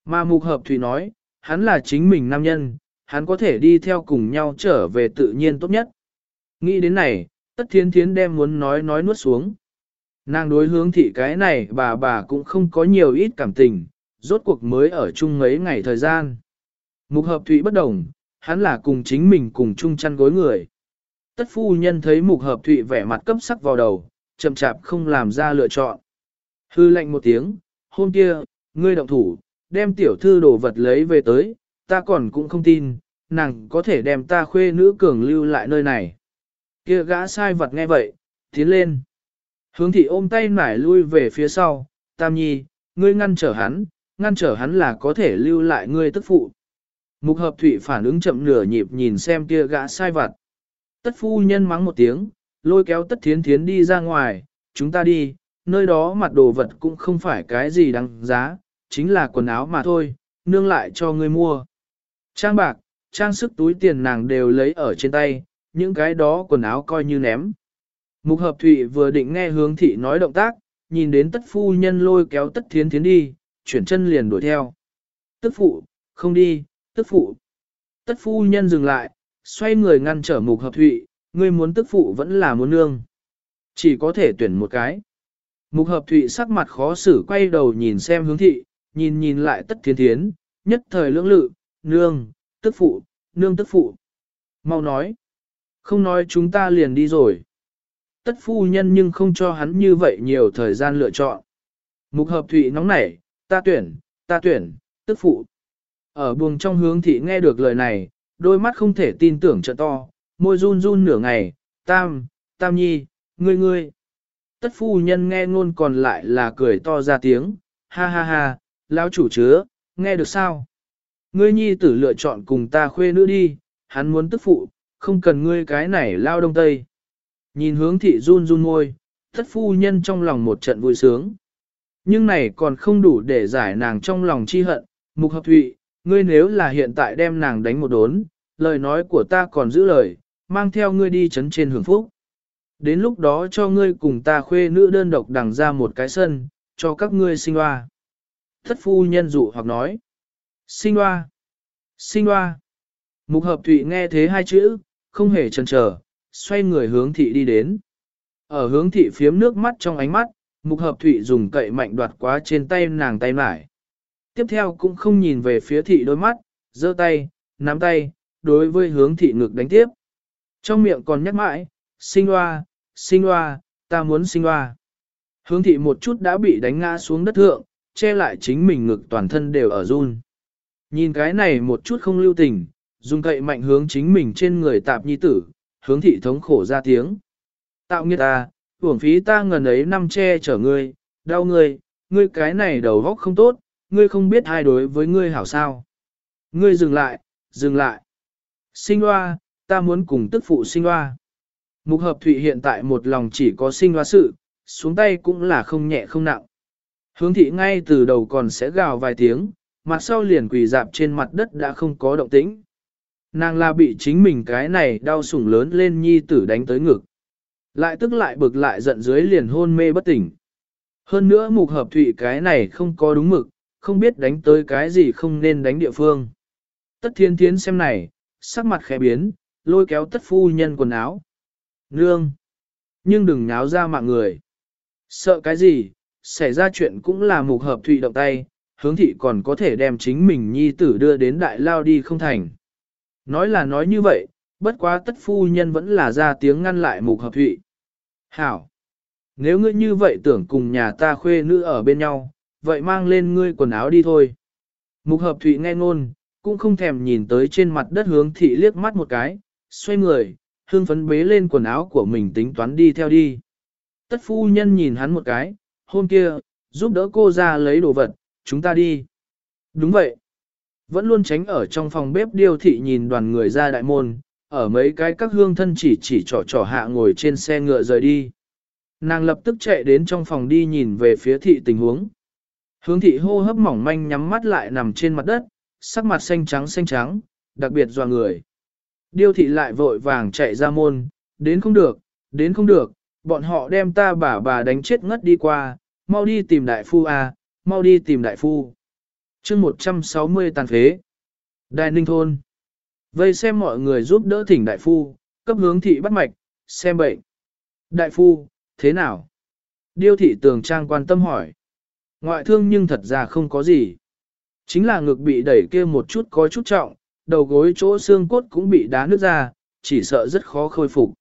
Mà mục hợp thủy nói, hắn là chính mình nam nhân, hắn có thể đi theo cùng nhau trở về tự nhiên tốt nhất. Nghĩ đến này, tất thiến thiến đem muốn nói nói nuốt xuống. Nàng đối hướng thị cái này bà bà cũng không có nhiều ít cảm tình, rốt cuộc mới ở chung mấy ngày thời gian. Mục hợp thụy bất đồng, hắn là cùng chính mình cùng chung chăn gối người. Tất phu nhân thấy mục hợp thụy vẻ mặt cấp sắc vào đầu, chậm chạp không làm ra lựa chọn. Hư lệnh một tiếng, hôm kia, ngươi động thủ, đem tiểu thư đồ vật lấy về tới, ta còn cũng không tin, nàng có thể đem ta khuê nữ cường lưu lại nơi này. Kia gã sai vật nghe vậy, tiến lên. Hướng thị ôm tay nải lui về phía sau, tam nhi, ngươi ngăn trở hắn, ngăn trở hắn là có thể lưu lại ngươi tức phụ. Mục hợp thụy phản ứng chậm nửa nhịp nhìn xem kia gã sai vật. Tất phu nhân mắng một tiếng, lôi kéo tất thiến thiến đi ra ngoài, chúng ta đi, nơi đó mặt đồ vật cũng không phải cái gì đáng giá, chính là quần áo mà thôi, nương lại cho ngươi mua. Trang bạc, trang sức túi tiền nàng đều lấy ở trên tay, những cái đó quần áo coi như ném. Mục hợp thụy vừa định nghe hướng thị nói động tác, nhìn đến tất phu nhân lôi kéo tất thiến thiến đi, chuyển chân liền đuổi theo. Tức phụ, không đi, tức phụ. Tất phu nhân dừng lại, xoay người ngăn trở mục hợp thụy, ngươi muốn tức phụ vẫn là muốn nương. Chỉ có thể tuyển một cái. Mục hợp thụy sắc mặt khó xử quay đầu nhìn xem hướng thị, nhìn nhìn lại tất thiến thiến, nhất thời lưỡng lự, nương, tức phụ, nương tức phụ. Mau nói. Không nói chúng ta liền đi rồi. Tất phu nhân nhưng không cho hắn như vậy nhiều thời gian lựa chọn. Mục hợp thụy nóng nảy, ta tuyển, ta tuyển, tức phụ. Ở buồng trong hướng thị nghe được lời này, đôi mắt không thể tin tưởng trợ to, môi run run nửa ngày, tam, tam nhi, ngươi ngươi. Tất phu nhân nghe ngôn còn lại là cười to ra tiếng, ha ha ha, lão chủ chứa, nghe được sao? Ngươi nhi tử lựa chọn cùng ta khuê nữ đi, hắn muốn tức phụ, không cần ngươi cái này lao đông tây. Nhìn hướng thị run run môi, thất phu nhân trong lòng một trận vui sướng. Nhưng này còn không đủ để giải nàng trong lòng chi hận, mục hợp thụy, ngươi nếu là hiện tại đem nàng đánh một đốn, lời nói của ta còn giữ lời, mang theo ngươi đi chấn trên hưởng phúc. Đến lúc đó cho ngươi cùng ta khuê nữ đơn độc đằng ra một cái sân, cho các ngươi sinh hoa. Thất phu nhân dụ hoặc nói, sinh hoa, sinh hoa. Mục hợp thụy nghe thế hai chữ, không hề chần chờ, xoay người hướng thị đi đến. Ở hướng thị phiếm nước mắt trong ánh mắt, mục hợp thụy dùng cậy mạnh đoạt quá trên tay nàng tay mải. Tiếp theo cũng không nhìn về phía thị đôi mắt, giơ tay, nắm tay, đối với hướng thị ngực đánh tiếp. Trong miệng còn nhắc mãi, sinh hoa, sinh hoa, ta muốn sinh hoa. Hướng thị một chút đã bị đánh ngã xuống đất thượng, che lại chính mình ngực toàn thân đều ở run. Nhìn cái này một chút không lưu tình, dùng cậy mạnh hướng chính mình trên người tạp nhi tử, hướng thị thống khổ ra tiếng. Tạo nghiệt ta, uổng phí ta ngần ấy năm che chở ngươi, đau ngươi, ngươi cái này đầu góc không tốt, ngươi không biết ai đối với ngươi hảo sao. Ngươi dừng lại, dừng lại. Sinh hoa, ta muốn cùng tức phụ sinh hoa. Mục hợp thụy hiện tại một lòng chỉ có sinh hoa sự, xuống tay cũng là không nhẹ không nặng. Hướng thị ngay từ đầu còn sẽ gào vài tiếng, mặt sau liền quỳ dạp trên mặt đất đã không có động tĩnh. Nàng là bị chính mình cái này đau sủng lớn lên nhi tử đánh tới ngực. Lại tức lại bực lại giận dưới liền hôn mê bất tỉnh. Hơn nữa mục hợp thụy cái này không có đúng mực, không biết đánh tới cái gì không nên đánh địa phương. Tất thiên thiến xem này, sắc mặt khẽ biến, lôi kéo tất phu nhân quần áo. Nương! Nhưng đừng nháo ra mạng người. Sợ cái gì, xảy ra chuyện cũng là mục hợp thụy động tay, hướng thị còn có thể đem chính mình nhi tử đưa đến đại lao đi không thành. Nói là nói như vậy, bất quá tất phu nhân vẫn là ra tiếng ngăn lại mục hợp thụy. Hảo! Nếu ngươi như vậy tưởng cùng nhà ta khuê nữ ở bên nhau, vậy mang lên ngươi quần áo đi thôi. Mục hợp thụy nghe ngôn, cũng không thèm nhìn tới trên mặt đất hướng thị liếc mắt một cái, xoay người, hương phấn bế lên quần áo của mình tính toán đi theo đi. Tất phu nhân nhìn hắn một cái, hôm kia, giúp đỡ cô ra lấy đồ vật, chúng ta đi. Đúng vậy. Vẫn luôn tránh ở trong phòng bếp điêu thị nhìn đoàn người ra đại môn, ở mấy cái các hương thân chỉ chỉ trỏ trỏ hạ ngồi trên xe ngựa rời đi. Nàng lập tức chạy đến trong phòng đi nhìn về phía thị tình huống. Hướng thị hô hấp mỏng manh nhắm mắt lại nằm trên mặt đất, sắc mặt xanh trắng xanh trắng, đặc biệt dò người. Điêu thị lại vội vàng chạy ra môn, đến không được, đến không được, bọn họ đem ta bà bà đánh chết ngất đi qua, mau đi tìm đại phu à, mau đi tìm đại phu chương 160 tàn phế. Đại ninh thôn. Vây xem mọi người giúp đỡ thỉnh đại phu, cấp hướng thị bắt mạch, xem bệnh. Đại phu, thế nào? Điêu thị tường trang quan tâm hỏi. Ngoại thương nhưng thật ra không có gì. Chính là ngực bị đẩy kia một chút có chút trọng, đầu gối chỗ xương cốt cũng bị đá nứt ra, chỉ sợ rất khó khôi phục.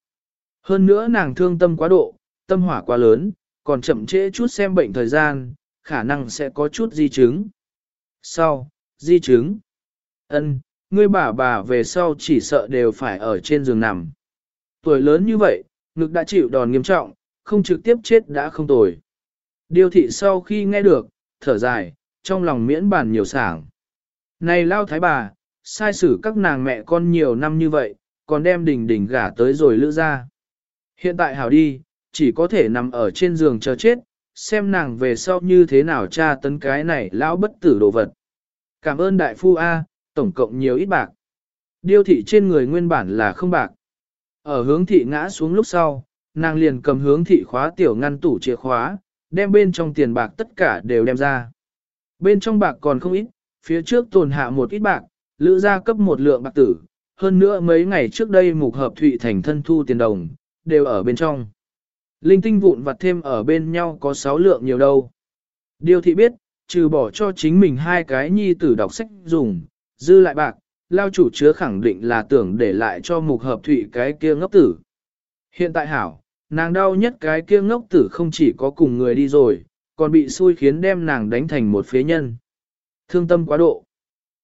Hơn nữa nàng thương tâm quá độ, tâm hỏa quá lớn, còn chậm trễ chút xem bệnh thời gian, khả năng sẽ có chút di chứng. Sau, di chứng. ân ngươi bà bà về sau chỉ sợ đều phải ở trên giường nằm. Tuổi lớn như vậy, ngực đã chịu đòn nghiêm trọng, không trực tiếp chết đã không tồi. Điều thị sau khi nghe được, thở dài, trong lòng miễn bàn nhiều sảng. Này lao thái bà, sai xử các nàng mẹ con nhiều năm như vậy, còn đem đình đình gả tới rồi lữ ra. Hiện tại hảo đi, chỉ có thể nằm ở trên giường chờ chết, xem nàng về sau như thế nào tra tấn cái này lão bất tử đồ vật. Cảm ơn đại phu A, tổng cộng nhiều ít bạc. Điêu thị trên người nguyên bản là không bạc. Ở hướng thị ngã xuống lúc sau, nàng liền cầm hướng thị khóa tiểu ngăn tủ chìa khóa, đem bên trong tiền bạc tất cả đều đem ra. Bên trong bạc còn không ít, phía trước tồn hạ một ít bạc, lữ gia cấp một lượng bạc tử, hơn nữa mấy ngày trước đây mục hợp thụy thành thân thu tiền đồng, đều ở bên trong. Linh tinh vụn vặt thêm ở bên nhau có 6 lượng nhiều đâu. Điều thị biết, trừ bỏ cho chính mình hai cái nhi tử đọc sách dùng, dư lại bạc, lao chủ chứa khẳng định là tưởng để lại cho mục hợp thụy cái kia ngốc tử. Hiện tại hảo, nàng đau nhất cái kia ngốc tử không chỉ có cùng người đi rồi, còn bị xui khiến đem nàng đánh thành một phế nhân. Thương tâm quá độ.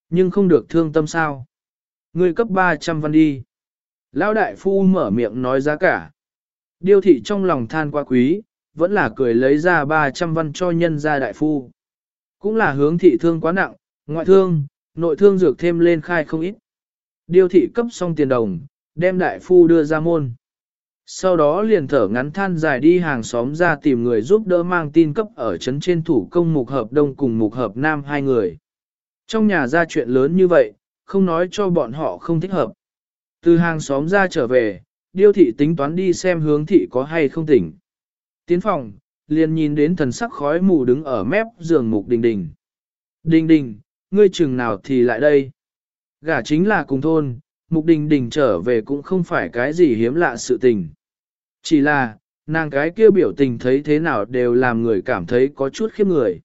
Nhưng không được thương tâm sao. Người cấp 300 văn đi. Lão đại phu mở miệng nói giá cả. Điêu thị trong lòng than quá quý, vẫn là cười lấy ra 300 văn cho nhân gia đại phu. Cũng là hướng thị thương quá nặng, ngoại thương, nội thương dược thêm lên khai không ít. Điêu thị cấp xong tiền đồng, đem đại phu đưa ra môn. Sau đó liền thở ngắn than dài đi hàng xóm ra tìm người giúp đỡ mang tin cấp ở trấn trên thủ công mục hợp đông cùng mục hợp nam hai người. Trong nhà ra chuyện lớn như vậy, không nói cho bọn họ không thích hợp. Từ hàng xóm ra trở về, điêu thị tính toán đi xem hướng thị có hay không tỉnh. Tiến phòng, liền nhìn đến thần sắc khói mù đứng ở mép giường mục đình đình. Đình đình, ngươi chừng nào thì lại đây. Gả chính là cùng thôn, mục đình đình trở về cũng không phải cái gì hiếm lạ sự tình. Chỉ là, nàng cái kia biểu tình thấy thế nào đều làm người cảm thấy có chút khiếp người.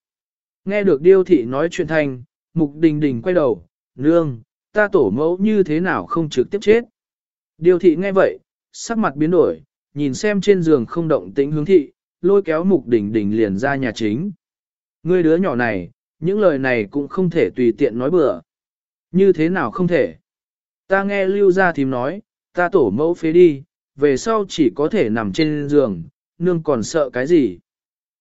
Nghe được điêu thị nói chuyện thanh, mục đình đình quay đầu, nương, ta tổ mẫu như thế nào không trực tiếp chết. Điêu thị nghe vậy, sắc mặt biến đổi, nhìn xem trên giường không động tĩnh hướng thị, lôi kéo mục đình đình liền ra nhà chính. Ngươi đứa nhỏ này, những lời này cũng không thể tùy tiện nói bừa. Như thế nào không thể? Ta nghe lưu gia thím nói, ta tổ mẫu phế đi, về sau chỉ có thể nằm trên giường, nương còn sợ cái gì?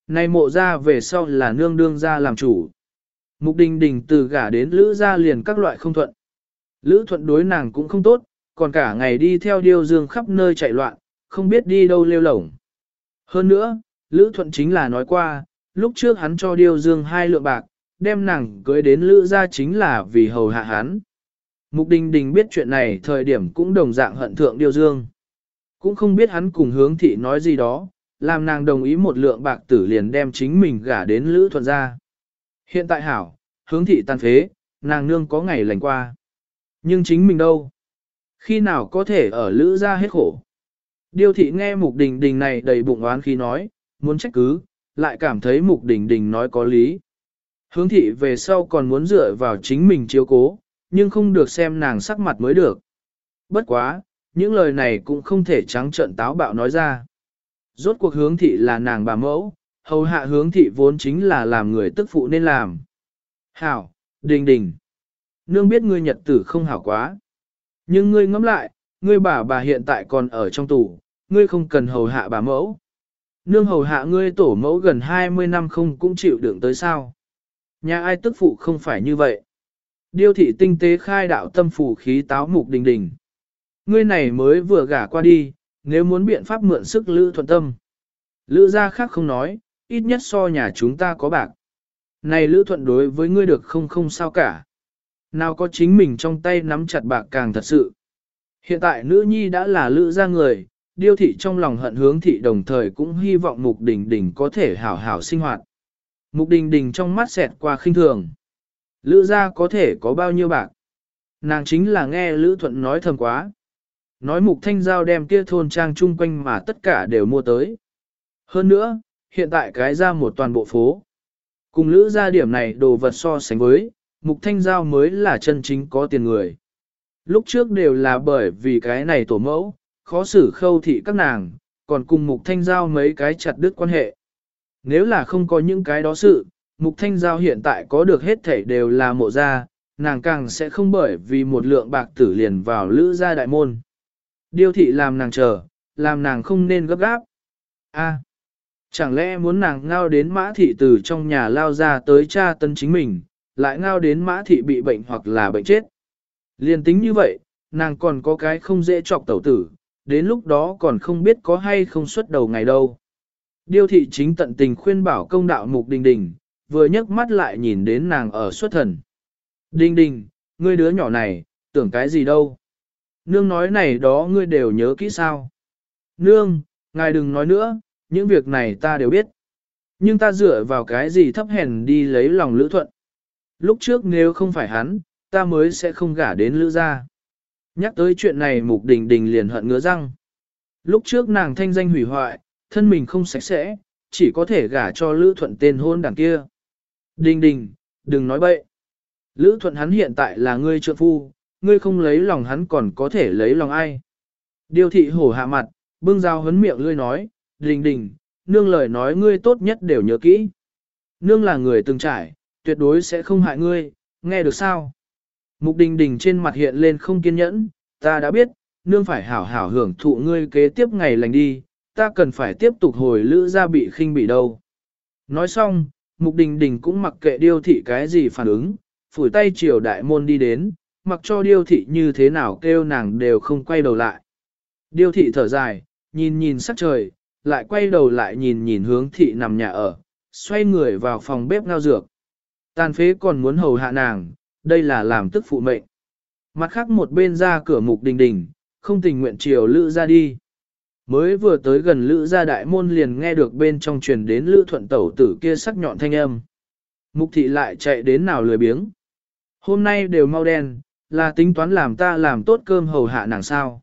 Này mộ ra về sau là nương đương ra làm chủ. Mục đình đình từ gả đến lữ gia liền các loại không thuận. Lữ thuận đối nàng cũng không tốt, còn cả ngày đi theo điêu dương khắp nơi chạy loạn, không biết đi đâu lêu lổng. Hơn nữa, Lữ thuận chính là nói qua, lúc trước hắn cho điêu dương hai lượng bạc, đem nàng cưới đến lữ gia chính là vì hầu hạ hắn. Mục đình đình biết chuyện này thời điểm cũng đồng dạng hận thượng điêu dương. Cũng không biết hắn cùng hướng thị nói gì đó, làm nàng đồng ý một lượng bạc tử liền đem chính mình gả đến lữ thuận ra. Hiện tại hảo, hướng thị tan phế, nàng nương có ngày lành qua. Nhưng chính mình đâu? Khi nào có thể ở lữ ra hết khổ? Điêu thị nghe mục đình đình này đầy bụng oán khi nói, muốn trách cứ, lại cảm thấy mục đình đình nói có lý. Hướng thị về sau còn muốn dựa vào chính mình chiếu cố, nhưng không được xem nàng sắc mặt mới được. Bất quá, những lời này cũng không thể trắng trợn táo bạo nói ra. Rốt cuộc hướng thị là nàng bà mẫu, hầu hạ hướng thị vốn chính là làm người tức phụ nên làm. Hảo, đình đình. Nương biết ngươi nhật tử không hảo quá. Nhưng ngươi ngẫm lại, ngươi bà bà hiện tại còn ở trong tù, ngươi không cần hầu hạ bà mẫu. Nương hầu hạ ngươi tổ mẫu gần 20 năm không cũng chịu đựng tới sao. Nhà ai tức phụ không phải như vậy. Điêu thị tinh tế khai đạo tâm phủ khí táo mục đình đình. Ngươi này mới vừa gả qua đi, nếu muốn biện pháp mượn sức lữ thuận tâm. Lữ gia khác không nói, ít nhất so nhà chúng ta có bạc. Này lữ thuận đối với ngươi được không không sao cả. Nào có chính mình trong tay nắm chặt bạc càng thật sự. Hiện tại nữ nhi đã là lữ gia người, điêu thị trong lòng hận hướng thị đồng thời cũng hy vọng mục đình đình có thể hảo hảo sinh hoạt. Mục đình đình trong mắt xẹt qua khinh thường. Lữ gia có thể có bao nhiêu bạc? Nàng chính là nghe Lữ Thuận nói thầm quá. Nói mục thanh giao đem kia thôn trang chung quanh mà tất cả đều mua tới. Hơn nữa, hiện tại cái ra một toàn bộ phố. Cùng Lữ ra điểm này đồ vật so sánh với, mục thanh giao mới là chân chính có tiền người. Lúc trước đều là bởi vì cái này tổ mẫu, khó xử khâu thị các nàng, còn cùng mục thanh giao mấy cái chặt đứt quan hệ. Nếu là không có những cái đó sự, mục thanh giao hiện tại có được hết thảy đều là mộ gia, nàng càng sẽ không bởi vì một lượng bạc tử liền vào lữ gia đại môn. Điêu thị làm nàng chờ, làm nàng không nên gấp gáp. A, chẳng lẽ muốn nàng ngao đến mã thị từ trong nhà lao ra tới cha tân chính mình, lại ngao đến mã thị bị bệnh hoặc là bệnh chết. Liên tính như vậy, nàng còn có cái không dễ chọc tẩu tử, đến lúc đó còn không biết có hay không xuất đầu ngày đâu. Điêu thị chính tận tình khuyên bảo công đạo mục đình đình, vừa nhấc mắt lại nhìn đến nàng ở xuất thần. Đình đình, ngươi đứa nhỏ này, tưởng cái gì đâu. Nương nói này đó ngươi đều nhớ kỹ sao. Nương, ngài đừng nói nữa, những việc này ta đều biết. Nhưng ta dựa vào cái gì thấp hèn đi lấy lòng lữ thuận. Lúc trước nếu không phải hắn, ta mới sẽ không gả đến lữ gia. Nhắc tới chuyện này mục đình đình liền hận ngứa răng. Lúc trước nàng thanh danh hủy hoại, thân mình không sạch sẽ, chỉ có thể gả cho lữ thuận tên hôn đằng kia. Đình đình, đừng nói bậy. Lữ thuận hắn hiện tại là ngươi trợ phu, ngươi không lấy lòng hắn còn có thể lấy lòng ai. Điều thị hổ hạ mặt, bưng dao hấn miệng ngươi nói, đình đình, nương lời nói ngươi tốt nhất đều nhớ kỹ. Nương là người từng trải, tuyệt đối sẽ không hại ngươi, nghe được sao? Mục đình đình trên mặt hiện lên không kiên nhẫn, ta đã biết, nương phải hảo hảo hưởng thụ ngươi kế tiếp ngày lành đi, ta cần phải tiếp tục hồi lữ ra bị khinh bị đâu. Nói xong, mục đình đình cũng mặc kệ điêu thị cái gì phản ứng, phủi tay chiều đại môn đi đến, mặc cho điêu thị như thế nào kêu nàng đều không quay đầu lại. Điêu thị thở dài, nhìn nhìn sắc trời, lại quay đầu lại nhìn nhìn hướng thị nằm nhà ở, xoay người vào phòng bếp ngao dược. Tàn phế còn muốn hầu hạ nàng, đây là làm tức phụ mệnh. Mặt khác một bên ra cửa mục đình đình, không tình nguyện chiều lữ ra đi. Mới vừa tới gần lữ gia đại môn liền nghe được bên trong truyền đến lữ thuận tẩu tử kia sắc nhọn thanh âm. Mục thị lại chạy đến nào lười biếng. Hôm nay đều mau đen, là tính toán làm ta làm tốt cơm hầu hạ nàng sao.